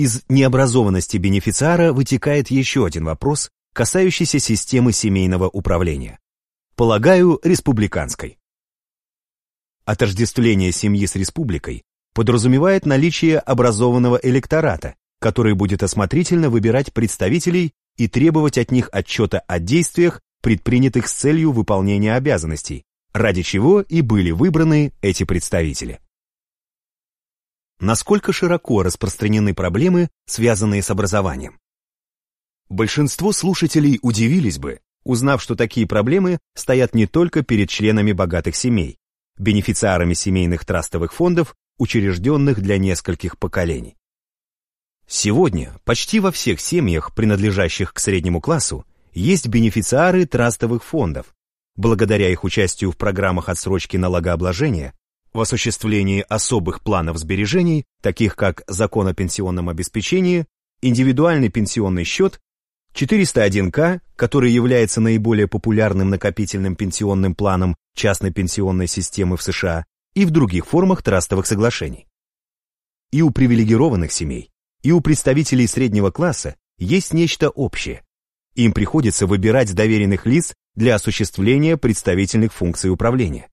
Из необразованности бенефициара вытекает еще один вопрос, касающийся системы семейного управления. Полагаю, республиканской. Отождествление семьи с республикой подразумевает наличие образованного электората, который будет осмотрительно выбирать представителей и требовать от них отчета о действиях, предпринятых с целью выполнения обязанностей, ради чего и были выбраны эти представители. Насколько широко распространены проблемы, связанные с образованием? Большинство слушателей удивились бы, узнав, что такие проблемы стоят не только перед членами богатых семей, бенефициарами семейных трастовых фондов, учрежденных для нескольких поколений. Сегодня почти во всех семьях, принадлежащих к среднему классу, есть бенефициары трастовых фондов. Благодаря их участию в программах отсрочки налогообложения, в осуществлении особых планов сбережений, таких как закон о пенсионном обеспечении, индивидуальный пенсионный счет, 401к, который является наиболее популярным накопительным пенсионным планом частной пенсионной системы в США, и в других формах трастовых соглашений. И у привилегированных семей, и у представителей среднего класса есть нечто общее. Им приходится выбирать доверенных лиц для осуществления представительных функций управления.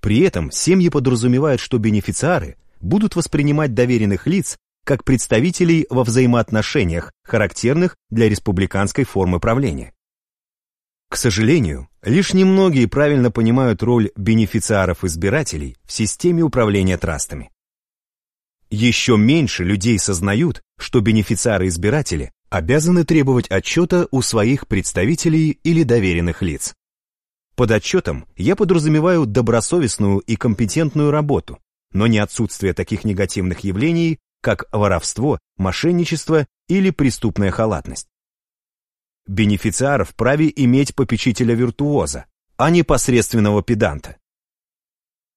При этом семьи подразумевают, что бенефициары будут воспринимать доверенных лиц как представителей во взаимоотношениях, характерных для республиканской формы правления. К сожалению, лишь немногие правильно понимают роль бенефициаров-избирателей в системе управления трастами. Еще меньше людей сознают, что бенефициары-избиратели обязаны требовать отчета у своих представителей или доверенных лиц. Под отчетом я подразумеваю добросовестную и компетентную работу, но не отсутствие таких негативных явлений, как воровство, мошенничество или преступная халатность. Бенефициар вправе иметь попечителя-виртуоза, а не посредственного педанта.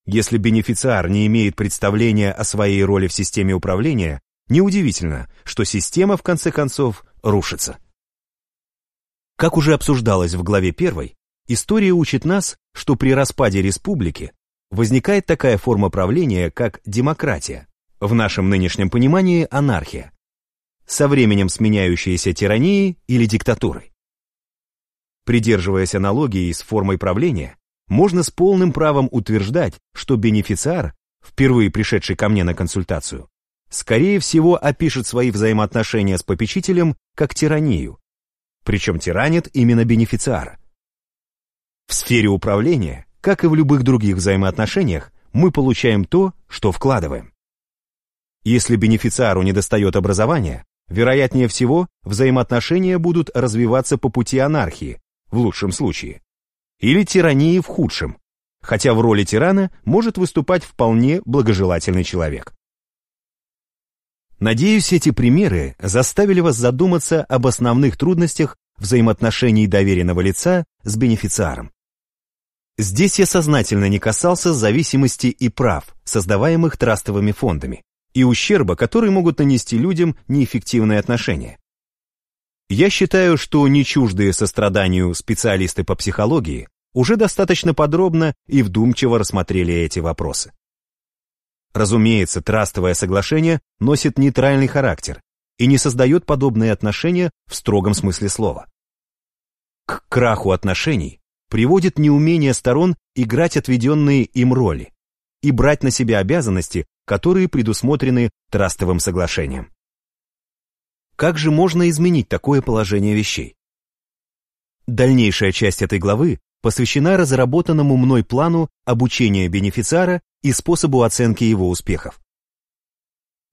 Если бенефициар не имеет представления о своей роли в системе управления, неудивительно, что система, в конце концов, рушится. Как уже обсуждалось в главе 1, история учит нас, что при распаде республики возникает такая форма правления, как демократия, в нашем нынешнем понимании анархия, со временем сменяющаяся тиранией или диктатурой. Придерживаясь аналогии с формой правления, можно с полным правом утверждать, что бенефициар, впервые пришедший ко мне на консультацию, скорее всего опишет свои взаимоотношения с попечителем как тиранию, причем тиранит именно бенефициара. В сфере управления, как и в любых других взаимоотношениях, мы получаем то, что вкладываем. Если бенефициару недостает образования, вероятнее всего, взаимоотношения будут развиваться по пути анархии, в лучшем случае, или тирании в худшем, хотя в роли тирана может выступать вполне благожелательный человек. Надеюсь, эти примеры заставили вас задуматься об основных трудностях взаимоотношений доверенного лица с бенефициаром. Здесь я сознательно не касался зависимости и прав, создаваемых трастовыми фондами, и ущерба, который могут нанести людям неэффективные отношения. Я считаю, что не чуждые состраданию специалисты по психологии уже достаточно подробно и вдумчиво рассмотрели эти вопросы. Разумеется, трастовое соглашение носит нейтральный характер и не создает подобные отношения в строгом смысле слова. К краху отношений приводит неумение сторон играть отведенные им роли и брать на себя обязанности, которые предусмотрены трастовым соглашением. Как же можно изменить такое положение вещей? Дальнейшая часть этой главы посвящена разработанному мной плану обучения бенефициара и способу оценки его успехов.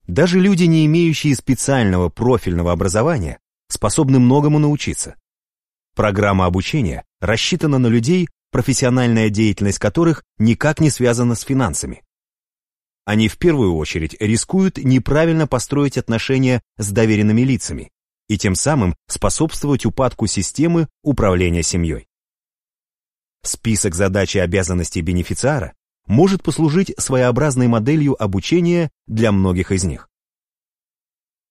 Даже люди, не имеющие специального профильного образования, способны многому научиться. Программа обучения рассчитана на людей, профессиональная деятельность которых никак не связана с финансами. Они в первую очередь рискуют неправильно построить отношения с доверенными лицами и тем самым способствовать упадку системы управления семьей. Список задач и обязанностей бенефициара может послужить своеобразной моделью обучения для многих из них.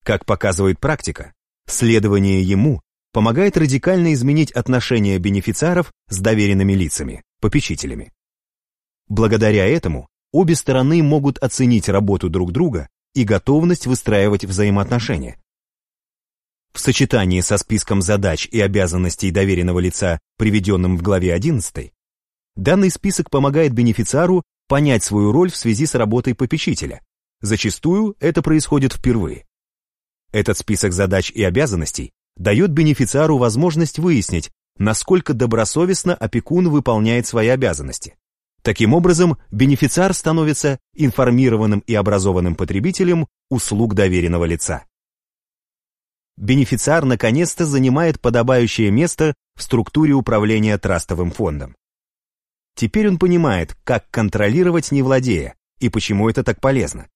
Как показывает практика, следование ему помогает радикально изменить отношения бенефициаров с доверенными лицами, попечителями. Благодаря этому обе стороны могут оценить работу друг друга и готовность выстраивать взаимоотношения. в сочетании со списком задач и обязанностей доверенного лица, приведенным в главе 11, данный список помогает бенефициару понять свою роль в связи с работой попечителя. Зачастую это происходит впервые. Этот список задач и обязанностей дает бенефициару возможность выяснить, насколько добросовестно опекун выполняет свои обязанности. Таким образом, бенефициар становится информированным и образованным потребителем услуг доверенного лица. Бенефициар наконец-то занимает подобающее место в структуре управления трастовым фондом. Теперь он понимает, как контролировать не владея, и почему это так полезно.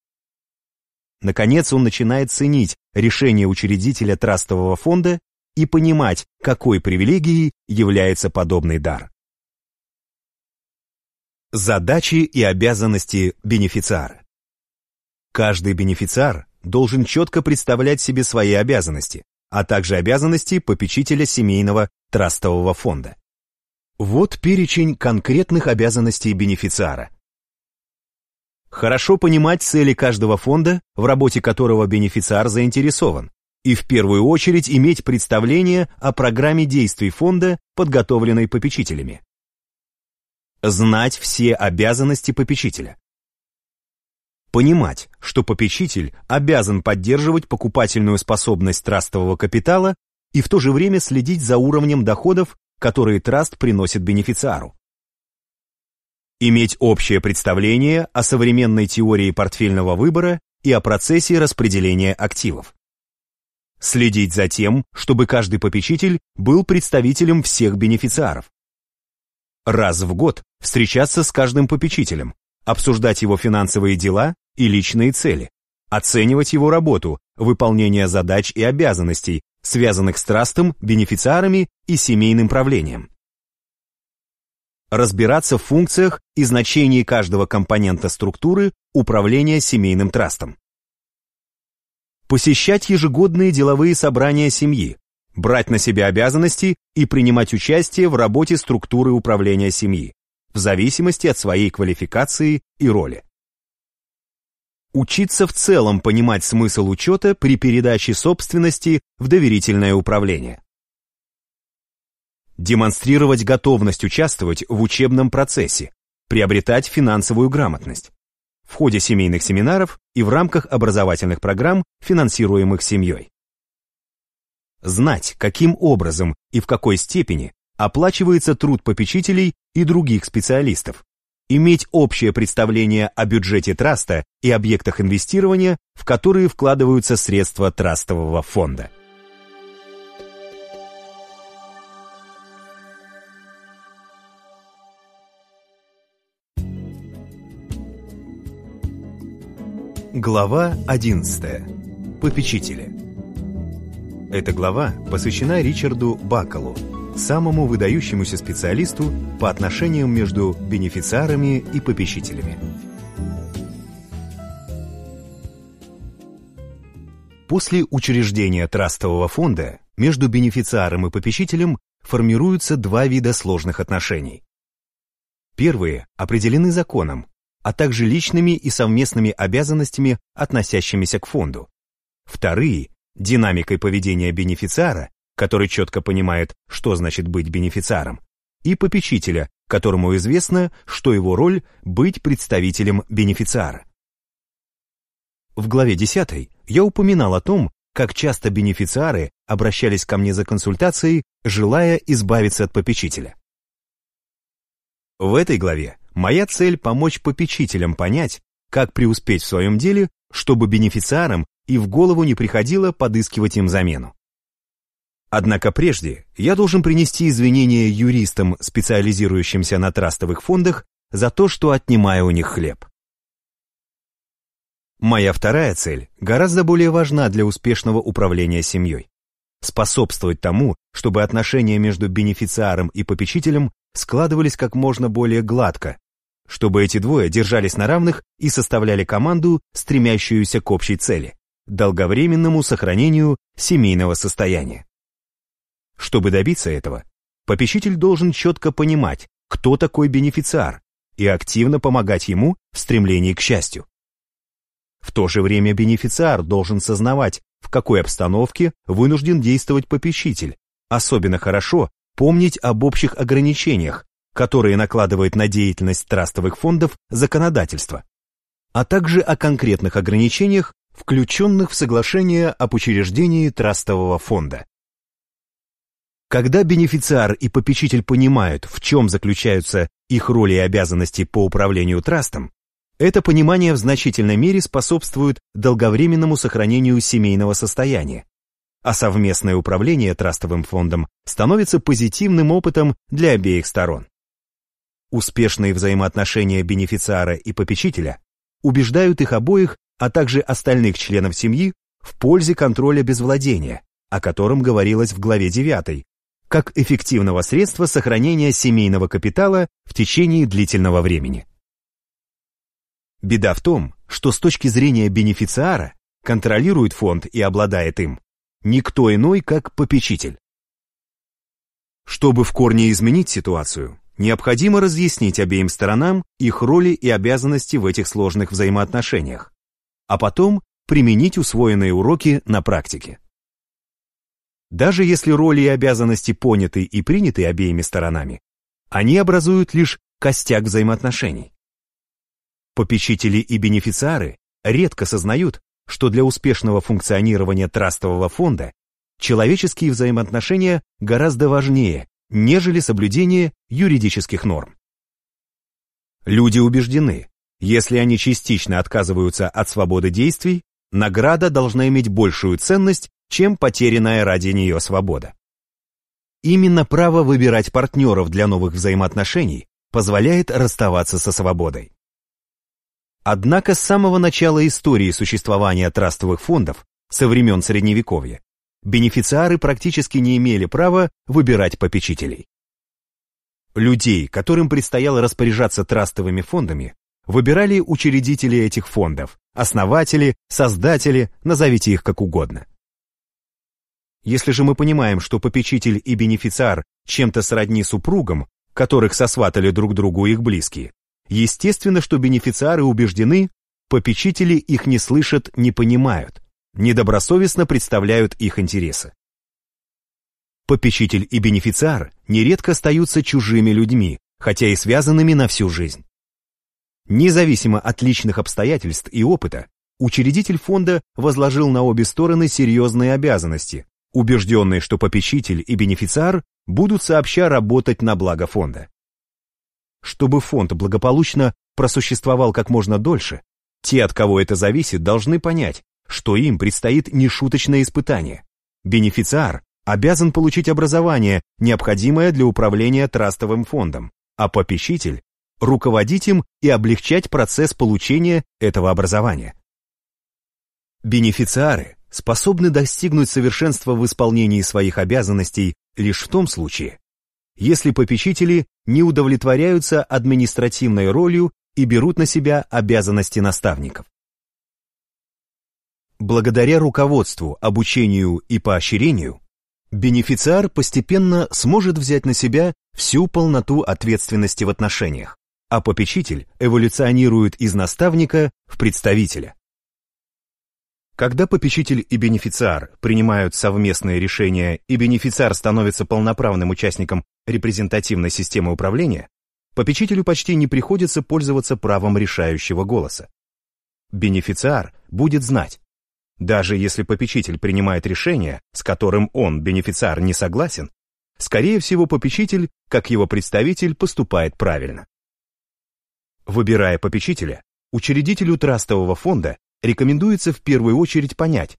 Наконец он начинает ценить решение учредителя трастового фонда и понимать, какой привилегией является подобный дар. Задачи и обязанности бенефициара. Каждый бенефициар должен четко представлять себе свои обязанности, а также обязанности попечителя семейного трастового фонда. Вот перечень конкретных обязанностей бенефициара. Хорошо понимать цели каждого фонда, в работе которого бенефициар заинтересован, и в первую очередь иметь представление о программе действий фонда, подготовленной попечителями. Знать все обязанности попечителя. Понимать, что попечитель обязан поддерживать покупательную способность трастового капитала и в то же время следить за уровнем доходов, которые траст приносит бенефициару. Иметь общее представление о современной теории портфельного выбора и о процессе распределения активов. Следить за тем, чтобы каждый попечитель был представителем всех бенефициаров раз в год встречаться с каждым попечителем, обсуждать его финансовые дела и личные цели, оценивать его работу, выполнение задач и обязанностей, связанных с трастом, бенефициарами и семейным правлением. Разбираться в функциях и значении каждого компонента структуры управления семейным трастом. Посещать ежегодные деловые собрания семьи, брать на себя обязанности и принимать участие в работе структуры управления семьи, в зависимости от своей квалификации и роли. Учиться в целом понимать смысл учета при передаче собственности в доверительное управление. Демонстрировать готовность участвовать в учебном процессе, приобретать финансовую грамотность. В ходе семейных семинаров и в рамках образовательных программ, финансируемых семьей. Знать, каким образом и в какой степени оплачивается труд попечителей и других специалистов, иметь общее представление о бюджете траста и объектах инвестирования, в которые вкладываются средства трастового фонда. Глава 11. Попечители. Эта глава посвящена Ричарду Бакалу, самому выдающемуся специалисту по отношениям между бенефициарами и попечителями. После учреждения трастового фонда между бенефициаром и попечителем формируются два вида сложных отношений. Первые определены законом, а также личными и совместными обязанностями, относящимися к фонду. Вторые динамикой поведения бенефициара, который четко понимает, что значит быть бенефициаром, и попечителя, которому известно, что его роль – быть представителем бенефициара. В главе 10 я упоминал о том, как часто бенефициары обращались ко мне за консультацией, желая избавиться от попечителя. В этой главе моя цель – помочь попечителям понять, как преуспеть в своем деле, чтобы бенефициарам и в голову не приходило подыскивать им замену. Однако прежде я должен принести извинения юристам, специализирующимся на трастовых фондах, за то, что отнимаю у них хлеб. Моя вторая цель гораздо более важна для успешного управления семьей. Способствовать тому, чтобы отношения между бенефициаром и попечителем складывались как можно более гладко, чтобы эти двое держались на равных и составляли команду, стремящуюся к общей цели долговременному сохранению семейного состояния. Чтобы добиться этого, попечитель должен четко понимать, кто такой бенефициар, и активно помогать ему в стремлении к счастью. В то же время бенефициар должен сознавать в какой обстановке вынужден действовать попечитель. Особенно хорошо помнить об общих ограничениях, которые накладывает на деятельность трастовых фондов законодательство, а также о конкретных ограничениях, включенных в соглашение об учреждении трастового фонда. Когда бенефициар и попечитель понимают, в чем заключаются их роли и обязанности по управлению трастом, это понимание в значительной мере способствует долговременному сохранению семейного состояния, а совместное управление трастовым фондом становится позитивным опытом для обеих сторон. Успешные взаимоотношения бенефициара и попечителя убеждают их обоих, а также остальных членов семьи в пользе контроля безвладения, о котором говорилось в главе 9, как эффективного средства сохранения семейного капитала в течение длительного времени. Беда в том, что с точки зрения бенефициара контролирует фонд и обладает им никто иной, как попечитель. Чтобы в корне изменить ситуацию, необходимо разъяснить обеим сторонам их роли и обязанности в этих сложных взаимоотношениях, а потом применить усвоенные уроки на практике. Даже если роли и обязанности поняты и приняты обеими сторонами, они образуют лишь костяк взаимоотношений. Попечители и бенефициары редко сознают, что для успешного функционирования трастового фонда человеческие взаимоотношения гораздо важнее, нежели соблюдение юридических норм. Люди убеждены, если они частично отказываются от свободы действий, награда должна иметь большую ценность, чем потерянная ради нее свобода. Именно право выбирать партнеров для новых взаимоотношений позволяет расставаться со свободой. Однако с самого начала истории существования трастовых фондов, со времен Средневековья, бенефициары практически не имели права выбирать попечителей. Людей, которым предстояло распоряжаться трастовыми фондами, выбирали учредители этих фондов, основатели, создатели, назовите их как угодно. Если же мы понимаем, что попечитель и бенефициар чем-то сродни супругам, которых сосватали друг другу их близкие, естественно, что бенефициары убеждены, попечители их не слышат, не понимают, недобросовестно представляют их интересы. Попечитель и бенефициар нередко остаются чужими людьми, хотя и связанными на всю жизнь. Независимо от личных обстоятельств и опыта, учредитель фонда возложил на обе стороны серьезные обязанности, убежденные, что попечитель и бенефициар будут сообща работать на благо фонда. Чтобы фонд благополучно просуществовал как можно дольше, те, от кого это зависит, должны понять, что им предстоит нешуточное испытание. Бенефициар обязан получить образование, необходимое для управления трастовым фондом, а попечитель – руководить им и облегчать процесс получения этого образования. Бенефициары способны достигнуть совершенства в исполнении своих обязанностей лишь в том случае, если попечители не удовлетворяются административной ролью и берут на себя обязанности наставников. Благодаря руководству, обучению и поощрению, бенефициар постепенно сможет взять на себя всю полноту ответственности в отношениях, а попечитель эволюционирует из наставника в представителя. Когда попечитель и бенефициар принимают совместные решения и бенефициар становится полноправным участником репрезентативной системы управления, попечителю почти не приходится пользоваться правом решающего голоса. Бенефициар будет знать, даже если попечитель принимает решение, с которым он, бенефициар, не согласен, скорее всего попечитель, как его представитель, поступает правильно. Выбирая попечителя, учредителю трастового фонда рекомендуется в первую очередь понять,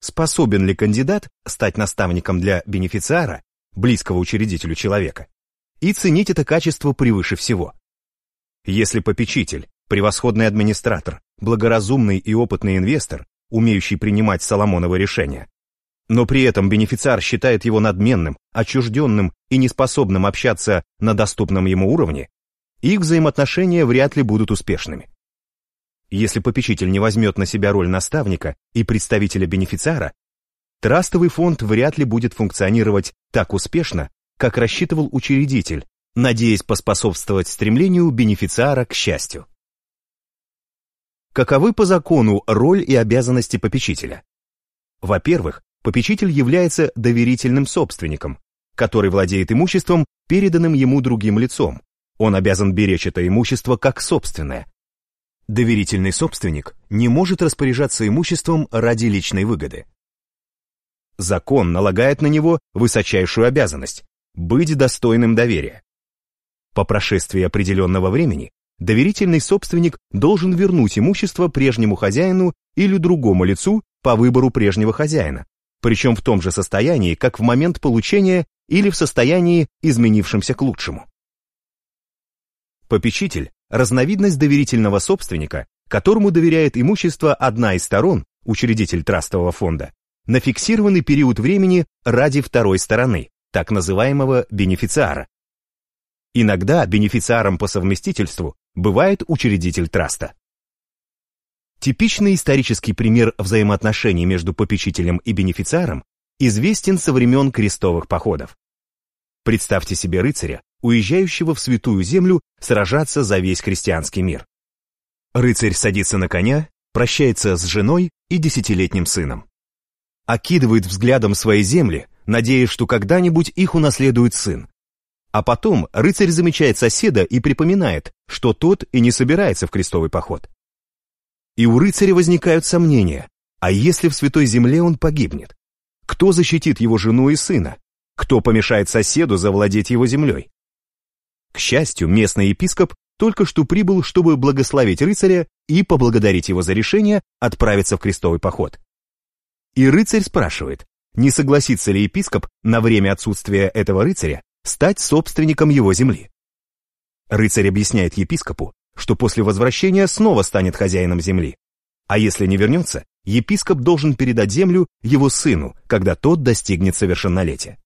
способен ли кандидат стать наставником для бенефициара, близкого учредителю человека, и ценить это качество превыше всего. Если попечитель, превосходный администратор, благоразумный и опытный инвестор, умеющий принимать Соломоновы решения, но при этом бенефициар считает его надменным, отчужденным и неспособным общаться на доступном ему уровне, их взаимоотношения вряд ли будут успешными. Если попечитель не возьмет на себя роль наставника и представителя бенефициара, трастовый фонд вряд ли будет функционировать так успешно, как рассчитывал учредитель, надеясь поспособствовать стремлению бенефициара к счастью. Каковы по закону роль и обязанности попечителя? Во-первых, попечитель является доверительным собственником, который владеет имуществом, переданным ему другим лицом. Он обязан беречь это имущество как собственное. Доверительный собственник не может распоряжаться имуществом ради личной выгоды. Закон налагает на него высочайшую обязанность – быть достойным доверия. По прошествии определенного времени доверительный собственник должен вернуть имущество прежнему хозяину или другому лицу по выбору прежнего хозяина, причем в том же состоянии, как в момент получения или в состоянии, изменившемся к лучшему. Попечитель – разновидность доверительного собственника, которому доверяет имущество одна из сторон, учредитель трастового фонда, на фиксированный период времени ради второй стороны, так называемого бенефициара. Иногда бенефициаром по совместительству бывает учредитель траста. Типичный исторический пример взаимоотношений между попечителем и бенефициаром известен со времен крестовых походов. Представьте себе рыцаря, уезжающего в святую землю сражаться за весь христианский мир. Рыцарь садится на коня, прощается с женой и десятилетним сыном. Окидывает взглядом свои земли, надеясь, что когда-нибудь их унаследует сын. А потом рыцарь замечает соседа и припоминает, что тот и не собирается в крестовый поход. И у рыцаря возникают сомнения, а если в Святой Земле он погибнет? Кто защитит его жену и сына? Кто помешает соседу завладеть его землей? К счастью, местный епископ только что прибыл, чтобы благословить рыцаря и поблагодарить его за решение отправиться в крестовый поход. И рыцарь спрашивает, не согласится ли епископ на время отсутствия этого рыцаря стать собственником его земли. Рыцарь объясняет епископу, что после возвращения снова станет хозяином земли. А если не вернется, епископ должен передать землю его сыну, когда тот достигнет совершеннолетия.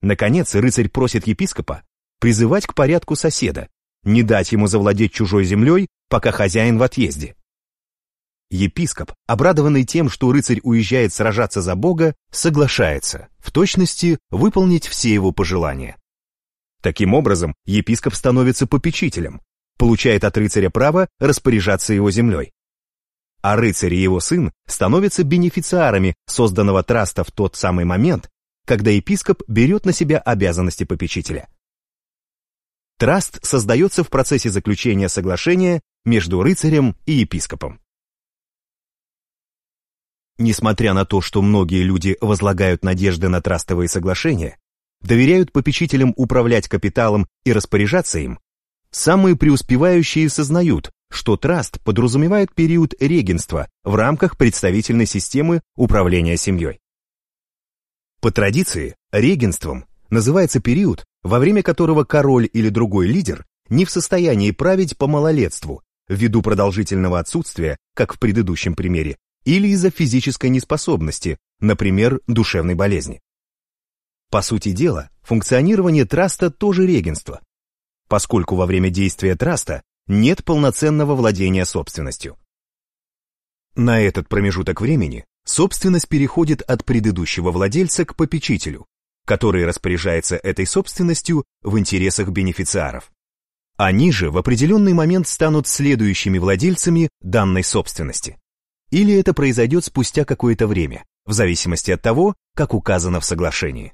Наконец, рыцарь просит епископа призывать к порядку соседа, не дать ему завладеть чужой землей, пока хозяин в отъезде. Епископ, обрадованный тем, что рыцарь уезжает сражаться за Бога, соглашается, в точности, выполнить все его пожелания. Таким образом, епископ становится попечителем, получает от рыцаря право распоряжаться его землей. А рыцарь и его сын становятся бенефициарами созданного траста в тот самый момент, когда епископ берет на себя обязанности попечителя. Траст создается в процессе заключения соглашения между рыцарем и епископом. Несмотря на то, что многие люди возлагают надежды на трастовые соглашения, доверяют попечителям управлять капиталом и распоряжаться им, Самые преуспевающие сознают, что траст подразумевает период регенства в рамках представительной системы управления семьей. По традиции, регенством называется период, во время которого король или другой лидер не в состоянии править по малолетству, ввиду продолжительного отсутствия, как в предыдущем примере, или из-за физической неспособности, например, душевной болезни. По сути дела, функционирование траста тоже регенство, поскольку во время действия траста нет полноценного владения собственностью. На этот промежуток времени собственность переходит от предыдущего владельца к попечителю, который распоряжается этой собственностью в интересах бенефициаров. Они же в определенный момент станут следующими владельцами данной собственности. Или это произойдет спустя какое-то время, в зависимости от того, как указано в соглашении.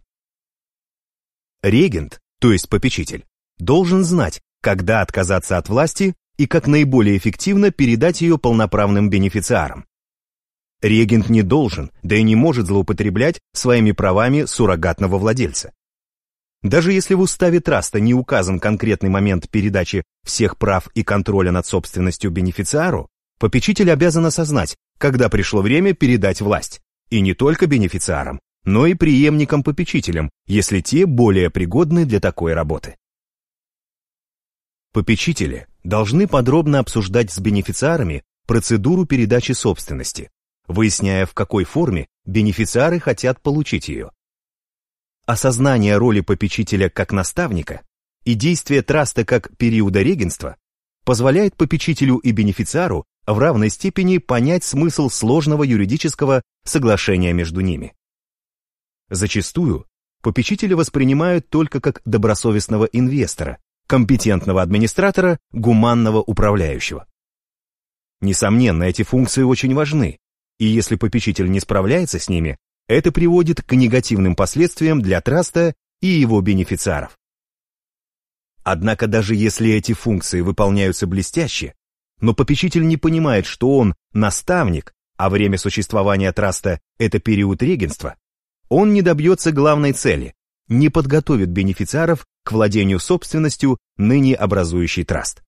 Регент, то есть попечитель, должен знать, когда отказаться от власти и как наиболее эффективно передать ее полноправным бенефициарам. Регент не должен, да и не может злоупотреблять своими правами суррогатного владельца. Даже если в уставе траста не указан конкретный момент передачи всех прав и контроля над собственностью бенефициару, попечитель обязан осознать, когда пришло время передать власть, и не только бенефициарам, но и преемникам-попечителям, если те более пригодны для такой работы. Попечители должны подробно обсуждать с бенефициарами процедуру передачи собственности, выясняя, в какой форме бенефициары хотят получить ее. Осознание роли попечителя как наставника и действие траста как периода регенства позволяет попечителю и бенефициару в равной степени понять смысл сложного юридического соглашения между ними. Зачастую попечителя воспринимают только как добросовестного инвестора, компетентного администратора, гуманного управляющего. Несомненно, эти функции очень важны, и если попечитель не справляется с ними, это приводит к негативным последствиям для траста и его бенефициаров. Однако даже если эти функции выполняются блестяще, но попечитель не понимает, что он наставник, а время существования траста – это период регенства, он не добьется главной цели, не подготовит бенефициаров к владению собственностью, ныне образующей траст.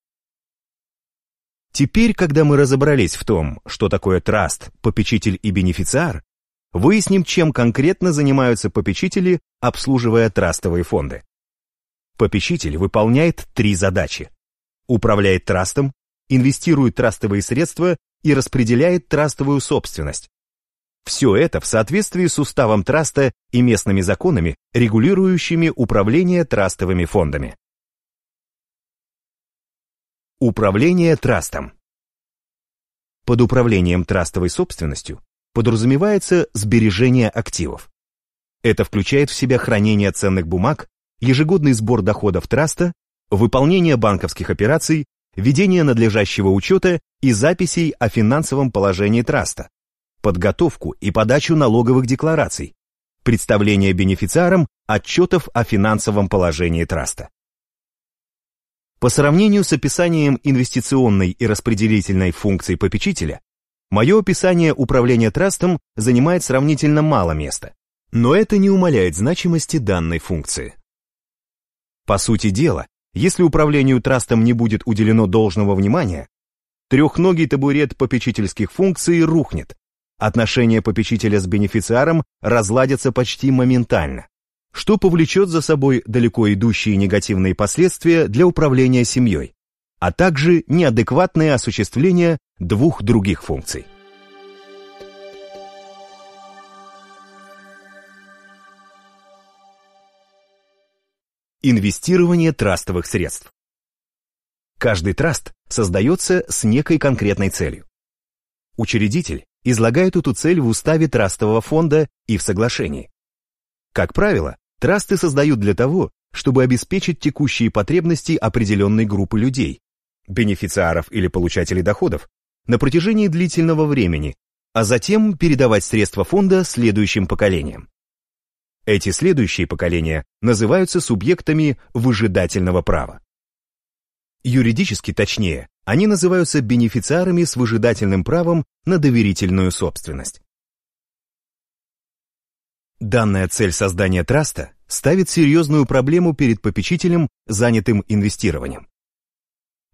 Теперь, когда мы разобрались в том, что такое траст, попечитель и бенефициар, выясним, чем конкретно занимаются попечители, обслуживая трастовые фонды. Попечитель выполняет три задачи. Управляет трастом, инвестирует трастовые средства и распределяет трастовую собственность. Все это в соответствии с уставом траста и местными законами, регулирующими управление трастовыми фондами. Управление трастом. Под управлением трастовой собственностью подразумевается сбережение активов. Это включает в себя хранение ценных бумаг, ежегодный сбор доходов траста, выполнение банковских операций, ведение надлежащего учета и записей о финансовом положении траста, подготовку и подачу налоговых деклараций, представление бенефициарам отчетов о финансовом положении траста. По сравнению с описанием инвестиционной и распределительной функций попечителя, мое описание управления трастом занимает сравнительно мало места, но это не умаляет значимости данной функции. По сути дела, если управлению трастом не будет уделено должного внимания, трехногий табурет попечительских функций рухнет. Отношения попечителя с бенефициаром разладятся почти моментально, что повлечет за собой далеко идущие негативные последствия для управления семьей, а также неадекватное осуществление двух других функций. Инвестирование трастовых средств. Каждый траст создается с некой конкретной целью. Учредитель излагает эту цель в уставе трастового фонда и в соглашении. Как правило, трасты создают для того, чтобы обеспечить текущие потребности определенной группы людей, бенефициаров или получателей доходов, на протяжении длительного времени, а затем передавать средства фонда следующим поколениям. Эти следующие поколения называются субъектами выжидательного права. Юридически точнее, они называются бенефициарами с выжидательным правом на доверительную собственность. Данная цель создания траста ставит серьезную проблему перед попечителем, занятым инвестированием.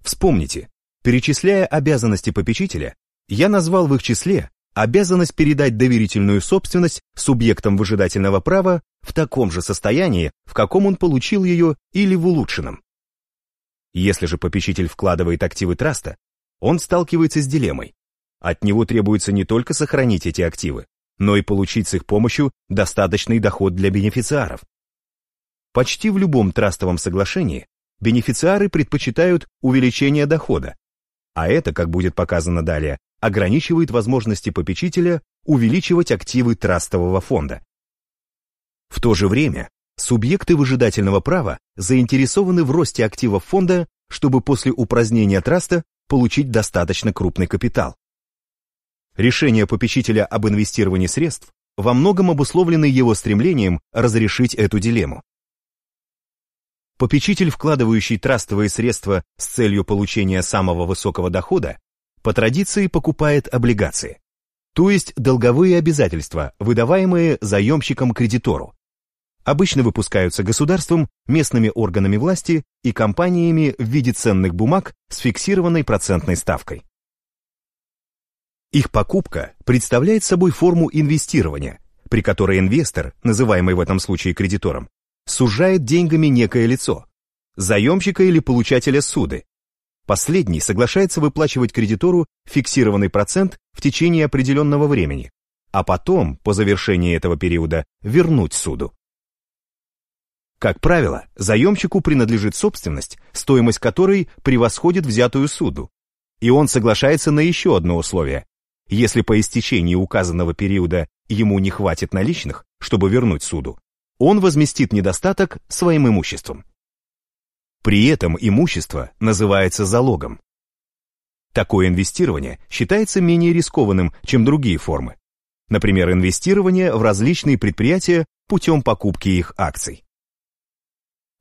Вспомните, перечисляя обязанности попечителя, я назвал в их числе обязанность передать доверительную собственность субъектам выжидательного права в таком же состоянии, в каком он получил ее или в улучшенном. Если же попечитель вкладывает активы траста, он сталкивается с дилеммой. От него требуется не только сохранить эти активы, но и получить с их помощью достаточный доход для бенефициаров. Почти в любом трастовом соглашении бенефициары предпочитают увеличение дохода, а это, как будет показано далее, ограничивает возможности попечителя увеличивать активы трастового фонда. В то же время субъекты выжидательного права заинтересованы в росте активов фонда, чтобы после упразднения траста получить достаточно крупный капитал. Решение попечителя об инвестировании средств во многом обусловлены его стремлением разрешить эту дилемму. Попечитель, вкладывающий трастовые средства с целью получения самого высокого дохода, по традиции покупает облигации, то есть долговые обязательства, выдаваемые заемщиком-кредитору. Обычно выпускаются государством, местными органами власти и компаниями в виде ценных бумаг с фиксированной процентной ставкой. Их покупка представляет собой форму инвестирования, при которой инвестор, называемый в этом случае кредитором, сужает деньгами некое лицо, заемщика или получателя суды. Последний соглашается выплачивать кредитору фиксированный процент в течение определенного времени, а потом, по завершении этого периода, вернуть суду. Как правило, заемщику принадлежит собственность, стоимость которой превосходит взятую суду, и он соглашается на еще одно условие. Если по истечении указанного периода ему не хватит наличных, чтобы вернуть суду, он возместит недостаток своим имуществом. При этом имущество называется залогом. Такое инвестирование считается менее рискованным, чем другие формы. Например, инвестирование в различные предприятия путем покупки их акций.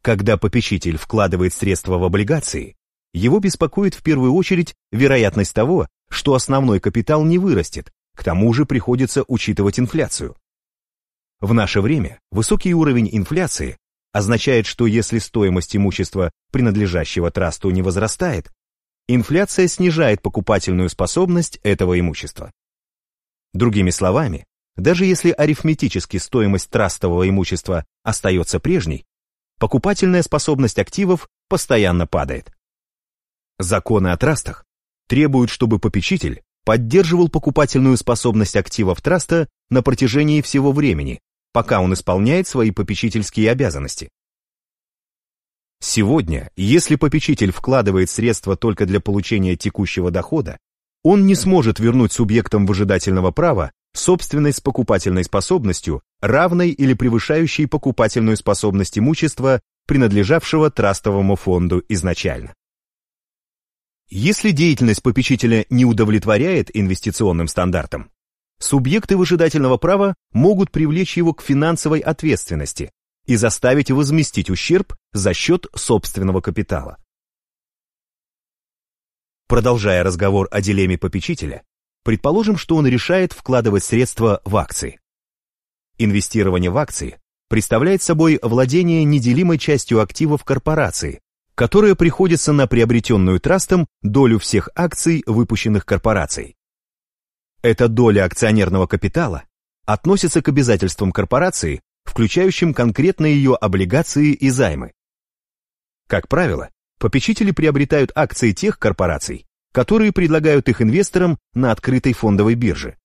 Когда попечитель вкладывает средства в облигации, его беспокоит в первую очередь вероятность того, что основной капитал не вырастет, к тому же приходится учитывать инфляцию. В наше время высокий уровень инфляции означает, что если стоимость имущества, принадлежащего трасту, не возрастает, инфляция снижает покупательную способность этого имущества. Другими словами, даже если арифметически стоимость трастового имущества остается прежней, покупательная способность активов постоянно падает. Законы о трастах требуют, чтобы попечитель поддерживал покупательную способность активов траста на протяжении всего времени, пока он исполняет свои попечительские обязанности. Сегодня, если попечитель вкладывает средства только для получения текущего дохода, он не сможет вернуть субъектам выжидательного права собственность с покупательной способностью, равной или превышающей покупательную способность имущества, принадлежавшего трастовому фонду изначально. Если деятельность попечителя не удовлетворяет инвестиционным стандартам, субъекты выжидательного права могут привлечь его к финансовой ответственности и заставить возместить ущерб за счет собственного капитала. Продолжая разговор о дилемме попечителя, предположим, что он решает вкладывать средства в акции. Инвестирование в акции представляет собой владение неделимой частью активов корпорации, которая приходится на приобретенную трастом долю всех акций, выпущенных корпорацией. Эта доля акционерного капитала относится к обязательствам корпорации, включающим конкретные ее облигации и займы. Как правило, попечители приобретают акции тех корпораций, которые предлагают их инвесторам на открытой фондовой бирже.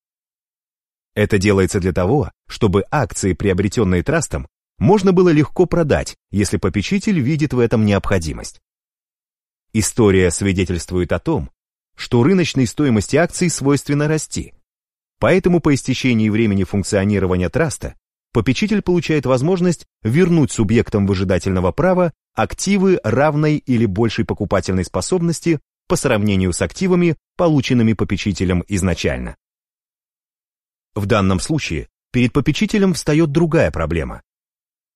Это делается для того, чтобы акции, приобретенные трастом, можно было легко продать, если попечитель видит в этом необходимость. История свидетельствует о том, что рыночной стоимости акций свойственно расти. Поэтому по истечении времени функционирования траста попечитель получает возможность вернуть субъектам выжидательного права активы равной или большей покупательной способности по сравнению с активами, полученными попечителем изначально. В данном случае перед попечителем встает другая проблема.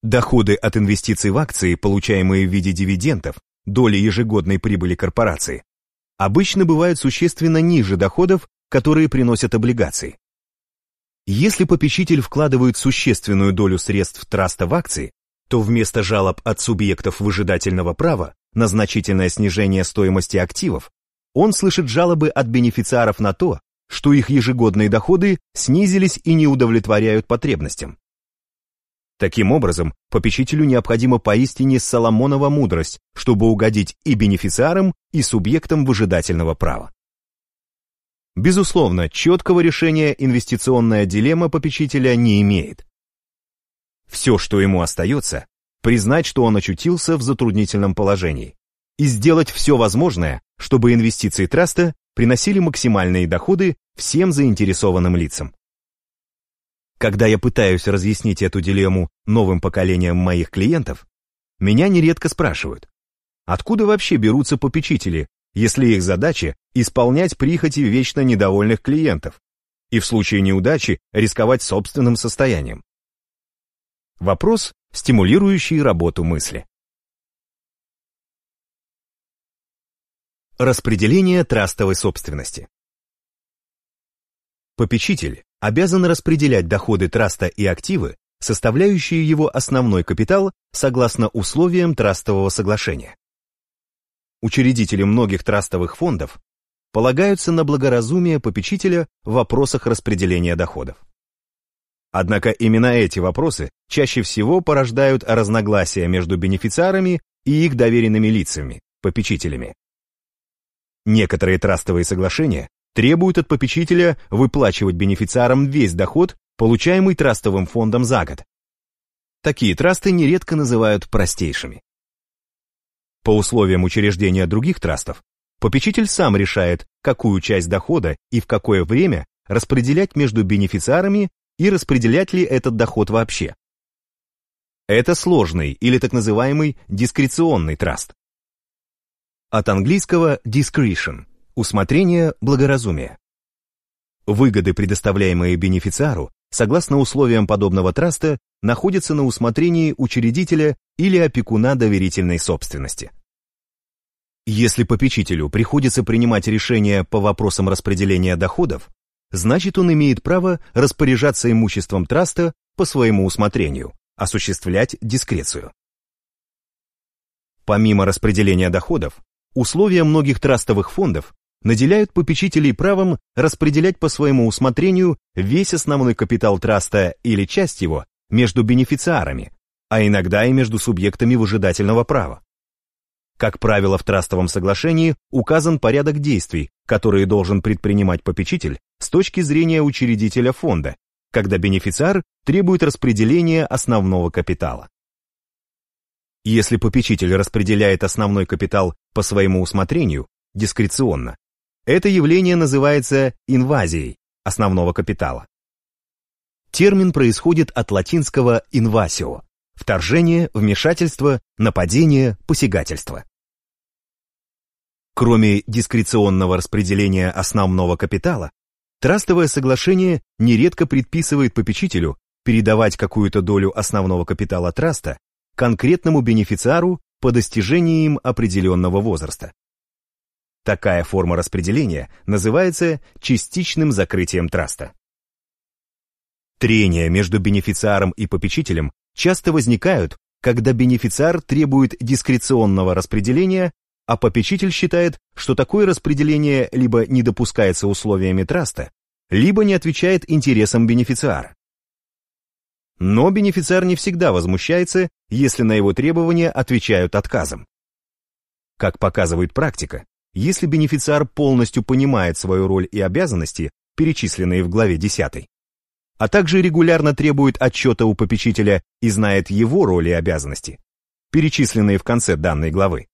Доходы от инвестиций в акции, получаемые в виде дивидендов, доли ежегодной прибыли корпорации, обычно бывают существенно ниже доходов, которые приносят облигации. Если попечитель вкладывает существенную долю средств траста в акции, то вместо жалоб от субъектов выжидательного права на значительное снижение стоимости активов, он слышит жалобы от бенефициаров на то, что их ежегодные доходы снизились и не удовлетворяют потребностям. Таким образом, попечителю необходима поистине Соломонова мудрость, чтобы угодить и бенефициарам, и субъектам выжидательного права. Безусловно, четкого решения инвестиционная дилемма попечителя не имеет. Все, что ему остается, признать, что он очутился в затруднительном положении, и сделать все возможное, чтобы инвестиции траста приносили максимальные доходы всем заинтересованным лицам. Когда я пытаюсь разъяснить эту дилемму новым поколениям моих клиентов, меня нередко спрашивают, откуда вообще берутся попечители, если их задача исполнять прихоти вечно недовольных клиентов и в случае неудачи рисковать собственным состоянием. Вопрос, стимулирующий работу мысли. Распределение трастовой собственности. Попечитель обязан распределять доходы траста и активы, составляющие его основной капитал, согласно условиям трастового соглашения учредители многих трастовых фондов, полагаются на благоразумие попечителя в вопросах распределения доходов. Однако именно эти вопросы чаще всего порождают разногласия между бенефициарами и их доверенными лицами, попечителями. Некоторые трастовые соглашения требуют от попечителя выплачивать бенефициарам весь доход, получаемый трастовым фондом за год. Такие трасты нередко называют простейшими. По условиям учреждения других трастов, попечитель сам решает, какую часть дохода и в какое время распределять между бенефициарами и распределять ли этот доход вообще. Это сложный или так называемый дискреционный траст. От английского discretion Усмотрение благоразумия. Выгоды, предоставляемые бенефициару, согласно условиям подобного траста, находятся на усмотрении учредителя или опекуна доверительной собственности. Если попечителю приходится принимать решения по вопросам распределения доходов, значит он имеет право распоряжаться имуществом траста по своему усмотрению, осуществлять дискрецию. Помимо распределения доходов, условия многих трастовых фондов наделяют попечителей правом распределять по своему усмотрению весь основной капитал траста или часть его между бенефициарами, а иногда и между субъектами выжидательного права. Как правило, в трастовом соглашении указан порядок действий, которые должен предпринимать попечитель с точки зрения учредителя фонда, когда бенефициар требует распределения основного капитала. Если попечитель распределяет основной капитал по своему усмотрению, дискреционно, это явление называется инвазией основного капитала. Термин происходит от латинского «invasio» – вторжение, вмешательство, нападение, посягательство. Кроме дискреционного распределения основного капитала, трастовое соглашение нередко предписывает попечителю передавать какую-то долю основного капитала траста конкретному бенефициару по достижении им определенного возраста. Такая форма распределения называется частичным закрытием траста. Трения между бенефициаром и попечителем часто возникают, когда бенефициар требует дискреционного распределения, а попечитель считает, что такое распределение либо не допускается условиями траста, либо не отвечает интересам бенефициара. Но бенефициар не всегда возмущается, если на его требования отвечают отказом. Как показывает практика, если бенефициар полностью понимает свою роль и обязанности, перечисленные в главе 10, а также регулярно требует отчета у попечителя и знает его роль и обязанности, перечисленные в конце данной главы,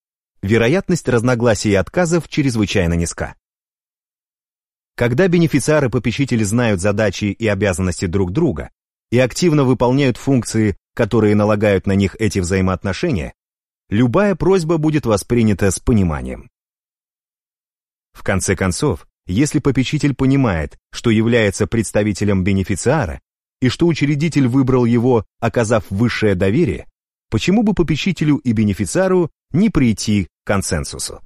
вероятность разногласий и отказов чрезвычайно низка. Когда бенефициары и попечители знают задачи и обязанности друг друга и активно выполняют функции, которые налагают на них эти взаимоотношения, любая просьба будет воспринята с пониманием. В конце концов, если попечитель понимает, что является представителем бенефициара и что учредитель выбрал его, оказав высшее доверие, почему бы попечителю и бенефициару не прийти к консенсусу?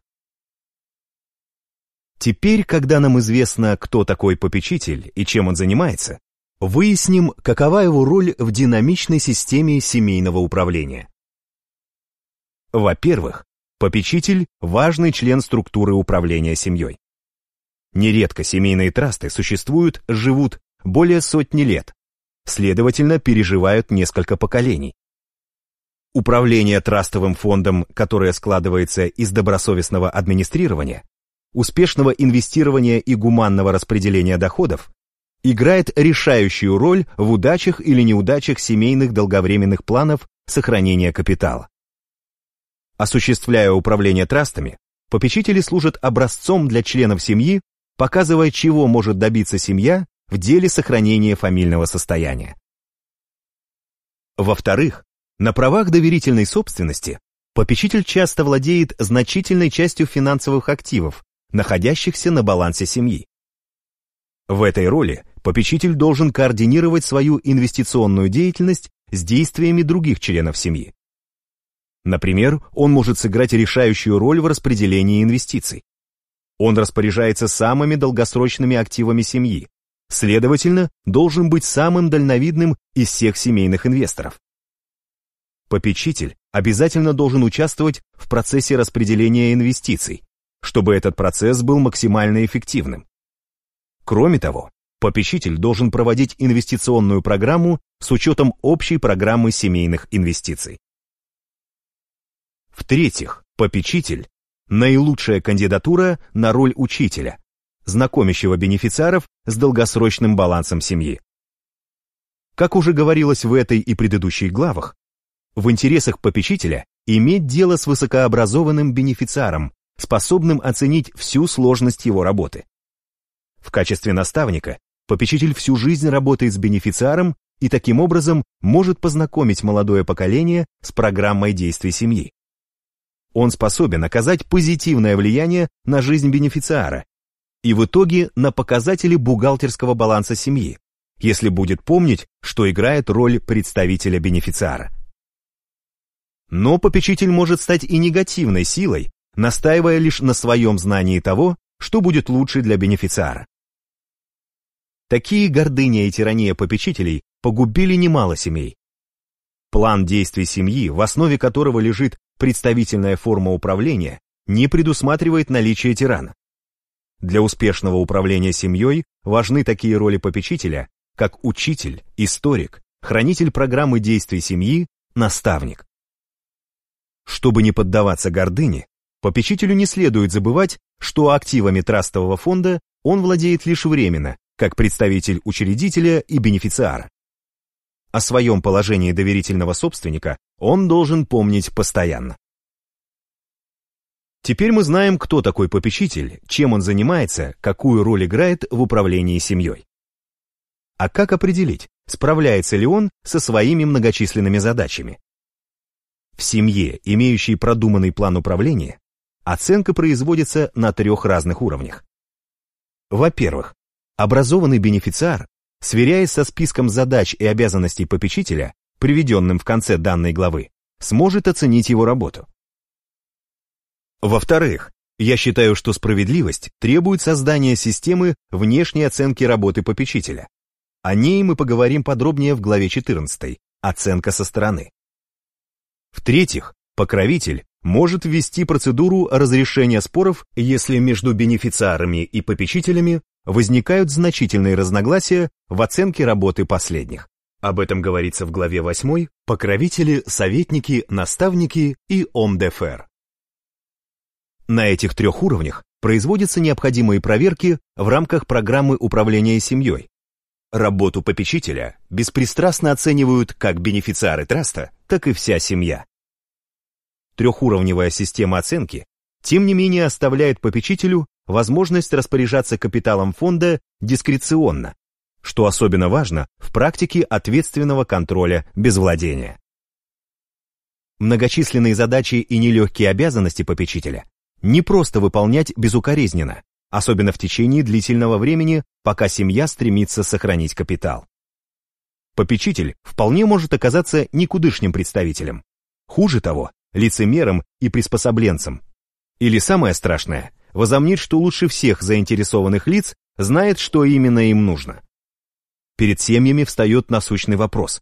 Теперь, когда нам известно, кто такой попечитель и чем он занимается, выясним, какова его роль в динамичной системе семейного управления. Во-первых, Попечитель – важный член структуры управления семьей. Нередко семейные трасты существуют, живут более сотни лет, следовательно, переживают несколько поколений. Управление трастовым фондом, которое складывается из добросовестного администрирования, успешного инвестирования и гуманного распределения доходов, играет решающую роль в удачах или неудачах семейных долговременных планов сохранения капитала. Осуществляя управление трастами, попечители служат образцом для членов семьи, показывая, чего может добиться семья в деле сохранения фамильного состояния. Во-вторых, на правах доверительной собственности попечитель часто владеет значительной частью финансовых активов, находящихся на балансе семьи. В этой роли попечитель должен координировать свою инвестиционную деятельность с действиями других членов семьи. Например, он может сыграть решающую роль в распределении инвестиций. Он распоряжается самыми долгосрочными активами семьи, следовательно, должен быть самым дальновидным из всех семейных инвесторов. Попечитель обязательно должен участвовать в процессе распределения инвестиций, чтобы этот процесс был максимально эффективным. Кроме того, попечитель должен проводить инвестиционную программу с учетом общей программы семейных инвестиций. В-третьих, попечитель – наилучшая кандидатура на роль учителя, знакомящего бенефициаров с долгосрочным балансом семьи. Как уже говорилось в этой и предыдущих главах, в интересах попечителя иметь дело с высокообразованным бенефициаром, способным оценить всю сложность его работы. В качестве наставника попечитель всю жизнь работает с бенефициаром и таким образом может познакомить молодое поколение с программой действий семьи. Он способен оказать позитивное влияние на жизнь бенефициара и в итоге на показатели бухгалтерского баланса семьи, если будет помнить, что играет роль представителя бенефициара. Но попечитель может стать и негативной силой, настаивая лишь на своем знании того, что будет лучше для бенефициара. Такие гордыня и тирания попечителей погубили немало семей. План действий семьи, в основе которого лежит представительная форма управления, не предусматривает наличие тирана. Для успешного управления семьей важны такие роли попечителя, как учитель, историк, хранитель программы действий семьи, наставник. Чтобы не поддаваться гордыне, попечителю не следует забывать, что активами трастового фонда он владеет лишь временно, как представитель учредителя и бенефициара. О своем положении доверительного собственника он должен помнить постоянно. Теперь мы знаем, кто такой попечитель, чем он занимается, какую роль играет в управлении семьей. А как определить, справляется ли он со своими многочисленными задачами? В семье, имеющей продуманный план управления, оценка производится на трех разных уровнях. Во-первых, образованный бенефициар, сверяясь со списком задач и обязанностей попечителя, приведенным в конце данной главы, сможет оценить его работу. Во-вторых, я считаю, что справедливость требует создания системы внешней оценки работы попечителя. О ней мы поговорим подробнее в главе 14 «Оценка со стороны». В-третьих, покровитель может ввести процедуру разрешения споров, если между бенефициарами и попечителями возникают значительные разногласия в оценке работы последних. Об этом говорится в главе 8 «Покровители, советники, наставники и омдефер». На этих трех уровнях производятся необходимые проверки в рамках программы управления семьей. Работу попечителя беспристрастно оценивают как бенефициары траста, так и вся семья. Трехуровневая система оценки, тем не менее, оставляет попечителю возможность распоряжаться капиталом фонда дискреционно, что особенно важно в практике ответственного контроля без владения. Многочисленные задачи и нелегкие обязанности попечителя не просто выполнять безукоризненно, особенно в течение длительного времени, пока семья стремится сохранить капитал. Попечитель вполне может оказаться никудышним представителем. Хуже того, лицемером и приспособленцем. Или самое страшное, возомнит, что лучше всех заинтересованных лиц знает, что именно им нужно. Перед семьями встает насущный вопрос.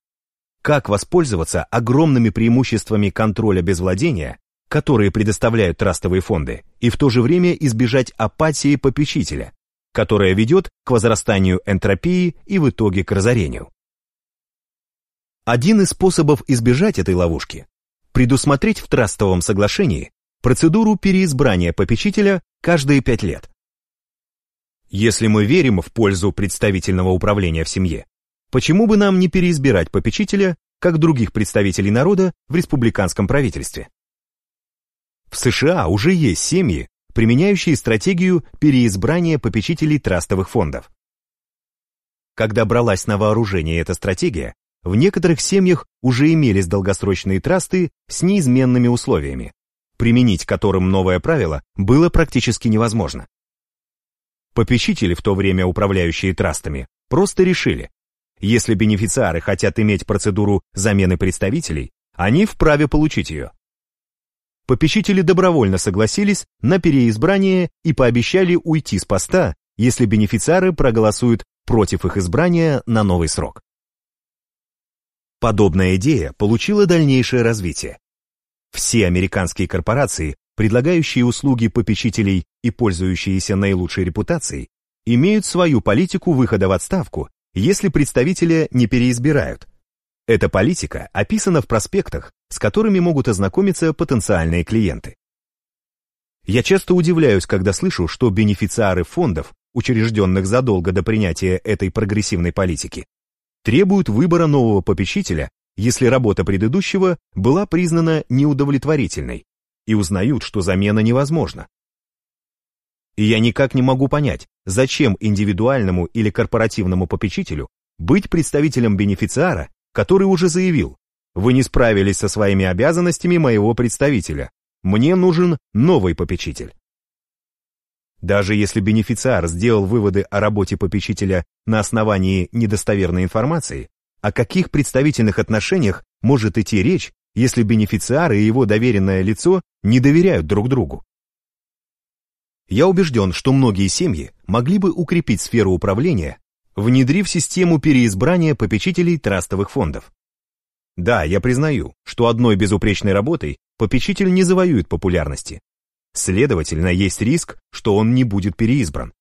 Как воспользоваться огромными преимуществами контроля без владения которые предоставляют трастовые фонды, и в то же время избежать апатии попечителя, которая ведет к возрастанию энтропии и в итоге к разорению. Один из способов избежать этой ловушки – предусмотреть в трастовом соглашении процедуру переизбрания попечителя каждые пять лет. Если мы верим в пользу представительного управления в семье, почему бы нам не переизбирать попечителя, как других представителей народа в республиканском правительстве? В США уже есть семьи, применяющие стратегию переизбрания попечителей трастовых фондов. Когда бралась на вооружение эта стратегия, в некоторых семьях уже имелись долгосрочные трасты с неизменными условиями, применить которым новое правило было практически невозможно. Попечители, в то время управляющие трастами, просто решили, если бенефициары хотят иметь процедуру замены представителей, они вправе получить ее попечители добровольно согласились на переизбрание и пообещали уйти с поста, если бенефициары проголосуют против их избрания на новый срок. Подобная идея получила дальнейшее развитие. Все американские корпорации, предлагающие услуги попечителей и пользующиеся наилучшей репутацией, имеют свою политику выхода в отставку, если представителя не переизбирают, эта политика описана в проспектах, с которыми могут ознакомиться потенциальные клиенты. Я часто удивляюсь, когда слышу, что бенефициары фондов, учрежденных задолго до принятия этой прогрессивной политики, требуют выбора нового попечителя, если работа предыдущего была признана неудовлетворительной, и узнают, что замена невозможна. И я никак не могу понять, зачем индивидуальному или корпоративному попечителю быть представителем бенефициара, который уже заявил, вы не справились со своими обязанностями моего представителя, мне нужен новый попечитель. Даже если бенефициар сделал выводы о работе попечителя на основании недостоверной информации, о каких представительных отношениях может идти речь, если бенефициар и его доверенное лицо не доверяют друг другу? Я убежден, что многие семьи могли бы укрепить сферу управления, внедрив систему переизбрания попечителей трастовых фондов. Да, я признаю, что одной безупречной работой попечитель не завоюет популярности, Следовательно, есть риск, что он не будет переизбран.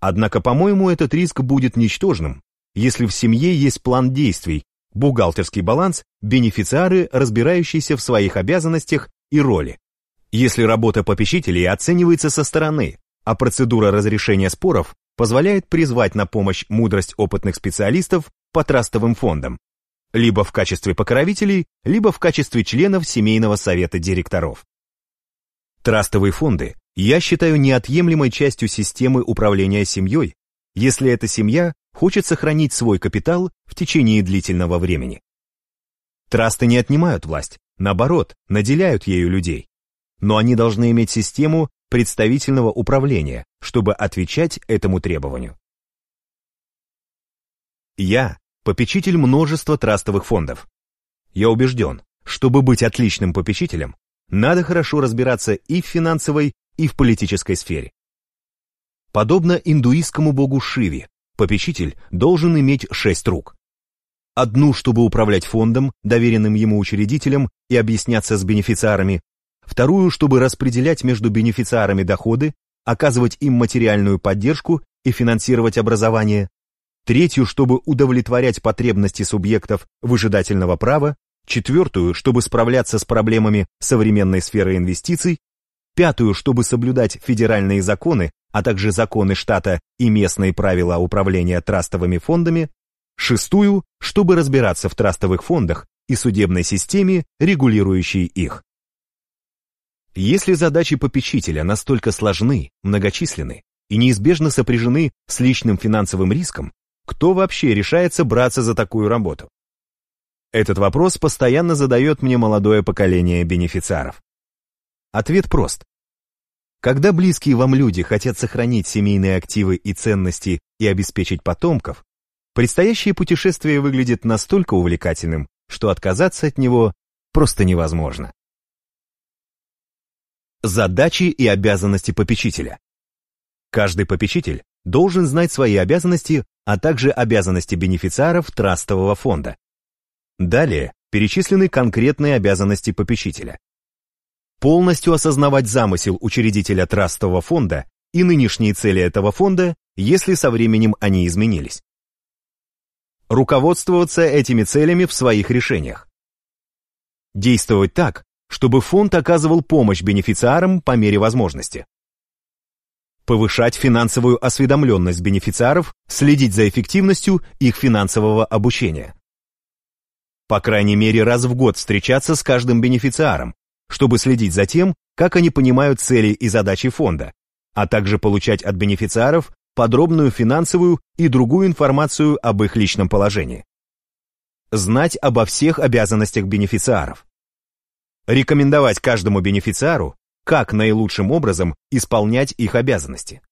Однако, по-моему, этот риск будет ничтожным, если в семье есть план действий, бухгалтерский баланс, бенефициары, разбирающиеся в своих обязанностях и роли. Если работа попечителей оценивается со стороны, а процедура разрешения споров позволяет призвать на помощь мудрость опытных специалистов по трастовым фондам, либо в качестве покровителей, либо в качестве членов семейного совета директоров. Трастовые фонды я считаю неотъемлемой частью системы управления семьей, если эта семья хочет сохранить свой капитал в течение длительного времени. Трасты не отнимают власть, наоборот, наделяют ею людей. Но они должны иметь систему представительного управления, чтобы отвечать этому требованию. Я попечитель множества трастовых фондов. Я убежден, чтобы быть отличным попечителем, надо хорошо разбираться и в финансовой, и в политической сфере. Подобно индуистскому богу Шиве, попечитель должен иметь шесть рук. Одну, чтобы управлять фондом, доверенным ему учредителем и объясняться с бенефициарами, вторую, чтобы распределять между бенефициарами доходы, оказывать им материальную поддержку и финансировать образование, третью, чтобы удовлетворять потребности субъектов выжидательного права. Четвертую, чтобы справляться с проблемами современной сферы инвестиций, пятую, чтобы соблюдать федеральные законы, а также законы штата и местные правила управления трастовыми фондами, шестую, чтобы разбираться в трастовых фондах и судебной системе, регулирующей их. Если задачи попечителя настолько сложны, многочисленны и неизбежно сопряжены с личным финансовым риском, кто вообще решается браться за такую работу? Этот вопрос постоянно задает мне молодое поколение бенефициаров. Ответ прост. Когда близкие вам люди хотят сохранить семейные активы и ценности и обеспечить потомков, предстоящее путешествие выглядит настолько увлекательным, что отказаться от него просто невозможно. Задачи и обязанности попечителя. Каждый попечитель должен знать свои обязанности, а также обязанности бенефициаров трастового фонда. Далее перечислены конкретные обязанности попечителя. Полностью осознавать замысел учредителя трастового фонда и нынешние цели этого фонда, если со временем они изменились. Руководствоваться этими целями в своих решениях. Действовать так, чтобы фонд оказывал помощь бенефициарам по мере возможности. Повышать финансовую осведомленность бенефициаров, следить за эффективностью их финансового обучения по крайней мере раз в год встречаться с каждым бенефициаром, чтобы следить за тем, как они понимают цели и задачи фонда, а также получать от бенефициаров подробную финансовую и другую информацию об их личном положении. Знать обо всех обязанностях бенефициаров. Рекомендовать каждому бенефициару, как наилучшим образом исполнять их обязанности.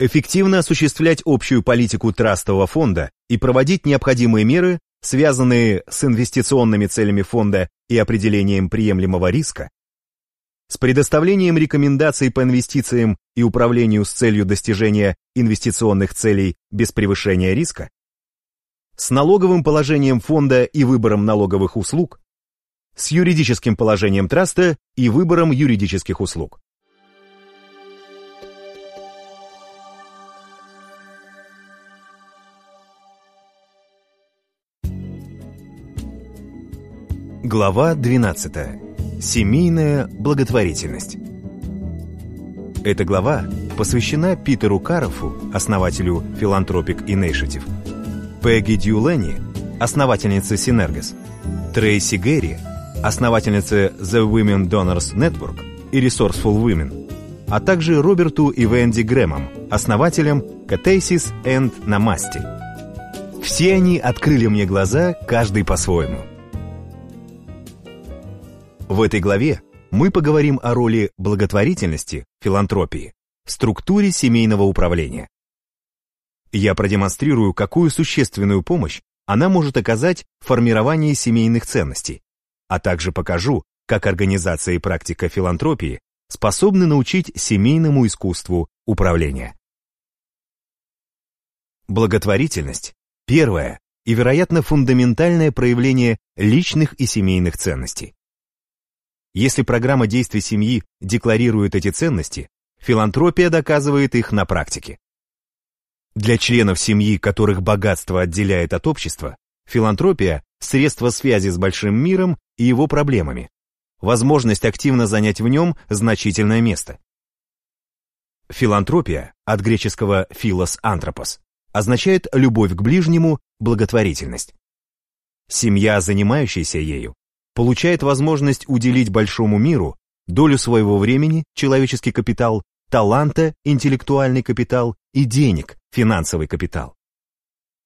Эффективно осуществлять общую политику трастового фонда и проводить необходимые меры связанные с инвестиционными целями фонда и определением приемлемого риска, с предоставлением рекомендаций по инвестициям и управлению с целью достижения инвестиционных целей без превышения риска, с налоговым положением фонда и выбором налоговых услуг, с юридическим положением траста и выбором юридических услуг. Глава 12. Семейная благотворительность. Эта глава посвящена Питеру Карофу, основателю Philanthropic Initiative, Пегги Дьюленни, основательнице Synergis, Трейси Гэри, основательнице The Women Donors Network и Resourceful Women, а также Роберту и Венди Грэмом, основателям Catesis and Namaste. Все они открыли мне глаза, каждый по-своему – В этой главе мы поговорим о роли благотворительности, филантропии, в структуре семейного управления. Я продемонстрирую, какую существенную помощь она может оказать в формировании семейных ценностей, а также покажу, как организация и практика филантропии способны научить семейному искусству управления. Благотворительность – первое и, вероятно, фундаментальное проявление личных и семейных ценностей. Если программа действий семьи декларирует эти ценности, филантропия доказывает их на практике. Для членов семьи, которых богатство отделяет от общества, филантропия – средство связи с большим миром и его проблемами, возможность активно занять в нем значительное место. Филантропия, от греческого «philos anthropos», означает любовь к ближнему, благотворительность. Семья, занимающаяся ею, получает возможность уделить большому миру долю своего времени, человеческий капитал, таланта, интеллектуальный капитал и денег, финансовый капитал.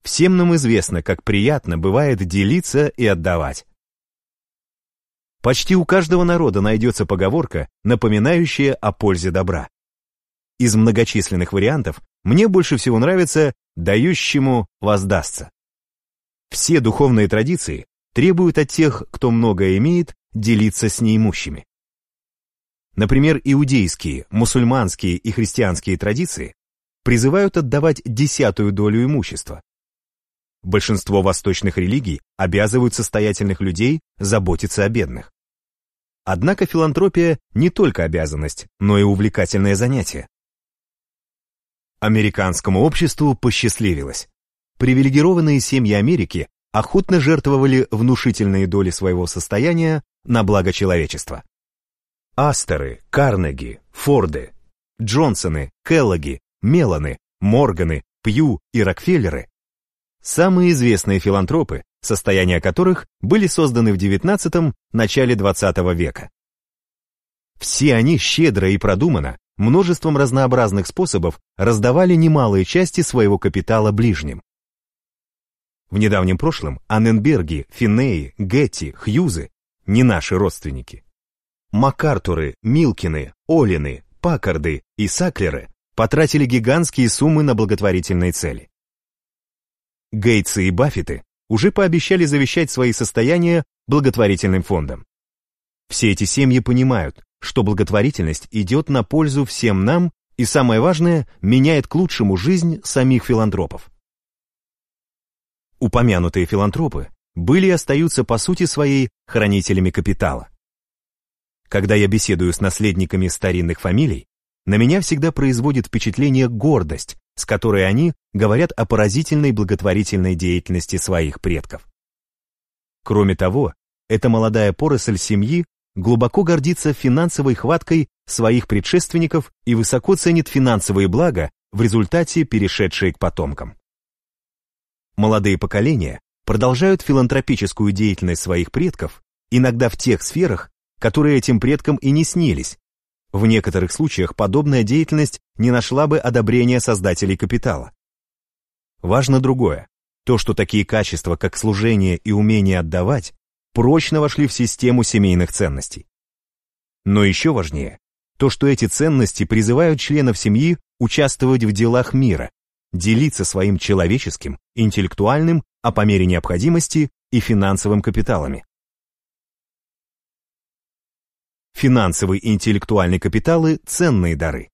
Всем нам известно, как приятно бывает делиться и отдавать. Почти у каждого народа найдется поговорка, напоминающая о пользе добра. Из многочисленных вариантов мне больше всего нравится «дающему воздастся». Все духовные традиции требуют от тех, кто многое имеет, делиться с неимущими. Например, иудейские, мусульманские и христианские традиции призывают отдавать десятую долю имущества. Большинство восточных религий обязывают состоятельных людей заботиться о бедных. Однако филантропия не только обязанность, но и увлекательное занятие. Американскому обществу посчастливилось. Привилегированные семьи Америки охотно жертвовали внушительные доли своего состояния на благо человечества. Астеры, Карнеги, Форды, Джонсоны, Келлоги, Меланы, Морганы, Пью и Рокфеллеры – самые известные филантропы, состояния которых были созданы в XIX – начале XX века. Все они щедро и продуманно, множеством разнообразных способов раздавали немалые части своего капитала ближним. В недавнем прошлом Анненберги, Финнеи, Гетти, Хьюзы – не наши родственники. Макартуры, Милкины, Олины, Паккарды и Саклеры потратили гигантские суммы на благотворительные цели. Гейтсы и Баффеты уже пообещали завещать свои состояния благотворительным фондам. Все эти семьи понимают, что благотворительность идет на пользу всем нам и, самое важное, меняет к лучшему жизнь самих филантропов. Упомянутые филантропы были и остаются по сути своей хранителями капитала. Когда я беседую с наследниками старинных фамилий, на меня всегда производит впечатление гордость, с которой они говорят о поразительной благотворительной деятельности своих предков. Кроме того, эта молодая поросль семьи глубоко гордится финансовой хваткой своих предшественников и высоко ценит финансовые блага, в результате перешедшие к потомкам. Молодые поколения продолжают филантропическую деятельность своих предков, иногда в тех сферах, которые этим предкам и не снились. В некоторых случаях подобная деятельность не нашла бы одобрения создателей капитала. Важно другое. То, что такие качества, как служение и умение отдавать, прочно вошли в систему семейных ценностей. Но еще важнее, то, что эти ценности призывают членов семьи участвовать в делах мира, делиться своим человеческим, интеллектуальным, а по мере необходимости и финансовым капиталами. Финансовый и интеллектуальный капиталы – ценные дары.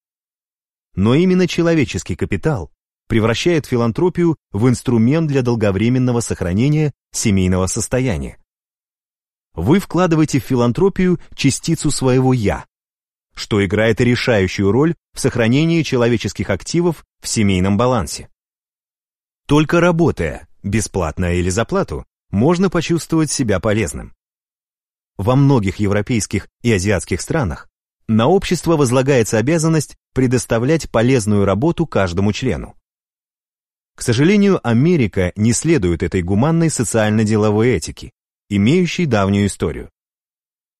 Но именно человеческий капитал превращает филантропию в инструмент для долговременного сохранения семейного состояния. Вы вкладываете в филантропию частицу своего «я», что играет решающую роль в сохранении человеческих активов в семейном балансе. Только работая, бесплатно или за плату, можно почувствовать себя полезным во многих европейских и азиатских странах на общество возлагается обязанность предоставлять полезную работу каждому члену. К сожалению, Америка не следует этой гуманной социально-деловой этике, имеющей давнюю историю.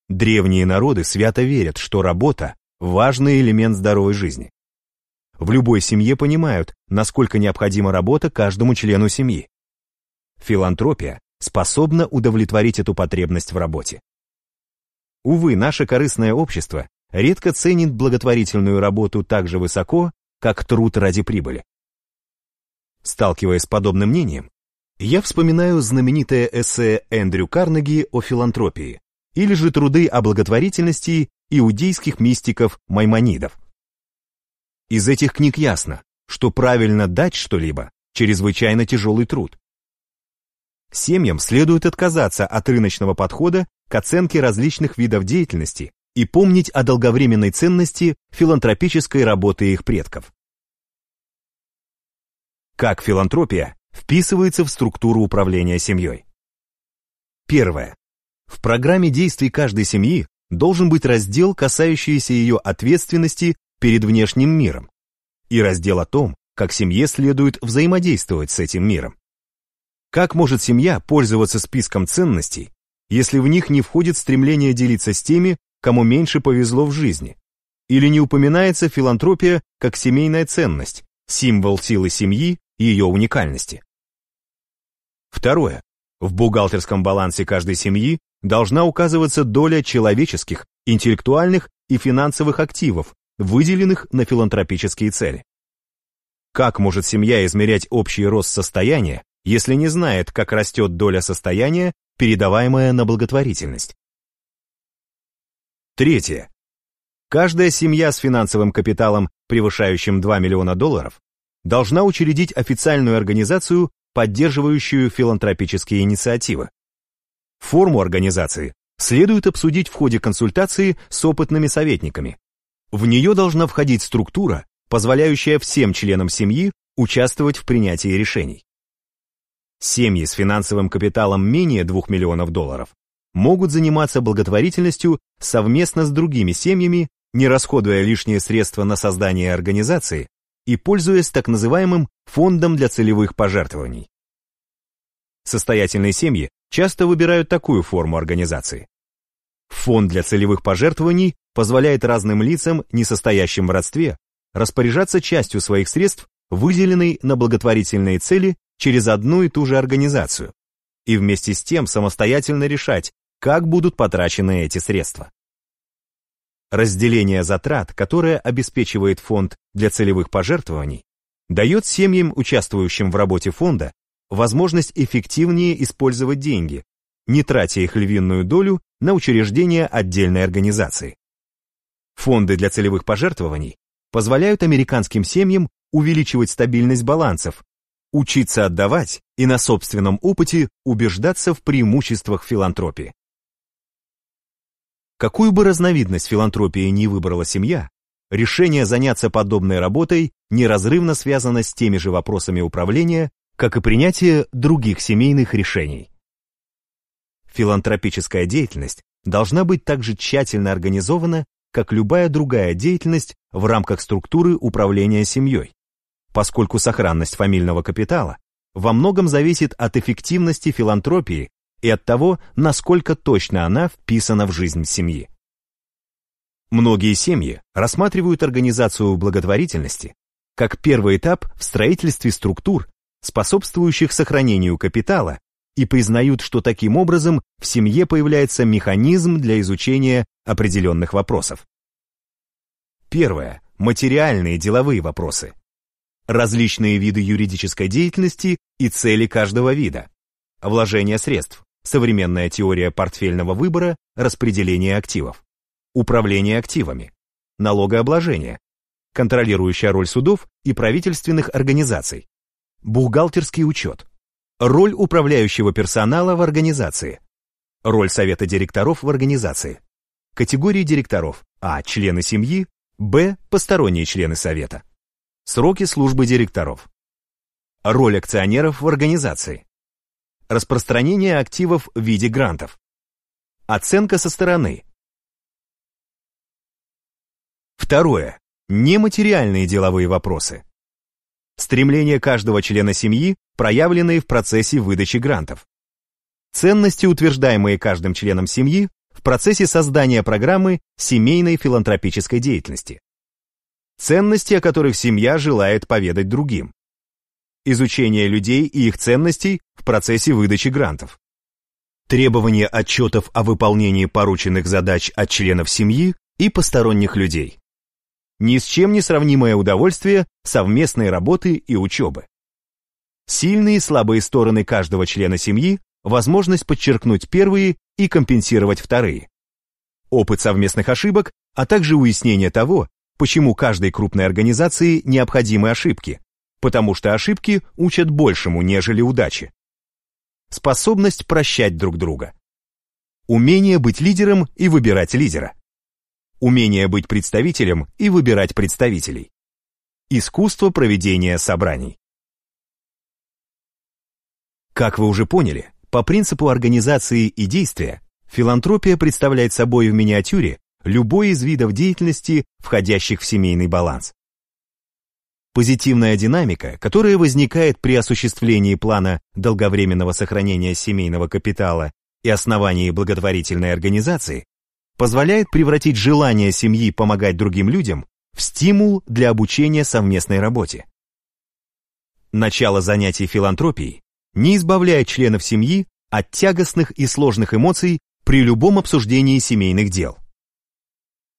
Древние народы свято верят, что работа – важный элемент здоровой жизни. В любой семье понимают, насколько необходима работа каждому члену семьи. Филантропия способна удовлетворить эту потребность в работе. Увы, наше корыстное общество редко ценит благотворительную работу так же высоко, как труд ради прибыли. Сталкиваясь с подобным мнением, я вспоминаю знаменитое эссе Эндрю Карнеги о филантропии или же труды о благотворительности иудейских мистиков-маймонидов. Из этих книг ясно, что правильно дать что-либо – чрезвычайно тяжелый труд. Семьям следует отказаться от рыночного подхода к оценке различных видов деятельности и помнить о долговременной ценности филантропической работы их предков. Как филантропия вписывается в структуру управления семьей? Первое. В программе действий каждой семьи должен быть раздел, касающийся ее ответственности перед внешним миром, и раздел о том, как семье следует взаимодействовать с этим миром. Как может семья пользоваться списком ценностей, если в них не входит стремление делиться с теми, кому меньше повезло в жизни, или не упоминается филантропия как семейная ценность, символ силы семьи и ее уникальности. Второе. В бухгалтерском балансе каждой семьи должна указываться доля человеческих, интеллектуальных и финансовых активов, выделенных на филантропические цели. Как может семья измерять общий рост состояния, если не знает, как растет доля состояния, передаваемая на благотворительность? Третье. Каждая семья с финансовым капиталом, превышающим 2 миллиона долларов, должна учредить официальную организацию, поддерживающую филантропические инициативы. Форму организации следует обсудить в ходе консультации с опытными советниками. В нее должна входить структура, позволяющая всем членам семьи участвовать в принятии решений. Семьи с финансовым капиталом менее 2 миллионов долларов могут заниматься благотворительностью совместно с другими семьями, не расходуя лишние средства на создание организации и пользуясь так называемым фондом для целевых пожертвований. Состоятельные семьи часто выбирают такую форму организации. Фонд для целевых пожертвований позволяет разным лицам, не состоящим в родстве, распоряжаться частью своих средств, выделенной на благотворительные цели через одну и ту же организацию, и вместе с тем самостоятельно решать, как будут потрачены эти средства. Разделение затрат, которое обеспечивает фонд для целевых пожертвований, дает семьям, участвующим в работе фонда, возможность эффективнее использовать деньги, не тратя их львиную долю на учреждение отдельной организации. Фонды для целевых пожертвований позволяют американским семьям увеличивать стабильность балансов, учиться отдавать и на собственном опыте убеждаться в преимуществах филантропии. Какую бы разновидность филантропии ни выбрала семья, решение заняться подобной работой неразрывно связано с теми же вопросами управления, как и принятие других семейных решений. Филантропическая деятельность должна быть также тщательно организована, как любая другая деятельность в рамках структуры управления семьей, поскольку сохранность фамильного капитала во многом зависит от эффективности филантропии и от того, насколько точно она вписана в жизнь семьи. Многие семьи рассматривают организацию благотворительности как первый этап в строительстве структур, способствующих сохранению капитала, и признают, что таким образом в семье появляется механизм для изучения определенных вопросов. Первое. Материальные деловые вопросы. Различные виды юридической деятельности и цели каждого вида. Вложение средств. Современная теория портфельного выбора, распределение активов. Управление активами. Налогообложение. Контролирующая роль судов и правительственных организаций. Бухгалтерский учет. Роль управляющего персонала в организации. Роль совета директоров в организации. Категории директоров. А. Члены семьи. Б. Посторонние члены совета. Сроки службы директоров. Роль акционеров в организации. Распространение активов в виде грантов. Оценка со стороны. Второе. Нематериальные деловые вопросы. Стремления каждого члена семьи, проявленные в процессе выдачи грантов. Ценности, утверждаемые каждым членом семьи в процессе создания программы семейной филантропической деятельности. Ценности, о которых семья желает поведать другим изучение людей и их ценностей в процессе выдачи грантов. требование отчетов о выполнении порученных задач от членов семьи и посторонних людей. Ни с чем не сравнимое удовольствие совместной работы и учебы. Сильные и слабые стороны каждого члена семьи, возможность подчеркнуть первые и компенсировать вторые. Опыт совместных ошибок, а также уяснение того, почему каждой крупной организации необходимы ошибки, потому что ошибки учат большему, нежели удачи. Способность прощать друг друга. Умение быть лидером и выбирать лидера. Умение быть представителем и выбирать представителей. Искусство проведения собраний. Как вы уже поняли, по принципу организации и действия, филантропия представляет собой в миниатюре любой из видов деятельности, входящих в семейный баланс. Позитивная динамика, которая возникает при осуществлении плана долговременного сохранения семейного капитала и основании благотворительной организации, позволяет превратить желание семьи помогать другим людям в стимул для обучения совместной работе. Начало занятий филантропией не избавляет членов семьи от тягостных и сложных эмоций при любом обсуждении семейных дел.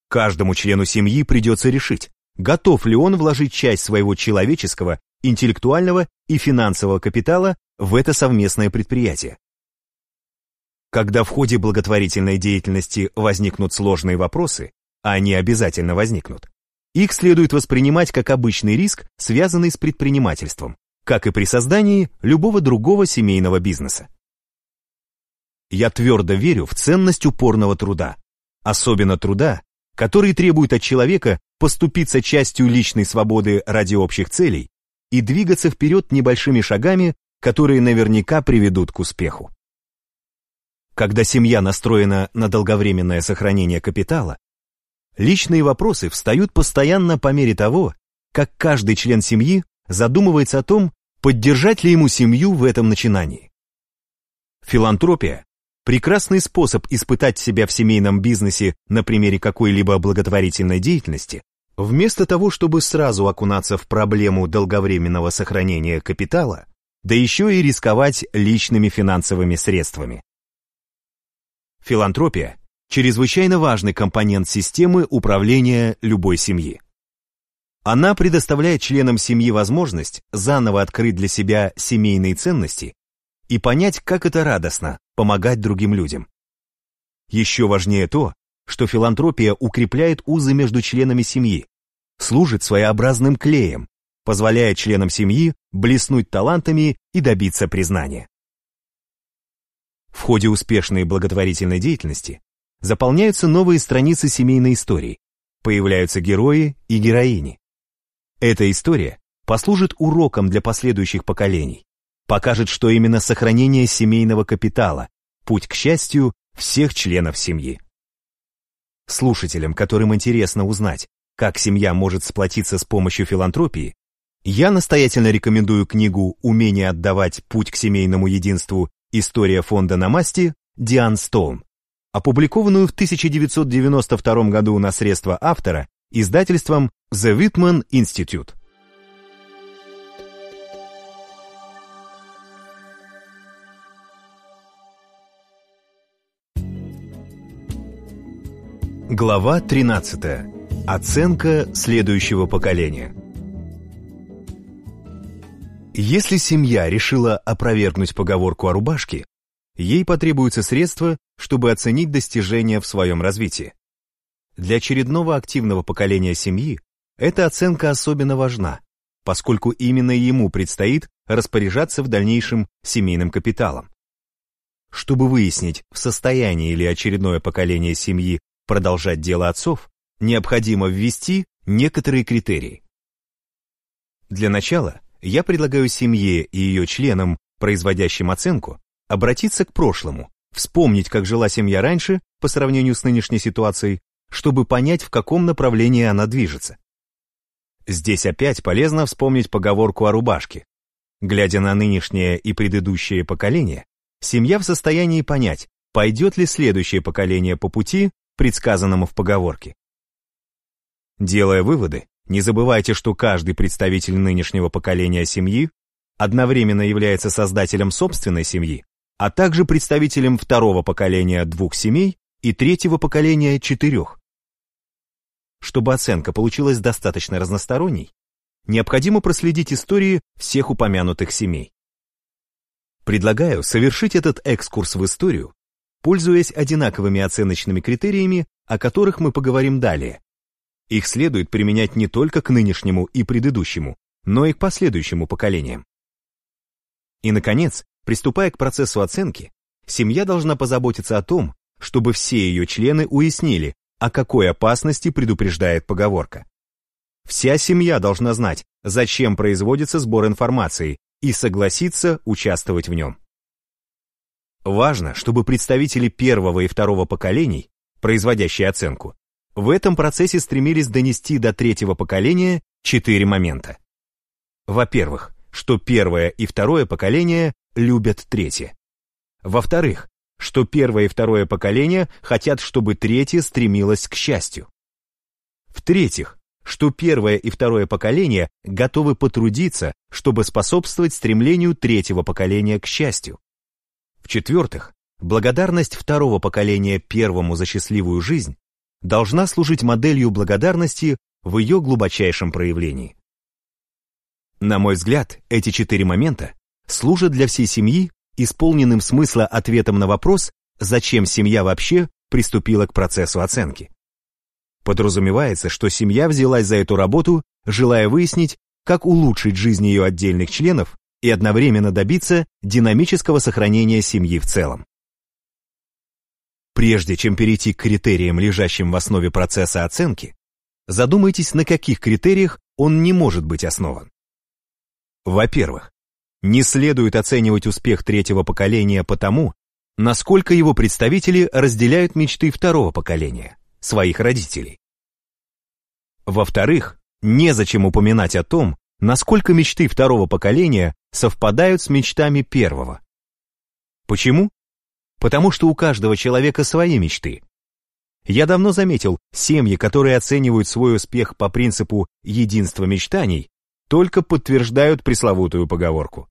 Каждому члену семьи придется решить, готов ли он вложить часть своего человеческого, интеллектуального и финансового капитала в это совместное предприятие. Когда в ходе благотворительной деятельности возникнут сложные вопросы, а они обязательно возникнут, их следует воспринимать как обычный риск, связанный с предпринимательством, как и при создании любого другого семейного бизнеса. Я твердо верю в ценность упорного труда, особенно труда, который требует от человека поступиться частью личной свободы ради общих целей и двигаться вперед небольшими шагами, которые наверняка приведут к успеху. Когда семья настроена на долговременное сохранение капитала, личные вопросы встают постоянно по мере того, как каждый член семьи задумывается о том, поддержать ли ему семью в этом начинании. Филантропия Прекрасный способ испытать себя в семейном бизнесе на примере какой-либо благотворительной деятельности, вместо того, чтобы сразу окунаться в проблему долговременного сохранения капитала, да еще и рисковать личными финансовыми средствами. Филантропия – чрезвычайно важный компонент системы управления любой семьи. Она предоставляет членам семьи возможность заново открыть для себя семейные ценности и понять, как это радостно помогать другим людям. Еще важнее то, что филантропия укрепляет узы между членами семьи, служит своеобразным клеем, позволяя членам семьи блеснуть талантами и добиться признания. В ходе успешной благотворительной деятельности заполняются новые страницы семейной истории, появляются герои и героини. Эта история послужит уроком для последующих поколений, покажет, что именно сохранение семейного капитала – путь к счастью всех членов семьи. Слушателям, которым интересно узнать, как семья может сплотиться с помощью филантропии, я настоятельно рекомендую книгу «Умение отдавать. Путь к семейному единству. История фонда Намасти» Диан Стоун, опубликованную в 1992 году на средства автора издательством The Whitman Institute. Глава 13. Оценка следующего поколения. Если семья решила опровергнуть поговорку о рубашке, ей потребуются средства, чтобы оценить достижения в своем развитии. Для очередного активного поколения семьи эта оценка особенно важна, поскольку именно ему предстоит распоряжаться в дальнейшем семейным капиталом. Чтобы выяснить, в состоянии ли очередное поколение семьи продолжать дело отцов, необходимо ввести некоторые критерии. Для начала я предлагаю семье и ее членам, производящим оценку, обратиться к прошлому, вспомнить, как жила семья раньше по сравнению с нынешней ситуацией, чтобы понять, в каком направлении она движется. Здесь опять полезно вспомнить поговорку о рубашке. Глядя на нынешнее и предыдущее поколение, семья в состоянии понять, пойдет ли следующее поколение по пути, предсказанному в поговорке. Делая выводы, не забывайте, что каждый представитель нынешнего поколения семьи одновременно является создателем собственной семьи, а также представителям второго поколения двух семей и третьего поколения четырех. Чтобы оценка получилась достаточно разносторонней, необходимо проследить истории всех упомянутых семей. Предлагаю совершить этот экскурс в историю, пользуясь одинаковыми оценочными критериями, о которых мы поговорим далее. Их следует применять не только к нынешнему и предыдущему, но и к последующему поколениям. И, наконец, приступая к процессу оценки, семья должна позаботиться о том, чтобы все ее члены уяснили, о какой опасности предупреждает поговорка. Вся семья должна знать, зачем производится сбор информации, и согласиться участвовать в нем. Важно, чтобы представители первого и второго поколений, производящие оценку, в этом процессе стремились донести до третьего поколения четыре момента. Во-первых, что первое и второе поколение любят третье. Во-вторых, что первое и второе поколение хотят, чтобы третье стремилось к счастью. В-третьих, что первое и второе поколение готовы потрудиться, чтобы способствовать стремлению третьего поколения к счастью. В-четвертых, благодарность второго поколения первому за счастливую жизнь должна служить моделью благодарности в ее глубочайшем проявлении. На мой взгляд, эти четыре момента служат для всей семьи исполненным смысла ответом на вопрос, зачем семья вообще приступила к процессу оценки. Подразумевается, что семья взялась за эту работу, желая выяснить, как улучшить жизнь ее отдельных членов и одновременно добиться динамического сохранения семьи в целом. Прежде чем перейти к критериям, лежащим в основе процесса оценки, задумайтесь, на каких критериях он не может быть основан. Во-первых, не следует оценивать успех третьего поколения потому, насколько его представители разделяют мечты второго поколения, своих родителей. Во-вторых, незачем упоминать о том, насколько мечты второго поколения совпадают с мечтами первого. Почему? Потому что у каждого человека свои мечты. Я давно заметил, семьи, которые оценивают свой успех по принципу единства мечтаний, только подтверждают пресловутую поговорку.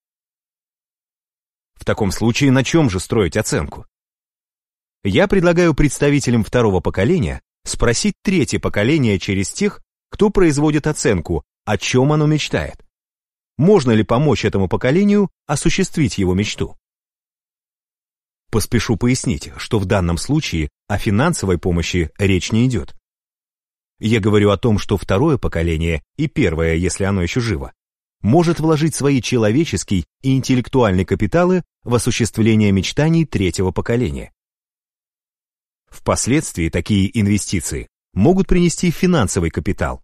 В таком случае на чем же строить оценку? Я предлагаю представителям второго поколения спросить третье поколение через тех, кто производит оценку, о чем оно мечтает. Можно ли помочь этому поколению осуществить его мечту? Поспешу пояснить, что в данном случае о финансовой помощи речь не идет. Я говорю о том, что второе поколение и первое, если оно еще живо, может вложить свои человеческие и интеллектуальные капиталы в осуществление мечтаний третьего поколения. Впоследствии такие инвестиции могут принести финансовый капитал.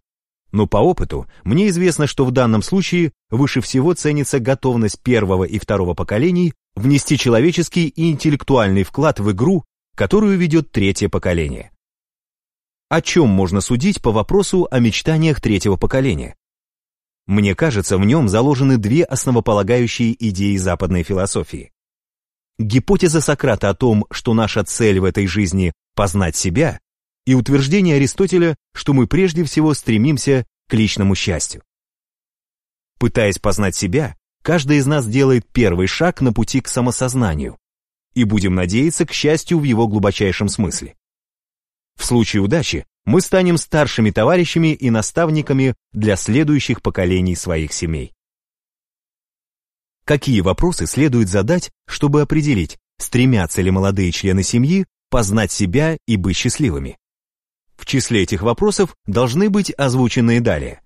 Но по опыту мне известно, что в данном случае выше всего ценится готовность первого и второго поколений внести человеческий и интеллектуальный вклад в игру, которую ведет третье поколение. О чем можно судить по вопросу о мечтаниях третьего поколения? Мне кажется, в нем заложены две основополагающие идеи западной философии. Гипотеза Сократа о том, что наша цель в этой жизни – познать себя, и утверждение Аристотеля, что мы прежде всего стремимся к личному счастью. Пытаясь познать себя, каждый из нас делает первый шаг на пути к самосознанию, и будем надеяться к счастью в его глубочайшем смысле. В случае удачи мы станем старшими товарищами и наставниками для следующих поколений своих семей. Какие вопросы следует задать, чтобы определить, стремятся ли молодые члены семьи познать себя и быть счастливыми? В числе этих вопросов должны быть озвученные далее.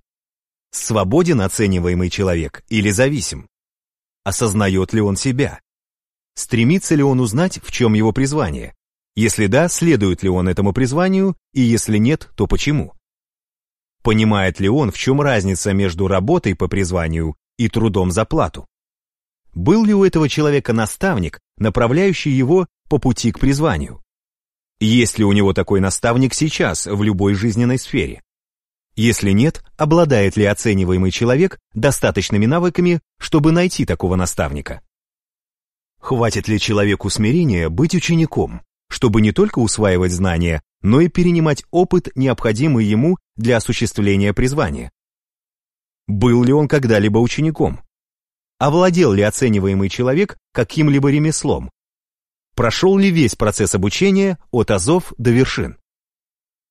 Свободен оцениваемый человек или зависим? Осознает ли он себя? Стремится ли он узнать, в чем его призвание? Если да, следует ли он этому призванию, и если нет, то почему? Понимает ли он, в чем разница между работой по призванию и трудом за плату? Был ли у этого человека наставник, направляющий его по пути к призванию? Есть ли у него такой наставник сейчас в любой жизненной сфере? Если нет, обладает ли оцениваемый человек достаточными навыками, чтобы найти такого наставника? Хватит ли человеку смирения быть учеником? чтобы не только усваивать знания, но и перенимать опыт, необходимый ему для осуществления призвания. Был ли он когда-либо учеником? Овладел ли оцениваемый человек каким-либо ремеслом, Прошел ли весь процесс обучения от азов до вершин?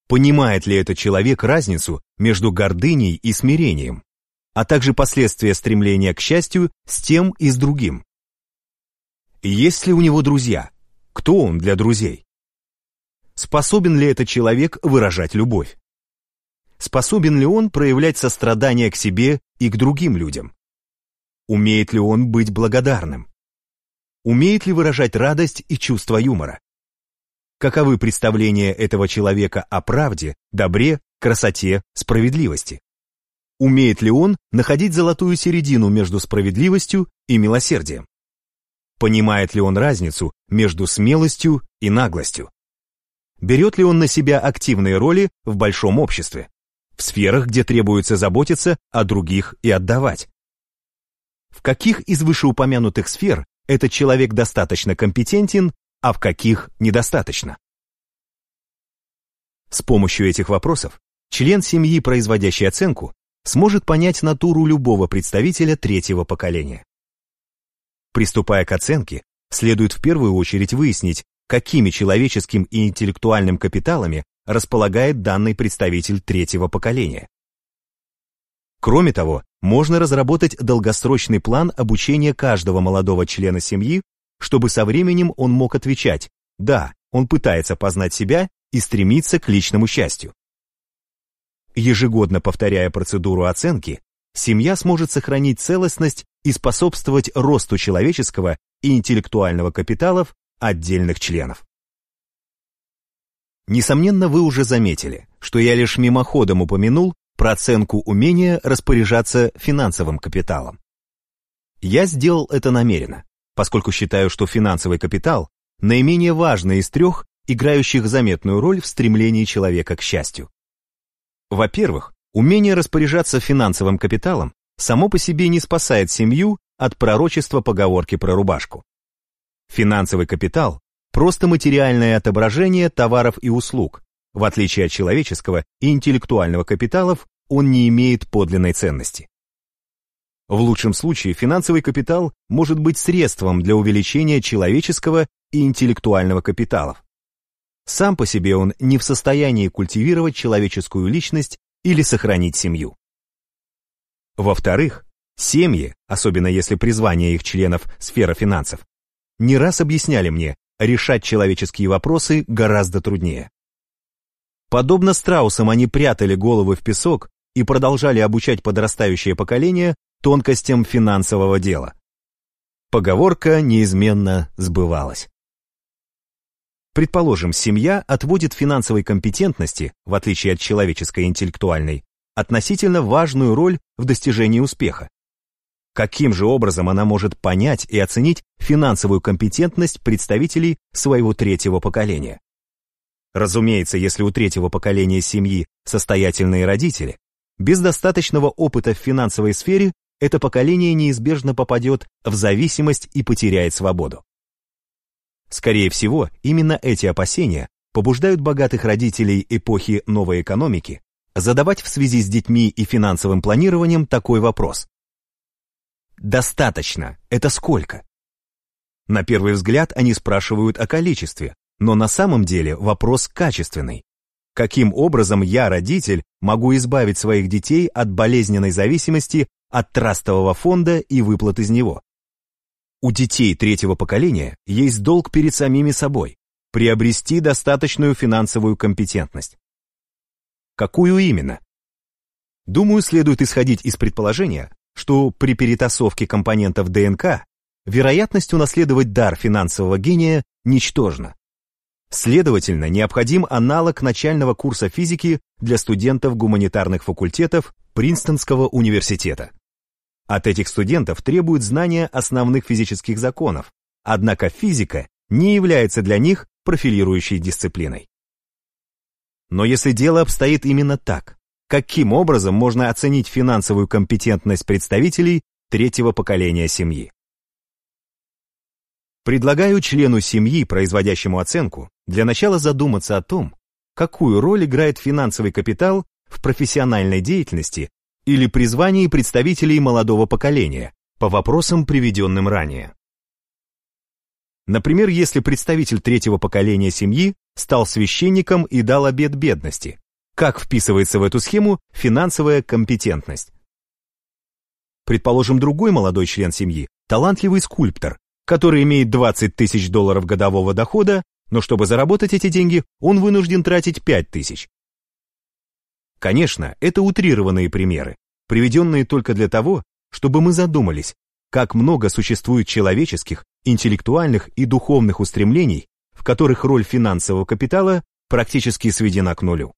Понимает ли этот человек разницу между гордыней и смирением, а также последствия стремления к счастью с тем и с другим? Есть ли у него друзья? Кто он для друзей? Способен ли этот человек выражать любовь? Способен ли он проявлять сострадание к себе и к другим людям? Умеет ли он быть благодарным? Умеет ли выражать радость и чувство юмора? Каковы представления этого человека о правде, добре, красоте, справедливости? Умеет ли он находить золотую середину между справедливостью и милосердием? Понимает ли он разницу между смелостью и наглостью? Берет ли он на себя активные роли в большом обществе? В сферах, где требуется заботиться о других и отдавать? В каких из вышеупомянутых сфер этот человек достаточно компетентен, а в каких недостаточно? С помощью этих вопросов член семьи, производящий оценку, сможет понять натуру любого представителя третьего поколения. Приступая к оценке, следует в первую очередь выяснить, какими человеческим и интеллектуальным капиталами располагает данный представитель третьего поколения. Кроме того, можно разработать долгосрочный план обучения каждого молодого члена семьи, чтобы со временем он мог отвечать «да, он пытается познать себя и стремится к личному счастью». Ежегодно повторяя процедуру оценки, семья сможет сохранить целостность и способствовать росту человеческого и интеллектуального капиталов отдельных членов. Несомненно, вы уже заметили, что я лишь мимоходом упомянул про оценку умения распоряжаться финансовым капиталом. Я сделал это намеренно, поскольку считаю, что финансовый капитал наименее важный из трех, играющих заметную роль в стремлении человека к счастью. Во-первых, умение распоряжаться финансовым капиталом само по себе не спасает семью от пророчества поговорки про рубашку. Финансовый капитал – просто материальное отображение товаров и услуг. В отличие от человеческого и интеллектуального капиталов, он не имеет подлинной ценности. В лучшем случае финансовый капитал может быть средством для увеличения человеческого и интеллектуального капиталов. Сам по себе он не в состоянии культивировать человеческую личность или сохранить семью. Во-вторых, семьи, особенно если призвание их членов – сфера финансов, не раз объясняли мне, решать человеческие вопросы гораздо труднее. Подобно страусам они прятали головы в песок и продолжали обучать подрастающее поколение тонкостям финансового дела. Поговорка неизменно сбывалась. Предположим, семья отводит финансовой компетентности, в отличие от человеческой интеллектуальной, относительно важную роль в достижении успеха. Каким же образом она может понять и оценить финансовую компетентность представителей своего третьего поколения? Разумеется, если у третьего поколения семьи состоятельные родители, без достаточного опыта в финансовой сфере это поколение неизбежно попадет в зависимость и потеряет свободу. Скорее всего, именно эти опасения побуждают богатых родителей эпохи новой экономики задавать в связи с детьми и финансовым планированием такой вопрос. Достаточно. Это сколько? На первый взгляд они спрашивают о количестве, но на самом деле вопрос качественный. Каким образом я, родитель, могу избавить своих детей от болезненной зависимости от трастового фонда и выплат из него? У детей третьего поколения есть долг перед самими собой – приобрести достаточную финансовую компетентность. Какую именно? Думаю, следует исходить из предположения, что при перетасовке компонентов ДНК вероятность унаследовать дар финансового гения ничтожна. Следовательно, необходим аналог начального курса физики для студентов гуманитарных факультетов Принстонского университета. От этих студентов требуют знания основных физических законов, однако физика не является для них профилирующей дисциплиной. Но если дело обстоит именно так, каким образом можно оценить финансовую компетентность представителей третьего поколения семьи? Предлагаю члену семьи, производящему оценку, для начала задуматься о том, какую роль играет финансовый капитал в профессиональной деятельности или призвании представителей молодого поколения по вопросам, приведенным ранее. Например, если представитель третьего поколения семьи стал священником и дал обет бедности. Как вписывается в эту схему финансовая компетентность? Предположим, другой молодой член семьи, талантливый скульптор, который имеет 20 тысяч долларов годового дохода, но чтобы заработать эти деньги, он вынужден тратить 5 тысяч. Конечно, это утрированные примеры, приведенные только для того, чтобы мы задумались, как много существует человеческих, интеллектуальных и духовных устремлений, в которых роль финансового капитала практически сведена к нулю.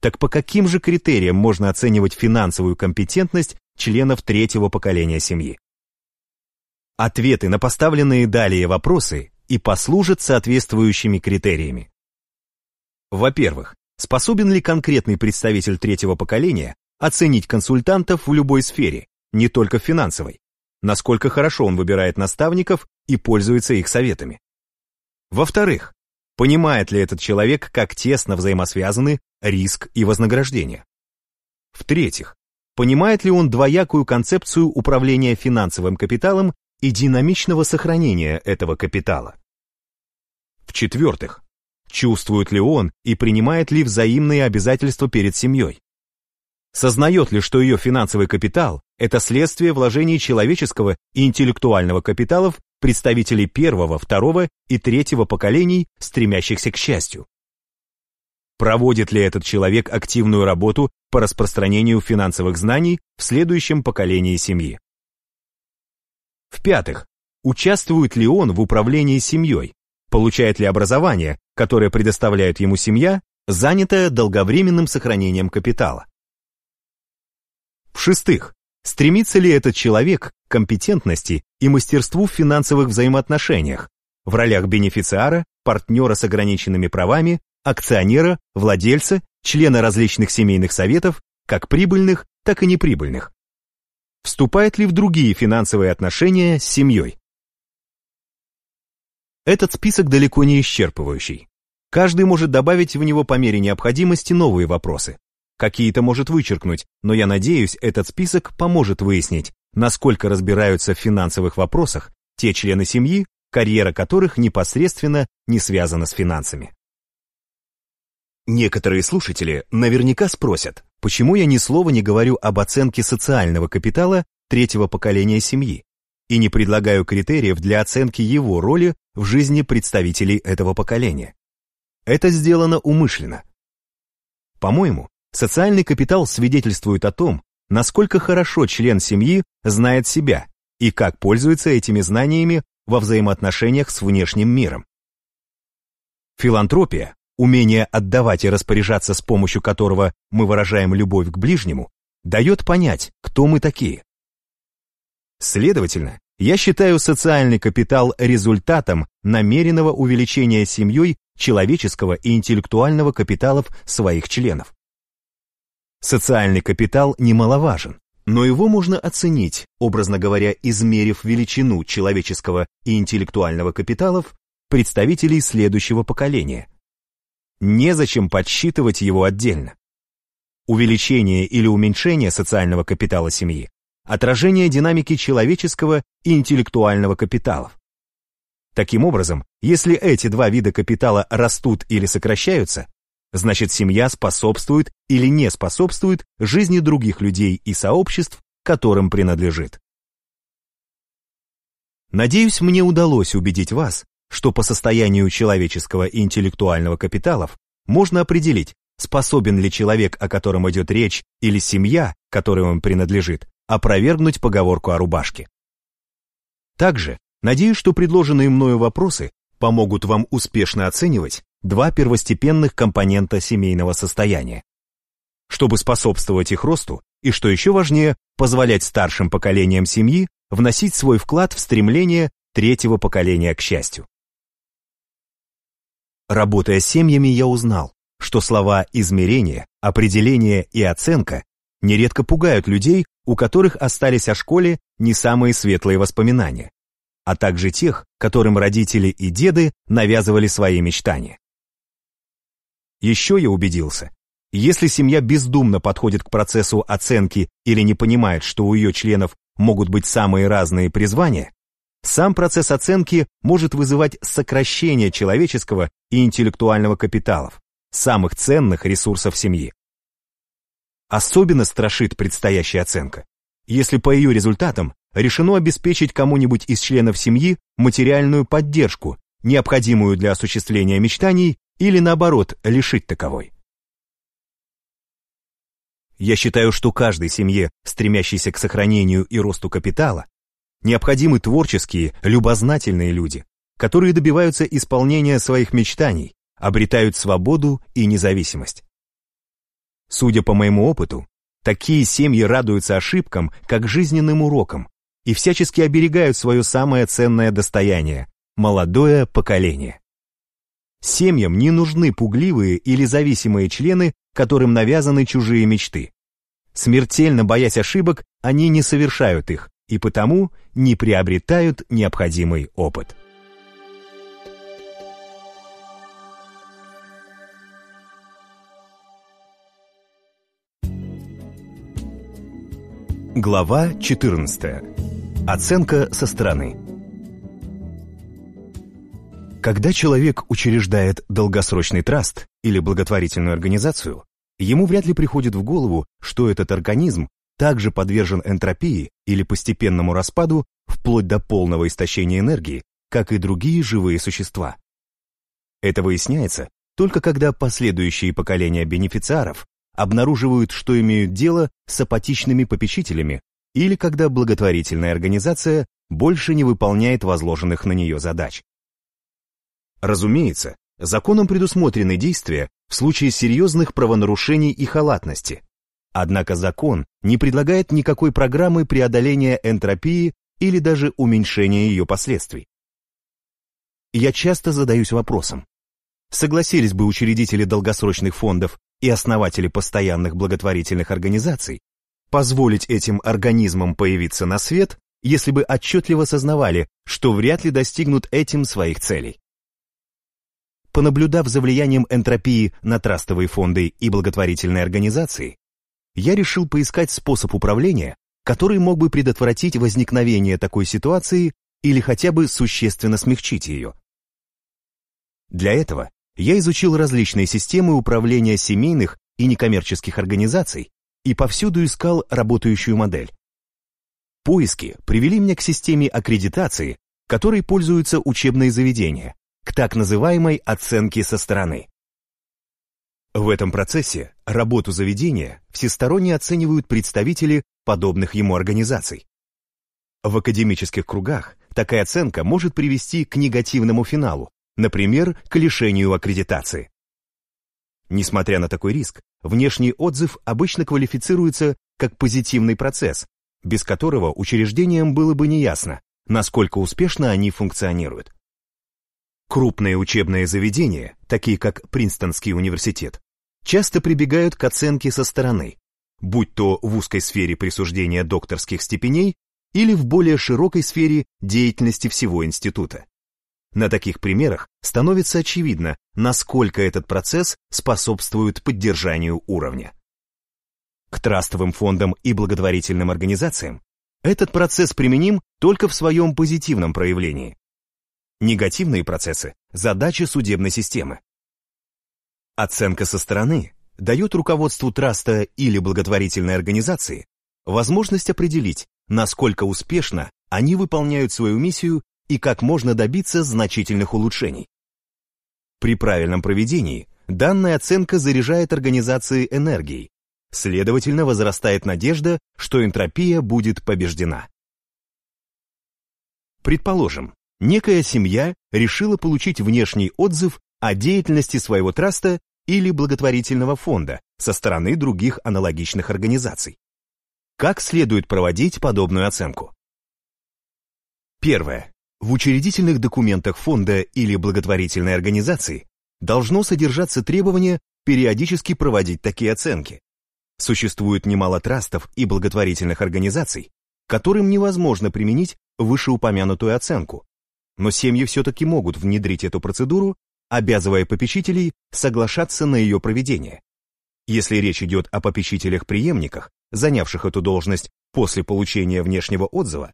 Так по каким же критериям можно оценивать финансовую компетентность членов третьего поколения семьи? Ответы на поставленные далее вопросы и послужат соответствующими критериями. Во-первых, способен ли конкретный представитель третьего поколения оценить консультантов в любой сфере, не только в финансовой? насколько хорошо он выбирает наставников и пользуется их советами. Во-вторых, понимает ли этот человек, как тесно взаимосвязаны риск и вознаграждение. В-третьих, понимает ли он двоякую концепцию управления финансовым капиталом и динамичного сохранения этого капитала. В-четвертых, чувствует ли он и принимает ли взаимные обязательства перед семьей. Сознает ли, что ее финансовый капитал – это следствие вложений человеческого и интеллектуального капиталов представителей первого, второго и третьего поколений, стремящихся к счастью? Проводит ли этот человек активную работу по распространению финансовых знаний в следующем поколении семьи? В-пятых, участвует ли он в управлении семьей, получает ли образование, которое предоставляет ему семья, занятая долговременным сохранением капитала. В-шестых, стремится ли этот человек к компетентности и мастерству в финансовых взаимоотношениях, в ролях бенефициара, партнера с ограниченными правами, акционера, владельца, члена различных семейных советов, как прибыльных, так и неприбыльных. Вступает ли в другие финансовые отношения с семьей? Этот список далеко не исчерпывающий. Каждый может добавить в него по мере необходимости новые вопросы. Какие-то может вычеркнуть, но я надеюсь, этот список поможет выяснить, насколько разбираются в финансовых вопросах те члены семьи, карьера которых непосредственно не связана с финансами. Некоторые слушатели наверняка спросят, почему я ни слова не говорю об оценке социального капитала третьего поколения семьи и не предлагаю критериев для оценки его роли в жизни представителей этого поколения. Это сделано умышленно. По-моему, Социальный капитал свидетельствует о том, насколько хорошо член семьи знает себя и как пользуется этими знаниями во взаимоотношениях с внешним миром. Филантропия, умение отдавать и распоряжаться с помощью которого мы выражаем любовь к ближнему, дает понять, кто мы такие. Следовательно, я считаю социальный капитал результатом намеренного увеличения семьей человеческого и интеллектуального капиталов своих членов. Социальный капитал немаловажен, но его можно оценить, образно говоря, измерив величину человеческого и интеллектуального капиталов представителей следующего поколения. Незачем подсчитывать его отдельно. Увеличение или уменьшение социального капитала семьи – отражение динамики человеческого и интеллектуального капиталов. Таким образом, если эти два вида капитала растут или сокращаются, значит семья способствует или не способствует жизни других людей и сообществ, которым принадлежит. Надеюсь, мне удалось убедить вас, что по состоянию человеческого и интеллектуального капиталов можно определить, способен ли человек, о котором идет речь, или семья, которой он принадлежит, опровергнуть поговорку о рубашке. Также надеюсь, что предложенные мною вопросы помогут вам успешно оценивать два первостепенных компонента семейного состояния. Чтобы способствовать их росту и, что еще важнее, позволять старшим поколениям семьи вносить свой вклад в стремление третьего поколения к счастью. Работая с семьями, я узнал, что слова «измерение», «определение» и «оценка» нередко пугают людей, у которых остались о школе не самые светлые воспоминания, а также тех, которым родители и деды навязывали свои мечтания. Еще я убедился, если семья бездумно подходит к процессу оценки или не понимает, что у ее членов могут быть самые разные призвания, сам процесс оценки может вызывать сокращение человеческого и интеллектуального капиталов, самых ценных ресурсов семьи. Особенно страшит предстоящая оценка, если по ее результатам решено обеспечить кому-нибудь из членов семьи материальную поддержку, необходимую для осуществления мечтаний, или наоборот, лишить таковой. Я считаю, что каждой семье, стремящейся к сохранению и росту капитала, необходимы творческие, любознательные люди, которые добиваются исполнения своих мечтаний, обретают свободу и независимость. Судя по моему опыту, такие семьи радуются ошибкам как жизненным урокам и всячески оберегают свое самое ценное достояние – молодое поколение. Семьям не нужны пугливые или зависимые члены, которым навязаны чужие мечты. Смертельно боясь ошибок, они не совершают их и потому не приобретают необходимый опыт. Глава 14. Оценка со стороны. Когда человек учреждает долгосрочный траст или благотворительную организацию, ему вряд ли приходит в голову, что этот организм также подвержен энтропии или постепенному распаду вплоть до полного истощения энергии, как и другие живые существа. Это выясняется только когда последующие поколения бенефициаров обнаруживают, что имеют дело с апатичными попечителями или когда благотворительная организация больше не выполняет возложенных на нее задач. Разумеется, законом предусмотрены действия в случае серьезных правонарушений и халатности. Однако закон не предлагает никакой программы преодоления энтропии или даже уменьшения ее последствий. Я часто задаюсь вопросом, согласились бы учредители долгосрочных фондов и основатели постоянных благотворительных организаций позволить этим организмам появиться на свет, если бы отчетливо сознавали, что вряд ли достигнут этим своих целей понаблюдав за влиянием энтропии на трастовые фонды и благотворительные организации, я решил поискать способ управления, который мог бы предотвратить возникновение такой ситуации или хотя бы существенно смягчить ее. Для этого я изучил различные системы управления семейных и некоммерческих организаций и повсюду искал работающую модель. Поиски привели меня к системе аккредитации, которой пользуются учебные заведения, к так называемой оценке со стороны. В этом процессе работу заведения всесторонне оценивают представители подобных ему организаций. В академических кругах такая оценка может привести к негативному финалу, например, к лишению аккредитации. Несмотря на такой риск, внешний отзыв обычно квалифицируется как позитивный процесс, без которого учреждениям было бы неясно, насколько успешно они функционируют. Крупные учебные заведения, такие как Принстонский университет, часто прибегают к оценке со стороны, будь то в узкой сфере присуждения докторских степеней или в более широкой сфере деятельности всего института. На таких примерах становится очевидно, насколько этот процесс способствует поддержанию уровня. К трастовым фондам и благотворительным организациям этот процесс применим только в своем позитивном проявлении, Негативные процессы – задача судебной системы. Оценка со стороны дает руководству траста или благотворительной организации возможность определить, насколько успешно они выполняют свою миссию и как можно добиться значительных улучшений. При правильном проведении данная оценка заряжает организации энергией, следовательно, возрастает надежда, что энтропия будет побеждена. Предположим, некая семья решила получить внешний отзыв о деятельности своего траста или благотворительного фонда со стороны других аналогичных организаций. Как следует проводить подобную оценку? Первое. В учредительных документах фонда или благотворительной организации должно содержаться требование периодически проводить такие оценки. Существует немало трастов и благотворительных организаций, которым невозможно применить вышеупомянутую оценку, но семьи все-таки могут внедрить эту процедуру, обязывая попечителей соглашаться на ее проведение. Если речь идет о попечителях-преемниках, занявших эту должность после получения внешнего отзыва,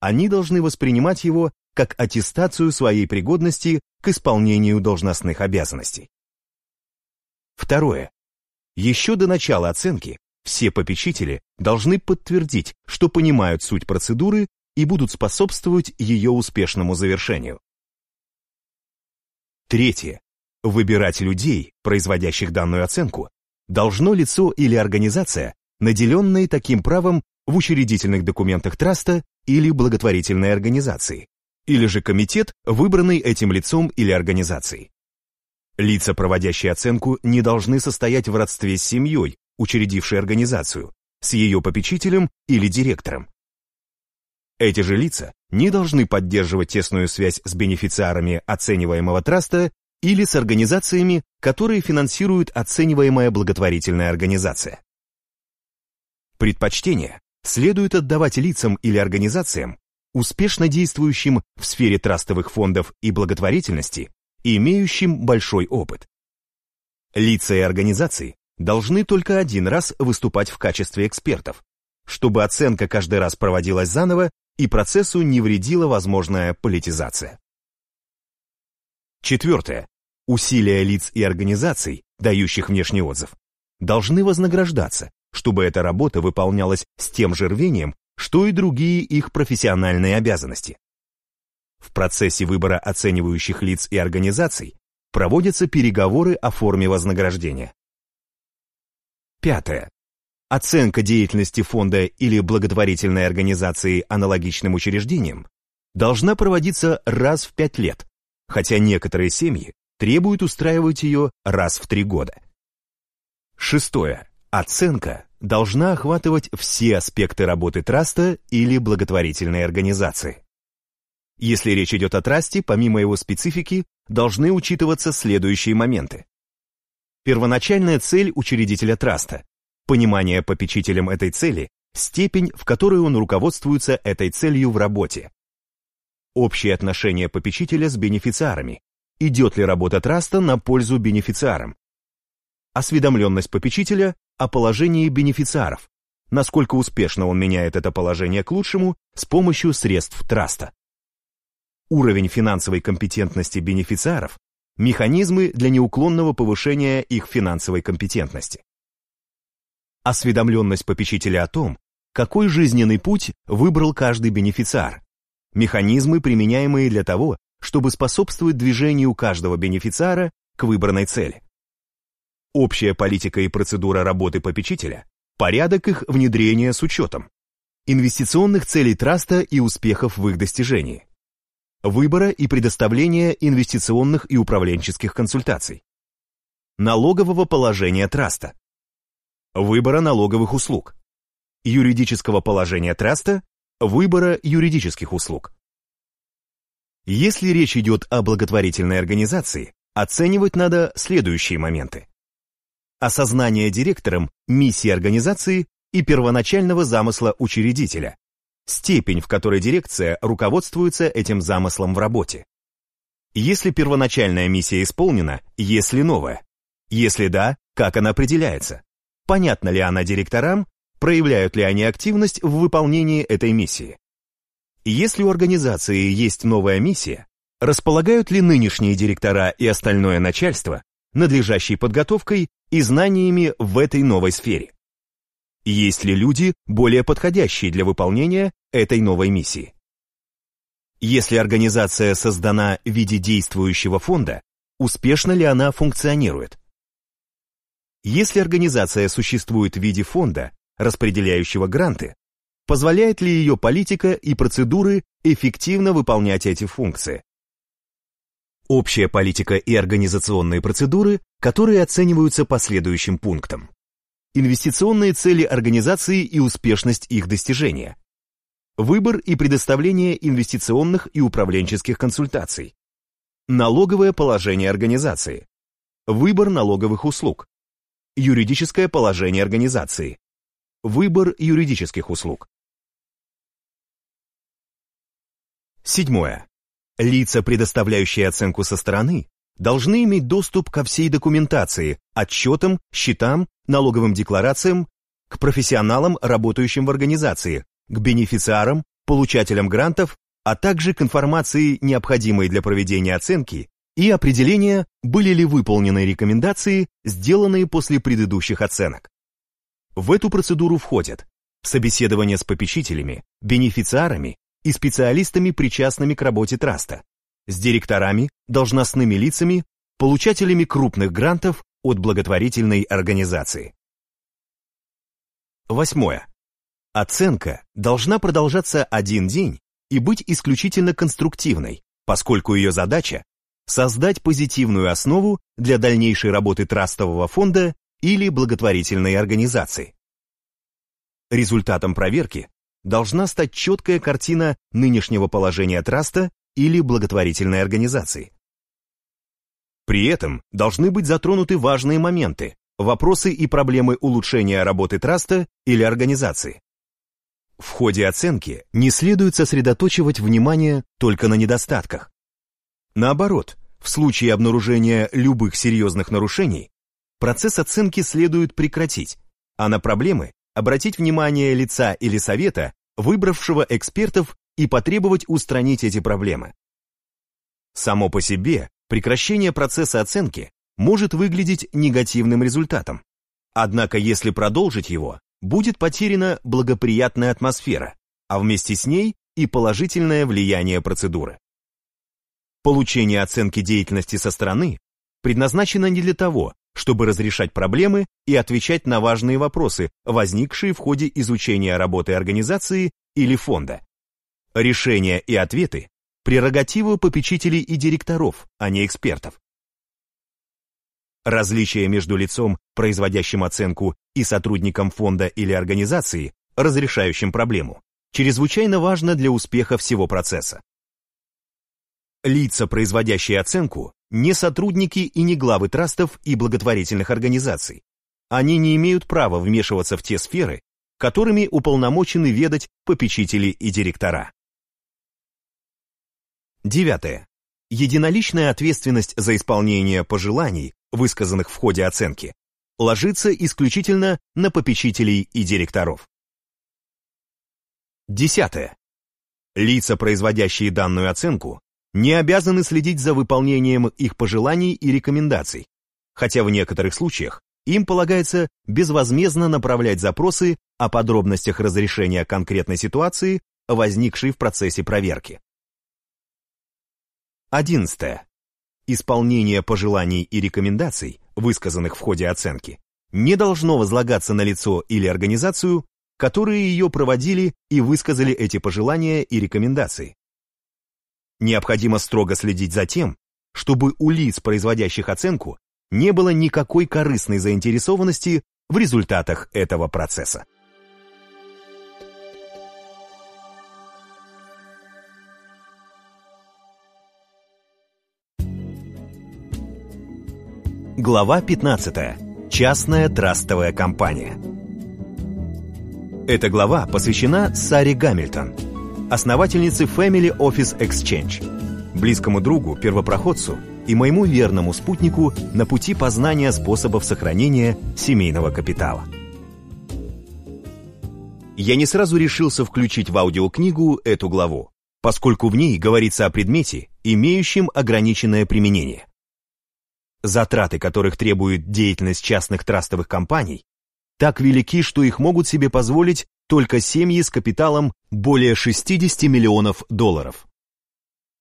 они должны воспринимать его как аттестацию своей пригодности к исполнению должностных обязанностей. Второе. Еще до начала оценки все попечители должны подтвердить, что понимают суть процедуры и будут способствовать ее успешному завершению. Третье. Выбирать людей, производящих данную оценку, должно лицо или организация, наделенные таким правом в учредительных документах траста или благотворительной организации, или же комитет, выбранный этим лицом или организацией. Лица, проводящие оценку, не должны состоять в родстве с семьей, учредившей организацию, с ее попечителем или директором. Эти же лица не должны поддерживать тесную связь с бенефициарами оцениваемого траста или с организациями, которые финансирует оцениваемая благотворительная организация. Предпочтение следует отдавать лицам или организациям, успешно действующим в сфере трастовых фондов и благотворительности, имеющим большой опыт. Лица и организации должны только один раз выступать в качестве экспертов, чтобы оценка каждый раз проводилась заново и процессу не вредила возможная политизация. Четвертое. Усилия лиц и организаций, дающих внешний отзыв, должны вознаграждаться, чтобы эта работа выполнялась с тем же рвением, что и другие их профессиональные обязанности. В процессе выбора оценивающих лиц и организаций проводятся переговоры о форме вознаграждения. Пятое. Оценка деятельности фонда или благотворительной организации аналогичным учреждением должна проводиться раз в пять лет, хотя некоторые семьи требуют устраивать ее раз в три года. Шестое. Оценка должна охватывать все аспекты работы траста или благотворительной организации. Если речь идет о трасте, помимо его специфики, должны учитываться следующие моменты. Первоначальная цель учредителя траста, понимание попечителем этой цели, степень, в которой он руководствуется этой целью в работе. Общее отношение попечителя с бенефициарами, идет ли работа траста на пользу бенефициарам. Осведомленность попечителя о положении бенефициаров, насколько успешно он меняет это положение к лучшему с помощью средств траста уровень финансовой компетентности бенефициаров, механизмы для неуклонного повышения их финансовой компетентности. Осведомленность попечителя о том, какой жизненный путь выбрал каждый бенефициар, механизмы, применяемые для того, чтобы способствовать движению каждого бенефициара к выбранной цели. Общая политика и процедура работы попечителя, порядок их внедрения с учетом, инвестиционных целей траста и успехов в их достижении, выбора и предоставления инвестиционных и управленческих консультаций, налогового положения траста, выбора налоговых услуг, юридического положения траста, выбора юридических услуг. Если речь идет о благотворительной организации, оценивать надо следующие моменты. Осознание директором миссии организации и первоначального замысла учредителя, степень, в которой дирекция руководствуется этим замыслом в работе. Если первоначальная миссия исполнена, если новая. Если да, как она определяется? Понятна ли она директорам, проявляют ли они активность в выполнении этой миссии? Если у организации есть новая миссия, располагают ли нынешние директора и остальное начальство надлежащей подготовкой и знаниями в этой новой сфере? Есть ли люди, более подходящие для выполнения этой новой миссии? Если организация создана в виде действующего фонда, успешно ли она функционирует? Если организация существует в виде фонда, распределяющего гранты, позволяет ли ее политика и процедуры эффективно выполнять эти функции? Общая политика и организационные процедуры, которые оцениваются по следующим пунктам. Инвестиционные цели организации и успешность их достижения, выбор и предоставление инвестиционных и управленческих консультаций, налоговое положение организации, выбор налоговых услуг, юридическое положение организации, выбор юридических услуг. Седьмое. Лица, предоставляющие оценку со стороны, должны иметь доступ ко всей документации, отчетам, счетам, налоговым декларациям, к профессионалам, работающим в организации, к бенефициарам, получателям грантов, а также к информации, необходимой для проведения оценки, и определения, были ли выполнены рекомендации, сделанные после предыдущих оценок. В эту процедуру входят собеседование с попечителями, бенефициарами и специалистами, причастными к работе траста, с директорами, должностными лицами, получателями крупных грантов от благотворительной организации. Восьмое. Оценка должна продолжаться один день и быть исключительно конструктивной, поскольку ее задача – создать позитивную основу для дальнейшей работы трастового фонда или благотворительной организации. Результатом проверки должна стать четкая картина нынешнего положения траста или благотворительной организации. При этом должны быть затронуты важные моменты, вопросы и проблемы улучшения работы траста или организации. В ходе оценки не следует сосредоточивать внимание только на недостатках. Наоборот, в случае обнаружения любых серьезных нарушений, процесс оценки следует прекратить, а на проблемы обратить внимание лица или совета, выбравшего экспертов и потребовать устранить эти проблемы. Само по себе прекращение процесса оценки может выглядеть негативным результатом. Однако если продолжить его, будет потеряна благоприятная атмосфера, а вместе с ней и положительное влияние процедуры. Получение оценки деятельности со стороны предназначено не для того, чтобы разрешать проблемы и отвечать на важные вопросы, возникшие в ходе изучения работы организации или фонда. Решения и ответы – прерогатива попечителей и директоров, а не экспертов. Различие между лицом, производящим оценку, и сотрудником фонда или организации, разрешающим проблему, чрезвычайно важно для успеха всего процесса. Лица, производящие оценку, не сотрудники и не главы трастов и благотворительных организаций. Они не имеют права вмешиваться в те сферы, которыми уполномочены ведать попечители и директора. Девятое. Единоличная ответственность за исполнение пожеланий, высказанных в ходе оценки, ложится исключительно на попечителей и директоров. Десятое. Лица, производящие данную оценку, не обязаны следить за выполнением их пожеланий и рекомендаций, хотя в некоторых случаях им полагается безвозмездно направлять запросы о подробностях разрешения конкретной ситуации, возникшей в процессе проверки. 11. Исполнение пожеланий и рекомендаций, высказанных в ходе оценки, не должно возлагаться на лицо или организацию, которые ее проводили и высказали эти пожелания и рекомендации. Необходимо строго следить за тем, чтобы у лиц, производящих оценку, не было никакой корыстной заинтересованности в результатах этого процесса. Глава 15. Частная трастовая компания. Эта глава посвящена Саре Гамильтон, основательнице Family Office Exchange, близкому другу, первопроходцу и моему верному спутнику на пути познания способов сохранения семейного капитала. Я не сразу решился включить в аудиокнигу эту главу, поскольку в ней говорится о предмете, имеющем ограниченное применение. Затраты, которых требует деятельность частных трастовых компаний, так велики, что их могут себе позволить только семьи с капиталом более 60 миллионов долларов.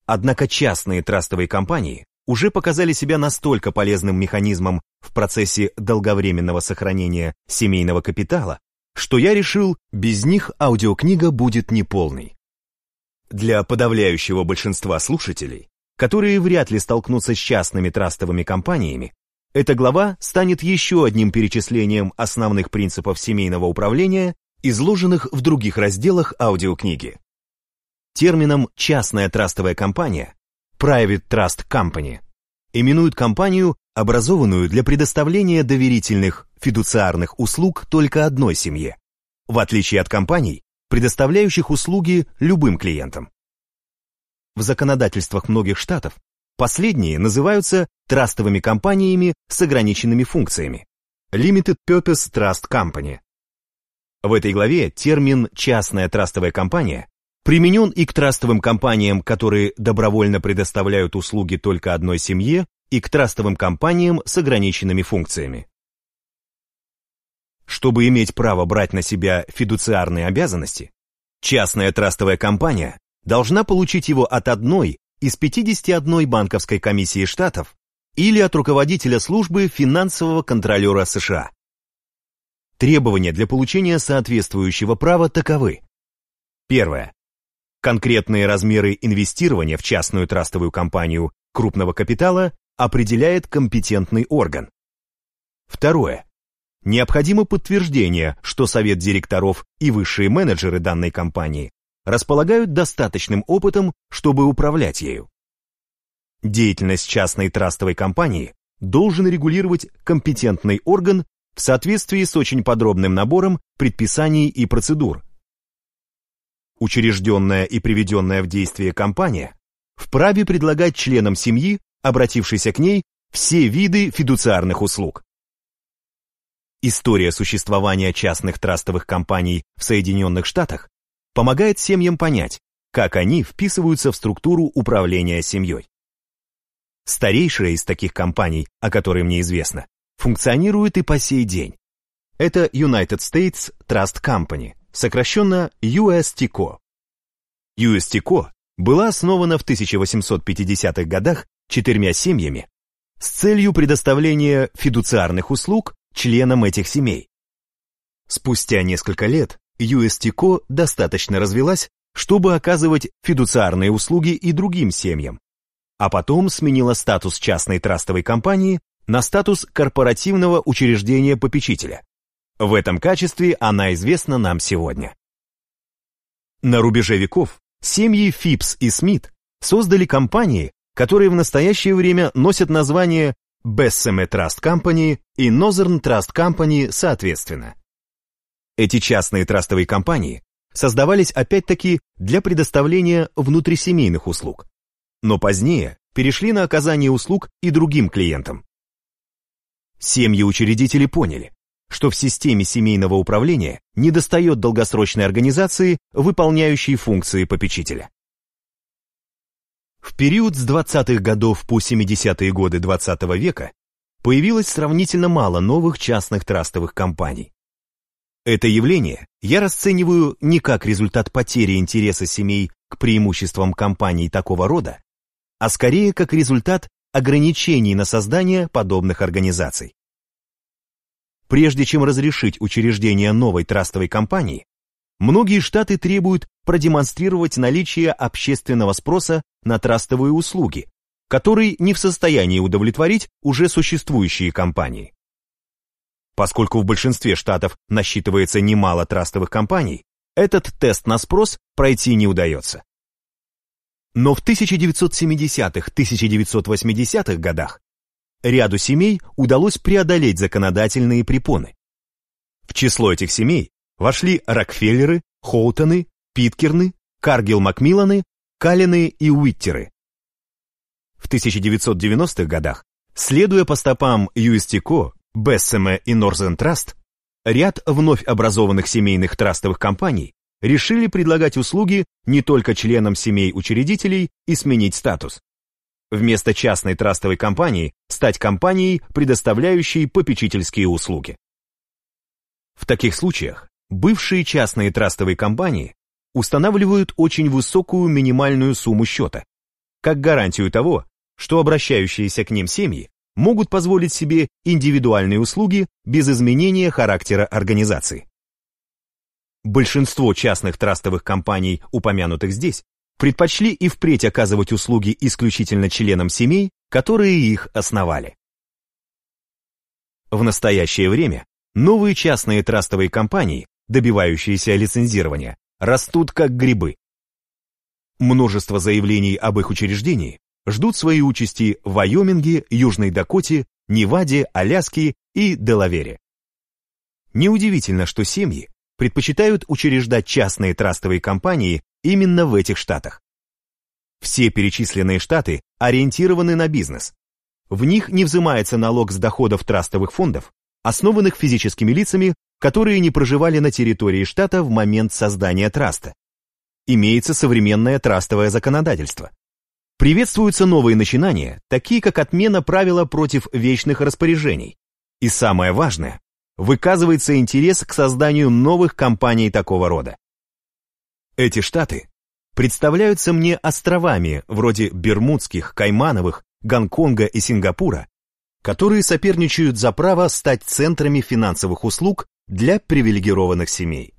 Однако частные трастовые компании уже показали себя настолько полезным механизмом в процессе долговременного сохранения семейного капитала, что я решил, без них аудиокнига будет неполной. Для подавляющего большинства слушателей, которые вряд ли столкнутся с частными трастовыми компаниями, эта глава станет еще одним перечислением основных принципов семейного управления изложенных в других разделах аудиокниги. Термином «частная трастовая компания» Private Trust Company именуют компанию, образованную для предоставления доверительных фидуциарных услуг только одной семье, в отличие от компаний, предоставляющих услуги любым клиентам. В законодательствах многих штатов последние называются трастовыми компаниями с ограниченными функциями Limited Purpose Trust Company в этой главе термин «частная трастовая компания» применен и к трастовым компаниям, которые добровольно предоставляют услуги только одной семье, и к трастовым компаниям с ограниченными функциями. Чтобы иметь право брать на себя фидуциарные обязанности, частная трастовая компания должна получить его от одной из 51 банковской комиссии штатов или от руководителя службы финансового контролера США. Требования для получения соответствующего права таковы. Первое. Конкретные размеры инвестирования в частную трастовую компанию крупного капитала определяет компетентный орган. Второе. Необходимо подтверждение, что совет директоров и высшие менеджеры данной компании располагают достаточным опытом, чтобы управлять ею. Деятельность частной трастовой компании должен регулировать компетентный орган в соответствии с очень подробным набором предписаний и процедур. Учрежденная и приведенная в действие компания вправе предлагать членам семьи, обратившейся к ней, все виды фидуциарных услуг. История существования частных трастовых компаний в Соединенных Штатах помогает семьям понять, как они вписываются в структуру управления семьей. Старейшая из таких компаний, о которой мне известно, функционирует и по сей день. Это United States Trust Company, сокращенно USTCO. USTCO была основана в 1850-х годах четырьмя семьями с целью предоставления фидуциарных услуг членам этих семей. Спустя несколько лет USTCO достаточно развелась, чтобы оказывать фидуциарные услуги и другим семьям, а потом сменила статус частной трастовой компании на статус корпоративного учреждения попечителя. В этом качестве она известна нам сегодня. На рубеже веков семьи Фипс и Смит создали компании, которые в настоящее время носят название Bessemer Trust Company и Northern Trust Company соответственно. Эти частные трастовые компании создавались опять-таки для предоставления внутрисемейных услуг, но позднее перешли на оказание услуг и другим клиентам. Семьи-учредители поняли, что в системе семейного управления недостает долгосрочной организации, выполняющей функции попечителя. В период с 20-х годов по 70-е годы 20 -го века появилось сравнительно мало новых частных трастовых компаний. Это явление я расцениваю не как результат потери интереса семей к преимуществам компаний такого рода, а скорее как результат ограничений на создание подобных организаций. Прежде чем разрешить учреждение новой трастовой компании, многие штаты требуют продемонстрировать наличие общественного спроса на трастовые услуги, который не в состоянии удовлетворить уже существующие компании. Поскольку в большинстве штатов насчитывается немало трастовых компаний, этот тест на спрос пройти не удается. Но в 1970-1980-х годах ряду семей удалось преодолеть законодательные препоны. В число этих семей вошли Рокфеллеры, Хоутоны, Питкерны, Каргил Макмилланы, Каллины и Уиттеры. В 1990-х годах, следуя по стопам USTCO, Бессеме и Northern Trust, ряд вновь образованных семейных трастовых компаний решили предлагать услуги не только членам семей учредителей и сменить статус. Вместо частной трастовой компании стать компанией, предоставляющей попечительские услуги. В таких случаях бывшие частные трастовые компании устанавливают очень высокую минимальную сумму счета, как гарантию того, что обращающиеся к ним семьи могут позволить себе индивидуальные услуги без изменения характера организации. Большинство частных трастовых компаний, упомянутых здесь, предпочли и впредь оказывать услуги исключительно членам семей, которые их основали. В настоящее время новые частные трастовые компании, добивающиеся лицензирования, растут как грибы. Множество заявлений об их учреждении ждут своей участи в Вайоминге, Южной Дакоте, Неваде, Аляске и Делавере. Неудивительно, что семьи предпочитают учреждать частные трастовые компании именно в этих штатах. Все перечисленные штаты ориентированы на бизнес. В них не взимается налог с доходов трастовых фондов, основанных физическими лицами, которые не проживали на территории штата в момент создания траста. имеется современное трастовое законодательство. Приветствуются новые начинания, такие как отмена правила против вечных распоряжений. И самое важное, выказывается интерес к созданию новых компаний такого рода. Эти штаты представляются мне островами вроде Бермудских, Каймановых, Гонконга и Сингапура, которые соперничают за право стать центрами финансовых услуг для привилегированных семей.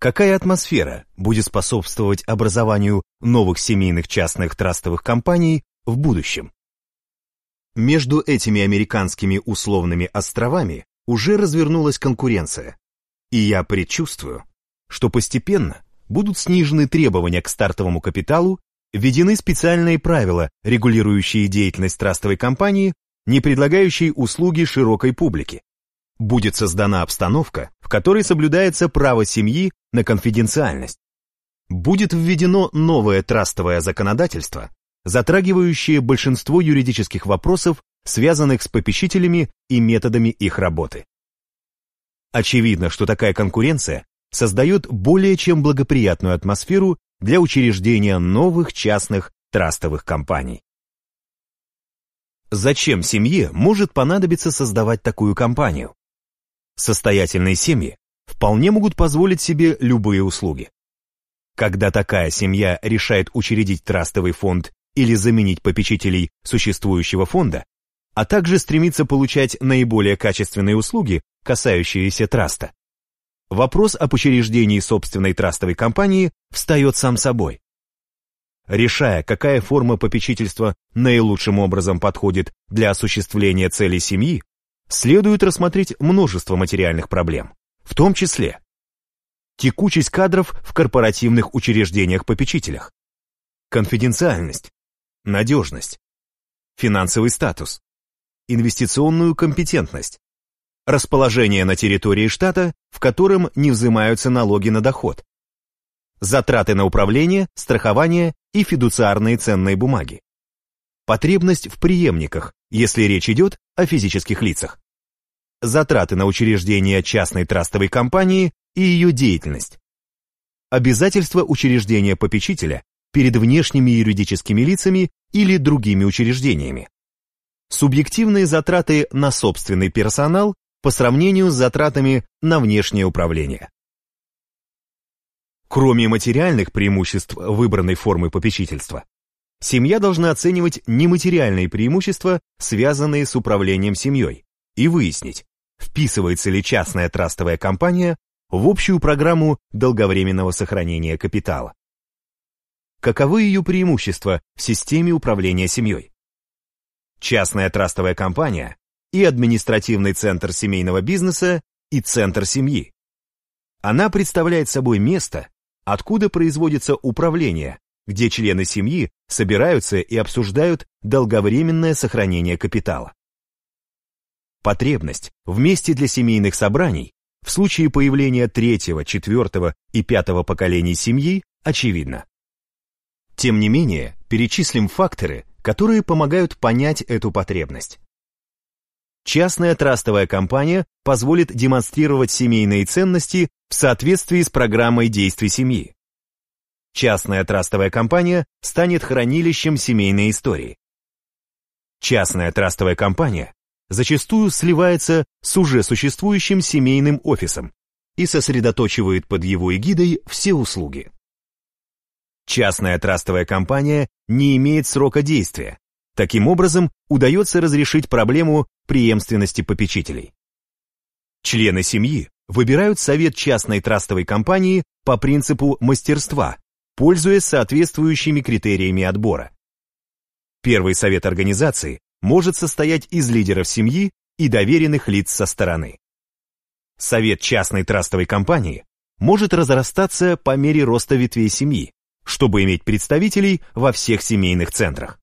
Какая атмосфера будет способствовать образованию новых семейных частных трастовых компаний в будущем? Между этими американскими условными островами уже развернулась конкуренция, и я предчувствую, что постепенно будут снижены требования к стартовому капиталу, введены специальные правила, регулирующие деятельность трастовой компании, не предлагающей услуги широкой публике, будет создана обстановка, в которой соблюдается право семьи на конфиденциальность. Будет введено новое трастовое законодательство, затрагивающее большинство юридических вопросов, связанных с попечителями и методами их работы. Очевидно, что такая конкуренция создает более чем благоприятную атмосферу для учреждения новых частных трастовых компаний. Зачем семье может понадобиться создавать такую компанию? Состоятельные семьи вполне могут позволить себе любые услуги. Когда такая семья решает учредить трастовый фонд или заменить попечителей существующего фонда, а также стремится получать наиболее качественные услуги, касающиеся траста, вопрос об учреждении собственной трастовой компании встает сам собой. Решая, какая форма попечительства наилучшим образом подходит для осуществления целей семьи, следует рассмотреть множество материальных проблем, в том числе текучесть кадров в корпоративных учреждениях-попечителях, конфиденциальность, надежность, финансовый статус, инвестиционную компетентность, расположение на территории штата, в котором не взимаются налоги на доход, затраты на управление, страхование и фидуциарные ценные бумаги, потребность в преемниках, если речь идет о физических лицах, затраты на учреждение частной трастовой компании и ее деятельность, обязательства учреждения попечителя перед внешними юридическими лицами или другими учреждениями, субъективные затраты на собственный персонал по сравнению с затратами на внешнее управление. Кроме материальных преимуществ выбранной формы попечительства, семья должна оценивать нематериальные преимущества, связанные с управлением семьей, и выяснить, вписывается ли частная трастовая компания в общую программу долговременного сохранения капитала. Каковы ее преимущества в системе управления семьей? Частная трастовая компания и административный центр семейного бизнеса и центр семьи. Она представляет собой место, откуда производится управление, где члены семьи собираются и обсуждают долговременное сохранение капитала. Потребность в месте для семейных собраний в случае появления третьего, четвертого и пятого поколений семьи очевидна. Тем не менее, перечислим факторы, которые помогают понять эту потребность. Частная трастовая компания позволит демонстрировать семейные ценности в соответствии с программой действий семьи. Частная трастовая компания станет хранилищем семейной истории. Частная трастовая компания зачастую сливается с уже существующим семейным офисом и сосредоточивает под его эгидой все услуги. Частная трастовая компания не имеет срока действия, Таким образом, удается разрешить проблему преемственности попечителей. Члены семьи выбирают совет частной трастовой компании по принципу мастерства, пользуясь соответствующими критериями отбора. Первый совет организации может состоять из лидеров семьи и доверенных лиц со стороны. Совет частной трастовой компании может разрастаться по мере роста ветвей семьи, чтобы иметь представителей во всех семейных центрах.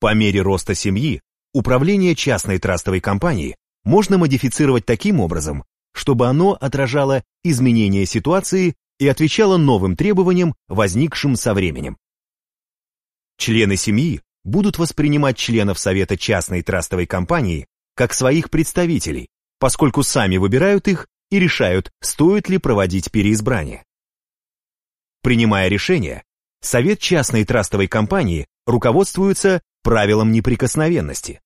По мере роста семьи, управление частной трастовой компанией можно модифицировать таким образом, чтобы оно отражало изменения ситуации и отвечало новым требованиям, возникшим со временем. Члены семьи будут воспринимать членов совета частной трастовой компании как своих представителей, поскольку сами выбирают их и решают, стоит ли проводить переизбрание. Принимая решение, Совет частной трастовой компании руководствуется правилом неприкосновенности.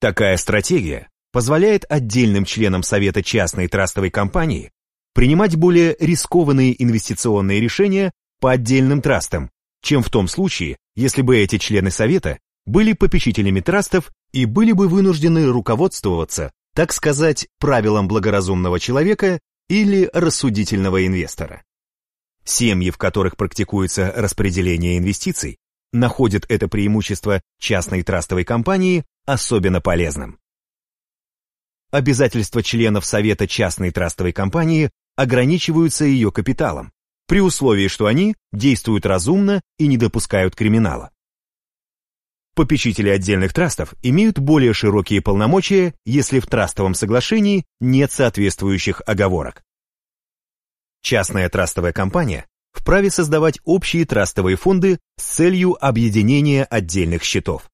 Такая стратегия позволяет отдельным членам Совета частной трастовой компании принимать более рискованные инвестиционные решения по отдельным трастам, чем в том случае, если бы эти члены Совета были попечителями трастов и были бы вынуждены руководствоваться, так сказать, правилом благоразумного человека или рассудительного инвестора. Семьи, в которых практикуется распределение инвестиций, находят это преимущество частной трастовой компании особенно полезным. Обязательства членов Совета частной трастовой компании ограничиваются ее капиталом, при условии, что они действуют разумно и не допускают криминала. Попечители отдельных трастов имеют более широкие полномочия, если в трастовом соглашении нет соответствующих оговорок. Частная трастовая компания вправе создавать общие трастовые фонды с целью объединения отдельных счетов.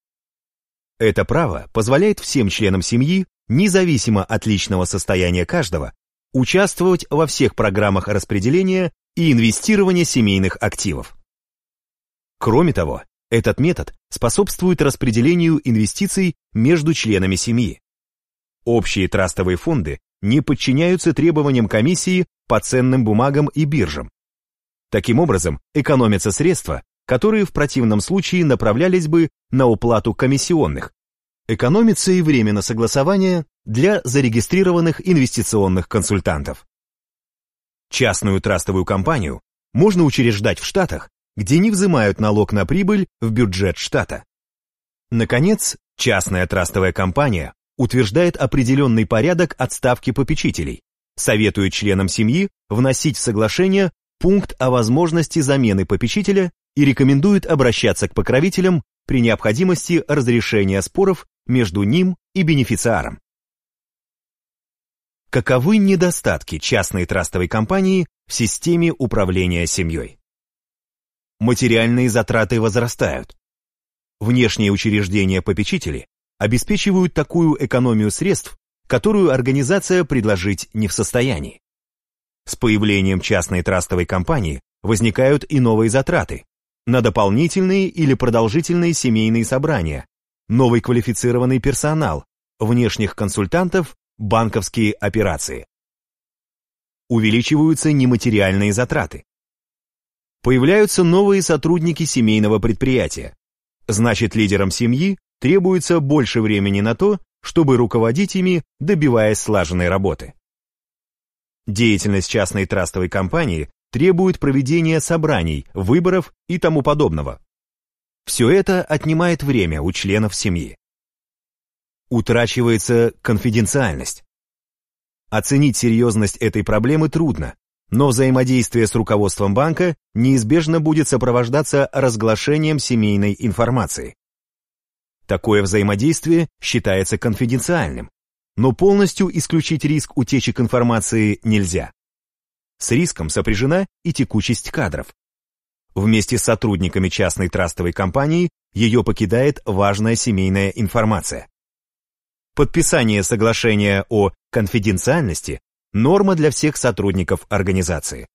Это право позволяет всем членам семьи, независимо от личного состояния каждого, участвовать во всех программах распределения и инвестирования семейных активов. Кроме того, этот метод способствует распределению инвестиций между членами семьи. Общие трастовые фонды не подчиняются требованиям комиссии по ценным бумагам и биржам. Таким образом, экономятся средства, которые в противном случае направлялись бы на уплату комиссионных. Экономится и время на согласование для зарегистрированных инвестиционных консультантов. Частную трастовую компанию можно учреждать в Штатах, где не взимают налог на прибыль в бюджет штата. Наконец, частная трастовая компания утверждает определенный порядок отставки попечителей, советует членам семьи вносить в соглашение пункт о возможности замены попечителя и рекомендует обращаться к покровителям при необходимости разрешения споров между ним и бенефициаром. Каковы недостатки частной трастовой компании в системе управления семьей? Материальные затраты возрастают. Внешние учреждения попечители обеспечивают такую экономию средств, которую организация предложить не в состоянии. С появлением частной трастовой компании возникают и новые затраты на дополнительные или продолжительные семейные собрания, новый квалифицированный персонал, внешних консультантов, банковские операции. Увеличиваются нематериальные затраты. Появляются новые сотрудники семейного предприятия. Значит, лидерам семьи требуется больше времени на то, чтобы руководить ими, добиваясь слаженной работы. Деятельность частной трастовой компании требует проведения собраний, выборов и тому подобного. Все это отнимает время у членов семьи. Утрачивается конфиденциальность. Оценить серьезность этой проблемы трудно, но взаимодействие с руководством банка неизбежно будет сопровождаться разглашением семейной информации. Такое взаимодействие считается конфиденциальным, но полностью исключить риск утечек информации нельзя. С риском сопряжена и текучесть кадров. Вместе с сотрудниками частной трастовой компании ее покидает важная семейная информация. Подписание соглашения о конфиденциальности – норма для всех сотрудников организации.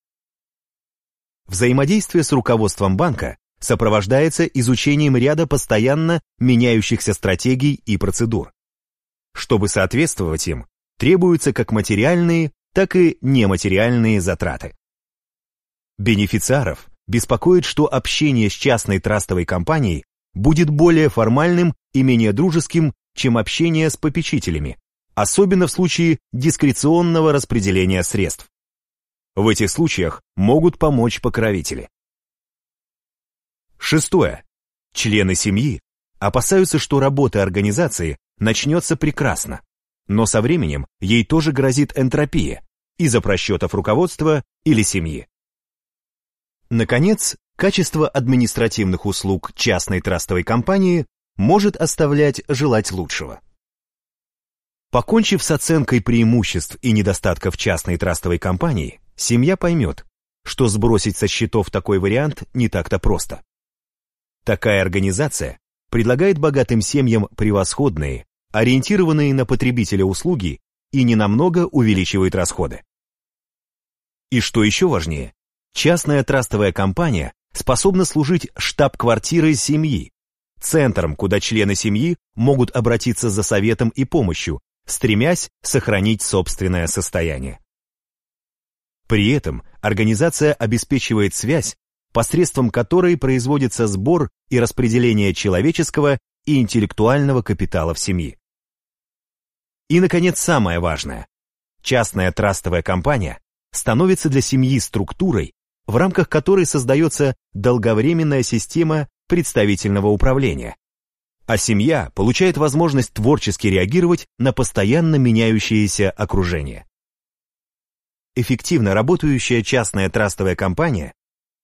Взаимодействие с руководством банка сопровождается изучением ряда постоянно меняющихся стратегий и процедур. Чтобы соответствовать им, требуются как материальные, так и нематериальные затраты. Бенефициаров беспокоит, что общение с частной трастовой компанией будет более формальным и менее дружеским, чем общение с попечителями, особенно в случае дискреционного распределения средств. В этих случаях могут помочь покровители. Шестое. Члены семьи опасаются, что работа организации начнется прекрасно, но со временем ей тоже грозит энтропия из-за просчетов руководства или семьи. Наконец, качество административных услуг частной трастовой компании может оставлять желать лучшего. Покончив с оценкой преимуществ и недостатков частной трастовой компании, семья поймет, что сбросить со счетов такой вариант не так-то просто. Такая организация предлагает богатым семьям превосходные, ориентированные на потребителя услуги и ненамного увеличивает расходы. И что еще важнее, частная трастовая компания способна служить штаб-квартирой семьи, центром, куда члены семьи могут обратиться за советом и помощью, стремясь сохранить собственное состояние. При этом организация обеспечивает связь, посредством которой производится сбор и распределение человеческого и интеллектуального капитала в семье. И, наконец, самое важное. Частная трастовая компания становится для семьи структурой, в рамках которой создается долговременная система представительного управления, а семья получает возможность творчески реагировать на постоянно меняющееся окружение. Эффективно работающая частная трастовая компания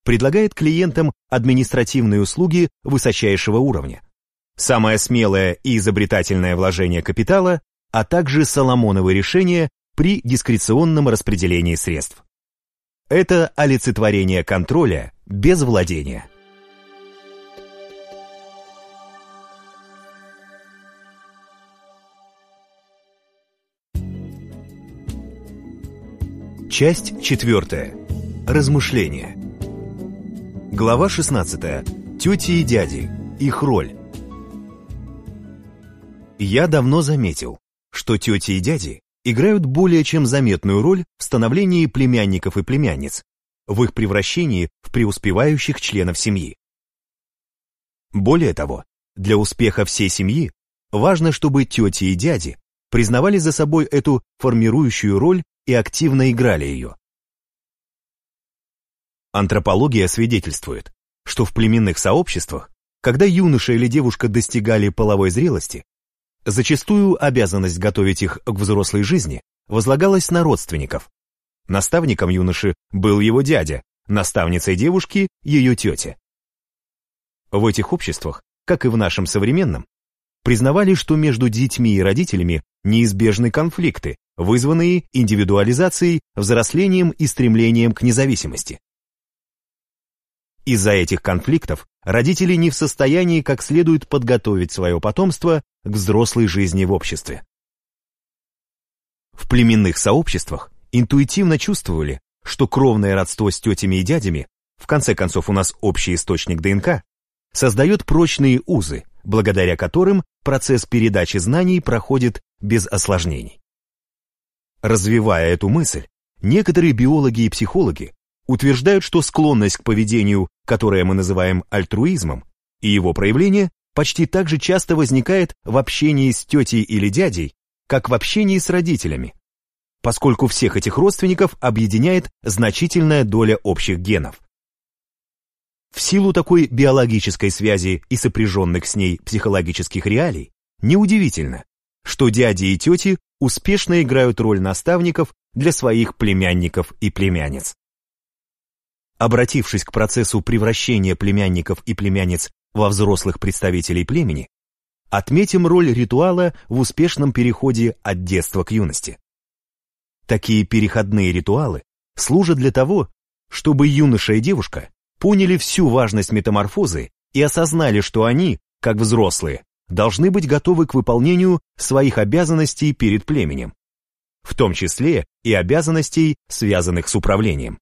предлагает клиентам административные услуги высочайшего уровня, самое смелое и изобретательное вложение капитала, а также соломоновые решения при дискреционном распределении средств. Это олицетворение контроля без владения. Часть четвертая. Размышления. Глава 16. Тети и дяди. Их роль. Я давно заметил, что тети и дяди играют более чем заметную роль в становлении племянников и племянниц, в их превращении в преуспевающих членов семьи. Более того, для успеха всей семьи важно, чтобы тети и дяди признавали за собой эту формирующую роль и активно играли ее. Антропология свидетельствует, что в племенных сообществах, когда юноша или девушка достигали половой зрелости, Зачастую обязанность готовить их к взрослой жизни возлагалась на родственников. Наставником юноши был его дядя, наставницей девушки – ее тетя. В этих обществах, как и в нашем современном, признавали, что между детьми и родителями неизбежны конфликты, вызванные индивидуализацией, взрослением и стремлением к независимости. Из-за этих конфликтов родители не в состоянии как следует подготовить свое потомство к взрослой жизни в обществе. В племенных сообществах интуитивно чувствовали, что кровное родство с тетями и дядями, в конце концов у нас общий источник ДНК, создает прочные узы, благодаря которым процесс передачи знаний проходит без осложнений. Развивая эту мысль, некоторые биологи и психологи утверждают, что склонность к поведению, которое мы называем альтруизмом, и его проявление почти так же часто возникает в общении с тетей или дядей, как в общении с родителями, поскольку всех этих родственников объединяет значительная доля общих генов. В силу такой биологической связи и сопряженных с ней психологических реалий, неудивительно, что дяди и тети успешно играют роль наставников для своих племянников и племянниц. Обратившись к процессу превращения племянников и племянниц во взрослых представителей племени, отметим роль ритуала в успешном переходе от детства к юности. Такие переходные ритуалы служат для того, чтобы юноша и девушка поняли всю важность метаморфозы и осознали, что они, как взрослые, должны быть готовы к выполнению своих обязанностей перед племенем, в том числе и обязанностей, связанных с управлением.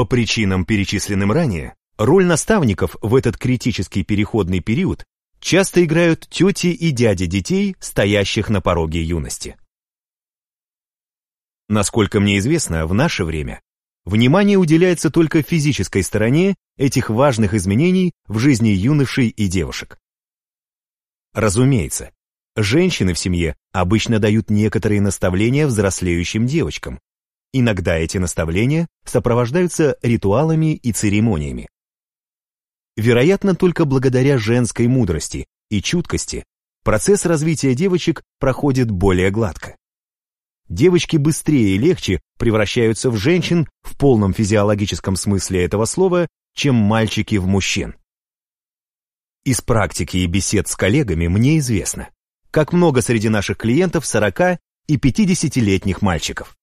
По причинам, перечисленным ранее, роль наставников в этот критический переходный период часто играют тети и дяди детей, стоящих на пороге юности. Насколько мне известно, в наше время внимание уделяется только физической стороне этих важных изменений в жизни юношей и девушек. Разумеется, женщины в семье обычно дают некоторые наставления взрослеющим девочкам, Иногда эти наставления сопровождаются ритуалами и церемониями. Вероятно, только благодаря женской мудрости и чуткости процесс развития девочек проходит более гладко. Девочки быстрее и легче превращаются в женщин в полном физиологическом смысле этого слова, чем мальчики в мужчин. Из практики и бесед с коллегами мне известно, как много среди наших клиентов 40 и 50-летних мальчиков.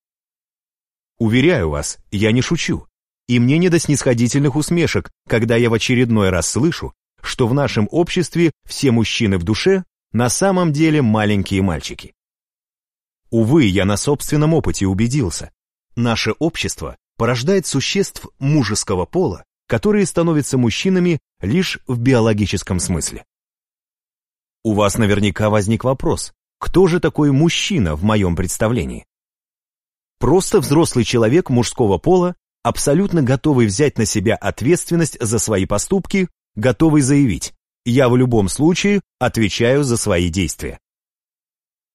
Уверяю вас, я не шучу. И мне не до снисходительных усмешек, когда я в очередной раз слышу, что в нашем обществе все мужчины в душе на самом деле маленькие мальчики. Увы, я на собственном опыте убедился. Наше общество порождает существ мужеского пола, которые становятся мужчинами лишь в биологическом смысле. У вас наверняка возник вопрос, кто же такой мужчина в моем представлении? Просто взрослый человек мужского пола, абсолютно готовый взять на себя ответственность за свои поступки, готовый заявить «я в любом случае отвечаю за свои действия».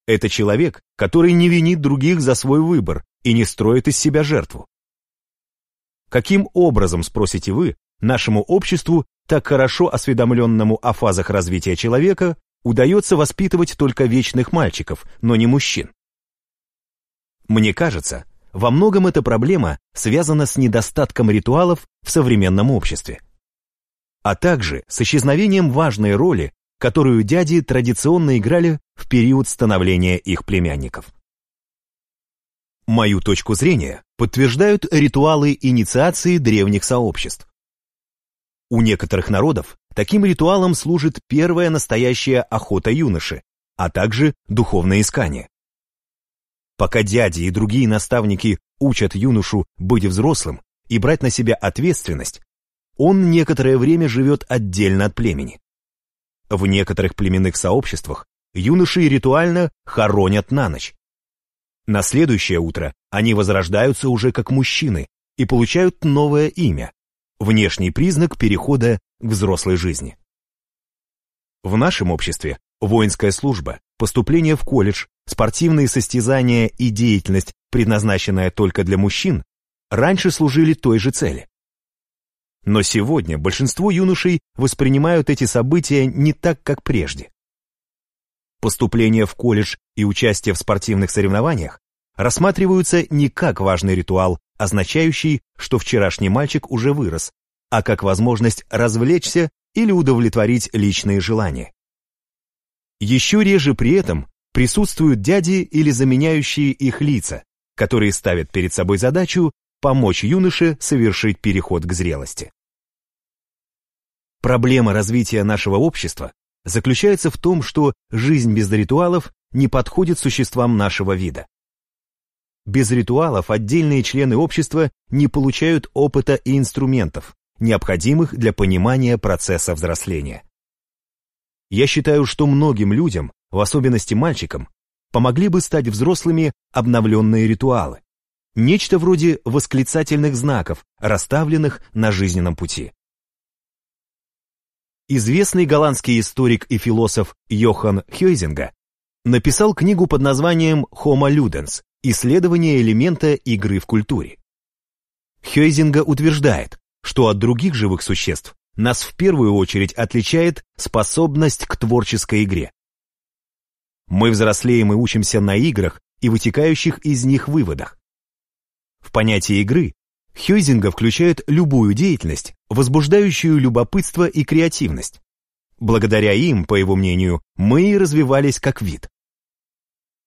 Это человек, который не винит других за свой выбор и не строит из себя жертву. Каким образом, спросите вы, нашему обществу, так хорошо осведомленному о фазах развития человека, удается воспитывать только вечных мальчиков, но не мужчин? Мне кажется, во многом эта проблема связана с недостатком ритуалов в современном обществе, а также с исчезновением важной роли, которую дяди традиционно играли в период становления их племянников. Мою точку зрения подтверждают ритуалы инициации древних сообществ. У некоторых народов таким ритуалом служит первая настоящая охота юноши, а также духовное искание. Пока дяди и другие наставники учат юношу быть взрослым и брать на себя ответственность, он некоторое время живет отдельно от племени. В некоторых племенных сообществах юноши ритуально хоронят на ночь. На следующее утро они возрождаются уже как мужчины и получают новое имя, внешний признак перехода к взрослой жизни. В нашем обществе воинская служба, поступление в колледж, спортивные состязания и деятельность, предназначенная только для мужчин, раньше служили той же цели. Но сегодня большинство юношей воспринимают эти события не так, как прежде. Поступление в колледж и участие в спортивных соревнованиях рассматриваются не как важный ритуал, означающий, что вчерашний мальчик уже вырос, а как возможность развлечься или удовлетворить личные желания. Еще реже при этом присутствуют дяди или заменяющие их лица, которые ставят перед собой задачу помочь юноше совершить переход к зрелости. Проблема развития нашего общества заключается в том, что жизнь без ритуалов не подходит существам нашего вида. Без ритуалов отдельные члены общества не получают опыта и инструментов, необходимых для понимания процесса взросления. Я считаю, что многим людям, в особенности мальчикам, помогли бы стать взрослыми обновленные ритуалы. Нечто вроде восклицательных знаков, расставленных на жизненном пути. Известный голландский историк и философ Йохан Хёйзинга написал книгу под названием «Homo Ludens. Исследование элемента игры в культуре». Хёйзинга утверждает, что от других живых существ нас в первую очередь отличает способность к творческой игре. Мы взрослеем и учимся на играх и вытекающих из них выводах. В понятие игры Хьюзинга включает любую деятельность, возбуждающую любопытство и креативность. Благодаря им, по его мнению, мы и развивались как вид.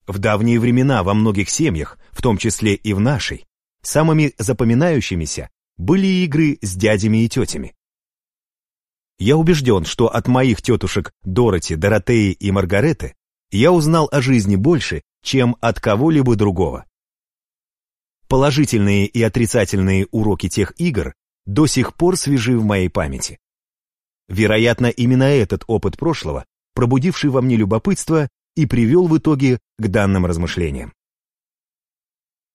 В давние времена во многих семьях, в том числе и в нашей, самыми запоминающимися были игры с дядями и тетями. Я убежден, что от моих тетушек Дороти, Доротеи и Маргареты я узнал о жизни больше, чем от кого-либо другого. Положительные и отрицательные уроки тех игр до сих пор свежи в моей памяти. Вероятно, именно этот опыт прошлого, пробудивший во мне любопытство, и привел в итоге к данным размышлениям.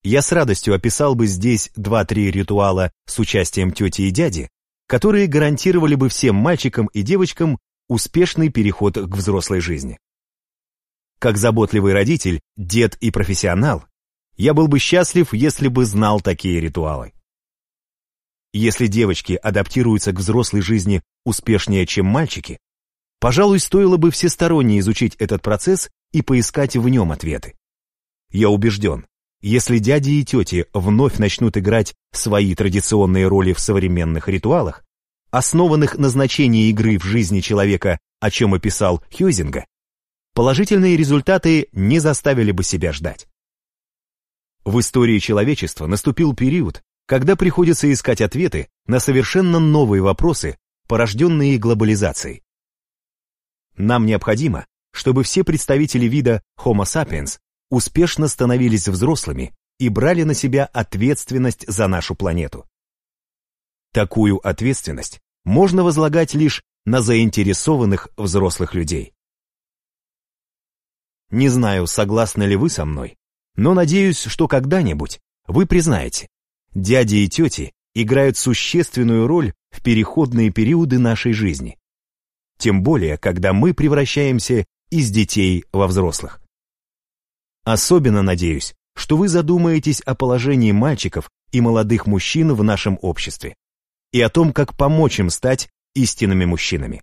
Я с радостью описал бы здесь два-три ритуала с участием тети и дяди, которые гарантировали бы всем мальчикам и девочкам успешный переход к взрослой жизни. Как заботливый родитель, дед и профессионал, я был бы счастлив, если бы знал такие ритуалы. Если девочки адаптируются к взрослой жизни успешнее, чем мальчики, пожалуй, стоило бы всесторонне изучить этот процесс и поискать в нем ответы. Я убежден, если дяди и тети вновь начнут играть свои традиционные роли в современных ритуалах, основанных на значении игры в жизни человека, о чем описал Хьюзинга, положительные результаты не заставили бы себя ждать. В истории человечества наступил период, когда приходится искать ответы на совершенно новые вопросы, порожденные глобализацией. Нам необходимо, чтобы все представители вида Homo sapiens успешно становились взрослыми и брали на себя ответственность за нашу планету. Такую ответственность можно возлагать лишь на заинтересованных взрослых людей. Не знаю, согласны ли вы со мной, но надеюсь, что когда-нибудь вы признаете, дяди и тети играют существенную роль в переходные периоды нашей жизни. Тем более, когда мы превращаемся из детей во взрослых. Особенно надеюсь, что вы задумаетесь о положении мальчиков и молодых мужчин в нашем обществе и о том, как помочь им стать истинными мужчинами.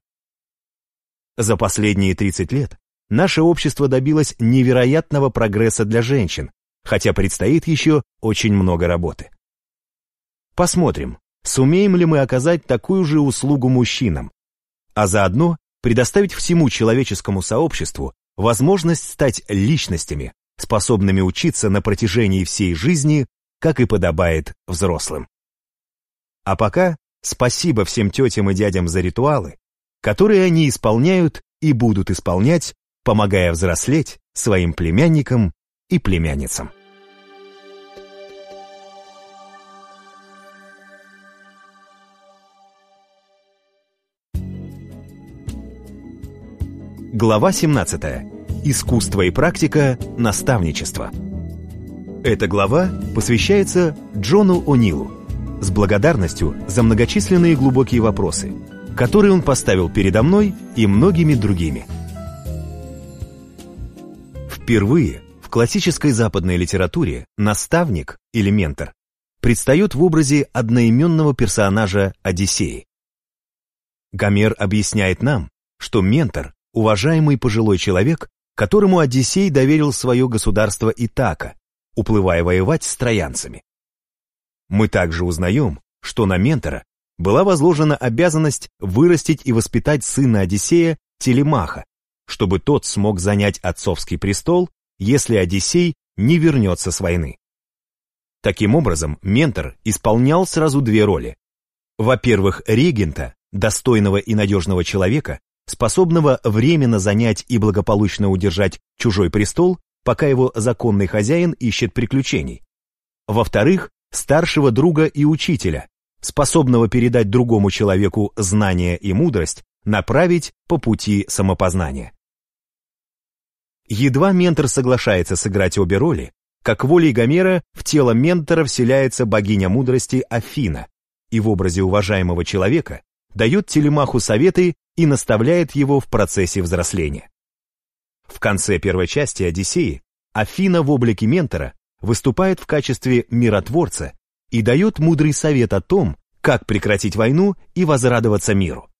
За последние 30 лет наше общество добилось невероятного прогресса для женщин, хотя предстоит еще очень много работы. Посмотрим, сумеем ли мы оказать такую же услугу мужчинам, а заодно предоставить всему человеческому сообществу возможность стать личностями, способными учиться на протяжении всей жизни, как и подобает взрослым. А пока спасибо всем тетям и дядям за ритуалы, которые они исполняют и будут исполнять, помогая взрослеть своим племянникам и племянницам. Глава 17. Искусство и практика наставничества. Эта глава посвящается Джону О'Нилу с благодарностью за многочисленные глубокие вопросы, которые он поставил передо мной и многими другими. Впервые в классической западной литературе наставник или ментор предстает в образе одноименного персонажа Одиссеи. Гомер объясняет нам, что ментор уважаемый пожилой человек, которому Одиссей доверил свое государство Итака, уплывая воевать с троянцами. Мы также узнаем, что на ментора была возложена обязанность вырастить и воспитать сына Одиссея Телемаха, чтобы тот смог занять отцовский престол, если Одиссей не вернется с войны. Таким образом, ментор исполнял сразу две роли. Во-первых, регента, достойного и надежного человека, способного временно занять и благополучно удержать чужой престол, пока его законный хозяин ищет приключений. Во-вторых, старшего друга и учителя, способного передать другому человеку знания и мудрость, направить по пути самопознания. Едва ментор соглашается сыграть обе роли, как волей Гомера в тело ментора вселяется богиня мудрости Афина, и в образе уважаемого человека дает телемаху советы и наставляет его в процессе взросления. В конце первой части «Одиссеи» Афина в облике ментора выступает в качестве миротворца и дает мудрый совет о том, как прекратить войну и возрадоваться миру.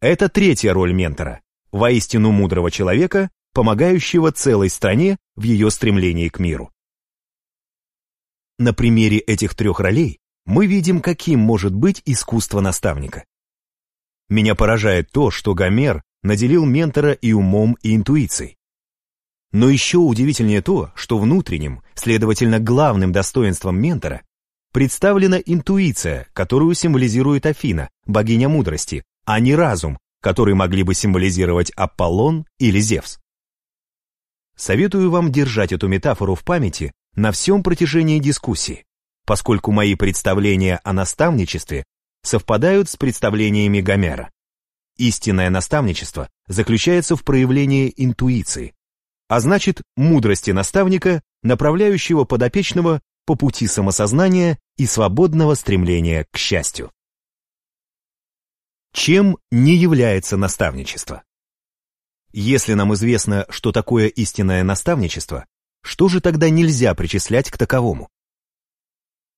Это третья роль ментора, воистину мудрого человека, помогающего целой стране в ее стремлении к миру. На примере этих трех ролей мы видим, каким может быть искусство наставника. Меня поражает то, что Гомер наделил ментора и умом, и интуицией. Но еще удивительнее то, что внутренним, следовательно, главным достоинством ментора представлена интуиция, которую символизирует Афина, богиня мудрости, а не разум, который могли бы символизировать Аполлон или Зевс. Советую вам держать эту метафору в памяти на всем протяжении дискуссии, поскольку мои представления о наставничестве совпадают с представлениями Гомера. Истинное наставничество заключается в проявлении интуиции, а значит мудрости наставника, направляющего подопечного по пути самосознания и свободного стремления к счастью. Чем не является наставничество? Если нам известно, что такое истинное наставничество, что же тогда нельзя причислять к таковому?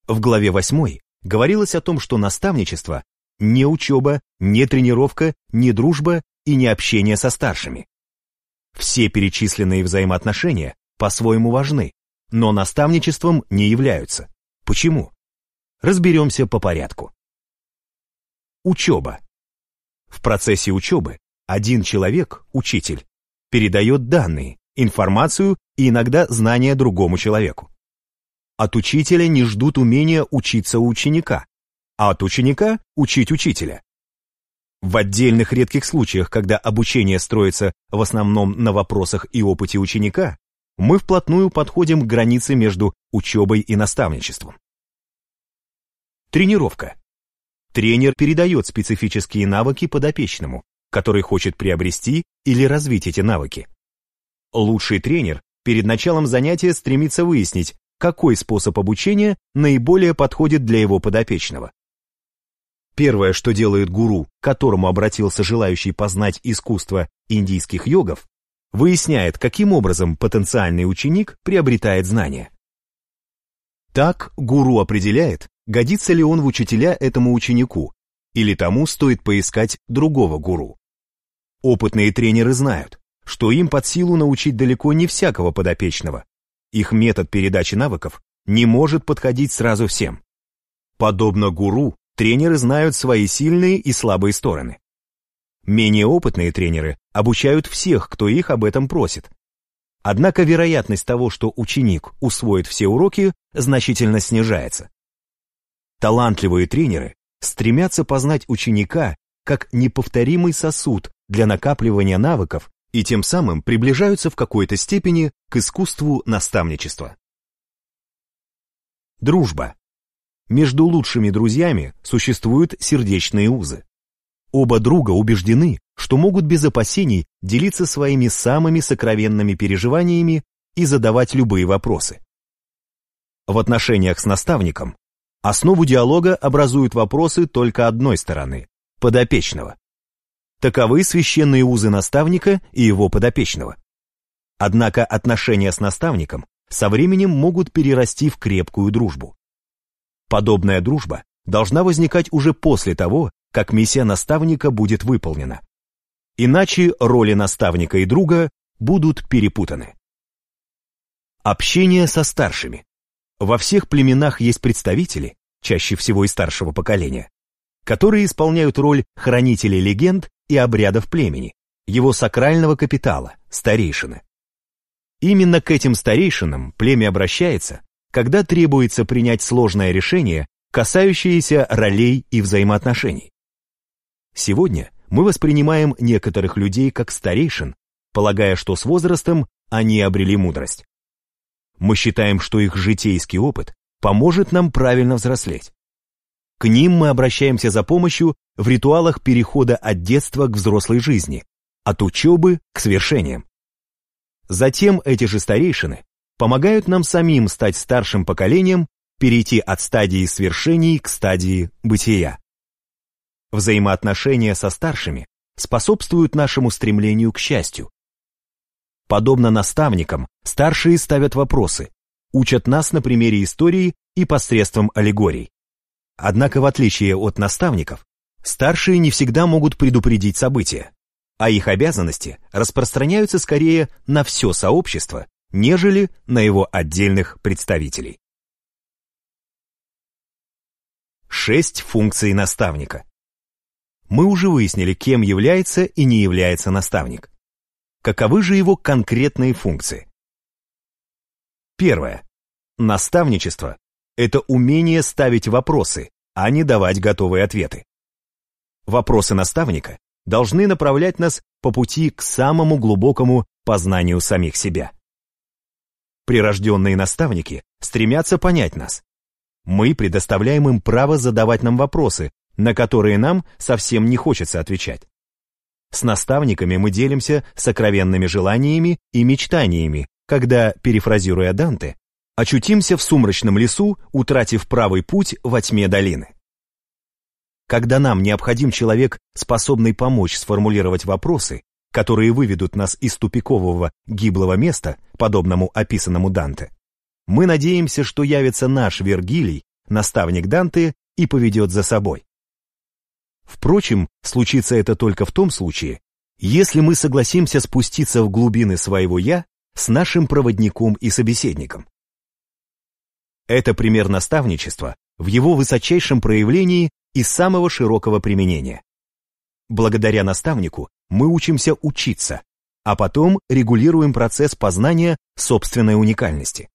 В главе 8 говорилось о том, что наставничество – не учеба, не тренировка, не дружба и не общение со старшими. Все перечисленные взаимоотношения по-своему важны, но наставничеством не являются. Почему? Разберемся по порядку. Учеба. В процессе учебы один человек, учитель, передает данные, информацию и иногда знания другому человеку. От учителя не ждут умения учиться у ученика, а от ученика учить учителя. В отдельных редких случаях, когда обучение строится в основном на вопросах и опыте ученика, мы вплотную подходим к границе между учебой и наставничеством. Тренировка. Тренер передает специфические навыки подопечному, который хочет приобрести или развить эти навыки. Лучший тренер перед началом занятия стремится выяснить, какой способ обучения наиболее подходит для его подопечного. Первое, что делает гуру, к которому обратился желающий познать искусство индийских йогов, выясняет, каким образом потенциальный ученик приобретает знания. Так гуру определяет, годится ли он в учителя этому ученику, или тому стоит поискать другого гуру. Опытные тренеры знают, что им под силу научить далеко не всякого подопечного. Их метод передачи навыков не может подходить сразу всем. Подобно гуру, тренеры знают свои сильные и слабые стороны. Менее опытные тренеры обучают всех, кто их об этом просит. Однако вероятность того, что ученик усвоит все уроки, значительно снижается. Талантливые тренеры стремятся познать ученика как неповторимый сосуд для накапливания навыков и тем самым приближаются в какой-то степени к искусству наставничества. Дружба. Между лучшими друзьями существуют сердечные узы. Оба друга убеждены, что могут без опасений делиться своими самыми сокровенными переживаниями и задавать любые вопросы. В отношениях с наставником основу диалога образуют вопросы только одной стороны – подопечного. Таковы священные узы наставника и его подопечного. Однако отношения с наставником со временем могут перерасти в крепкую дружбу. Подобная дружба должна возникать уже после того, как миссия наставника будет выполнена. Иначе роли наставника и друга будут перепутаны. Общение со старшими. Во всех племенах есть представители, чаще всего из старшего поколения, которые исполняют роль хранителей легенд и обрядов племени, его сакрального капитала, старейшины. Именно к этим старейшинам племя обращается, когда требуется принять сложное решение, касающееся ролей и взаимоотношений. Сегодня мы воспринимаем некоторых людей как старейшин, полагая, что с возрастом они обрели мудрость. Мы считаем, что их житейский опыт поможет нам правильно взрослеть. К ним мы обращаемся за помощью в ритуалах перехода от детства к взрослой жизни, от учебы к свершениям. Затем эти же старейшины помогают нам самим стать старшим поколением, перейти от стадии свершений к стадии бытия. Взаимоотношения со старшими способствуют нашему стремлению к счастью. Подобно наставникам, старшие ставят вопросы, учат нас на примере истории и посредством аллегорий. Однако, в отличие от наставников, старшие не всегда могут предупредить события, а их обязанности распространяются скорее на все сообщество, нежели на его отдельных представителей. Шесть функций наставника. Мы уже выяснили, кем является и не является наставник. Каковы же его конкретные функции? Первое. Наставничество это умение ставить вопросы, а не давать готовые ответы. Вопросы наставника должны направлять нас по пути к самому глубокому познанию самих себя. Прирожденные наставники стремятся понять нас. Мы предоставляем им право задавать нам вопросы, на которые нам совсем не хочется отвечать. С наставниками мы делимся сокровенными желаниями и мечтаниями, когда, перефразируя Данте, очутимся в сумрачном лесу, утратив правый путь во тьме долины. Когда нам необходим человек, способный помочь сформулировать вопросы, которые выведут нас из тупикового гиблого места, подобному описанному Данте, мы надеемся, что явится наш Вергилий, наставник Данте, и поведет за собой. Впрочем, случится это только в том случае, если мы согласимся спуститься в глубины своего «я» с нашим проводником и собеседником. Это пример наставничества в его высочайшем проявлении и самого широкого применения. Благодаря наставнику мы учимся учиться, а потом регулируем процесс познания собственной уникальности.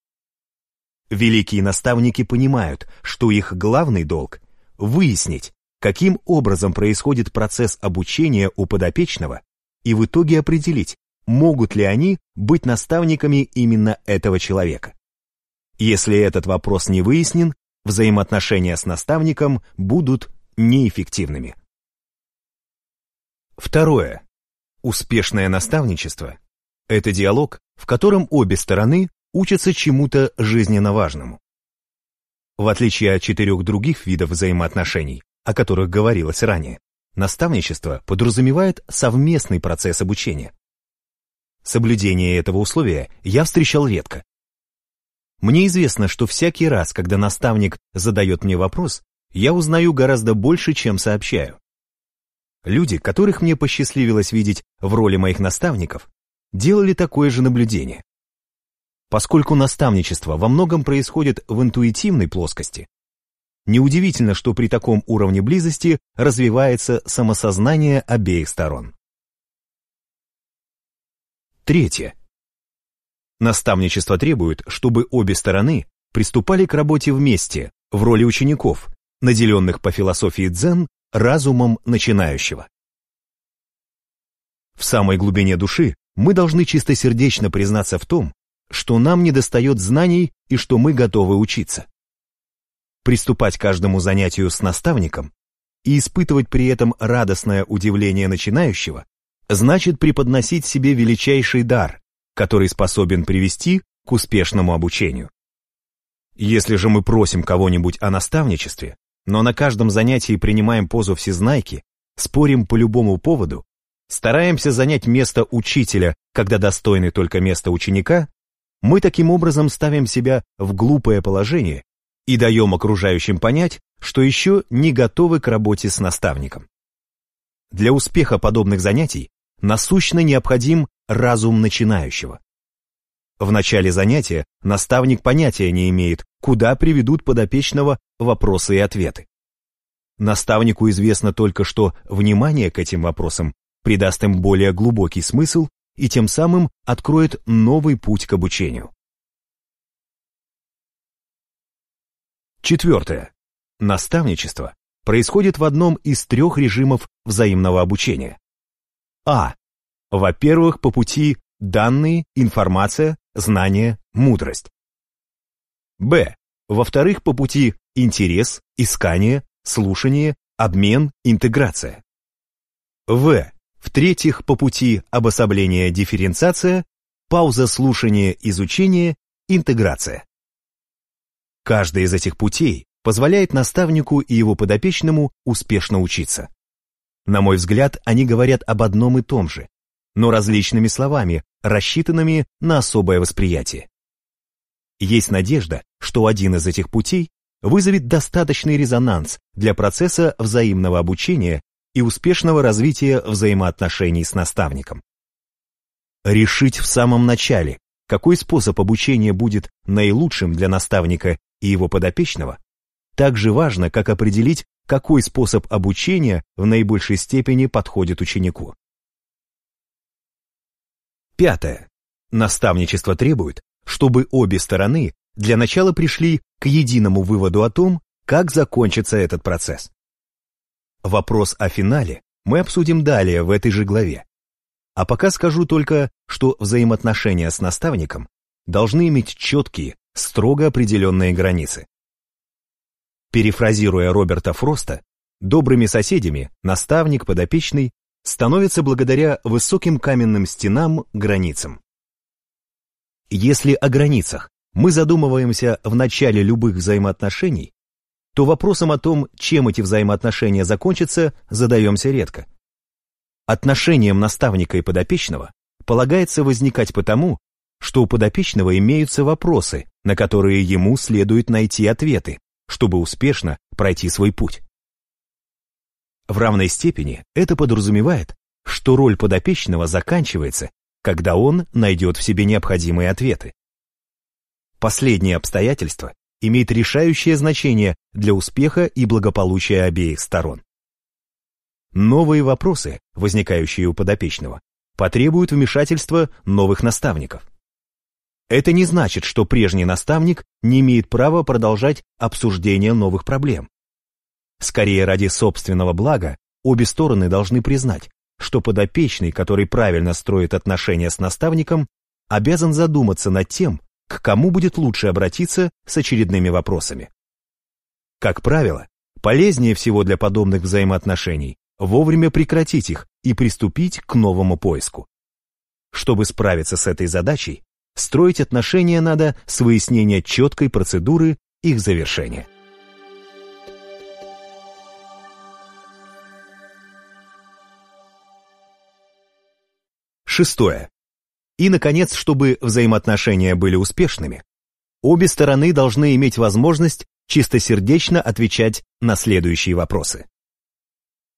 Великие наставники понимают, что их главный долг – выяснить, каким образом происходит процесс обучения у подопечного и в итоге определить, могут ли они быть наставниками именно этого человека. Если этот вопрос не выяснен, взаимоотношения с наставником будут неэффективными. Второе. Успешное наставничество – это диалог, в котором обе стороны учатся чему-то жизненно важному. В отличие от четырех других видов взаимоотношений, о которых говорилось ранее, наставничество подразумевает совместный процесс обучения. Соблюдение этого условия я встречал редко. Мне известно, что всякий раз, когда наставник задает мне вопрос, я узнаю гораздо больше, чем сообщаю. Люди, которых мне посчастливилось видеть в роли моих наставников, делали такое же наблюдение. Поскольку наставничество во многом происходит в интуитивной плоскости, неудивительно, что при таком уровне близости развивается самосознание обеих сторон. Третье. Наставничество требует, чтобы обе стороны приступали к работе вместе, в роли учеников, наделенных по философии дзен разумом начинающего. В самой глубине души мы должны чистосердечно признаться в том, что нам недостает знаний и что мы готовы учиться. Приступать к каждому занятию с наставником и испытывать при этом радостное удивление начинающего значит преподносить себе величайший дар, который способен привести к успешному обучению. Если же мы просим кого-нибудь о наставничестве, но на каждом занятии принимаем позу всезнайки, спорим по любому поводу, стараемся занять место учителя, когда достойны только место ученика, мы таким образом ставим себя в глупое положение и даем окружающим понять, что еще не готовы к работе с наставником. Для успеха подобных занятий насущно необходим разум начинающего. В начале занятия наставник понятия не имеет, куда приведут подопечного вопросы и ответы. Наставнику известно только, что внимание к этим вопросам придаст им более глубокий смысл и тем самым откроет новый путь к обучению. Четвертое. Наставничество происходит в одном из трех режимов взаимного обучения. А. Во-первых, по пути данные, информация, знание, мудрость. Б. Во-вторых, по пути интерес, искание, слушание, обмен, интеграция. В. В-третьих, по пути обособления дифференциация, пауза слушания, изучение, интеграция. Каждый из этих путей позволяет наставнику и его подопечному успешно учиться. На мой взгляд, они говорят об одном и том же, но различными словами, рассчитанными на особое восприятие. Есть надежда, что один из этих путей вызовет достаточный резонанс для процесса взаимного обучения и успешного развития взаимоотношений с наставником. Решить в самом начале, какой способ обучения будет наилучшим для наставника и его подопечного, так же важно, как определить, какой способ обучения в наибольшей степени подходит ученику. Пятое. Наставничество требует, чтобы обе стороны для начала пришли к единому выводу о том, как закончится этот процесс. Вопрос о финале мы обсудим далее в этой же главе. А пока скажу только, что взаимоотношения с наставником должны иметь четкие, строго определенные границы. Перефразируя Роберта Фроста, добрыми соседями наставник подопечный становится благодаря высоким каменным стенам границам. Если о границах мы задумываемся в начале любых взаимоотношений, то вопросом о том, чем эти взаимоотношения закончатся, задаемся редко. Отношениям наставника и подопечного полагается возникать потому, что у подопечного имеются вопросы, на которые ему следует найти ответы, чтобы успешно пройти свой путь. В равной степени это подразумевает, что роль подопечного заканчивается, когда он найдет в себе необходимые ответы. Последнее обстоятельство имеет решающее значение для успеха и благополучия обеих сторон. Новые вопросы, возникающие у подопечного, потребуют вмешательства новых наставников. Это не значит, что прежний наставник не имеет права продолжать обсуждение новых проблем. Скорее ради собственного блага обе стороны должны признать, что подопечный, который правильно строит отношения с наставником, обязан задуматься над тем, к кому будет лучше обратиться с очередными вопросами. Как правило, полезнее всего для подобных взаимоотношений вовремя прекратить их и приступить к новому поиску. Чтобы справиться с этой задачей, строить отношения надо с выяснения четкой процедуры их завершения. Шестое. И, наконец, чтобы взаимоотношения были успешными, обе стороны должны иметь возможность чистосердечно отвечать на следующие вопросы.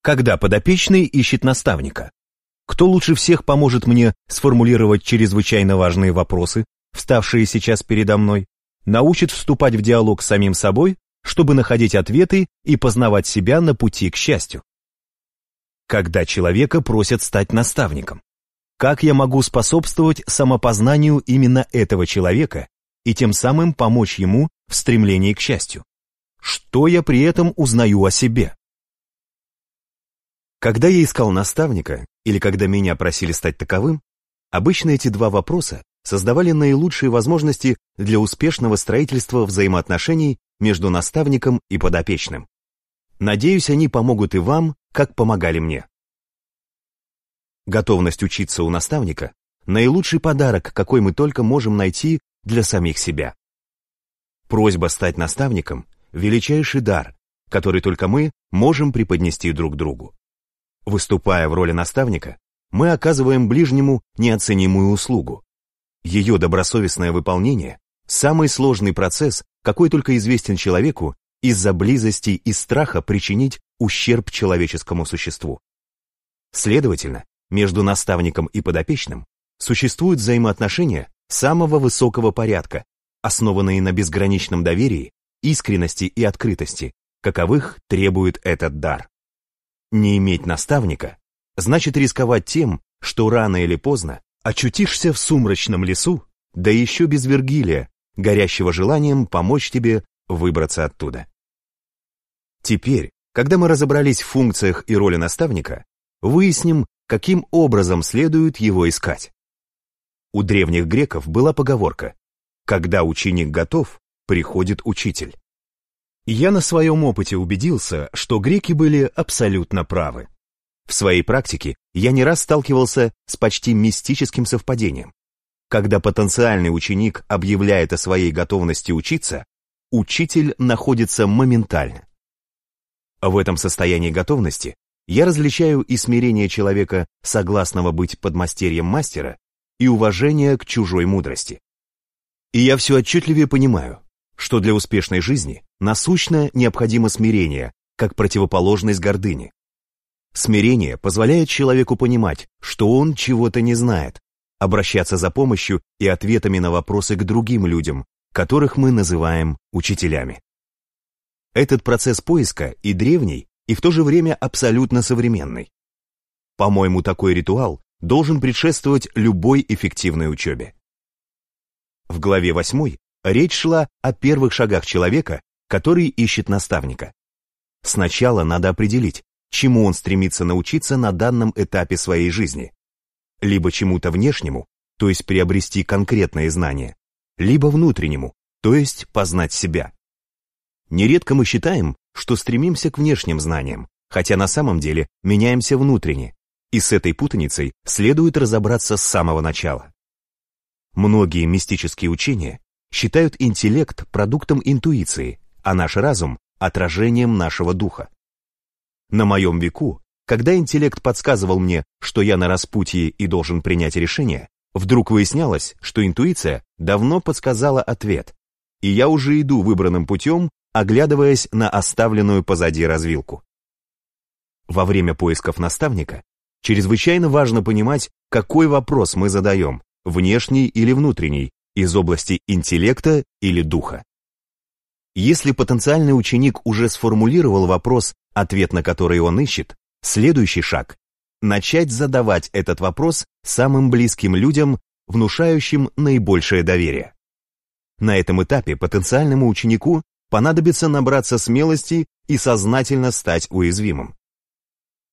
Когда подопечный ищет наставника? Кто лучше всех поможет мне сформулировать чрезвычайно важные вопросы, вставшие сейчас передо мной, научит вступать в диалог с самим собой, чтобы находить ответы и познавать себя на пути к счастью? Когда человека просят стать наставником? Как я могу способствовать самопознанию именно этого человека и тем самым помочь ему в стремлении к счастью? Что я при этом узнаю о себе? Когда я искал наставника, или когда меня просили стать таковым, обычно эти два вопроса создавали наилучшие возможности для успешного строительства взаимоотношений между наставником и подопечным. Надеюсь, они помогут и вам, как помогали мне. Готовность учиться у наставника – наилучший подарок, какой мы только можем найти для самих себя. Просьба стать наставником – величайший дар, который только мы можем преподнести друг другу. Выступая в роли наставника, мы оказываем ближнему неоценимую услугу. Ее добросовестное выполнение – самый сложный процесс, какой только известен человеку из-за близости и страха причинить ущерб человеческому существу. Следовательно, между наставником и подопечным существуют взаимоотношения самого высокого порядка, основанные на безграничном доверии, искренности и открытости, каковых требует этот дар. Не иметь наставника значит рисковать тем, что рано или поздно очутишься в сумрачном лесу, да еще без Вергилия, горящего желанием помочь тебе выбраться оттуда. Теперь, когда мы разобрались в функциях и роли наставника, выясним, каким образом следует его искать. У древних греков была поговорка «Когда ученик готов, приходит учитель». Я на своем опыте убедился, что греки были абсолютно правы. В своей практике я не раз сталкивался с почти мистическим совпадением. Когда потенциальный ученик объявляет о своей готовности учиться, учитель находится моментально. В этом состоянии готовности я различаю и смирение человека, согласного быть подмастерьем мастера, и уважение к чужой мудрости. И я все отчетливее понимаю, что для успешной жизни насущно необходимо смирение, как противоположность гордыни. Смирение позволяет человеку понимать, что он чего-то не знает, обращаться за помощью и ответами на вопросы к другим людям, которых мы называем учителями. Этот процесс поиска и древний, и в то же время абсолютно современный. По-моему, такой ритуал должен предшествовать любой эффективной учебе. В главе 8 речь шла о первых шагах человека, который ищет наставника. Сначала надо определить, чему он стремится научиться на данном этапе своей жизни. Либо чему-то внешнему, то есть приобрести конкретные знания, либо внутреннему, то есть познать себя. Нередко мы считаем, что стремимся к внешним знаниям, хотя на самом деле меняемся внутренне, и с этой путаницей следует разобраться с самого начала. Многие мистические учения считают интеллект продуктом интуиции, а наш разум – отражением нашего духа. На моем веку, когда интеллект подсказывал мне, что я на распутье и должен принять решение, вдруг выяснялось, что интуиция давно подсказала ответ, и я уже иду выбранным путем оглядываясь на оставленную позади развилку. Во время поисков наставника чрезвычайно важно понимать, какой вопрос мы задаем, внешний или внутренний, из области интеллекта или духа. Если потенциальный ученик уже сформулировал вопрос, ответ на который он ищет, следующий шаг – начать задавать этот вопрос самым близким людям, внушающим наибольшее доверие. На этом этапе потенциальному ученику понадобится набраться смелости и сознательно стать уязвимым.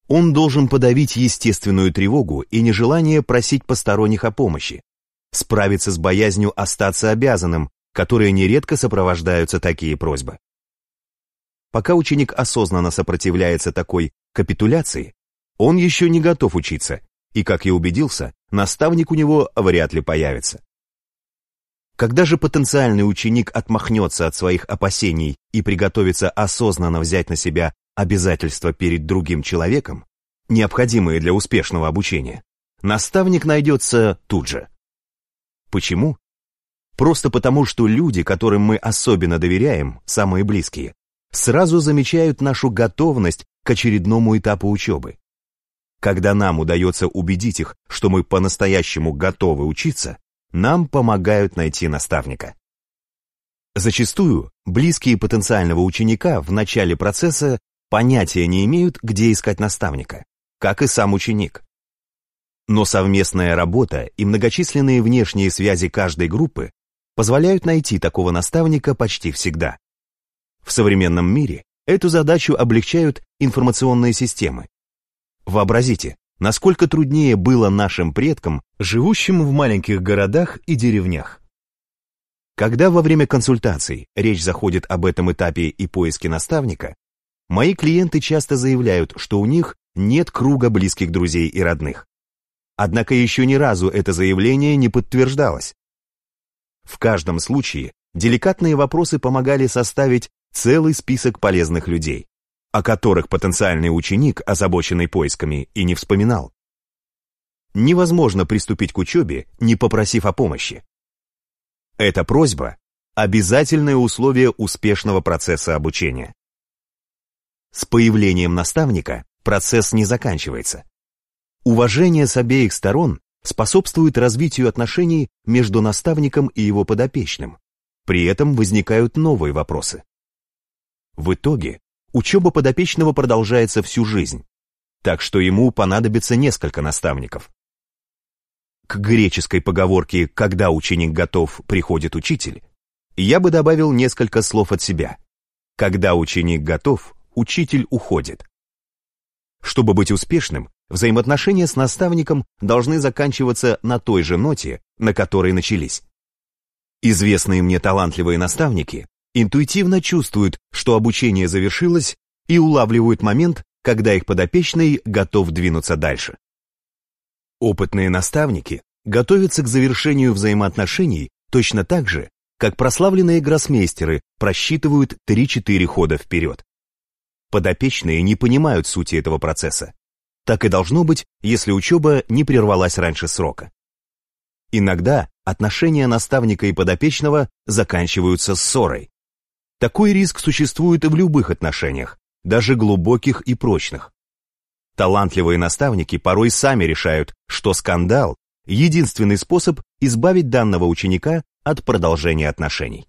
Он должен подавить естественную тревогу и нежелание просить посторонних о помощи, справиться с боязнью остаться обязанным, которые нередко сопровождаются такие просьбы. Пока ученик осознанно сопротивляется такой капитуляции, он еще не готов учиться, и, как я убедился, наставник у него вряд ли появится. Когда же потенциальный ученик отмахнется от своих опасений и приготовится осознанно взять на себя обязательства перед другим человеком, необходимые для успешного обучения, наставник найдется тут же. Почему? Просто потому, что люди, которым мы особенно доверяем, самые близкие, сразу замечают нашу готовность к очередному этапу учебы. Когда нам удается убедить их, что мы по-настоящему готовы учиться, нам помогают найти наставника. Зачастую близкие потенциального ученика в начале процесса понятия не имеют, где искать наставника, как и сам ученик. Но совместная работа и многочисленные внешние связи каждой группы позволяют найти такого наставника почти всегда. В современном мире эту задачу облегчают информационные системы. Вообразите, насколько труднее было нашим предкам, живущим в маленьких городах и деревнях. Когда во время консультаций речь заходит об этом этапе и поиске наставника, мои клиенты часто заявляют, что у них нет круга близких друзей и родных. Однако еще ни разу это заявление не подтверждалось. В каждом случае деликатные вопросы помогали составить целый список полезных людей о которых потенциальный ученик, озабоченный поисками, и не вспоминал. Невозможно приступить к учебе, не попросив о помощи. Эта просьба – обязательное условие успешного процесса обучения. С появлением наставника процесс не заканчивается. Уважение с обеих сторон способствует развитию отношений между наставником и его подопечным. При этом возникают новые вопросы. В итоге учеба подопечного продолжается всю жизнь, так что ему понадобится несколько наставников. К греческой поговорке «когда ученик готов, приходит учитель» я бы добавил несколько слов от себя. Когда ученик готов, учитель уходит. Чтобы быть успешным, взаимоотношения с наставником должны заканчиваться на той же ноте, на которой начались. Известные мне талантливые наставники интуитивно чувствуют, что обучение завершилось и улавливают момент, когда их подопечный готов двинуться дальше. Опытные наставники готовятся к завершению взаимоотношений точно так же, как прославленные гроссмейстеры просчитывают 3-4 хода вперед. Подопечные не понимают сути этого процесса. Так и должно быть, если учеба не прервалась раньше срока. Иногда отношения наставника и подопечного заканчиваются ссорой. Такой риск существует и в любых отношениях, даже глубоких и прочных. Талантливые наставники порой сами решают, что скандал – единственный способ избавить данного ученика от продолжения отношений.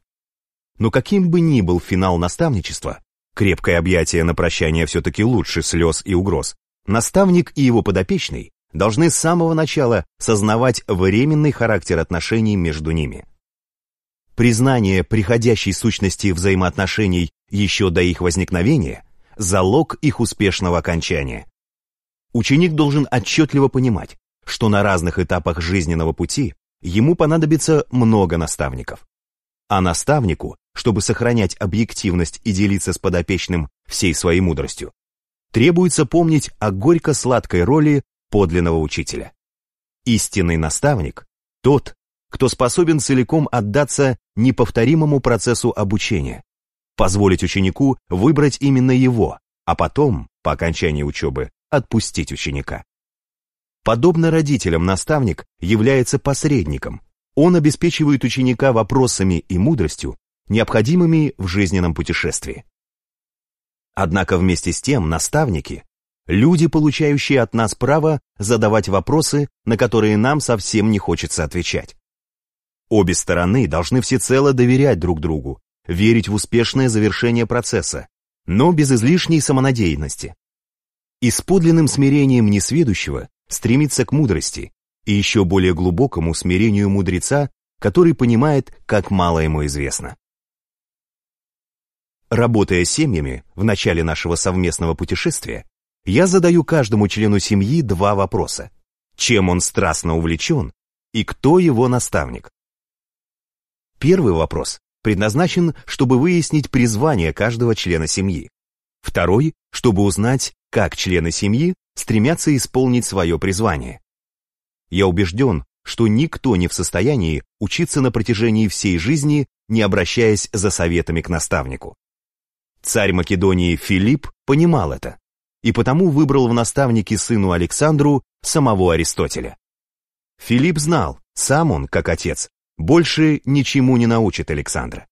Но каким бы ни был финал наставничества, крепкое объятие на прощание все-таки лучше слез и угроз, наставник и его подопечный должны с самого начала сознавать временный характер отношений между ними. Признание приходящей сущности взаимоотношений еще до их возникновения – залог их успешного окончания. Ученик должен отчетливо понимать, что на разных этапах жизненного пути ему понадобится много наставников. А наставнику, чтобы сохранять объективность и делиться с подопечным всей своей мудростью, требуется помнить о горько-сладкой роли подлинного учителя. Истинный наставник – тот, кто способен целиком отдаться неповторимому процессу обучения, позволить ученику выбрать именно его, а потом, по окончании учебы, отпустить ученика. Подобно родителям, наставник является посредником. Он обеспечивает ученика вопросами и мудростью, необходимыми в жизненном путешествии. Однако вместе с тем наставники – люди, получающие от нас право задавать вопросы, на которые нам совсем не хочется отвечать. Обе стороны должны всецело доверять друг другу, верить в успешное завершение процесса, но без излишней самонадеянности. И с подлинным смирением несведущего стремиться к мудрости и еще более глубокому смирению мудреца, который понимает, как мало ему известно. Работая семьями в начале нашего совместного путешествия, я задаю каждому члену семьи два вопроса. Чем он страстно увлечен и кто его наставник? Первый вопрос предназначен, чтобы выяснить призвание каждого члена семьи. Второй, чтобы узнать, как члены семьи стремятся исполнить свое призвание. Я убежден, что никто не в состоянии учиться на протяжении всей жизни, не обращаясь за советами к наставнику. Царь Македонии Филипп понимал это, и потому выбрал в наставники сыну Александру самого Аристотеля. Филипп знал, сам он, как отец, больше ничему не научит Александра.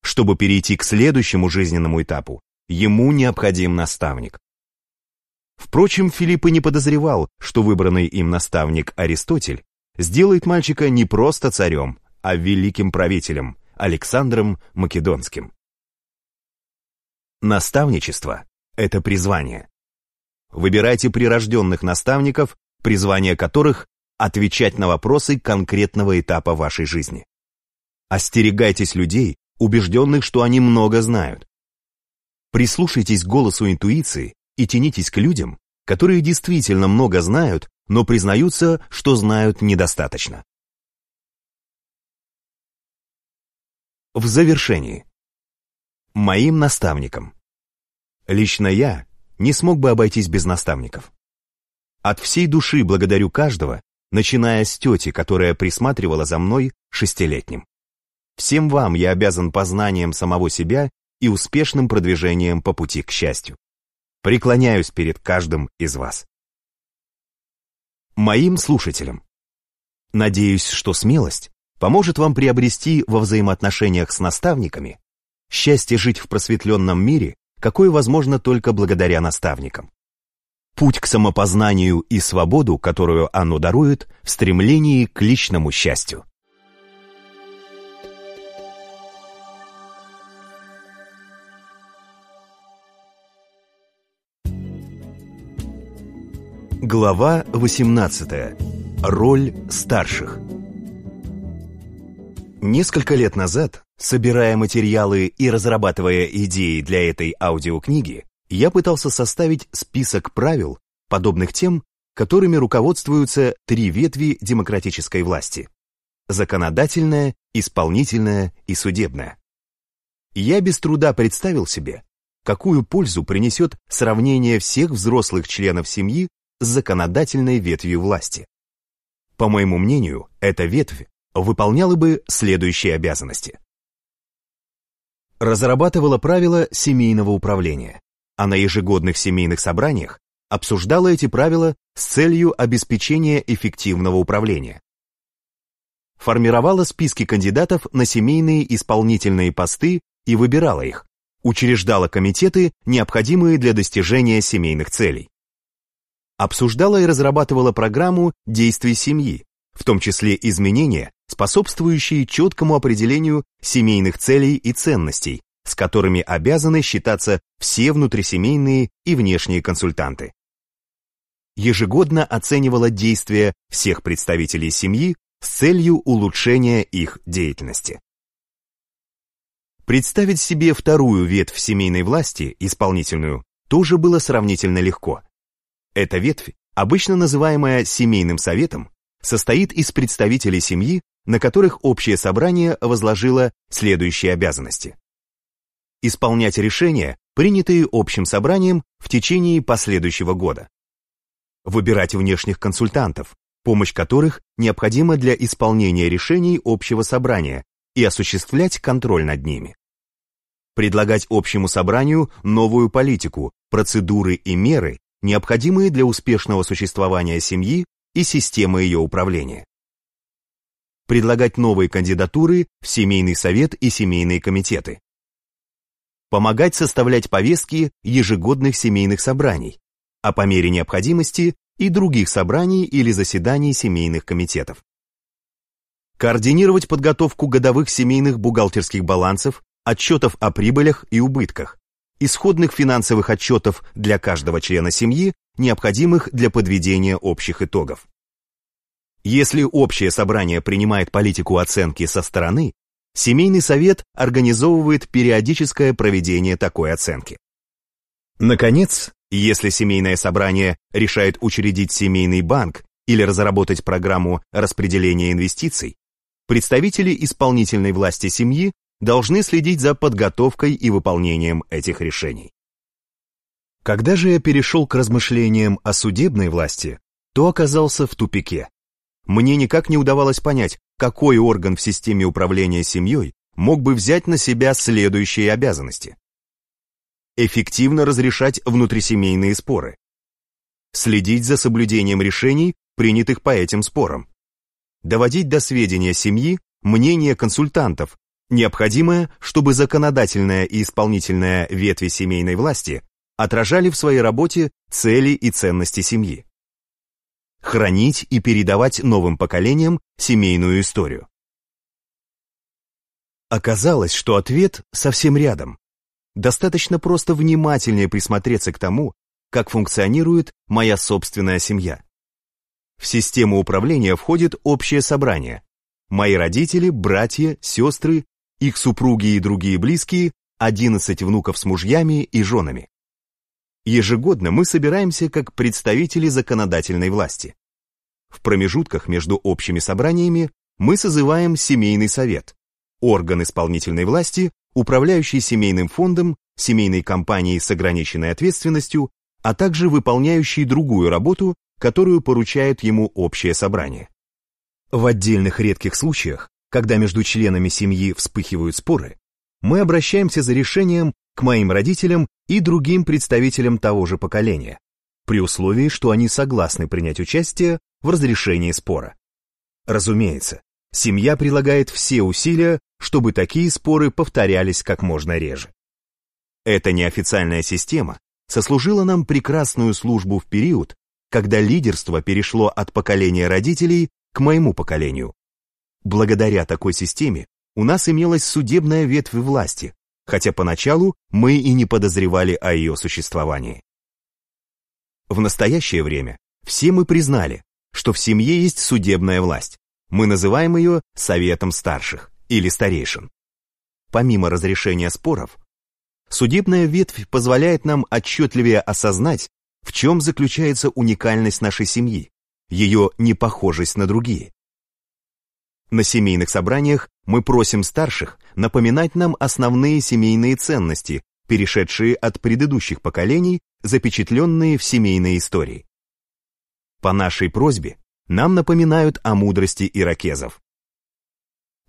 Чтобы перейти к следующему жизненному этапу, ему необходим наставник. Впрочем, Филипп и не подозревал, что выбранный им наставник Аристотель сделает мальчика не просто царем, а великим правителем, Александром Македонским. Наставничество – это призвание. Выбирайте прирожденных наставников, призвание которых – отвечать на вопросы конкретного этапа вашей жизни. Остерегайтесь людей, убежденных, что они много знают. Прислушайтесь к голосу интуиции и тянитесь к людям, которые действительно много знают, но признаются, что знают недостаточно. В завершении. Моим наставником. Лично я не смог бы обойтись без наставников. От всей души благодарю каждого, начиная с тети, которая присматривала за мной шестилетним. Всем вам я обязан познанием самого себя и успешным продвижением по пути к счастью. Преклоняюсь перед каждым из вас. Моим слушателям. Надеюсь, что смелость поможет вам приобрести во взаимоотношениях с наставниками счастье жить в просветленном мире, какое возможно только благодаря наставникам. Путь к самопознанию и свободу, которую оно дарует, в стремлении к личному счастью. Глава 18. Роль старших. Несколько лет назад, собирая материалы и разрабатывая идеи для этой аудиокниги, я пытался составить список правил, подобных тем, которыми руководствуются три ветви демократической власти – законодательная, исполнительная и судебная. Я без труда представил себе, какую пользу принесет сравнение всех взрослых членов семьи с законодательной ветвью власти. По моему мнению, эта ветвь выполняла бы следующие обязанности. Разрабатывала правила семейного управления, а на ежегодных семейных собраниях обсуждала эти правила с целью обеспечения эффективного управления. Формировала списки кандидатов на семейные исполнительные посты и выбирала их, учреждала комитеты, необходимые для достижения семейных целей обсуждала и разрабатывала программу действий семьи, в том числе изменения, способствующие четкому определению семейных целей и ценностей, с которыми обязаны считаться все внутрисемейные и внешние консультанты. Ежегодно оценивала действия всех представителей семьи с целью улучшения их деятельности. Представить себе вторую ветвь семейной власти, исполнительную, тоже было сравнительно легко – эта ветвь, обычно называемая семейным советом, состоит из представителей семьи, на которых общее собрание возложило следующие обязанности. Исполнять решения, принятые общим собранием в течение последующего года. Выбирать внешних консультантов, помощь которых необходима для исполнения решений общего собрания и осуществлять контроль над ними. Предлагать общему собранию новую политику, процедуры и меры, необходимые для успешного существования семьи и системы ее управления. Предлагать новые кандидатуры в семейный совет и семейные комитеты. Помогать составлять повестки ежегодных семейных собраний, а по мере необходимости и других собраний или заседаний семейных комитетов. Координировать подготовку годовых семейных бухгалтерских балансов, отчетов о прибылях и убытках, исходных финансовых отчетов для каждого члена семьи, необходимых для подведения общих итогов. Если общее собрание принимает политику оценки со стороны, семейный совет организовывает периодическое проведение такой оценки. Наконец, Если семейное собрание решает учредить семейный банк или разработать программу распределения инвестиций, представители исполнительной власти семьи должны следить за подготовкой и выполнением этих решений. Когда же я перешел к размышлениям о судебной власти, то оказался в тупике. Мне никак не удавалось понять, какой орган в системе управления семьей мог бы взять на себя следующие обязанности. Эффективно разрешать внутрисемейные споры. Следить за соблюдением решений, принятых по этим спорам. Доводить до сведения семьи мнение консультантов, необходимое, чтобы законодательная и исполнительная ветви семейной власти отражали в своей работе цели и ценности семьи хранить и передавать новым поколениям семейную историю. Оказалось, что ответ совсем рядом. Достаточно просто внимательнее присмотреться к тому, как функционирует моя собственная семья. В систему управления входит общее собрание. Мои родители, братья, сестры, их супруги и другие близкие, 11 внуков с мужьями и женами. Ежегодно мы собираемся как представители законодательной власти. В промежутках между общими собраниями мы созываем семейный совет, орган исполнительной власти, управляющий семейным фондом, семейной компанией с ограниченной ответственностью, а также выполняющий другую работу, которую поручает ему общее собрание. В отдельных редких случаях, когда между членами семьи вспыхивают споры, мы обращаемся за решением к моим родителям и другим представителям того же поколения, при условии, что они согласны принять участие в разрешении спора. Разумеется, семья прилагает все усилия, чтобы такие споры повторялись как можно реже. Эта неофициальная система сослужила нам прекрасную службу в период, когда лидерство перешло от поколения родителей к моему поколению. Благодаря такой системе у нас имелась судебная ветвь власти, хотя поначалу мы и не подозревали о ее существовании. В настоящее время все мы признали, что в семье есть судебная власть. Мы называем ее Советом старших или старейшин. Помимо разрешения споров, судебная ветвь позволяет нам отчетливее осознать, в чем заключается уникальность нашей семьи, ее непохожесть на другие. На семейных собраниях мы просим старших напоминать нам основные семейные ценности, перешедшие от предыдущих поколений, запечатленные в семейной истории. По нашей просьбе нам напоминают о мудрости иракезов.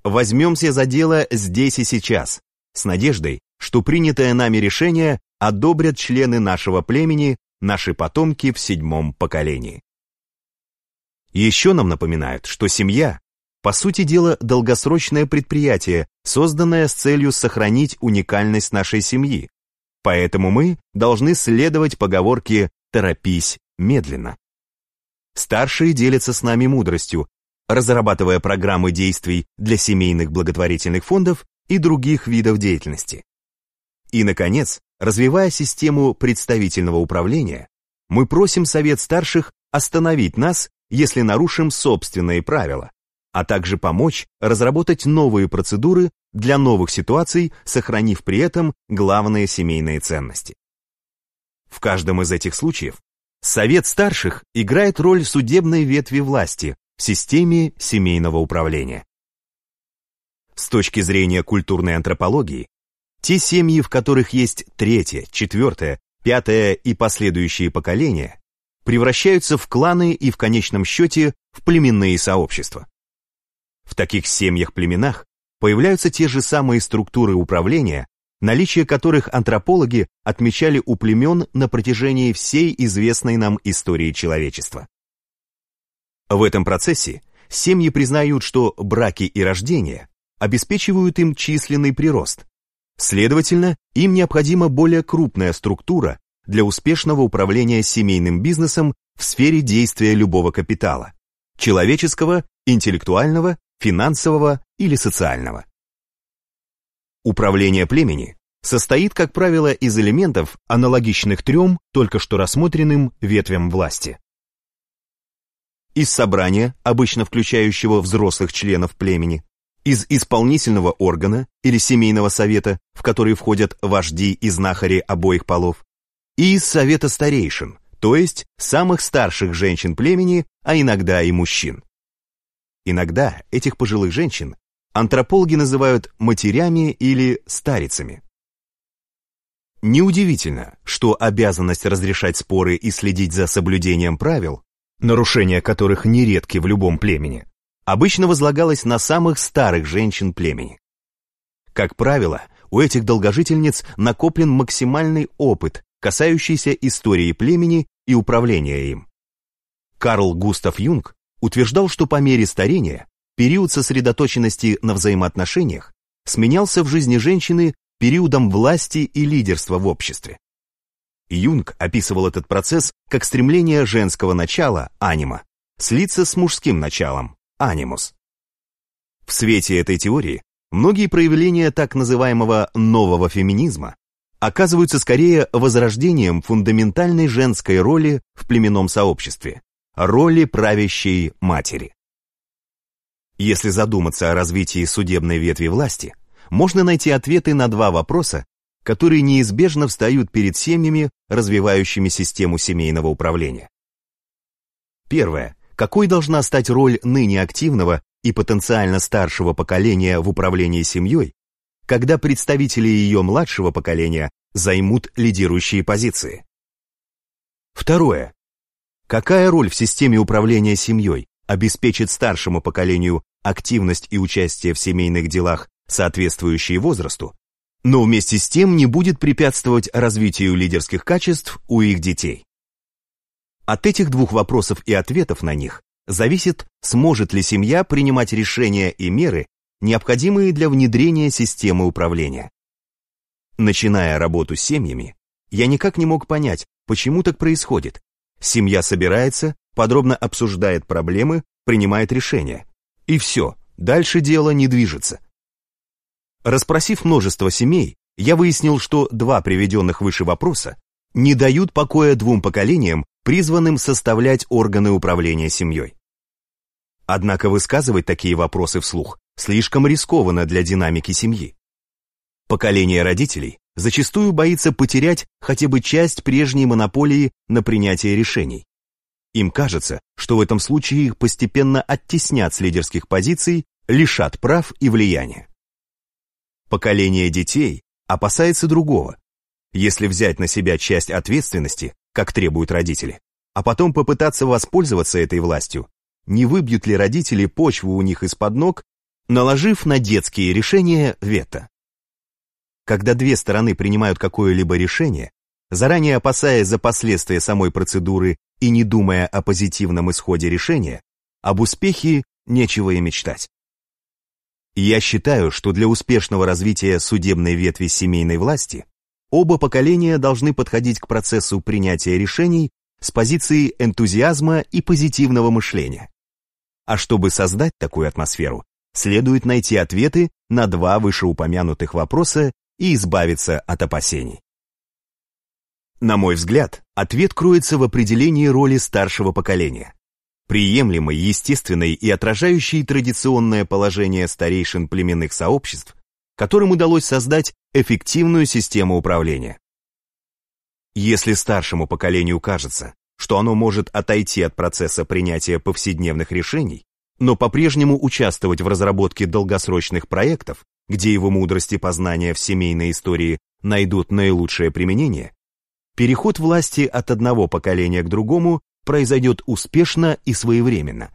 Возьмемся за дело здесь и сейчас, с надеждой, что принятое нами решение одобрят члены нашего племени, наши потомки в седьмом поколении. Еще нам напоминают, что семья по сути дела, долгосрочное предприятие, созданное с целью сохранить уникальность нашей семьи. Поэтому мы должны следовать поговорке «торопись медленно». Старшие делятся с нами мудростью, разрабатывая программы действий для семейных благотворительных фондов и других видов деятельности. И, наконец, развивая систему представительного управления, мы просим совет старших остановить нас, если нарушим собственные правила, а также помочь разработать новые процедуры для новых ситуаций, сохранив при этом главные семейные ценности. В каждом из этих случаев Совет старших играет роль судебной ветви власти в системе семейного управления. С точки зрения культурной антропологии, те семьи, в которых есть третье, четвертое, пятое и последующие поколения, превращаются в кланы и в конечном счете в племенные сообщества. В таких семьях-племенах появляются те же самые структуры управления, наличие которых антропологи отмечали у племен на протяжении всей известной нам истории человечества. В этом процессе семьи признают, что браки и рождения обеспечивают им численный прирост. Следовательно, им необходима более крупная структура для успешного управления семейным бизнесом в сфере действия любого капитала – человеческого, интеллектуального финансового или социального. Управление племени состоит, как правило, из элементов, аналогичных трем только что рассмотренным ветвям власти. Из собрания, обычно включающего взрослых членов племени, из исполнительного органа или семейного совета, в который входят вожди и знахари обоих полов, и из совета старейшин, то есть самых старших женщин племени, а иногда и мужчин. Иногда этих пожилых женщин антропологи называют матерями или старицами. Неудивительно, что обязанность разрешать споры и следить за соблюдением правил, нарушения которых нередки в любом племени, обычно возлагалась на самых старых женщин племени. Как правило, у этих долгожительниц накоплен максимальный опыт, касающийся истории племени и управления им. Карл Густав Юнг утверждал, что по мере старения период сосредоточенности на взаимоотношениях сменялся в жизни женщины периодом власти и лидерства в обществе. Юнг описывал этот процесс как стремление женского начала, анима, слиться с мужским началом, анимус. В свете этой теории многие проявления так называемого нового феминизма оказываются скорее возрождением фундаментальной женской роли в племенном сообществе, роли правящей матери. Если задуматься о развитии судебной ветви власти, можно найти ответы на два вопроса, которые неизбежно встают перед семьями, развивающими систему семейного управления. Первое. Какой должна стать роль ныне активного и потенциально старшего поколения в управлении семьей, когда представители ее младшего поколения займут лидирующие позиции? Второе. Какая роль в системе управления семьей обеспечит старшему поколению активность и участие в семейных делах соответствующие возрасту, но вместе с тем не будет препятствовать развитию лидерских качеств у их детей. От этих двух вопросов и ответов на них зависит, сможет ли семья принимать решения и меры, необходимые для внедрения системы управления. Начиная работу с семьями, я никак не мог понять, почему так происходит. Семья собирается, подробно обсуждает проблемы, принимает решения. И все, дальше дело не движется. Распросив множество семей, я выяснил, что два приведенных выше вопроса не дают покоя двум поколениям, призванным составлять органы управления семьей. Однако высказывать такие вопросы вслух слишком рискованно для динамики семьи. Поколение родителей зачастую боится потерять хотя бы часть прежней монополии на принятие решений. Им кажется, что в этом случае их постепенно оттеснят с лидерских позиций, лишат прав и влияния. Поколение детей опасается другого. Если взять на себя часть ответственности, как требуют родители, а потом попытаться воспользоваться этой властью, не выбьют ли родители почву у них из-под ног, наложив на детские решения вето. Когда две стороны принимают какое-либо решение, заранее опасаясь за последствия самой процедуры и не думая о позитивном исходе решения, об успехе нечего и мечтать. Я считаю, что для успешного развития судебной ветви семейной власти оба поколения должны подходить к процессу принятия решений с позиции энтузиазма и позитивного мышления. А чтобы создать такую атмосферу, следует найти ответы на два вышеупомянутых вопроса и избавиться от опасений. На мой взгляд, ответ кроется в определении роли старшего поколения приемлемой, естественной и отражающей традиционное положение старейшин племенных сообществ, которым удалось создать эффективную систему управления. Если старшему поколению кажется, что оно может отойти от процесса принятия повседневных решений, но по-прежнему участвовать в разработке долгосрочных проектов, где его мудрость и познания в семейной истории найдут наилучшее применение, переход власти от одного поколения к другому произойдет успешно и своевременно.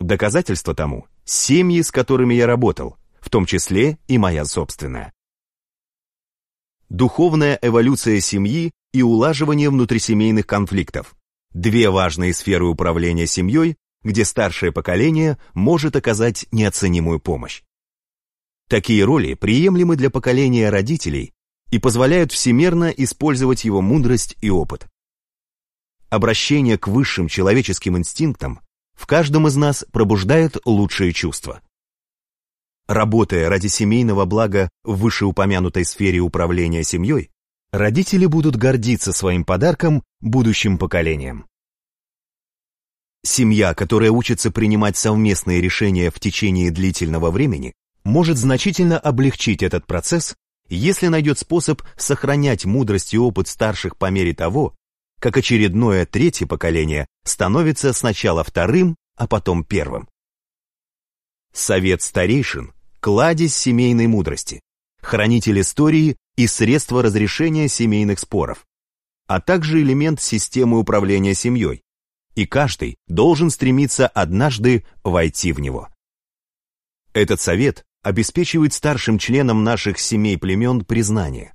Доказательство тому – семьи, с которыми я работал, в том числе и моя собственная. Духовная эволюция семьи и улаживание внутрисемейных конфликтов – две важные сферы управления семьей, где старшее поколение может оказать неоценимую помощь. Такие роли приемлемы для поколения родителей и позволяют всемерно использовать его мудрость и опыт обращение к высшим человеческим инстинктам в каждом из нас пробуждает лучшие чувства. Работая ради семейного блага в вышеупомянутой сфере управления семьей, родители будут гордиться своим подарком будущим поколениям. Семья, которая учится принимать совместные решения в течение длительного времени, может значительно облегчить этот процесс если найдет способ сохранять мудрость и опыт старших по мере того, как очередное третье поколение становится сначала вторым, а потом первым. Совет старейшин – кладезь семейной мудрости, хранитель истории и средство разрешения семейных споров, а также элемент системы управления семьей, и каждый должен стремиться однажды войти в него. Этот совет обеспечивает старшим членам наших семей племен признание,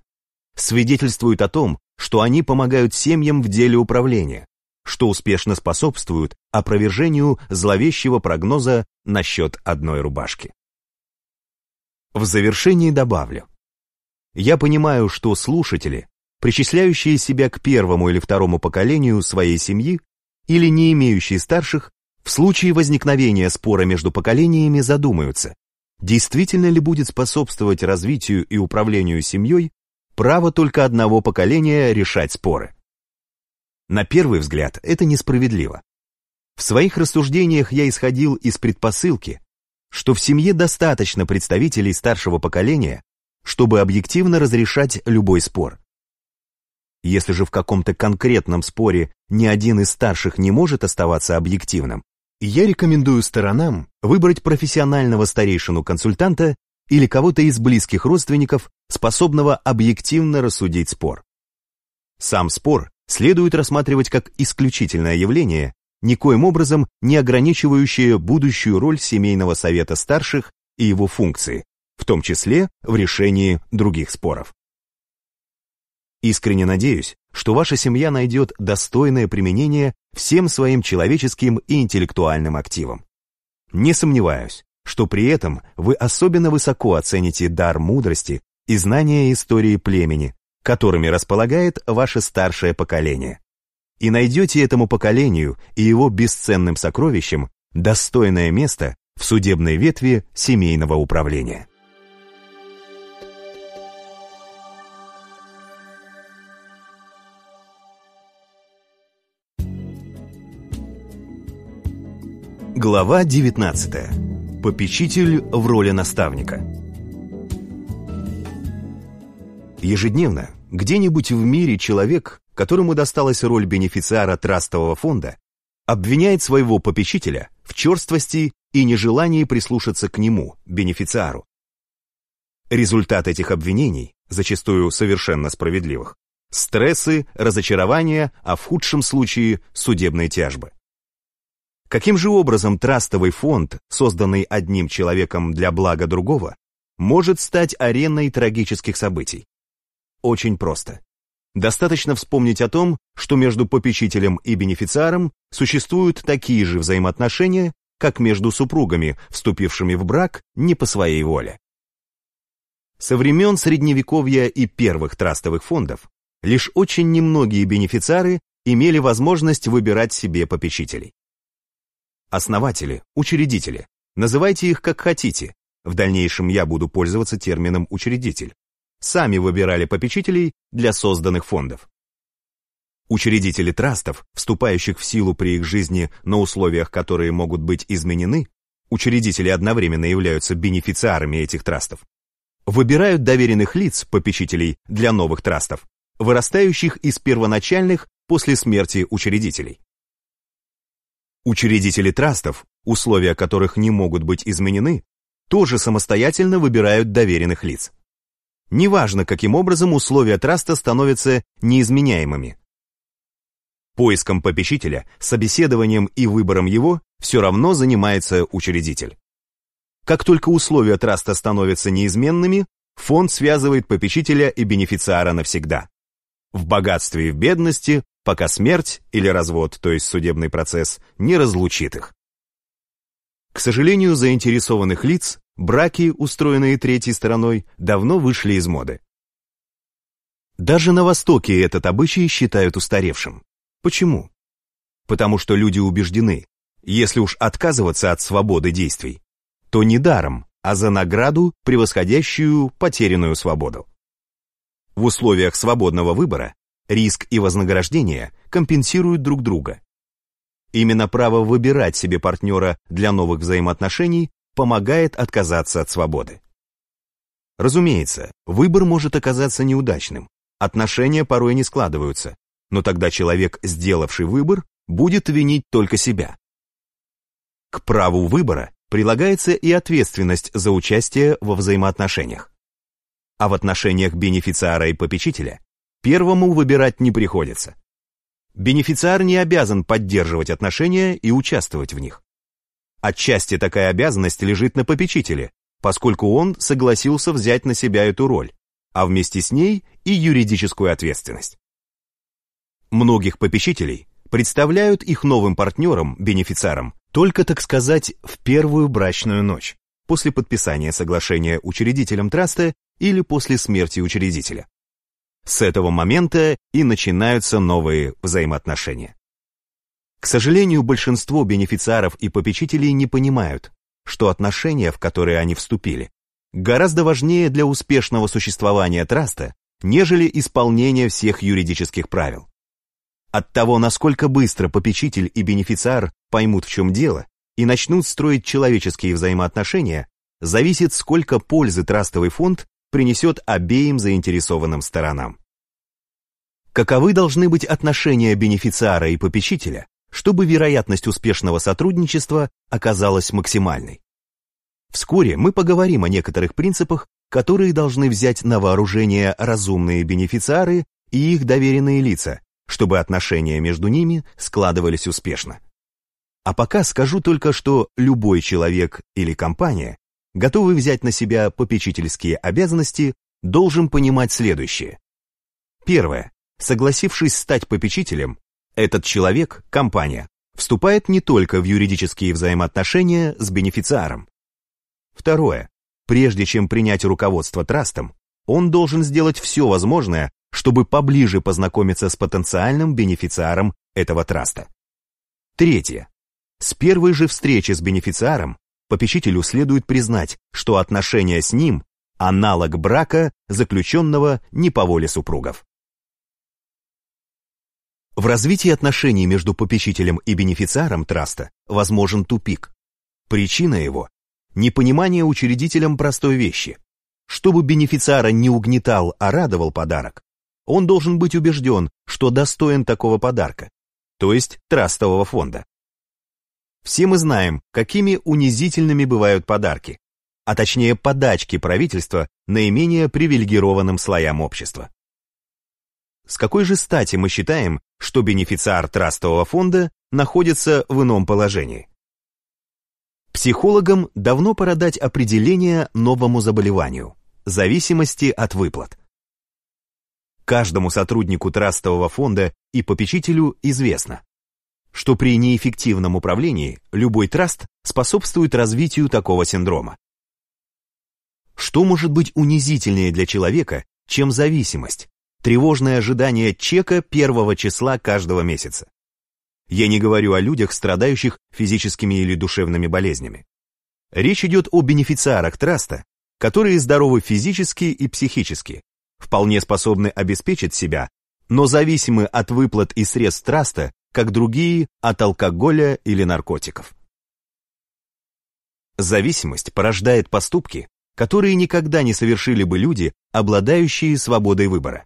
свидетельствует о том, что они помогают семьям в деле управления, что успешно способствуют опровержению зловещего прогноза насчет одной рубашки. В завершении добавлю. Я понимаю, что слушатели, причисляющие себя к первому или второму поколению своей семьи или не имеющие старших, в случае возникновения спора между поколениями задумаются, действительно ли будет способствовать развитию и управлению семьей право только одного поколения решать споры. На первый взгляд это несправедливо. В своих рассуждениях я исходил из предпосылки, что в семье достаточно представителей старшего поколения, чтобы объективно разрешать любой спор. Если же в каком-то конкретном споре ни один из старших не может оставаться объективным, я рекомендую сторонам выбрать профессионального старейшину-консультанта или кого-то из близких родственников, способного объективно рассудить спор. Сам спор следует рассматривать как исключительное явление, никоим образом не ограничивающее будущую роль семейного совета старших и его функции, в том числе в решении других споров. Искренне надеюсь, что ваша семья найдет достойное применение всем своим человеческим и интеллектуальным активам. Не сомневаюсь, что при этом вы особенно высоко оцените дар мудрости и знания истории племени, которыми располагает ваше старшее поколение. И найдете этому поколению и его бесценным сокровищам достойное место в судебной ветви семейного управления. Глава 19. Попечитель в роли наставника. Ежедневно где-нибудь в мире человек, которому досталась роль бенефициара трастового фонда, обвиняет своего попечителя в черствости и нежелании прислушаться к нему, бенефициару. Результат этих обвинений, зачастую совершенно справедливых, стрессы, разочарования, а в худшем случае судебные тяжбы. Каким же образом трастовый фонд, созданный одним человеком для блага другого, может стать ареной трагических событий? Очень просто. Достаточно вспомнить о том, что между попечителем и бенефициаром существуют такие же взаимоотношения, как между супругами, вступившими в брак не по своей воле. Со времен Средневековья и первых трастовых фондов лишь очень немногие бенефициары имели возможность выбирать себе попечителей. Основатели, учредители. Называйте их как хотите. В дальнейшем я буду пользоваться термином «учредитель». Сами выбирали попечителей для созданных фондов. Учредители трастов, вступающих в силу при их жизни на условиях, которые могут быть изменены, учредители одновременно являются бенефициарами этих трастов, выбирают доверенных лиц, попечителей для новых трастов, вырастающих из первоначальных после смерти учредителей. Учредители трастов, условия которых не могут быть изменены, тоже самостоятельно выбирают доверенных лиц. Неважно, каким образом условия траста становятся неизменяемыми. Поиском попечителя, собеседованием и выбором его все равно занимается учредитель. Как только условия траста становятся неизменными, фонд связывает попечителя и бенефициара навсегда. В богатстве и в бедности, пока смерть или развод, то есть судебный процесс, не разлучит их. К сожалению, заинтересованных лиц браки, устроенные третьей стороной, давно вышли из моды. Даже на Востоке этот обычай считают устаревшим. Почему? Потому что люди убеждены, если уж отказываться от свободы действий, то не даром, а за награду, превосходящую потерянную свободу. В условиях свободного выбора Риск и вознаграждение компенсируют друг друга. Именно право выбирать себе партнера для новых взаимоотношений помогает отказаться от свободы. Разумеется, выбор может оказаться неудачным, отношения порой не складываются, но тогда человек, сделавший выбор, будет винить только себя. К праву выбора прилагается и ответственность за участие во взаимоотношениях. А в отношениях бенефициара и попечителя первому выбирать не приходится. Бенефициар не обязан поддерживать отношения и участвовать в них. Отчасти такая обязанность лежит на попечителе, поскольку он согласился взять на себя эту роль, а вместе с ней и юридическую ответственность. Многих попечителей представляют их новым партнерам, бенефициарам, только, так сказать, в первую брачную ночь, после подписания соглашения учредителем траста или после смерти учредителя. С этого момента и начинаются новые взаимоотношения. К сожалению, большинство бенефициаров и попечителей не понимают, что отношения, в которые они вступили, гораздо важнее для успешного существования траста, нежели исполнение всех юридических правил. От того, насколько быстро попечитель и бенефициар поймут, в чем дело, и начнут строить человеческие взаимоотношения, зависит, сколько пользы трастовый фонд принесет обеим заинтересованным сторонам. Каковы должны быть отношения бенефициара и попечителя, чтобы вероятность успешного сотрудничества оказалась максимальной? Вскоре мы поговорим о некоторых принципах, которые должны взять на вооружение разумные бенефициары и их доверенные лица, чтобы отношения между ними складывались успешно. А пока скажу только, что любой человек или компания готовый взять на себя попечительские обязанности, должен понимать следующее. Первое. Согласившись стать попечителем, этот человек, компания, вступает не только в юридические взаимоотношения с бенефициаром. Второе. Прежде чем принять руководство трастом, он должен сделать все возможное, чтобы поближе познакомиться с потенциальным бенефициаром этого траста. Третье. С первой же встречи с бенефициаром попечителю следует признать, что отношения с ним – аналог брака, заключенного не по воле супругов. В развитии отношений между попечителем и бенефициаром траста возможен тупик. Причина его – непонимание учредителем простой вещи. Чтобы бенефициара не угнетал, а радовал подарок, он должен быть убежден, что достоин такого подарка, то есть трастового фонда. Все мы знаем, какими унизительными бывают подарки, а точнее подачки правительства наименее привилегированным слоям общества. С какой же стати мы считаем, что бенефициар трастового фонда находится в ином положении? Психологам давно пора дать определение новому заболеванию – зависимости от выплат. Каждому сотруднику трастового фонда и попечителю известно, что при неэффективном управлении любой траст способствует развитию такого синдрома. Что может быть унизительнее для человека, чем зависимость, тревожное ожидание чека первого числа каждого месяца? Я не говорю о людях, страдающих физическими или душевными болезнями. Речь идет о бенефициарах траста, которые здоровы физически и психически, вполне способны обеспечить себя, но зависимы от выплат и средств траста как другие от алкоголя или наркотиков. Зависимость порождает поступки, которые никогда не совершили бы люди, обладающие свободой выбора.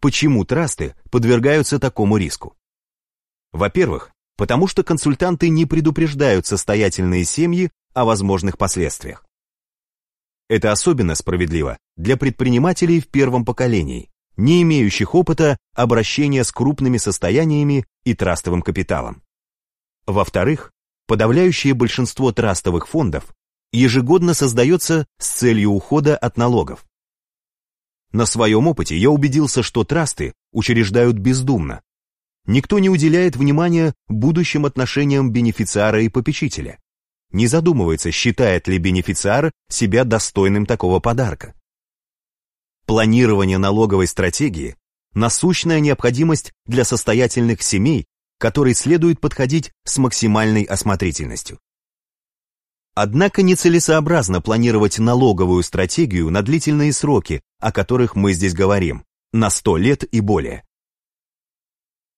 Почему трасты подвергаются такому риску? Во-первых, потому что консультанты не предупреждают состоятельные семьи о возможных последствиях. Это особенно справедливо для предпринимателей в первом поколении, не имеющих опыта обращения с крупными состояниями и трастовым капиталом. Во-вторых, подавляющее большинство трастовых фондов ежегодно создается с целью ухода от налогов. На своем опыте я убедился, что трасты учреждают бездумно. Никто не уделяет внимания будущим отношениям бенефициара и попечителя. Не задумывается, считает ли бенефициар себя достойным такого подарка. Планирование налоговой стратегии – насущная необходимость для состоятельных семей, которой следует подходить с максимальной осмотрительностью. Однако нецелесообразно планировать налоговую стратегию на длительные сроки, о которых мы здесь говорим, на 100 лет и более.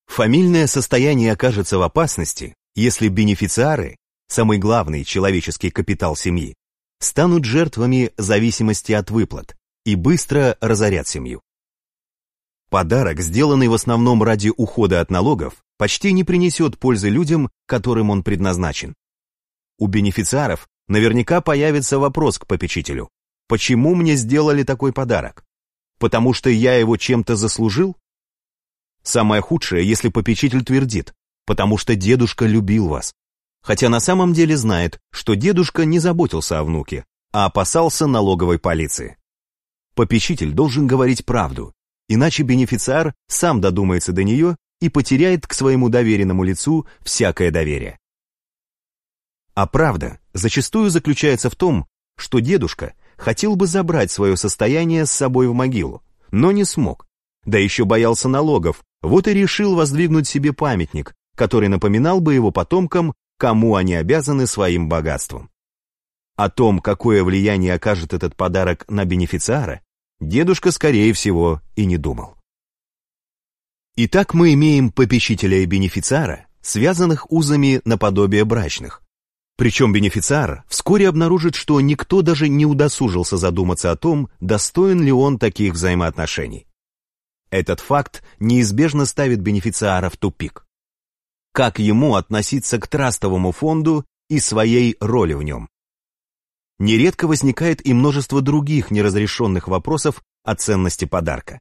Фамильное состояние окажется в опасности, если бенефициары, самый главный человеческий капитал семьи, станут жертвами зависимости от выплат и быстро разорят семью. Подарок, сделанный в основном ради ухода от налогов, почти не принесет пользы людям, которым он предназначен. У бенефициаров наверняка появится вопрос к попечителю. Почему мне сделали такой подарок? Потому что я его чем-то заслужил? Самое худшее, если попечитель твердит, потому что дедушка любил вас. Хотя на самом деле знает, что дедушка не заботился о внуке, а опасался налоговой полиции. Попечитель должен говорить правду, иначе бенефициар сам додумается до нее и потеряет к своему доверенному лицу всякое доверие. А правда зачастую заключается в том, что дедушка хотел бы забрать свое состояние с собой в могилу, но не смог, да еще боялся налогов, вот и решил воздвигнуть себе памятник, который напоминал бы его потомкам, кому они обязаны своим богатством. О том, какое влияние окажет этот подарок на бенефициара, дедушка, скорее всего, и не думал. Итак, мы имеем попечителя и бенефициара, связанных узами наподобие брачных. Причем бенефициар вскоре обнаружит, что никто даже не удосужился задуматься о том, достоин ли он таких взаимоотношений. Этот факт неизбежно ставит бенефициара в тупик. Как ему относиться к трастовому фонду и своей роли в нем? Нередко возникает и множество других неразрешенных вопросов о ценности подарка.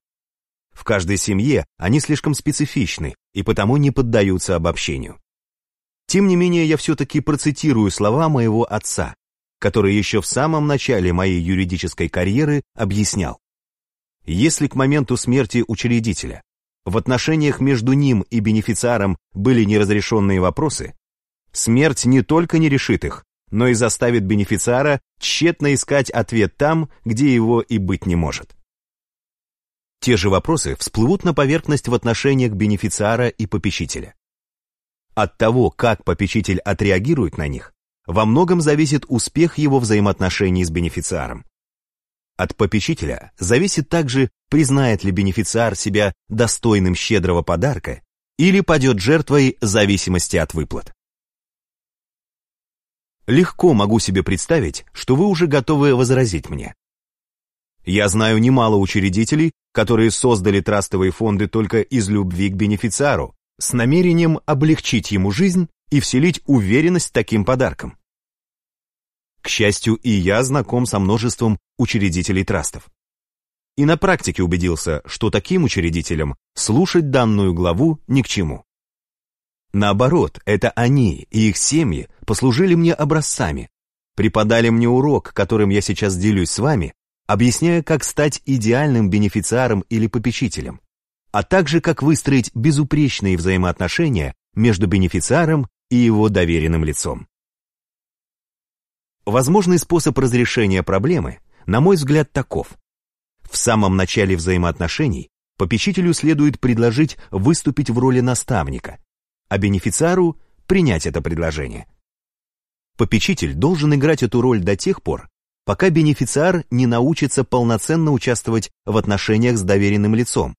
В каждой семье они слишком специфичны и потому не поддаются обобщению. Тем не менее, я все-таки процитирую слова моего отца, который еще в самом начале моей юридической карьеры объяснял. Если к моменту смерти учредителя в отношениях между ним и бенефициаром были неразрешенные вопросы, смерть не только не решит их, но и заставит бенефициара тщетно искать ответ там, где его и быть не может. Те же вопросы всплывут на поверхность в отношениях бенефициара и попечителя. От того, как попечитель отреагирует на них, во многом зависит успех его взаимоотношений с бенефициаром. От попечителя зависит также, признает ли бенефициар себя достойным щедрого подарка или падет жертвой зависимости от выплат. Легко могу себе представить, что вы уже готовы возразить мне. Я знаю немало учредителей, которые создали трастовые фонды только из любви к бенефициару, с намерением облегчить ему жизнь и вселить уверенность таким подарком. К счастью, и я знаком со множеством учредителей трастов. И на практике убедился, что таким учредителям слушать данную главу ни к чему. Наоборот, это они и их семьи послужили мне образцами, преподали мне урок, которым я сейчас делюсь с вами, объясняя, как стать идеальным бенефициаром или попечителем, а также как выстроить безупречные взаимоотношения между бенефициаром и его доверенным лицом. Возможный способ разрешения проблемы, на мой взгляд, таков. В самом начале взаимоотношений попечителю следует предложить выступить в роли наставника, а бенефициару принять это предложение. Попечитель должен играть эту роль до тех пор, пока бенефициар не научится полноценно участвовать в отношениях с доверенным лицом,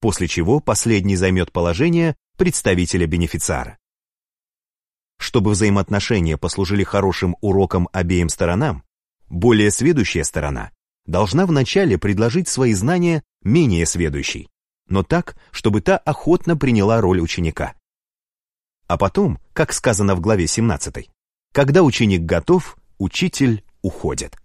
после чего последний займет положение представителя бенефициара. Чтобы взаимоотношения послужили хорошим уроком обеим сторонам, более сведущая сторона должна вначале предложить свои знания менее сведущей, но так, чтобы та охотно приняла роль ученика. А потом, как сказано в главе 17, когда ученик готов, учитель уходит.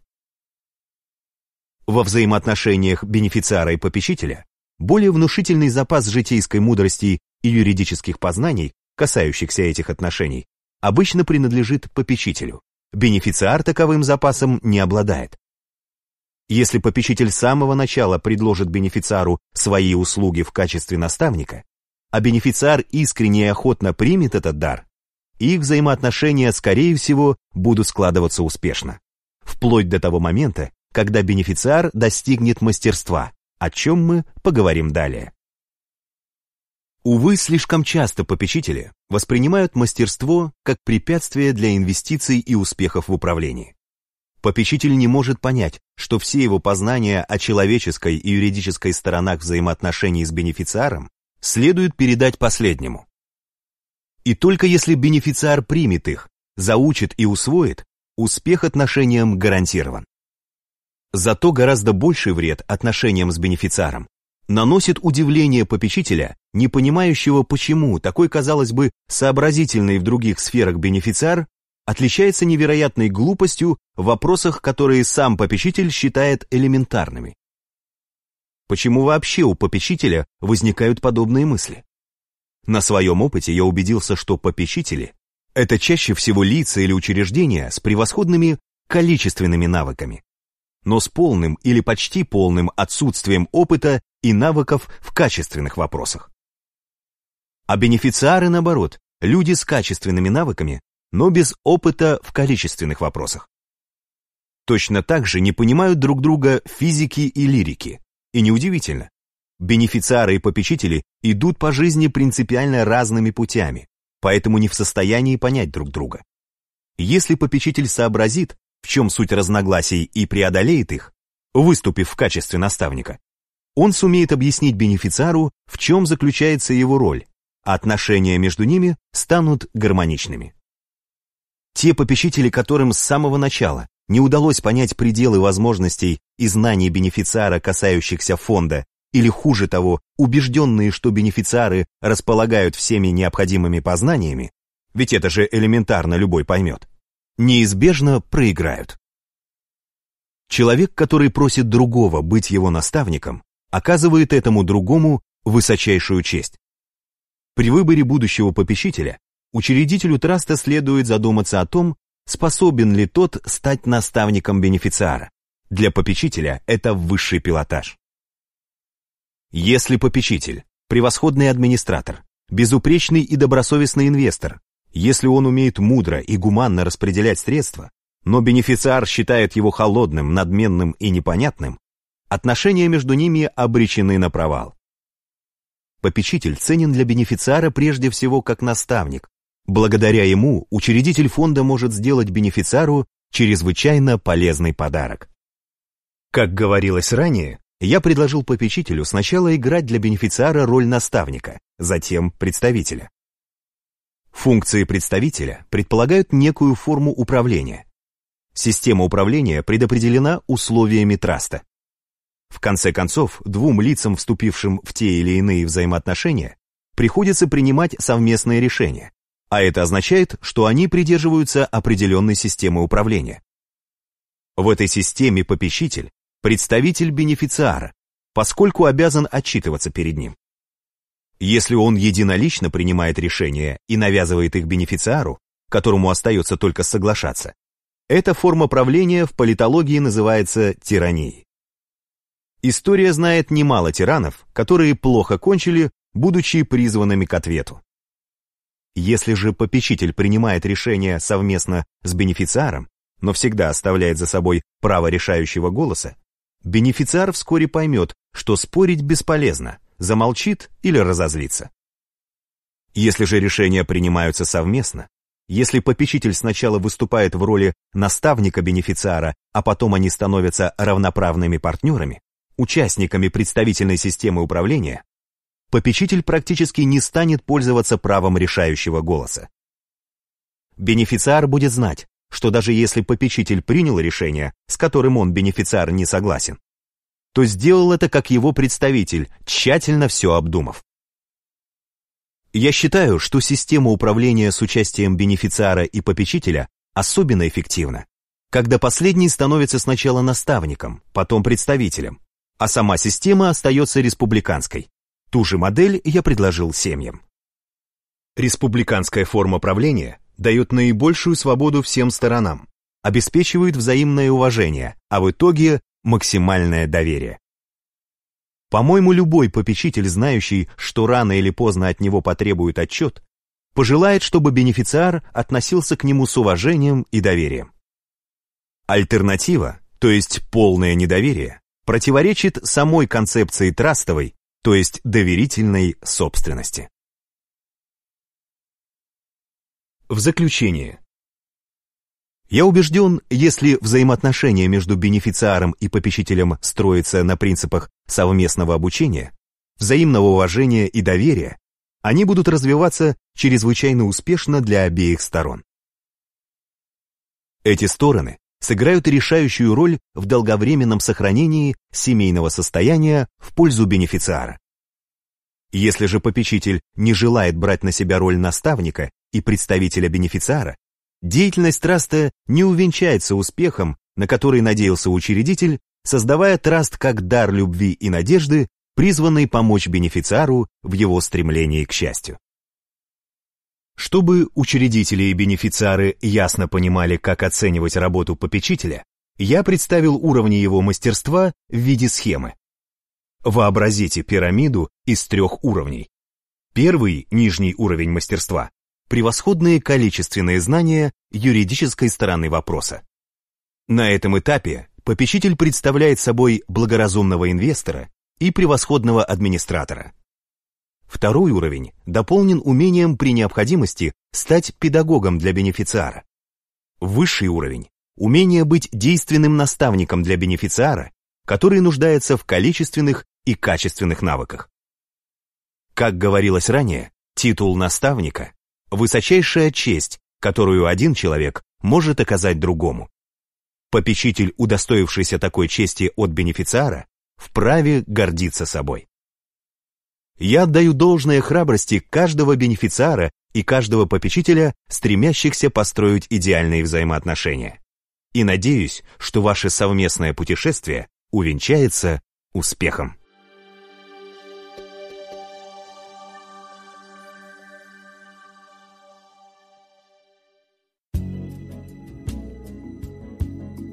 Во взаимоотношениях бенефициара и попечителя более внушительный запас житейской мудрости и юридических познаний, касающихся этих отношений, обычно принадлежит попечителю. Бенефициар таковым запасом не обладает. Если попечитель с самого начала предложит бенефициару свои услуги в качестве наставника, а бенефициар искренне и охотно примет этот дар, их взаимоотношения, скорее всего, будут складываться успешно. Вплоть до того момента, когда бенефициар достигнет мастерства, о чем мы поговорим далее. Увы, слишком часто попечители воспринимают мастерство как препятствие для инвестиций и успехов в управлении. Попечитель не может понять, что все его познания о человеческой и юридической сторонах взаимоотношений с бенефициаром следует передать последнему. И только если бенефициар примет их, заучит и усвоит, успех отношениям гарантирован. Зато гораздо больший вред отношениям с бенефициаром наносит удивление попечителя, не понимающего, почему такой, казалось бы, сообразительный в других сферах бенефициар отличается невероятной глупостью в вопросах, которые сам попечитель считает элементарными. Почему вообще у попечителя возникают подобные мысли? На своем опыте я убедился, что попечители – это чаще всего лица или учреждения с превосходными количественными навыками, но с полным или почти полным отсутствием опыта и навыков в качественных вопросах. А бенефициары, наоборот, люди с качественными навыками, но без опыта в количественных вопросах. Точно так же не понимают друг друга физики и лирики. И неудивительно. Бенефициары и попечители идут по жизни принципиально разными путями, поэтому не в состоянии понять друг друга. Если попечитель сообразит, в чем суть разногласий и преодолеет их, выступив в качестве наставника, он сумеет объяснить бенефициару, в чем заключается его роль, а отношения между ними станут гармоничными. Те попечители, которым с самого начала не удалось понять пределы возможностей и знаний бенефициара, касающихся фонда, или хуже того, убежденные, что бенефициары располагают всеми необходимыми познаниями, ведь это же элементарно любой поймет, неизбежно проиграют. Человек, который просит другого быть его наставником, оказывает этому другому высочайшую честь. При выборе будущего попечителя учредителю траста следует задуматься о том, способен ли тот стать наставником бенефициара. Для попечителя это высший пилотаж. Если попечитель, превосходный администратор, безупречный и добросовестный инвестор, если он умеет мудро и гуманно распределять средства, но бенефициар считает его холодным, надменным и непонятным, отношения между ними обречены на провал. Попечитель ценен для бенефициара прежде всего как наставник, Благодаря ему учредитель фонда может сделать бенефициару чрезвычайно полезный подарок. Как говорилось ранее, я предложил попечителю сначала играть для бенефициара роль наставника, затем представителя. Функции представителя предполагают некую форму управления. Система управления предопределена условиями траста. В конце концов, двум лицам, вступившим в те или иные взаимоотношения, приходится принимать совместные решения, а это означает, что они придерживаются определенной системы управления. В этой системе попечитель – представитель бенефициара, поскольку обязан отчитываться перед ним. Если он единолично принимает решения и навязывает их бенефициару, которому остается только соглашаться, эта форма правления в политологии называется тиранией. История знает немало тиранов, которые плохо кончили, будучи призванными к ответу. Если же попечитель принимает решение совместно с бенефициаром, но всегда оставляет за собой право решающего голоса, бенефициар вскоре поймет, что спорить бесполезно, замолчит или разозлится. Если же решения принимаются совместно, если попечитель сначала выступает в роли наставника бенефициара, а потом они становятся равноправными партнерами, участниками представительной системы управления, попечитель практически не станет пользоваться правом решающего голоса. Бенефициар будет знать, что даже если попечитель принял решение, с которым он, бенефициар, не согласен, то сделал это как его представитель, тщательно все обдумав. Я считаю, что система управления с участием бенефициара и попечителя особенно эффективна, когда последний становится сначала наставником, потом представителем, а сама система остается республиканской. Ту же модель я предложил семьям. Республиканская форма правления дает наибольшую свободу всем сторонам, обеспечивает взаимное уважение, а в итоге максимальное доверие. По-моему, любой попечитель, знающий, что рано или поздно от него потребует отчет, пожелает, чтобы бенефициар относился к нему с уважением и доверием. Альтернатива, то есть полное недоверие, противоречит самой концепции трастовой то есть доверительной собственности. В заключение. Я убежден, если взаимоотношения между бенефициаром и попечителем строятся на принципах совместного обучения, взаимного уважения и доверия, они будут развиваться чрезвычайно успешно для обеих сторон. Эти стороны сыграют решающую роль в долговременном сохранении семейного состояния в пользу бенефициара. Если же попечитель не желает брать на себя роль наставника и представителя бенефициара, деятельность траста не увенчается успехом, на который надеялся учредитель, создавая траст как дар любви и надежды, призванный помочь бенефициару в его стремлении к счастью. Чтобы учредители и бенефициары ясно понимали, как оценивать работу попечителя, я представил уровни его мастерства в виде схемы. Вообразите пирамиду из трех уровней. Первый, нижний уровень мастерства, превосходные количественные знания юридической стороны вопроса. На этом этапе попечитель представляет собой благоразумного инвестора и превосходного администратора. Второй уровень дополнен умением при необходимости стать педагогом для бенефициара. Высший уровень – умение быть действенным наставником для бенефициара, который нуждается в количественных и качественных навыках. Как говорилось ранее, титул наставника – высочайшая честь, которую один человек может оказать другому. Попечитель, удостоившийся такой чести от бенефициара, вправе гордиться собой. Я отдаю должное храбрости каждого бенефициара и каждого попечителя, стремящихся построить идеальные взаимоотношения. И надеюсь, что ваше совместное путешествие увенчается успехом.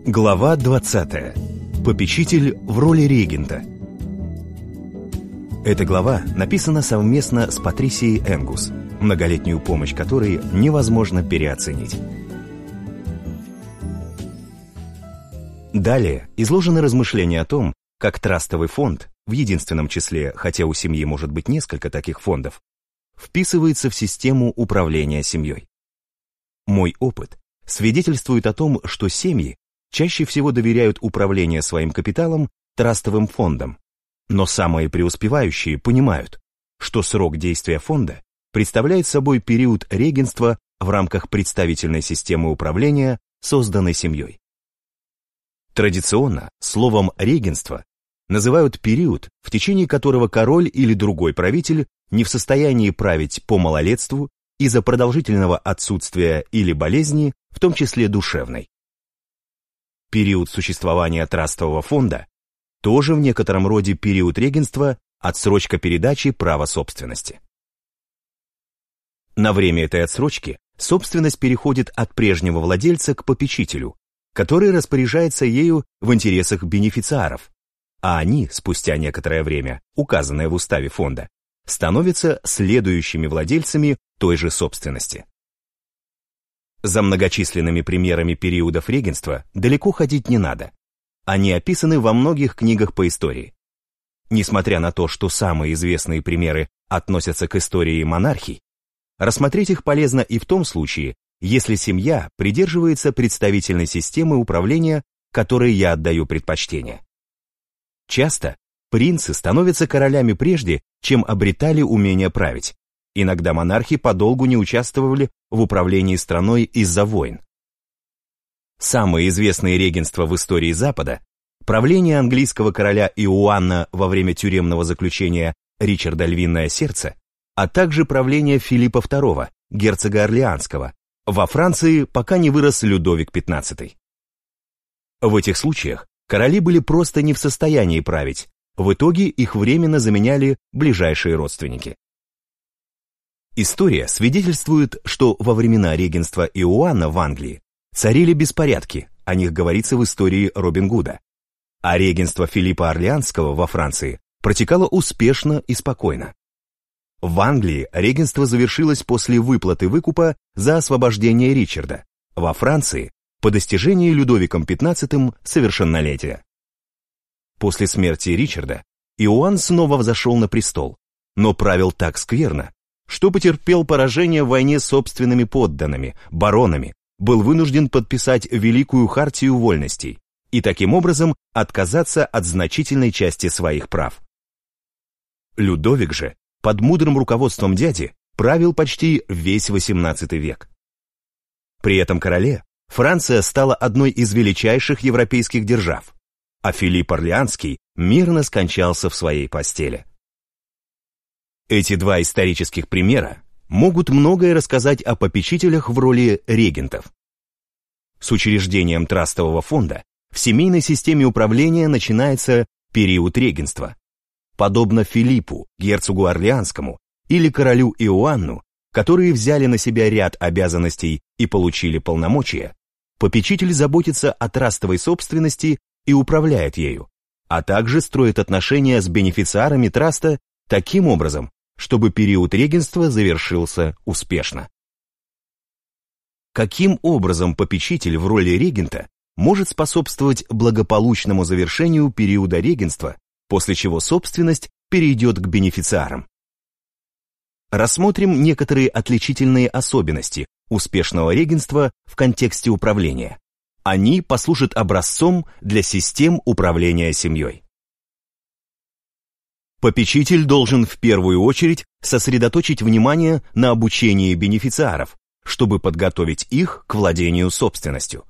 Глава 20. Попечитель в роли регента. Эта глава написана совместно с Патрисией Энгус, многолетнюю помощь которой невозможно переоценить. Далее изложены размышления о том, как трастовый фонд, в единственном числе, хотя у семьи может быть несколько таких фондов, вписывается в систему управления семьей. Мой опыт свидетельствует о том, что семьи чаще всего доверяют управление своим капиталом трастовым фондам, но самые преуспевающие понимают, что срок действия фонда представляет собой период регенства в рамках представительной системы управления, созданной семьей. Традиционно словом «регенство» называют период, в течение которого король или другой правитель не в состоянии править по малолетству из-за продолжительного отсутствия или болезни, в том числе душевной. Период существования трастового фонда тоже в некотором роде период регенства, отсрочка передачи права собственности. На время этой отсрочки собственность переходит от прежнего владельца к попечителю, который распоряжается ею в интересах бенефициаров, а они, спустя некоторое время, указанное в уставе фонда, становятся следующими владельцами той же собственности. За многочисленными примерами периодов регенства далеко ходить не надо. Они описаны во многих книгах по истории. Несмотря на то, что самые известные примеры относятся к истории монархий, рассмотреть их полезно и в том случае, если семья придерживается представительной системы управления, которой я отдаю предпочтение. Часто принцы становятся королями прежде, чем обретали умение править. Иногда монархи подолгу не участвовали в управлении страной из-за войн. Самые известные регенства в истории Запада – правление английского короля Иоанна во время тюремного заключения Ричарда Львиное Сердце, а также правление Филиппа II, герцога Орлеанского, во Франции, пока не вырос Людовик XV. В этих случаях короли были просто не в состоянии править, в итоге их временно заменяли ближайшие родственники. История свидетельствует, что во времена регенства Иоанна в Англии Царили беспорядки, о них говорится в истории Робин Гуда. А регенство Филиппа Орлеанского во Франции протекало успешно и спокойно. В Англии регенство завершилось после выплаты выкупа за освобождение Ричарда, во Франции по достижении Людовиком XV совершеннолетия. После смерти Ричарда Иоанн снова взошел на престол, но правил так скверно, что потерпел поражение в войне собственными подданными, баронами, был вынужден подписать Великую Хартию Вольностей и таким образом отказаться от значительной части своих прав. Людовик же, под мудрым руководством дяди, правил почти весь XVIII век. При этом короле Франция стала одной из величайших европейских держав, а Филипп Орлеанский мирно скончался в своей постели. Эти два исторических примера могут многое рассказать о попечителях в роли регентов. С учреждением трастового фонда в семейной системе управления начинается период регенства. Подобно Филиппу, герцогу Орлеанскому, или королю Иоанну, которые взяли на себя ряд обязанностей и получили полномочия, попечитель заботится о трастовой собственности и управляет ею, а также строит отношения с бенефициарами траста таким образом, чтобы период регенства завершился успешно. Каким образом попечитель в роли регента может способствовать благополучному завершению периода регенства, после чего собственность перейдет к бенефициарам? Рассмотрим некоторые отличительные особенности успешного регенства в контексте управления. Они послужат образцом для систем управления семьей. Попечитель должен в первую очередь сосредоточить внимание на обучении бенефициаров, чтобы подготовить их к владению собственностью.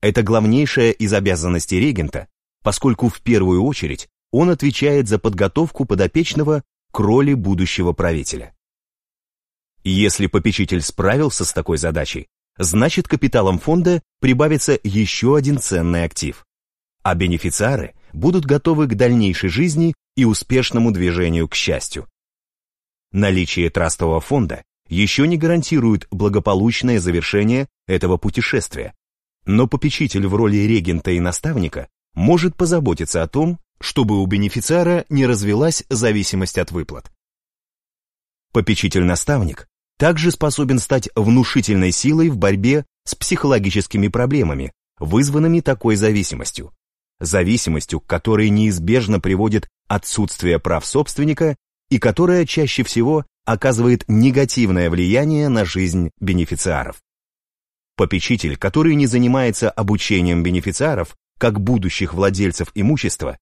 Это главнейшая из обязанностей регента, поскольку в первую очередь он отвечает за подготовку подопечного к роли будущего правителя. Если попечитель справился с такой задачей, значит капиталом фонда прибавится еще один ценный актив, а бенефициары будут готовы к дальнейшей жизни и успешному движению к счастью. Наличие трастового фонда еще не гарантирует благополучное завершение этого путешествия, но попечитель в роли регента и наставника может позаботиться о том, чтобы у бенефициара не развелась зависимость от выплат. Попечитель-наставник также способен стать внушительной силой в борьбе с психологическими проблемами, вызванными такой зависимостью. Зависимостью, к которой неизбежно приводит отсутствие прав собственника и которая чаще всего оказывает негативное влияние на жизнь бенефициаров. Попечитель, который не занимается обучением бенефициаров, как будущих владельцев имущества,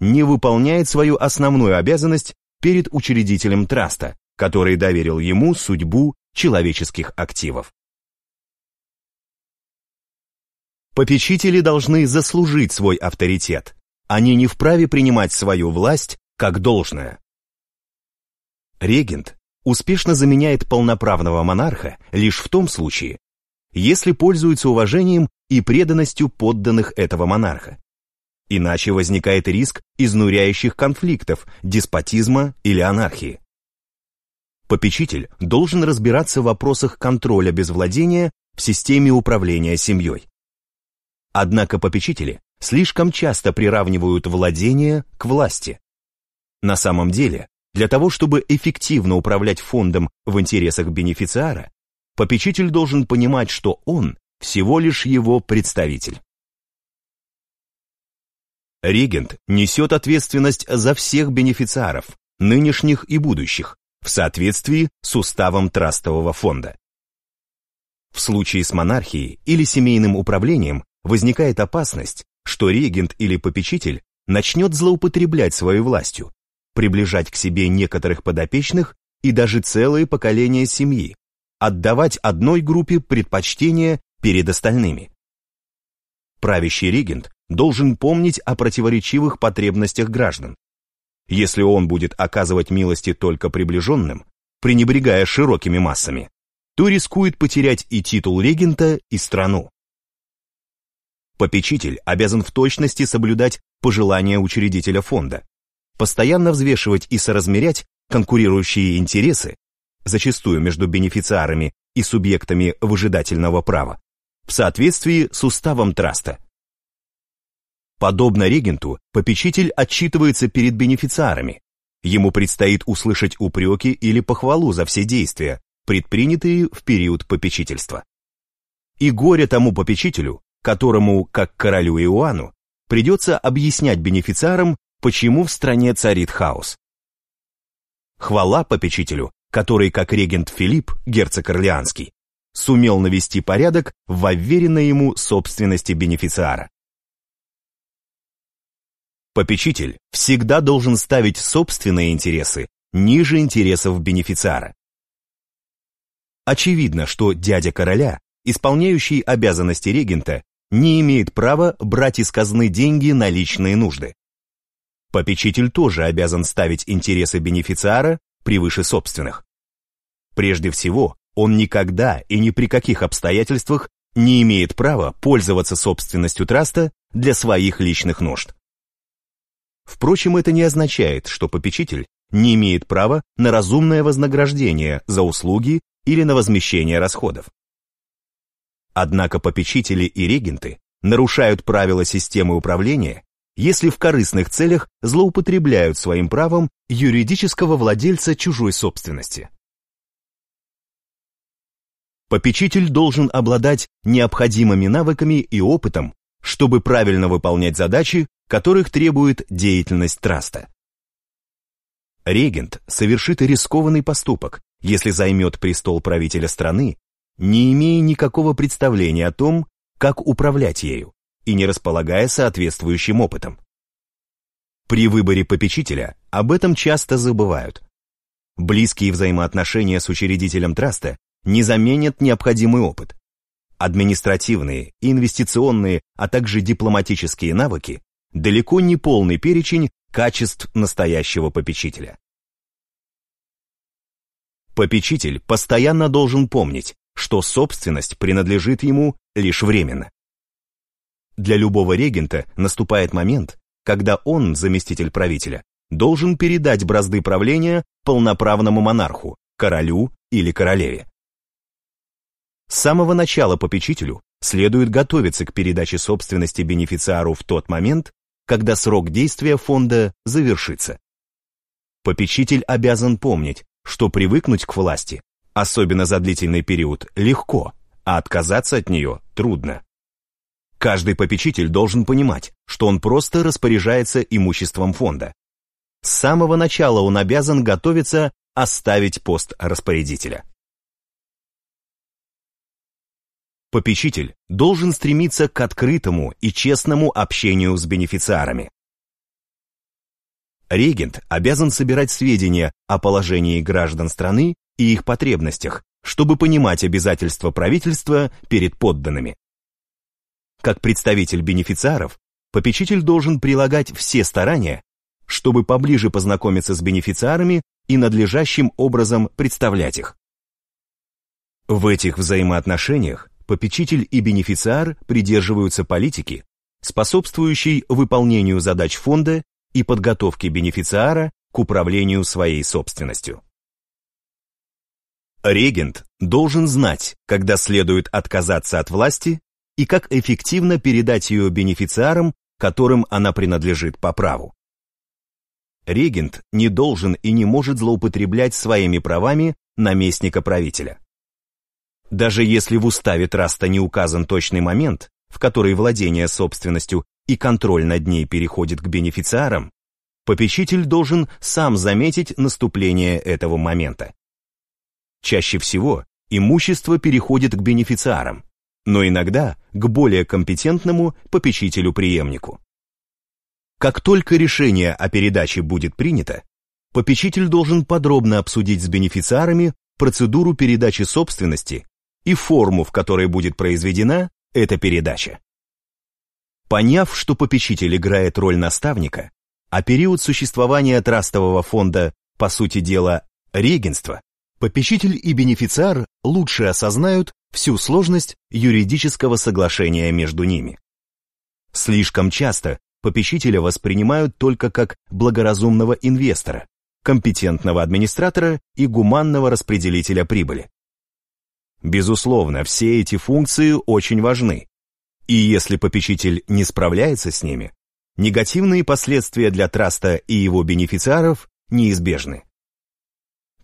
не выполняет свою основную обязанность перед учредителем траста, который доверил ему судьбу человеческих активов. Попечители должны заслужить свой авторитет. Они не вправе принимать свою власть как должное. Регент успешно заменяет полноправного монарха лишь в том случае, если пользуется уважением и преданностью подданных этого монарха. Иначе возникает риск изнуряющих конфликтов, деспотизма или анархии. Попечитель должен разбираться в вопросах контроля без владения в системе управления семьей. Однако попечители слишком часто приравнивают владение к власти. На самом деле, для того, чтобы эффективно управлять фондом в интересах бенефициара, попечитель должен понимать, что он всего лишь его представитель. Регент несет ответственность за всех бенефициаров, нынешних и будущих, в соответствии с уставом трастового фонда. В случае с монархией или семейным управлением возникает опасность, что регент или попечитель начнет злоупотреблять своей властью, приближать к себе некоторых подопечных и даже целые поколения семьи, отдавать одной группе предпочтение перед остальными. Правящий регент должен помнить о противоречивых потребностях граждан. Если он будет оказывать милости только приближенным, пренебрегая широкими массами, то рискует потерять и титул регента, и страну. Попечитель обязан в точности соблюдать пожелания учредителя фонда, постоянно взвешивать и соразмерять конкурирующие интересы, зачастую между бенефициарами и субъектами выжидательного права, в соответствии с уставом траста, Подобно регенту, попечитель отчитывается перед бенефициарами. Ему предстоит услышать упреки или похвалу за все действия, предпринятые в период попечительства. И горе тому попечителю, которому, как королю Иоанну, придется объяснять бенефициарам, почему в стране царит хаос. Хвала попечителю, который, как регент Филипп, герцог Орлеанский, сумел навести порядок в уверенной ему собственности бенефициара. Попечитель всегда должен ставить собственные интересы ниже интересов бенефициара. Очевидно, что дядя короля исполняющий обязанности регента, не имеет права брать из казны деньги на личные нужды. Попечитель тоже обязан ставить интересы бенефициара превыше собственных. Прежде всего, он никогда и ни при каких обстоятельствах не имеет права пользоваться собственностью траста для своих личных нужд. Впрочем, это не означает, что попечитель не имеет права на разумное вознаграждение за услуги или на возмещение расходов. Однако попечители и регенты нарушают правила системы управления, если в корыстных целях злоупотребляют своим правом юридического владельца чужой собственности. Попечитель должен обладать необходимыми навыками и опытом, чтобы правильно выполнять задачи, которых требует деятельность траста. Регент совершит рискованный поступок, если займет престол правителя страны, не имея никакого представления о том, как управлять ею, и не располагая соответствующим опытом. При выборе попечителя об этом часто забывают. Близкие взаимоотношения с учредителем траста не заменят необходимый опыт. Административные, инвестиционные, а также дипломатические навыки далеко не полный перечень качеств настоящего попечителя. Попечитель постоянно должен помнить, что собственность принадлежит ему лишь временно. Для любого регента наступает момент, когда он, заместитель правителя, должен передать бразды правления полноправному монарху, королю или королеве. С самого начала попечителю следует готовиться к передаче собственности бенефициару в тот момент, когда срок действия фонда завершится. Попечитель обязан помнить, что привыкнуть к власти, особенно за длительный период, легко, а отказаться от нее трудно. Каждый попечитель должен понимать, что он просто распоряжается имуществом фонда. С самого начала он обязан готовиться оставить пост распорядителя. Попечитель должен стремиться к открытому и честному общению с бенефициарами. Регент обязан собирать сведения о положении граждан страны и их потребностях, чтобы понимать обязательства правительства перед подданными. Как представитель бенефициаров, попечитель должен прилагать все старания, чтобы поближе познакомиться с бенефициарами и надлежащим образом представлять их. В этих взаимоотношениях попечитель и бенефициар придерживаются политики, способствующей выполнению задач фонда и подготовке бенефициара к управлению своей собственностью. Регент должен знать, когда следует отказаться от власти и как эффективно передать ее бенефициарам, которым она принадлежит по праву. Регент не должен и не может злоупотреблять своими правами наместника правителя. Даже если в уставе траста не указан точный момент, в который владение собственностью и контроль над ней переходит к бенефициарам, попечитель должен сам заметить наступление этого момента. Чаще всего имущество переходит к бенефициарам, но иногда к более компетентному попечителю-преемнику. Как только решение о передаче будет принято, попечитель должен подробно обсудить с бенефициарами процедуру передачи собственности и форму, в которой будет произведена эта передача. Поняв, что попечитель играет роль наставника, а период существования трастового фонда, по сути дела, регенство, попечитель и бенефициар лучше осознают всю сложность юридического соглашения между ними. Слишком часто попечителя воспринимают только как благоразумного инвестора, компетентного администратора и гуманного распределителя прибыли. Безусловно, все эти функции очень важны. И если попечитель не справляется с ними, негативные последствия для траста и его бенефициаров неизбежны.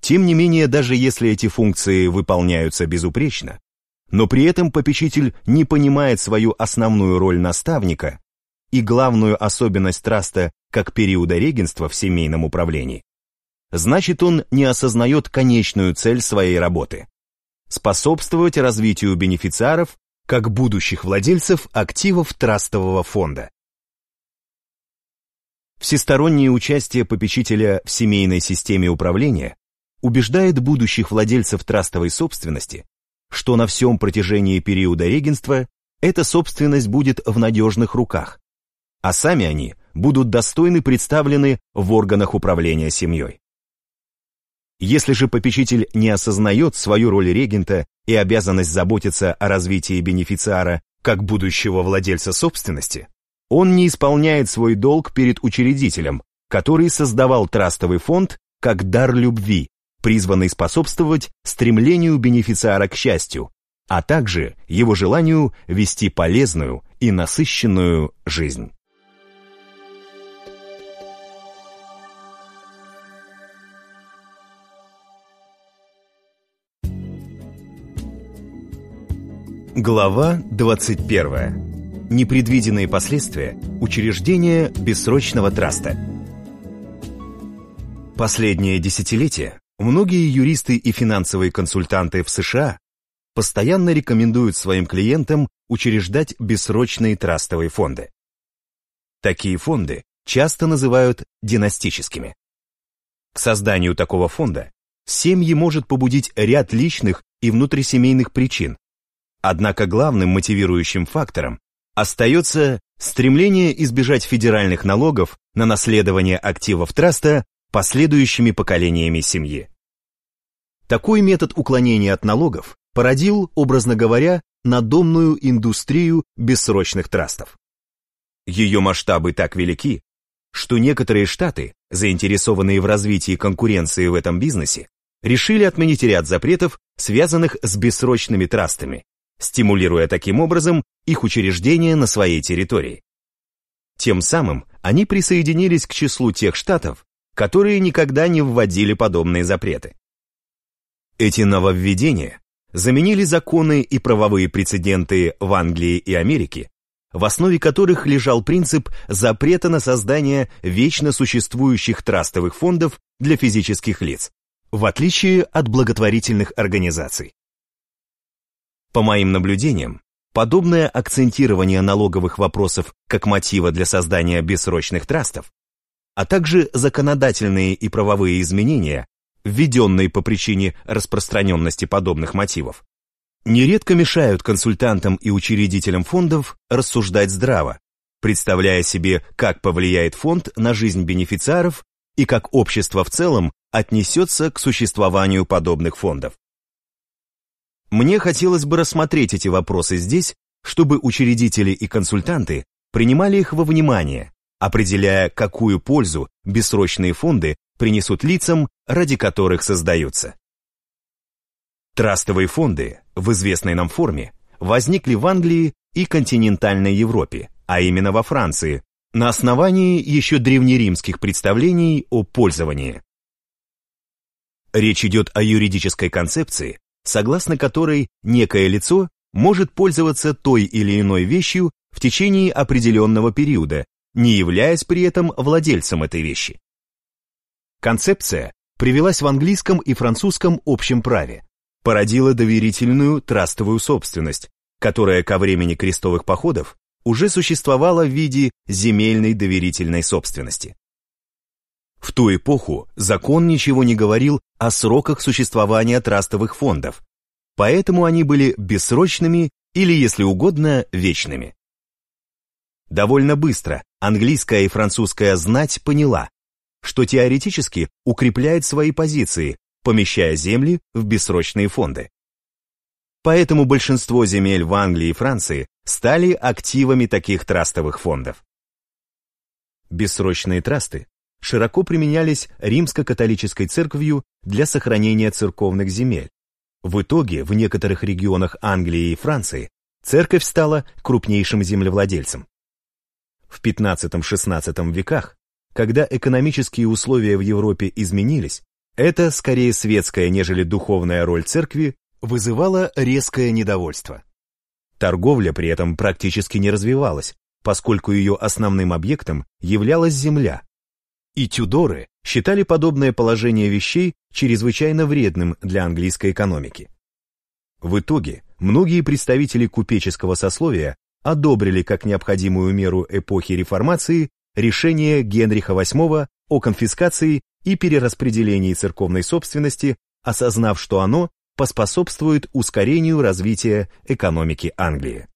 Тем не менее, даже если эти функции выполняются безупречно, но при этом попечитель не понимает свою основную роль наставника и главную особенность траста как периода регенства в семейном управлении, значит он не осознает конечную цель своей работы способствовать развитию бенефициаров как будущих владельцев активов трастового фонда. Всестороннее участие попечителя в семейной системе управления убеждает будущих владельцев трастовой собственности, что на всем протяжении периода регенства эта собственность будет в надежных руках, а сами они будут достойно представлены в органах управления семьей. Если же попечитель не осознает свою роль регента и обязанность заботиться о развитии бенефициара как будущего владельца собственности, он не исполняет свой долг перед учредителем, который создавал трастовый фонд как дар любви, призванный способствовать стремлению бенефициара к счастью, а также его желанию вести полезную и насыщенную жизнь. Глава 21. Непредвиденные последствия учреждения бессрочного траста. Последнее десятилетие многие юристы и финансовые консультанты в США постоянно рекомендуют своим клиентам учреждать бессрочные трастовые фонды. Такие фонды часто называют династическими. К созданию такого фонда семьи может побудить ряд личных и внутрисемейных причин, Однако главным мотивирующим фактором остается стремление избежать федеральных налогов на наследование активов траста последующими поколениями семьи. Такой метод уклонения от налогов породил, образно говоря, надомную индустрию бессрочных трастов. Ее масштабы так велики, что некоторые штаты, заинтересованные в развитии конкуренции в этом бизнесе, решили отменить ряд запретов, связанных с бессрочными трастами, стимулируя таким образом их учреждение на своей территории. Тем самым они присоединились к числу тех штатов, которые никогда не вводили подобные запреты. Эти нововведения заменили законы и правовые прецеденты в Англии и Америке, в основе которых лежал принцип запрета на создание вечно существующих трастовых фондов для физических лиц, в отличие от благотворительных организаций. По моим наблюдениям, подобное акцентирование налоговых вопросов как мотива для создания бессрочных трастов, а также законодательные и правовые изменения, введенные по причине распространенности подобных мотивов, нередко мешают консультантам и учредителям фондов рассуждать здраво, представляя себе, как повлияет фонд на жизнь бенефициаров и как общество в целом отнесется к существованию подобных фондов. Мне хотелось бы рассмотреть эти вопросы здесь, чтобы учредители и консультанты принимали их во внимание, определяя, какую пользу бессрочные фонды принесут лицам, ради которых создаются. Трастовые фонды в известной нам форме возникли в Англии и континентальной Европе, а именно во Франции, на основании еще древнеримских представлений о пользовании. Речь идет о юридической концепции, согласно которой некое лицо может пользоваться той или иной вещью в течение определенного периода, не являясь при этом владельцем этой вещи. Концепция привелась в английском и французском общем праве, породила доверительную трастовую собственность, которая ко времени крестовых походов уже существовала в виде земельной доверительной собственности. В ту эпоху закон ничего не говорил о сроках существования трастовых фондов, поэтому они были бессрочными или, если угодно, вечными. Довольно быстро английская и французская знать поняла, что теоретически укрепляет свои позиции, помещая земли в бессрочные фонды. Поэтому большинство земель в Англии и Франции стали активами таких трастовых фондов. Бессрочные трасты широко применялись римско-католической церковью для сохранения церковных земель. В итоге в некоторых регионах Англии и Франции церковь стала крупнейшим землевладельцем. В XV-XVI веках, когда экономические условия в Европе изменились, это скорее светская, нежели духовная роль церкви вызывала резкое недовольство. Торговля при этом практически не развивалась, поскольку ее основным объектом являлась земля, и Тюдоры считали подобное положение вещей чрезвычайно вредным для английской экономики. В итоге многие представители купеческого сословия одобрили как необходимую меру эпохи реформации решение Генриха VIII о конфискации и перераспределении церковной собственности, осознав, что оно поспособствует ускорению развития экономики Англии.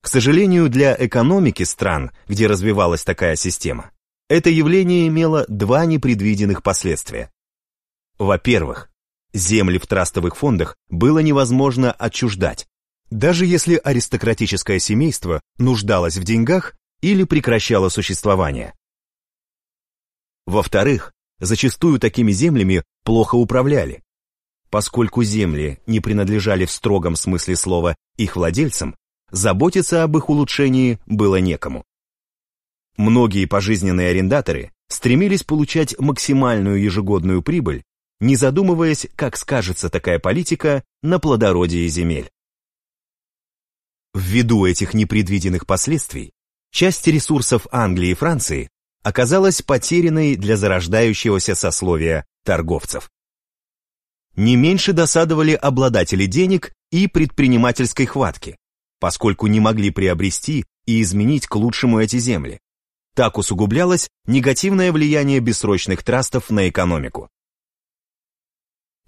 К сожалению, для экономики стран, где развивалась такая система, это явление имело два непредвиденных последствия. Во-первых, земли в трастовых фондах было невозможно отчуждать, даже если аристократическое семейство нуждалось в деньгах или прекращало существование. Во-вторых, зачастую такими землями плохо управляли. Поскольку земли не принадлежали в строгом смысле слова их владельцам, заботиться об их улучшении было некому. Многие пожизненные арендаторы стремились получать максимальную ежегодную прибыль, не задумываясь, как скажется такая политика на плодородии земель. Ввиду этих непредвиденных последствий, часть ресурсов Англии и Франции оказалась потерянной для зарождающегося сословия торговцев. Не меньше досадовали обладатели денег и предпринимательской хватки, поскольку не могли приобрести и изменить к лучшему эти земли. Так усугублялось негативное влияние бессрочных трастов на экономику.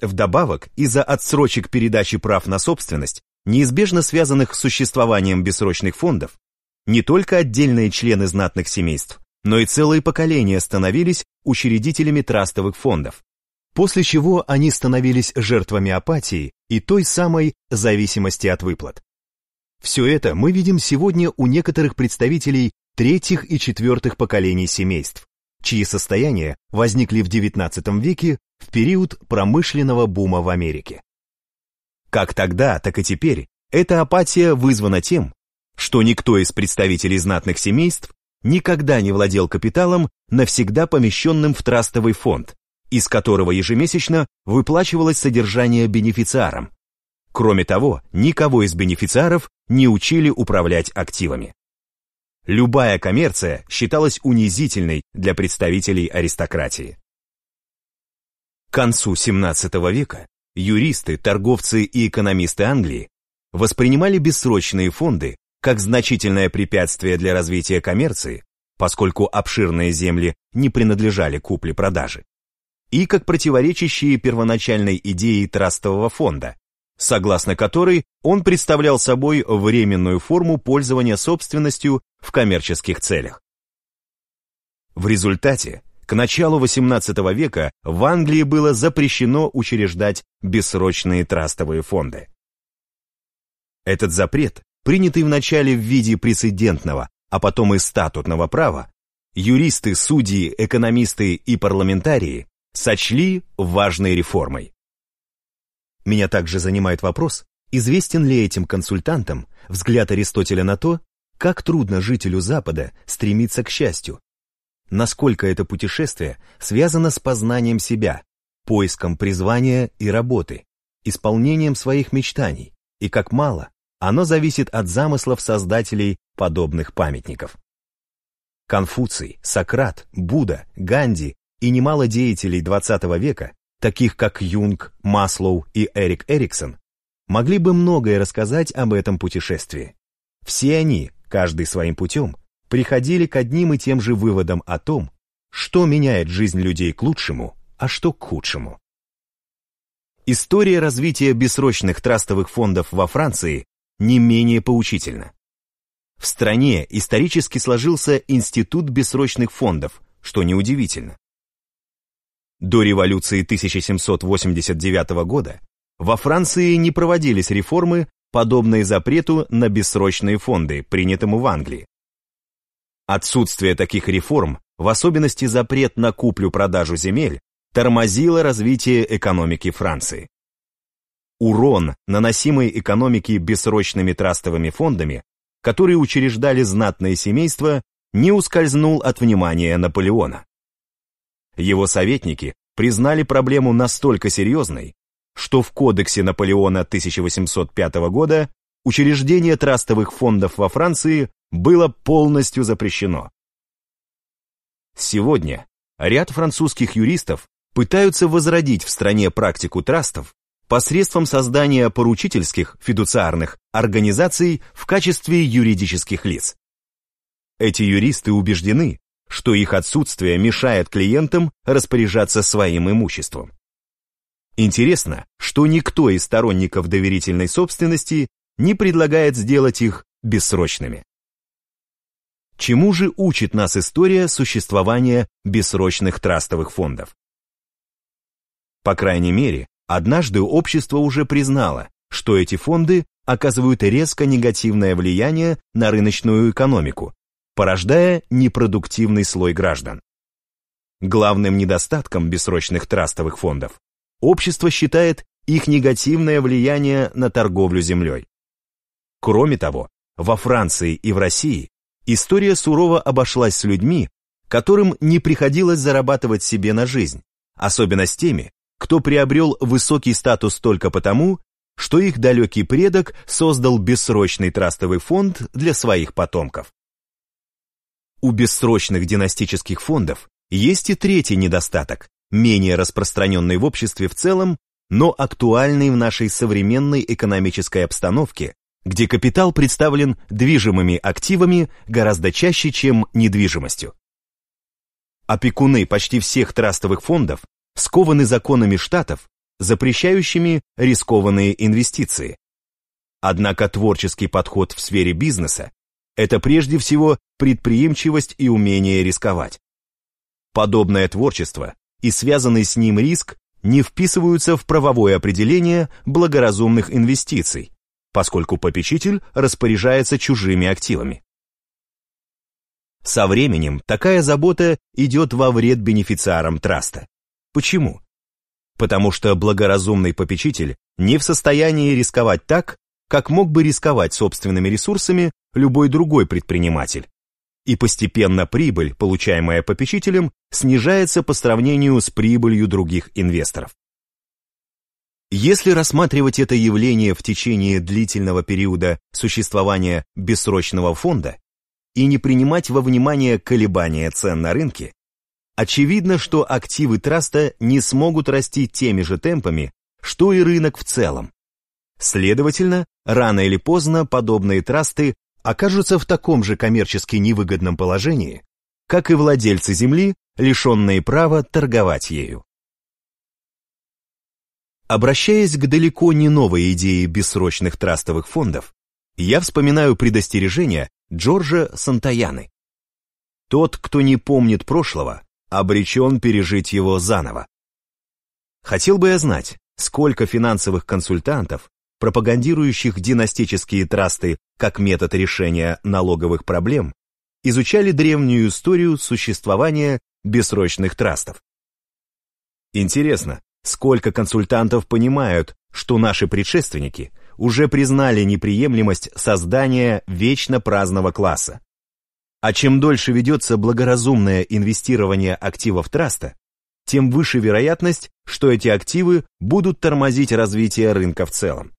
Вдобавок, из-за отсрочек передачи прав на собственность, неизбежно связанных с существованием бессрочных фондов, не только отдельные члены знатных семейств, но и целые поколения становились учредителями трастовых фондов, после чего они становились жертвами апатии и той самой зависимости от выплат. Все это мы видим сегодня у некоторых представителей третьих и четвертых поколений семейств, чьи состояния возникли в XIX веке в период промышленного бума в Америке. Как тогда, так и теперь, эта апатия вызвана тем, что никто из представителей знатных семейств никогда не владел капиталом, навсегда помещенным в трастовый фонд, из которого ежемесячно выплачивалось содержание бенефициарам. Кроме того, никого из бенефициаров не учили управлять активами. Любая коммерция считалась унизительной для представителей аристократии. К концу XVII века юристы, торговцы и экономисты Англии воспринимали бессрочные фонды как значительное препятствие для развития коммерции, поскольку обширные земли не принадлежали купле-продаже, и как противоречащие первоначальной идее трастового фонда, согласно которой он представлял собой временную форму пользования собственностью в коммерческих целях. В результате, к началу XVIII века в Англии было запрещено учреждать бессрочные трастовые фонды. Этот запрет принятый вначале в виде прецедентного, а потом и статутного права, юристы, судьи, экономисты и парламентарии сочли важной реформой. Меня также занимает вопрос, известен ли этим консультантам взгляд Аристотеля на то, как трудно жителю Запада стремиться к счастью, насколько это путешествие связано с познанием себя, поиском призвания и работы, исполнением своих мечтаний, и как мало оно зависит от замыслов создателей подобных памятников. Конфуций, Сократ, Будда, Ганди и немало деятелей XX века, таких как Юнг, Маслоу и Эрик Эриксон, могли бы многое рассказать об этом путешествии. Все они, каждый своим путем, приходили к одним и тем же выводам о том, что меняет жизнь людей к лучшему, а что к худшему. История развития бессрочных трастовых фондов во Франции не менее поучительно. В стране исторически сложился институт бессрочных фондов, что неудивительно. До революции 1789 года во Франции не проводились реформы, подобные запрету на бессрочные фонды, принятому в Англии. Отсутствие таких реформ, в особенности запрет на куплю-продажу земель, тормозило развитие экономики Франции. Урон, наносимый экономике бессрочными трастовыми фондами, которые учреждали знатные семейства, не ускользнул от внимания Наполеона. Его советники признали проблему настолько серьезной, что в Кодексе Наполеона 1805 года учреждение трастовых фондов во Франции было полностью запрещено. Сегодня ряд французских юристов пытаются возродить в стране практику трастов посредством создания поручительских фидуциарных организаций в качестве юридических лиц. Эти юристы убеждены, что их отсутствие мешает клиентам распоряжаться своим имуществом. Интересно, что никто из сторонников доверительной собственности не предлагает сделать их бессрочными. Чему же учит нас история существования бессрочных трастовых фондов? По крайней мере, однажды общество уже признало, что эти фонды оказывают резко негативное влияние на рыночную экономику, порождая непродуктивный слой граждан. Главным недостатком бессрочных трастовых фондов общество считает их негативное влияние на торговлю землей. Кроме того, во Франции и в России история сурово обошлась с людьми, которым не приходилось зарабатывать себе на жизнь, особенно с теми, кто приобрел высокий статус только потому, что их далекий предок создал бессрочный трастовый фонд для своих потомков. У бессрочных династических фондов есть и третий недостаток, менее распространенный в обществе в целом, но актуальный в нашей современной экономической обстановке, где капитал представлен движимыми активами гораздо чаще, чем недвижимостью. Опекуны почти всех трастовых фондов скованы законами штатов, запрещающими рискованные инвестиции. Однако творческий подход в сфере бизнеса – это прежде всего предприимчивость и умение рисковать. Подобное творчество и связанный с ним риск не вписываются в правовое определение благоразумных инвестиций, поскольку попечитель распоряжается чужими активами. Со временем такая забота идет во вред бенефициарам траста. Почему? Потому что благоразумный попечитель не в состоянии рисковать так, как мог бы рисковать собственными ресурсами любой другой предприниматель, и постепенно прибыль, получаемая попечителем, снижается по сравнению с прибылью других инвесторов. Если рассматривать это явление в течение длительного периода существования бессрочного фонда и не принимать во внимание колебания цен на рынке, очевидно, что активы траста не смогут расти теми же темпами, что и рынок в целом. Следовательно, рано или поздно подобные трасты окажутся в таком же коммерчески невыгодном положении, как и владельцы земли, лишенные права торговать ею. Обращаясь к далеко не новой идее бессрочных трастовых фондов, я вспоминаю предостережение Джорджа Сантаяны. Тот, кто не помнит прошлого, обречен пережить его заново. Хотел бы я знать, сколько финансовых консультантов пропагандирующих династические трасты как метод решения налоговых проблем, изучали древнюю историю существования бессрочных трастов. Интересно, сколько консультантов понимают, что наши предшественники уже признали неприемлемость создания вечно праздного класса. А чем дольше ведется благоразумное инвестирование активов траста, тем выше вероятность, что эти активы будут тормозить развитие рынка в целом.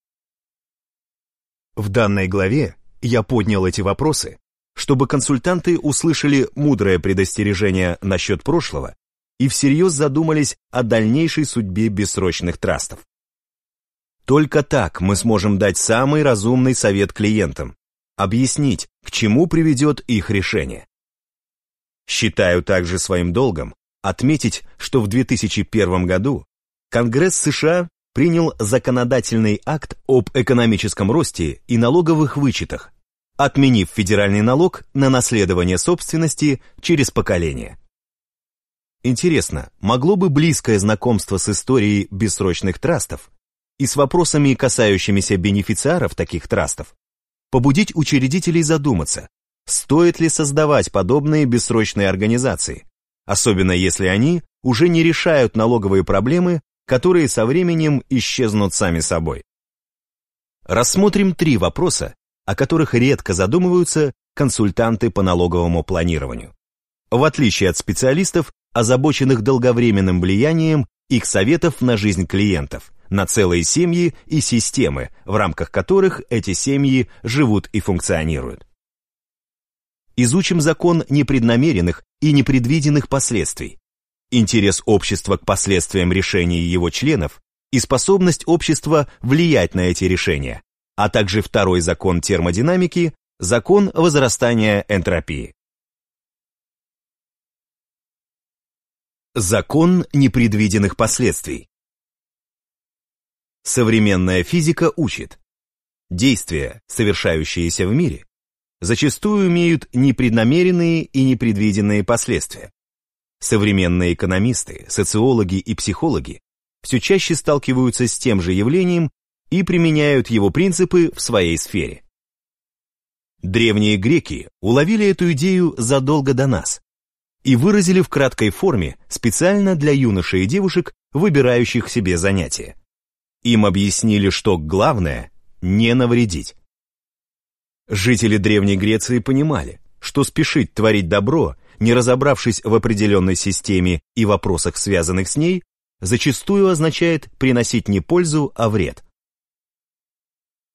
В данной главе я поднял эти вопросы, чтобы консультанты услышали мудрое предостережение насчет прошлого и всерьез задумались о дальнейшей судьбе бессрочных трастов. Только так мы сможем дать самый разумный совет клиентам, объяснить, к чему приведет их решение. Считаю также своим долгом отметить, что в 2001 году Конгресс США принял законодательный акт об экономическом росте и налоговых вычетах, отменив федеральный налог на наследование собственности через поколение. Интересно, могло бы близкое знакомство с историей бессрочных трастов и с вопросами, касающимися бенефициаров таких трастов, побудить учредителей задуматься, стоит ли создавать подобные бессрочные организации, особенно если они уже не решают налоговые проблемы которые со временем исчезнут сами собой. Рассмотрим три вопроса, о которых редко задумываются консультанты по налоговому планированию. В отличие от специалистов, озабоченных долговременным влиянием их советов на жизнь клиентов, на целые семьи и системы, в рамках которых эти семьи живут и функционируют. Изучим закон непреднамеренных и непредвиденных последствий, интерес общества к последствиям решений его членов и способность общества влиять на эти решения, а также второй закон термодинамики, закон возрастания энтропии. Закон непредвиденных последствий. Современная физика учит. Действия, совершающиеся в мире, зачастую имеют непреднамеренные и непредвиденные последствия. Современные экономисты, социологи и психологи все чаще сталкиваются с тем же явлением и применяют его принципы в своей сфере. Древние греки уловили эту идею задолго до нас и выразили в краткой форме специально для юношей и девушек, выбирающих себе занятия. Им объяснили, что главное – не навредить. Жители Древней Греции понимали, что спешить творить добро, не разобравшись в определенной системе и вопросах, связанных с ней, зачастую означает приносить не пользу, а вред.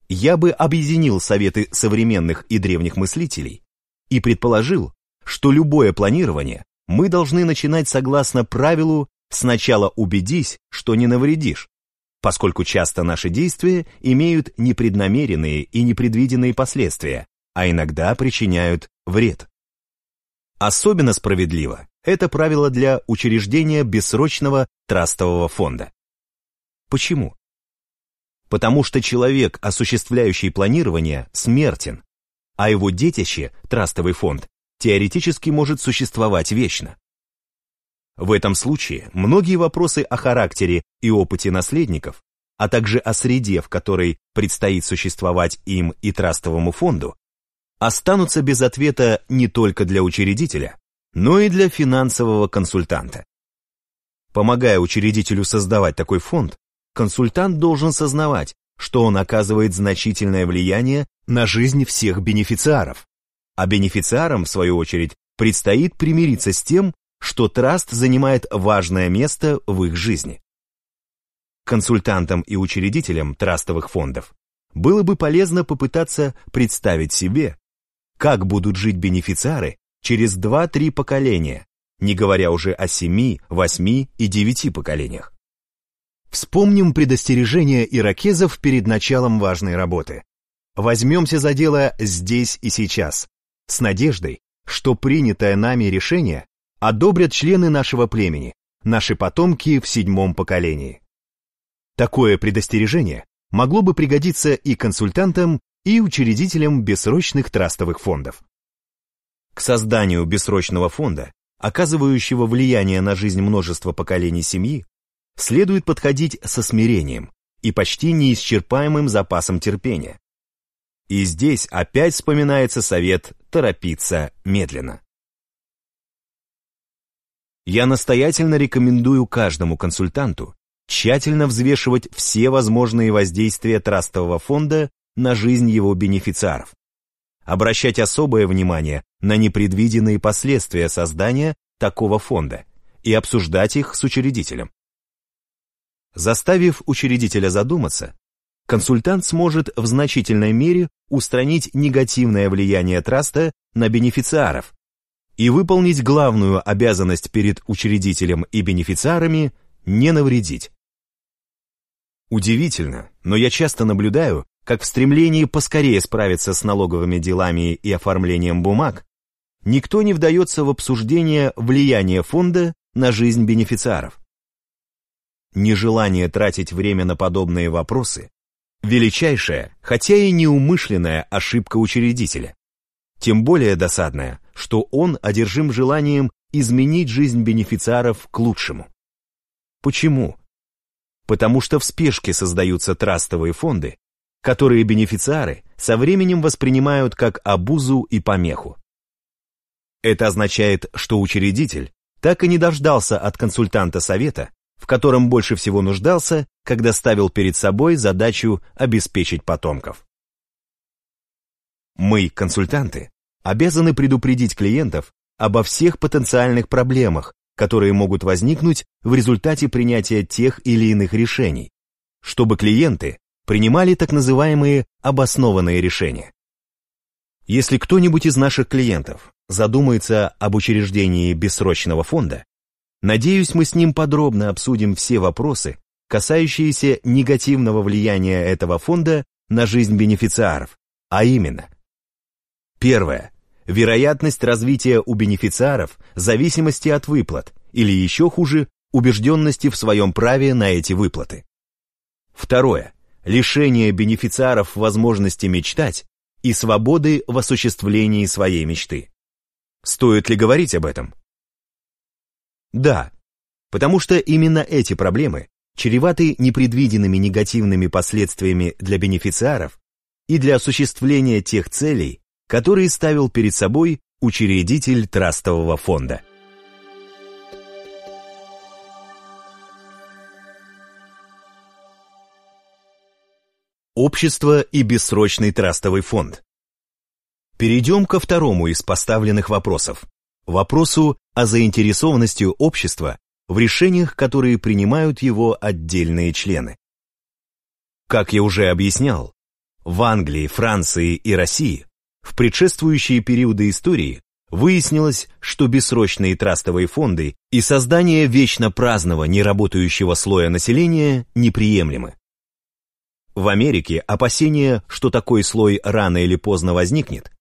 Я бы объединил советы современных и древних мыслителей и предположил, что любое планирование мы должны начинать согласно правилу «сначала убедись, что не навредишь», поскольку часто наши действия имеют непреднамеренные и непредвиденные последствия, а иногда причиняют вред. Особенно справедливо это правило для учреждения бессрочного трастового фонда. Почему? Потому что человек, осуществляющий планирование, смертен, а его детище, трастовый фонд, теоретически может существовать вечно. В этом случае многие вопросы о характере и опыте наследников, а также о среде, в которой предстоит существовать им и трастовому фонду, останутся без ответа не только для учредителя, но и для финансового консультанта. Помогая учредителю создавать такой фонд, консультант должен сознавать, что он оказывает значительное влияние на жизнь всех бенефициаров, а бенефициарам, в свою очередь, предстоит примириться с тем, что траст занимает важное место в их жизни. Консультантам и учредителям трастовых фондов было бы полезно попытаться представить себе, как будут жить бенефициары через 2-3 поколения, не говоря уже о 7, 8 и 9 поколениях. Вспомним предостережение иракезов перед началом важной работы. Возьмемся за дело здесь и сейчас, с надеждой, что принятое нами решение одобрят члены нашего племени, наши потомки в седьмом поколении. Такое предостережение могло бы пригодиться и консультантам, и учредителям бессрочных трастовых фондов. К созданию бессрочного фонда, оказывающего влияние на жизнь множества поколений семьи, следует подходить со смирением и почти неисчерпаемым запасом терпения. И здесь опять вспоминается совет торопиться медленно. Я настоятельно рекомендую каждому консультанту тщательно взвешивать все возможные воздействия трастового фонда на жизнь его бенефициаров, обращать особое внимание на непредвиденные последствия создания такого фонда и обсуждать их с учредителем. Заставив учредителя задуматься, консультант сможет в значительной мере устранить негативное влияние траста на бенефициаров и выполнить главную обязанность перед учредителем и бенефициарами – не навредить. Удивительно, но я часто наблюдаю, как в стремлении поскорее справиться с налоговыми делами и оформлением бумаг, никто не вдается в обсуждение влияния фонда на жизнь бенефициаров. Нежелание тратить время на подобные вопросы – величайшая, хотя и неумышленная ошибка учредителя. Тем более досадная, что он одержим желанием изменить жизнь бенефициаров к лучшему. Почему? Потому что в спешке создаются трастовые фонды, которые бенефициары со временем воспринимают как обузу и помеху. Это означает, что учредитель так и не дождался от консультанта совета, в котором больше всего нуждался, когда ставил перед собой задачу обеспечить потомков. Мы, консультанты, обязаны предупредить клиентов обо всех потенциальных проблемах, которые могут возникнуть в результате принятия тех или иных решений, чтобы клиенты принимали так называемые обоснованные решения. Если кто-нибудь из наших клиентов задумается об учреждении бессрочного фонда, надеюсь, мы с ним подробно обсудим все вопросы, касающиеся негативного влияния этого фонда на жизнь бенефициаров, а именно Первое. Вероятность развития у бенефициаров зависимости от выплат или еще хуже, убежденности в своем праве на эти выплаты. Второе. Лишение бенефициаров возможности мечтать и свободы в осуществлении своей мечты. Стоит ли говорить об этом? Да, потому что именно эти проблемы чреваты непредвиденными негативными последствиями для бенефициаров и для осуществления тех целей, которые ставил перед собой учредитель трастового фонда. Общество и бессрочный трастовый фонд. Перейдем ко второму из поставленных вопросов. Вопросу о заинтересованности общества в решениях, которые принимают его отдельные члены. Как я уже объяснял, в Англии, Франции и России в предшествующие периоды истории выяснилось, что бессрочные трастовые фонды и создание вечно праздного, неработающего слоя населения неприемлемы. В Америке опасения, что такой слой рано или поздно возникнет,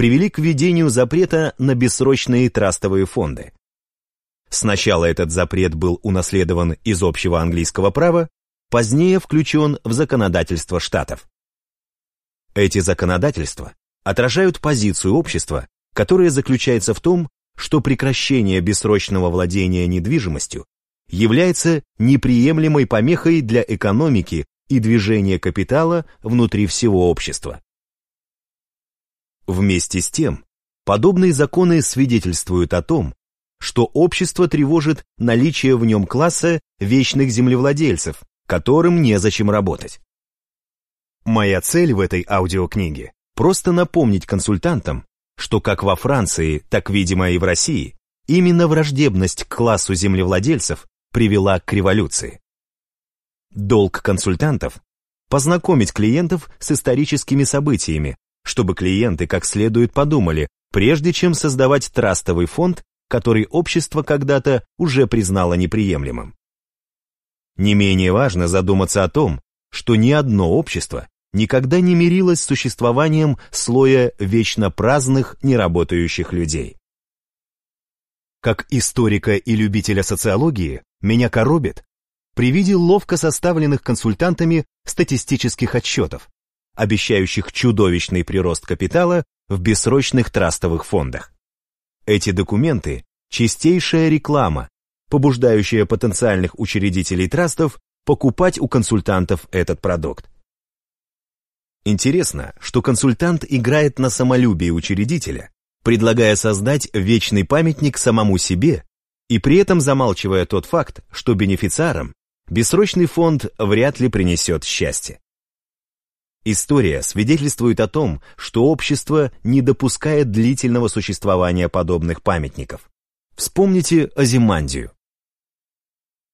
привели к введению запрета на бессрочные трастовые фонды. Сначала этот запрет был унаследован из общего английского права, позднее включен в законодательство штатов. Эти законодательства отражают позицию общества, которая заключается в том, что прекращение бессрочного владения недвижимостью является неприемлемой помехой для экономики и движение капитала внутри всего общества. Вместе с тем, подобные законы свидетельствуют о том, что общество тревожит наличие в нем класса вечных землевладельцев, которым незачем работать. Моя цель в этой аудиокниге – просто напомнить консультантам, что как во Франции, так, видимо, и в России, именно враждебность к классу землевладельцев привела к революции. Долг консультантов – познакомить клиентов с историческими событиями, чтобы клиенты как следует подумали, прежде чем создавать трастовый фонд, который общество когда-то уже признало неприемлемым. Не менее важно задуматься о том, что ни одно общество никогда не мирилось с существованием слоя вечно праздных, неработающих людей. Как историка и любителя социологии, меня коробит, при виде ловко составленных консультантами статистических отчетов, обещающих чудовищный прирост капитала в бессрочных трастовых фондах. Эти документы – чистейшая реклама, побуждающая потенциальных учредителей трастов покупать у консультантов этот продукт. Интересно, что консультант играет на самолюбие учредителя, предлагая создать вечный памятник самому себе и при этом замалчивая тот факт, что бенефициарам бессрочный фонд вряд ли принесет счастье. История свидетельствует о том, что общество не допускает длительного существования подобных памятников. Вспомните Азимандию.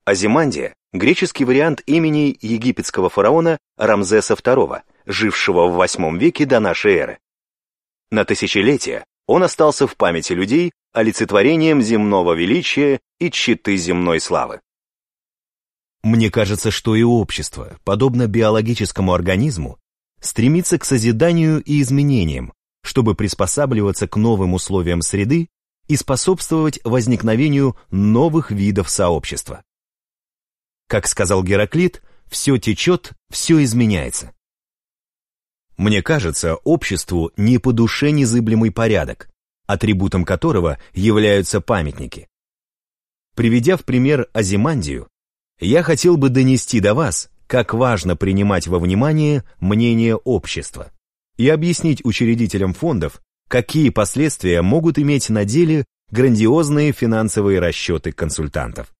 Азимандия – греческий вариант имени египетского фараона Рамзеса II, жившего в VIII веке до нашей эры. На тысячелетия он остался в памяти людей олицетворением земного величия и читы земной славы. Мне кажется, что и общество, подобно биологическому организму, стремится к созиданию и изменениям, чтобы приспосабливаться к новым условиям среды и способствовать возникновению новых видов сообщества. Как сказал Гераклит, все течет, все изменяется. Мне кажется, обществу не по душе незыблемый порядок, атрибутом которого являются памятники. Приведя в пример Азимандию, я хотел бы донести до вас, как важно принимать во внимание мнение общества и объяснить учредителям фондов, какие последствия могут иметь на деле грандиозные финансовые расчеты консультантов.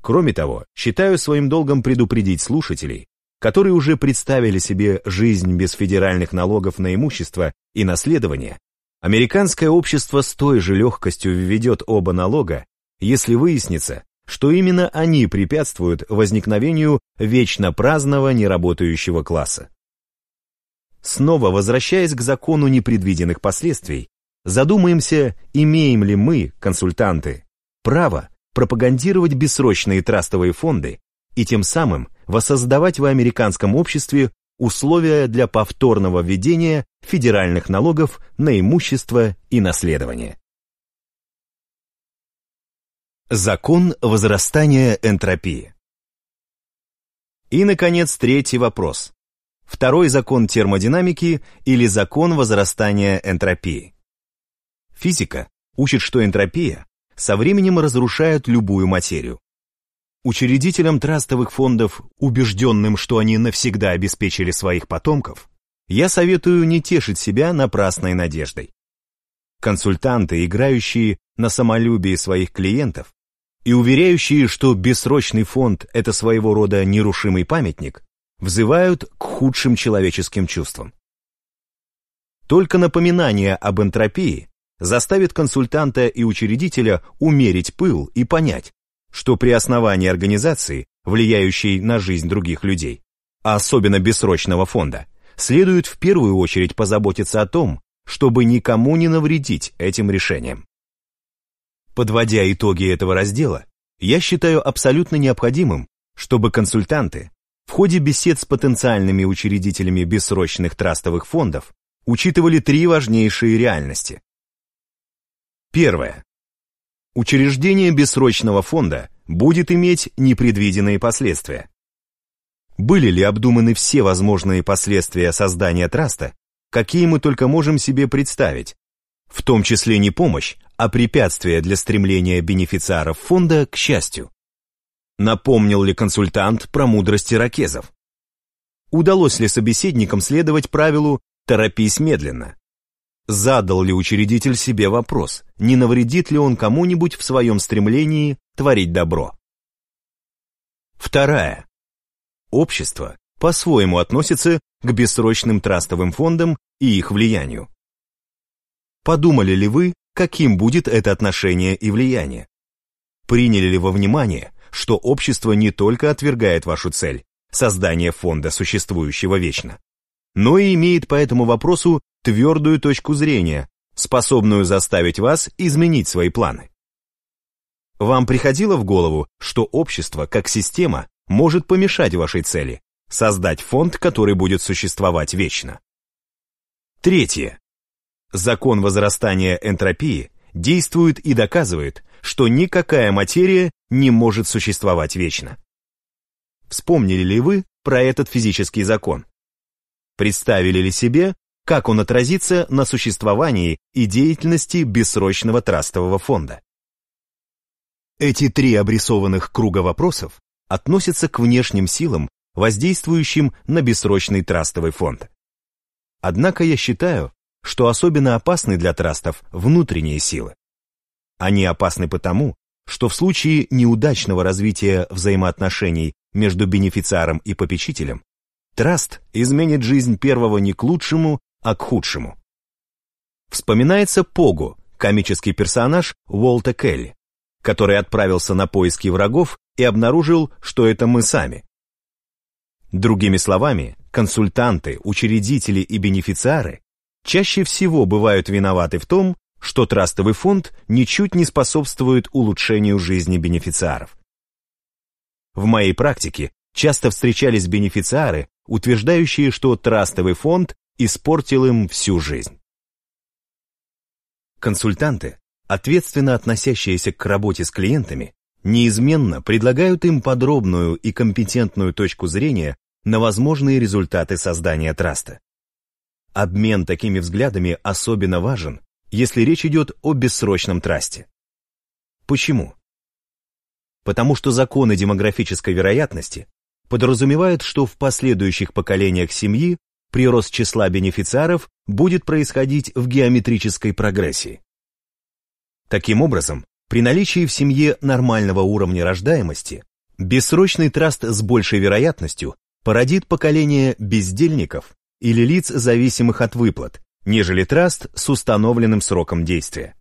Кроме того, считаю своим долгом предупредить слушателей, которые уже представили себе жизнь без федеральных налогов на имущество и наследование, американское общество с той же легкостью введет оба налога, если выяснится, что именно они препятствуют возникновению вечно праздного неработающего класса. Снова возвращаясь к закону непредвиденных последствий, задумаемся, имеем ли мы, консультанты, право пропагандировать бессрочные трастовые фонды и тем самым воссоздавать в американском обществе условия для повторного введения федеральных налогов на имущество и наследование. Закон возрастания энтропии. И, наконец, третий вопрос. Второй закон термодинамики или закон возрастания энтропии. Физика учит, что энтропия со временем разрушает любую материю. Учредителям трастовых фондов, убежденным, что они навсегда обеспечили своих потомков, я советую не тешить себя напрасной надеждой. Консультанты, играющие на самолюбии своих клиентов и уверяющие, что бессрочный фонд – это своего рода нерушимый памятник, взывают к худшим человеческим чувствам. Только напоминание об энтропии заставит консультанта и учредителя умерить пыл и понять, что при основании организации, влияющей на жизнь других людей, а особенно бессрочного фонда, следует в первую очередь позаботиться о том, чтобы никому не навредить этим решениям. Подводя итоги этого раздела, я считаю абсолютно необходимым, чтобы консультанты в ходе бесед с потенциальными учредителями бессрочных трастовых фондов учитывали три важнейшие реальности. Первое. Учреждение бессрочного фонда будет иметь непредвиденные последствия. Были ли обдуманы все возможные последствия создания траста, какие мы только можем себе представить, в том числе не помощь, а препятствие для стремления бенефициаров фонда к счастью? Напомнил ли консультант про мудрость иракезов? Удалось ли собеседникам следовать правилу «торопись медленно»? Задал ли учредитель себе вопрос, не навредит ли он кому-нибудь в своем стремлении творить добро? Вторая. Общество по-своему относится к бессрочным трастовым фондам и их влиянию. Подумали ли вы, каким будет это отношение и влияние? Приняли ли во внимание, что общество не только отвергает вашу цель – создание фонда, существующего вечно, но и имеет по этому вопросу твердую точку зрения, способную заставить вас изменить свои планы. Вам приходило в голову, что общество, как система, может помешать вашей цели – создать фонд, который будет существовать вечно? Третье. Закон возрастания энтропии действует и доказывает, что никакая материя не может существовать вечно. Вспомнили ли вы про этот физический закон? Представили ли себе, как он отразится на существовании и деятельности бессрочного трастового фонда? Эти три обрисованных круга вопросов относятся к внешним силам, воздействующим на бессрочный трастовый фонд. Однако я считаю, что особенно опасны для трастов внутренние силы. Они опасны потому, что в случае неудачного развития взаимоотношений между бенефициаром и попечителем, траст изменит жизнь первого не к лучшему, а к худшему. Вспоминается Погу, комический персонаж Уолта Келли, который отправился на поиски врагов и обнаружил, что это мы сами. Другими словами, консультанты, учредители и бенефициары чаще всего бывают виноваты в том, что трастовый фонд ничуть не способствует улучшению жизни бенефициаров. В моей практике часто встречались бенефициары, утверждающие, что трастовый фонд испортил им всю жизнь. Консультанты, ответственно относящиеся к работе с клиентами, неизменно предлагают им подробную и компетентную точку зрения на возможные результаты создания траста. Обмен такими взглядами особенно важен, если речь идет о бессрочном трасте. Почему? Потому что законы демографической вероятности подразумевают, что в последующих поколениях семьи прирост числа бенефициаров будет происходить в геометрической прогрессии. Таким образом, при наличии в семье нормального уровня рождаемости, бессрочный траст с большей вероятностью породит поколение бездельников или лиц, зависимых от выплат, нежели траст с установленным сроком действия.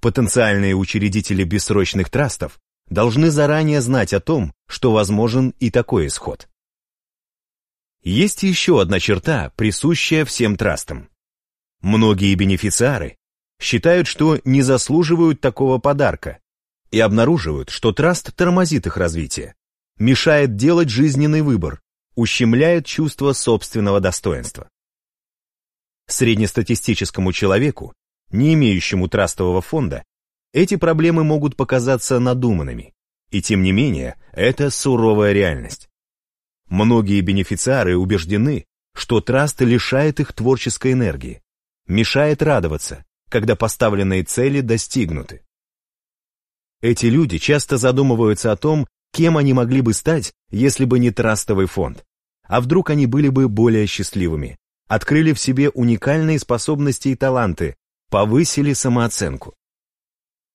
Потенциальные учредители бессрочных трастов должны заранее знать о том, что возможен и такой исход. Есть еще одна черта, присущая всем трастам. Многие бенефициары считают, что не заслуживают такого подарка и обнаруживают, что траст тормозит их развитие, мешает делать жизненный выбор, ущемляет чувство собственного достоинства. Среднестатистическому человеку, не имеющему трастового фонда, эти проблемы могут показаться надуманными, и тем не менее, это суровая реальность. Многие бенефициары убеждены, что траст лишает их творческой энергии, мешает радоваться, когда поставленные цели достигнуты. Эти люди часто задумываются о том, кем они могли бы стать, если бы не трастовый фонд. А вдруг они были бы более счастливыми, открыли в себе уникальные способности и таланты, повысили самооценку.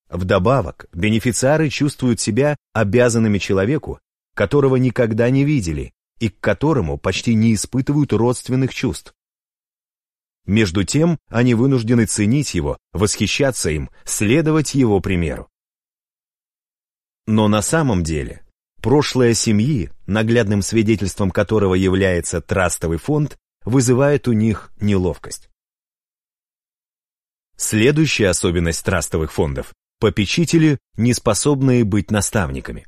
Вдобавок, бенефициары чувствуют себя обязанными человеку, которого никогда не видели и к которому почти не испытывают родственных чувств. Между тем, они вынуждены ценить его, восхищаться им, следовать его примеру. Но на самом деле, прошлое семьи, наглядным свидетельством которого является трастовый фонд, вызывает у них неловкость. Следующая особенность трастовых фондов – попечители, не способные быть наставниками.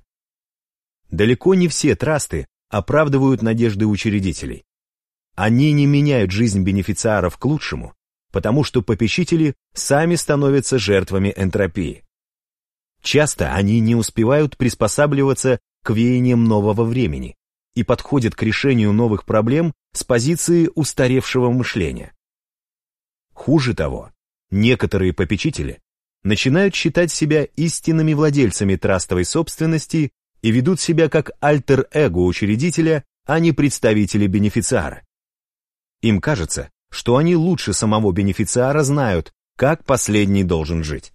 Далеко не все трасты оправдывают надежды учредителей. Они не меняют жизнь бенефициаров к лучшему, потому что попечители сами становятся жертвами энтропии. Часто они не успевают приспосабливаться к веяниям нового времени и подходят к решению новых проблем с позиции устаревшего мышления. Хуже того, некоторые попечители начинают считать себя истинными владельцами трастовой собственности и ведут себя как альтер-эго учредителя, а не представители бенефициара. Им кажется, что они лучше самого бенефициара знают, как последний должен жить.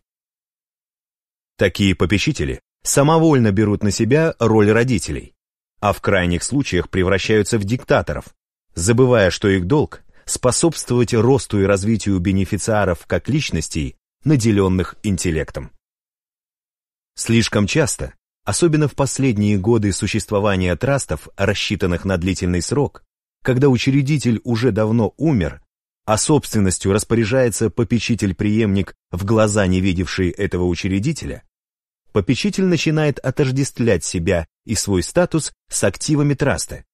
Такие попечители самовольно берут на себя роль родителей, а в крайних случаях превращаются в диктаторов, забывая, что их долг – способствовать росту и развитию бенефициаров как личностей, наделенных интеллектом. Слишком часто особенно в последние годы существования трастов, рассчитанных на длительный срок, когда учредитель уже давно умер, а собственностью распоряжается попечитель-преемник в глаза не видевший этого учредителя, попечитель начинает отождествлять себя и свой статус с активами траста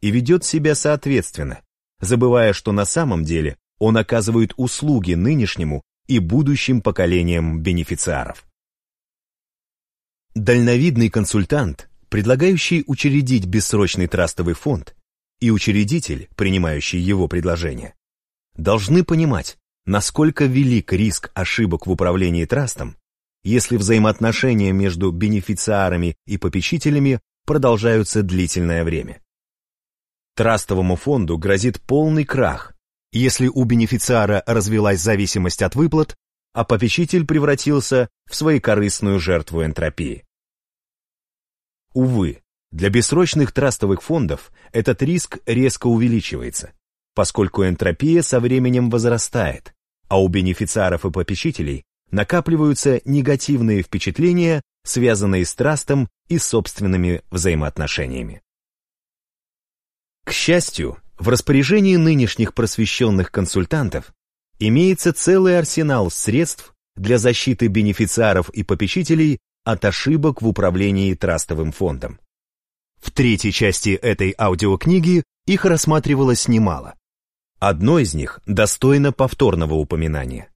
и ведет себя соответственно, забывая, что на самом деле он оказывает услуги нынешнему и будущим поколениям бенефициаров. Дальновидный консультант, предлагающий учредить бессрочный трастовый фонд, и учредитель, принимающий его предложение, должны понимать, насколько велик риск ошибок в управлении трастом, если взаимоотношения между бенефициарами и попечителями продолжаются длительное время. Трастовому фонду грозит полный крах, если у бенефициара развилась зависимость от выплат, а попечитель превратился в своекорыстную жертву энтропии. Увы, для бессрочных трастовых фондов этот риск резко увеличивается, поскольку энтропия со временем возрастает, а у бенефициаров и попечителей накапливаются негативные впечатления, связанные с трастом и собственными взаимоотношениями. К счастью, в распоряжении нынешних просвещенных консультантов имеется целый арсенал средств для защиты бенефициаров и попечителей от ошибок в управлении трастовым фондом. В третьей части этой аудиокниги их рассматривалось немало. Одно из них достойно повторного упоминания.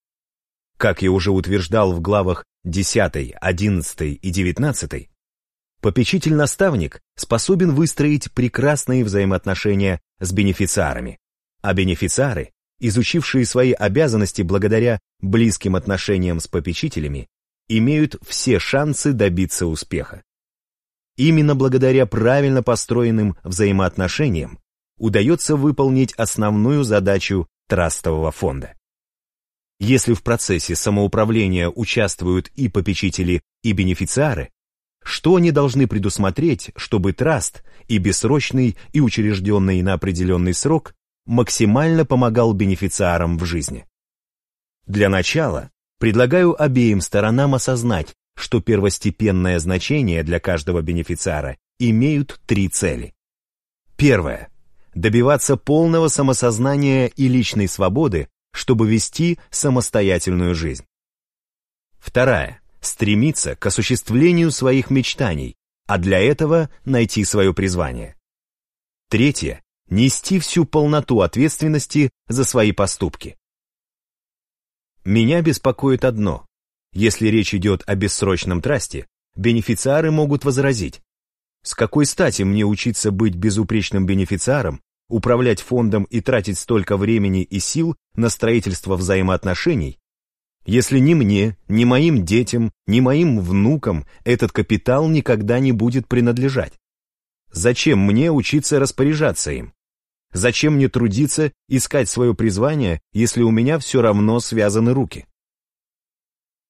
Как я уже утверждал в главах 10, 11 и 19, попечитель-наставник способен выстроить прекрасные взаимоотношения с бенефициарами, а бенефициары изучившие свои обязанности благодаря близким отношениям с попечителями, имеют все шансы добиться успеха. Именно благодаря правильно построенным взаимоотношениям удается выполнить основную задачу трастового фонда. Если в процессе самоуправления участвуют и попечители, и бенефициары, что они должны предусмотреть, чтобы траст, и бессрочный, и учрежденный на определенный срок, максимально помогал бенефициарам в жизни. Для начала предлагаю обеим сторонам осознать, что первостепенное значение для каждого бенефициара имеют три цели. Первое. Добиваться полного самосознания и личной свободы, чтобы вести самостоятельную жизнь. Вторая. Стремиться к осуществлению своих мечтаний, а для этого найти свое призвание. Третье нести всю полноту ответственности за свои поступки. Меня беспокоит одно. Если речь идет о бессрочном трасте, бенефициары могут возразить. С какой стати мне учиться быть безупречным бенефициаром, управлять фондом и тратить столько времени и сил на строительство взаимоотношений, если ни мне, ни моим детям, ни моим внукам этот капитал никогда не будет принадлежать? Зачем мне учиться распоряжаться им? Зачем мне трудиться, искать свое призвание, если у меня все равно связаны руки?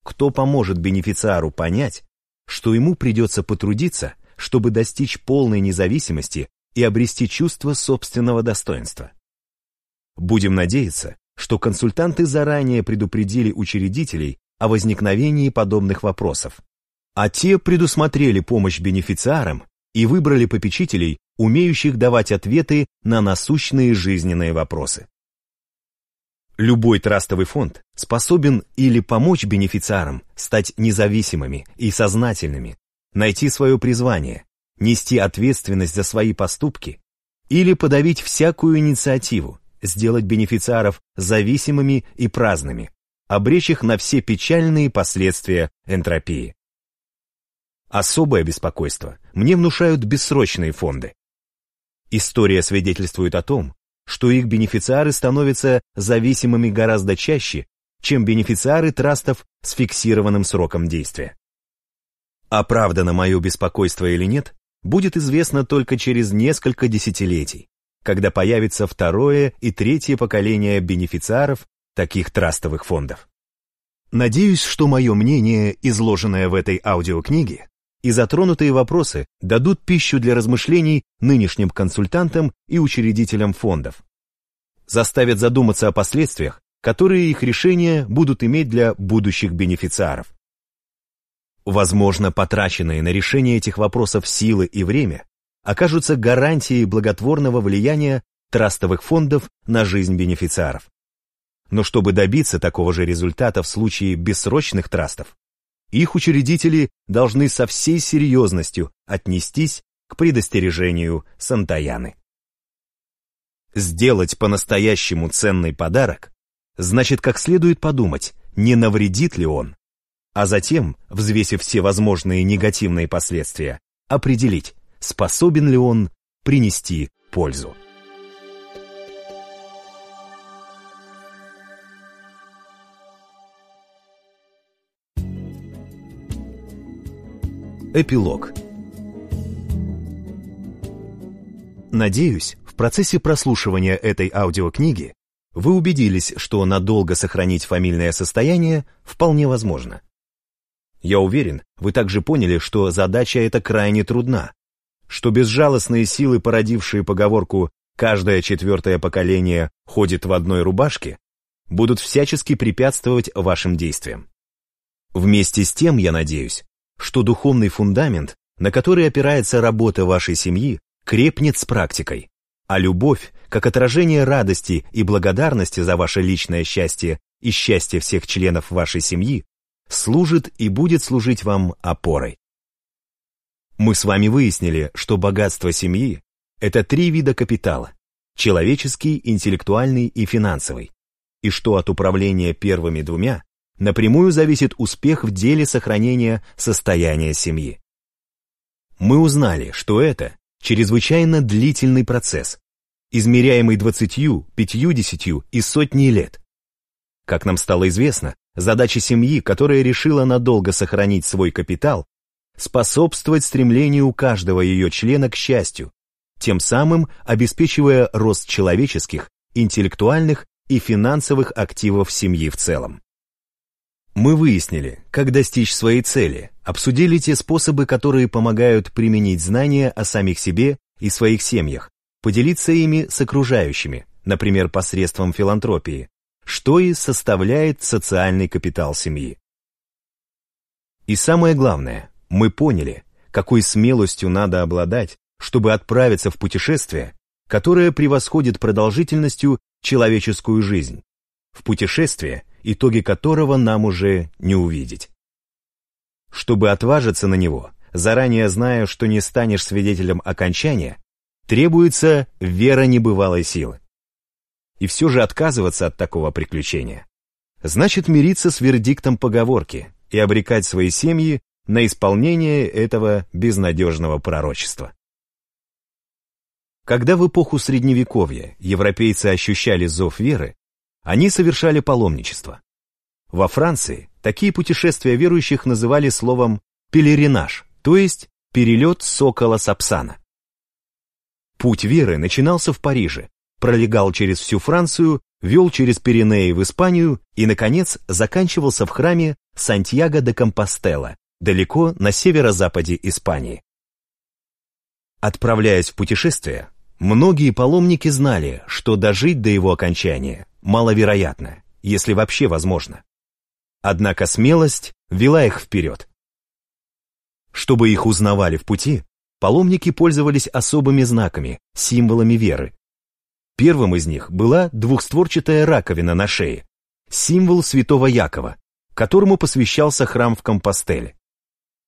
Кто поможет бенефициару понять, что ему придется потрудиться, чтобы достичь полной независимости и обрести чувство собственного достоинства. Будем надеяться, что консультанты заранее предупредили учредителей о возникновении подобных вопросов, а те предусмотрели помощь бенефициарам и выбрали попечителей, умеющих давать ответы на насущные жизненные вопросы. Любой трастовый фонд способен или помочь бенефициарам стать независимыми и сознательными, найти свое призвание, нести ответственность за свои поступки или подавить всякую инициативу, сделать бенефициаров зависимыми и праздными, обречь их на все печальные последствия энтропии. Особое беспокойство мне внушают бессрочные фонды. История свидетельствует о том, что их бенефициары становятся зависимыми гораздо чаще, чем бенефициары трастов с фиксированным сроком действия. Оправдано мое беспокойство или нет, будет известно только через несколько десятилетий, когда появится второе и третье поколение бенефициаров таких трастовых фондов. Надеюсь, что мое мнение, изложенное в этой аудиокниге, и затронутые вопросы дадут пищу для размышлений нынешним консультантам и учредителям фондов. Заставят задуматься о последствиях, которые их решения будут иметь для будущих бенефициаров. Возможно, потраченные на решение этих вопросов силы и время окажутся гарантией благотворного влияния трастовых фондов на жизнь бенефициаров. Но чтобы добиться такого же результата в случае бессрочных трастов, их учредители должны со всей серьезностью отнестись к предостережению Сантаяны. Сделать по-настоящему ценный подарок значит как следует подумать, не навредит ли он, а затем, взвесив все возможные негативные последствия, определить, способен ли он принести пользу. Эпилог Надеюсь, в процессе прослушивания этой аудиокниги вы убедились, что надолго сохранить фамильное состояние вполне возможно. Я уверен, вы также поняли, что задача эта крайне трудна, что безжалостные силы, породившие поговорку «каждое четвертое поколение ходит в одной рубашке», будут всячески препятствовать вашим действиям. Вместе с тем, я надеюсь, что духовный фундамент, на который опирается работа вашей семьи, крепнет с практикой, а любовь, как отражение радости и благодарности за ваше личное счастье и счастье всех членов вашей семьи, служит и будет служить вам опорой. Мы с вами выяснили, что богатство семьи – это три вида капитала – человеческий, интеллектуальный и финансовый, и что от управления первыми двумя напрямую зависит успех в деле сохранения состояния семьи. Мы узнали, что это чрезвычайно длительный процесс, измеряемый 20, 50 и сотней лет. Как нам стало известно, задача семьи, которая решила надолго сохранить свой капитал, способствовать стремлению каждого ее члена к счастью, тем самым обеспечивая рост человеческих, интеллектуальных и финансовых активов семьи в целом. Мы выяснили, как достичь своей цели, обсудили те способы, которые помогают применить знания о самих себе и своих семьях, поделиться ими с окружающими, например, посредством филантропии, что и составляет социальный капитал семьи. И самое главное, мы поняли, какой смелостью надо обладать, чтобы отправиться в путешествие, которое превосходит продолжительностью человеческую жизнь, в путешествие, итоги которого нам уже не увидеть. Чтобы отважиться на него, заранее зная, что не станешь свидетелем окончания, требуется вера небывалой силы. И все же отказываться от такого приключения значит мириться с вердиктом поговорки и обрекать свои семьи на исполнение этого безнадежного пророчества. Когда в эпоху Средневековья европейцы ощущали зов веры, они совершали паломничество. Во Франции такие путешествия верующих называли словом «пелеринаж», то есть перелет сокола Сапсана. Путь веры начинался в Париже, пролегал через всю Францию, вел через Пиренеи в Испанию и, наконец, заканчивался в храме Сантьяго де Компостела, далеко на северо-западе Испании. Отправляясь в путешествие, многие паломники знали, что дожить до его окончания маловероятно, если вообще возможно. Однако смелость вела их вперед. Чтобы их узнавали в пути, паломники пользовались особыми знаками, символами веры. Первым из них была двухстворчатая раковина на шее, символ святого Якова, которому посвящался храм в Компостеле.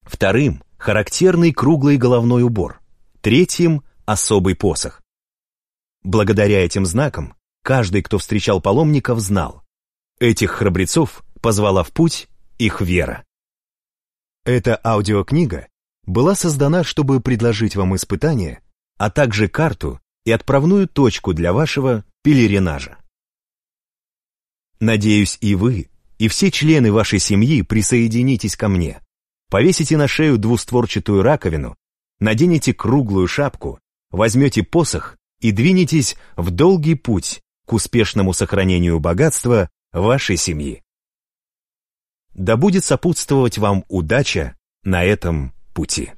Вторым – характерный круглый головной убор. Третьим – особый посох. Благодаря этим знакам каждый, кто встречал паломников, знал. Этих храбрецов позвала в путь их вера. Эта аудиокнига была создана, чтобы предложить вам испытание, а также карту и отправную точку для вашего пелеринажа. Надеюсь, и вы, и все члены вашей семьи присоединитесь ко мне. Повесите на шею двустворчатую раковину, наденете круглую шапку, возьмете посох и двинетесь в долгий путь к успешному сохранению богатства вашей семьи. Да будет сопутствовать вам удача на этом пути.